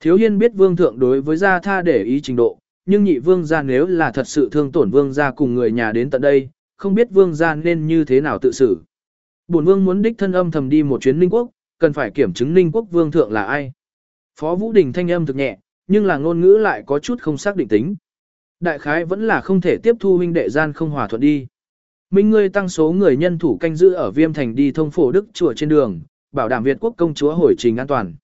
Thiếu hiên biết vương thượng đối với gia tha để ý trình độ, nhưng nhị vương gia nếu là thật sự thương tổn vương gia cùng người nhà đến tận đây, không biết vương gia nên như thế nào tự xử. Bổn vương muốn đích thân âm thầm đi một chuyến Ninh Quốc, cần phải kiểm chứng Ninh Quốc vương thượng là ai. Phó Vũ Đình thanh âm thực nhẹ, nhưng là ngôn ngữ lại có chút không xác định tính. Đại khái vẫn là không thể tiếp thu huynh đệ gian không hòa thuận đi. Minh ngươi tăng số người nhân thủ canh giữ ở Viêm Thành đi thông phổ đức chùa trên đường, bảo đảm Việt quốc công chúa hồi trình an toàn.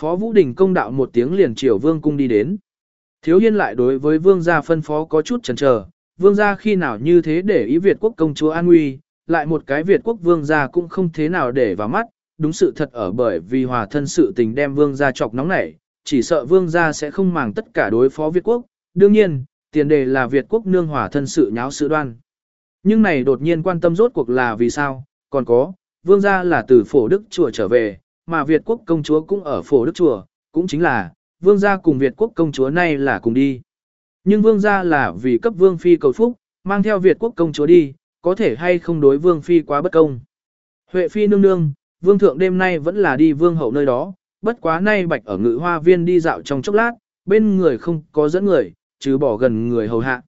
Phó Vũ Đình công đạo một tiếng liền chiều vương cung đi đến. Thiếu hiên lại đối với vương gia phân phó có chút chần chờ, vương gia khi nào như thế để ý Việt quốc công chúa an nguy, lại một cái Việt quốc vương gia cũng không thế nào để vào mắt, đúng sự thật ở bởi vì hòa thân sự tình đem vương gia chọc nóng nảy, chỉ sợ vương gia sẽ không màng tất cả đối phó Việt quốc, đương nhiên, tiền đề là Việt quốc nương hòa thân sự nháo sự đoan. Nhưng này đột nhiên quan tâm rốt cuộc là vì sao, còn có, vương gia là từ phổ đức chùa trở về, mà Việt quốc công chúa cũng ở phổ đức chùa, cũng chính là, vương gia cùng Việt quốc công chúa nay là cùng đi. Nhưng vương gia là vì cấp vương phi cầu phúc, mang theo Việt quốc công chúa đi, có thể hay không đối vương phi quá bất công. Huệ phi nương nương, vương thượng đêm nay vẫn là đi vương hậu nơi đó, bất quá nay bạch ở ngự hoa viên đi dạo trong chốc lát, bên người không có dẫn người, trừ bỏ gần người hầu hạ.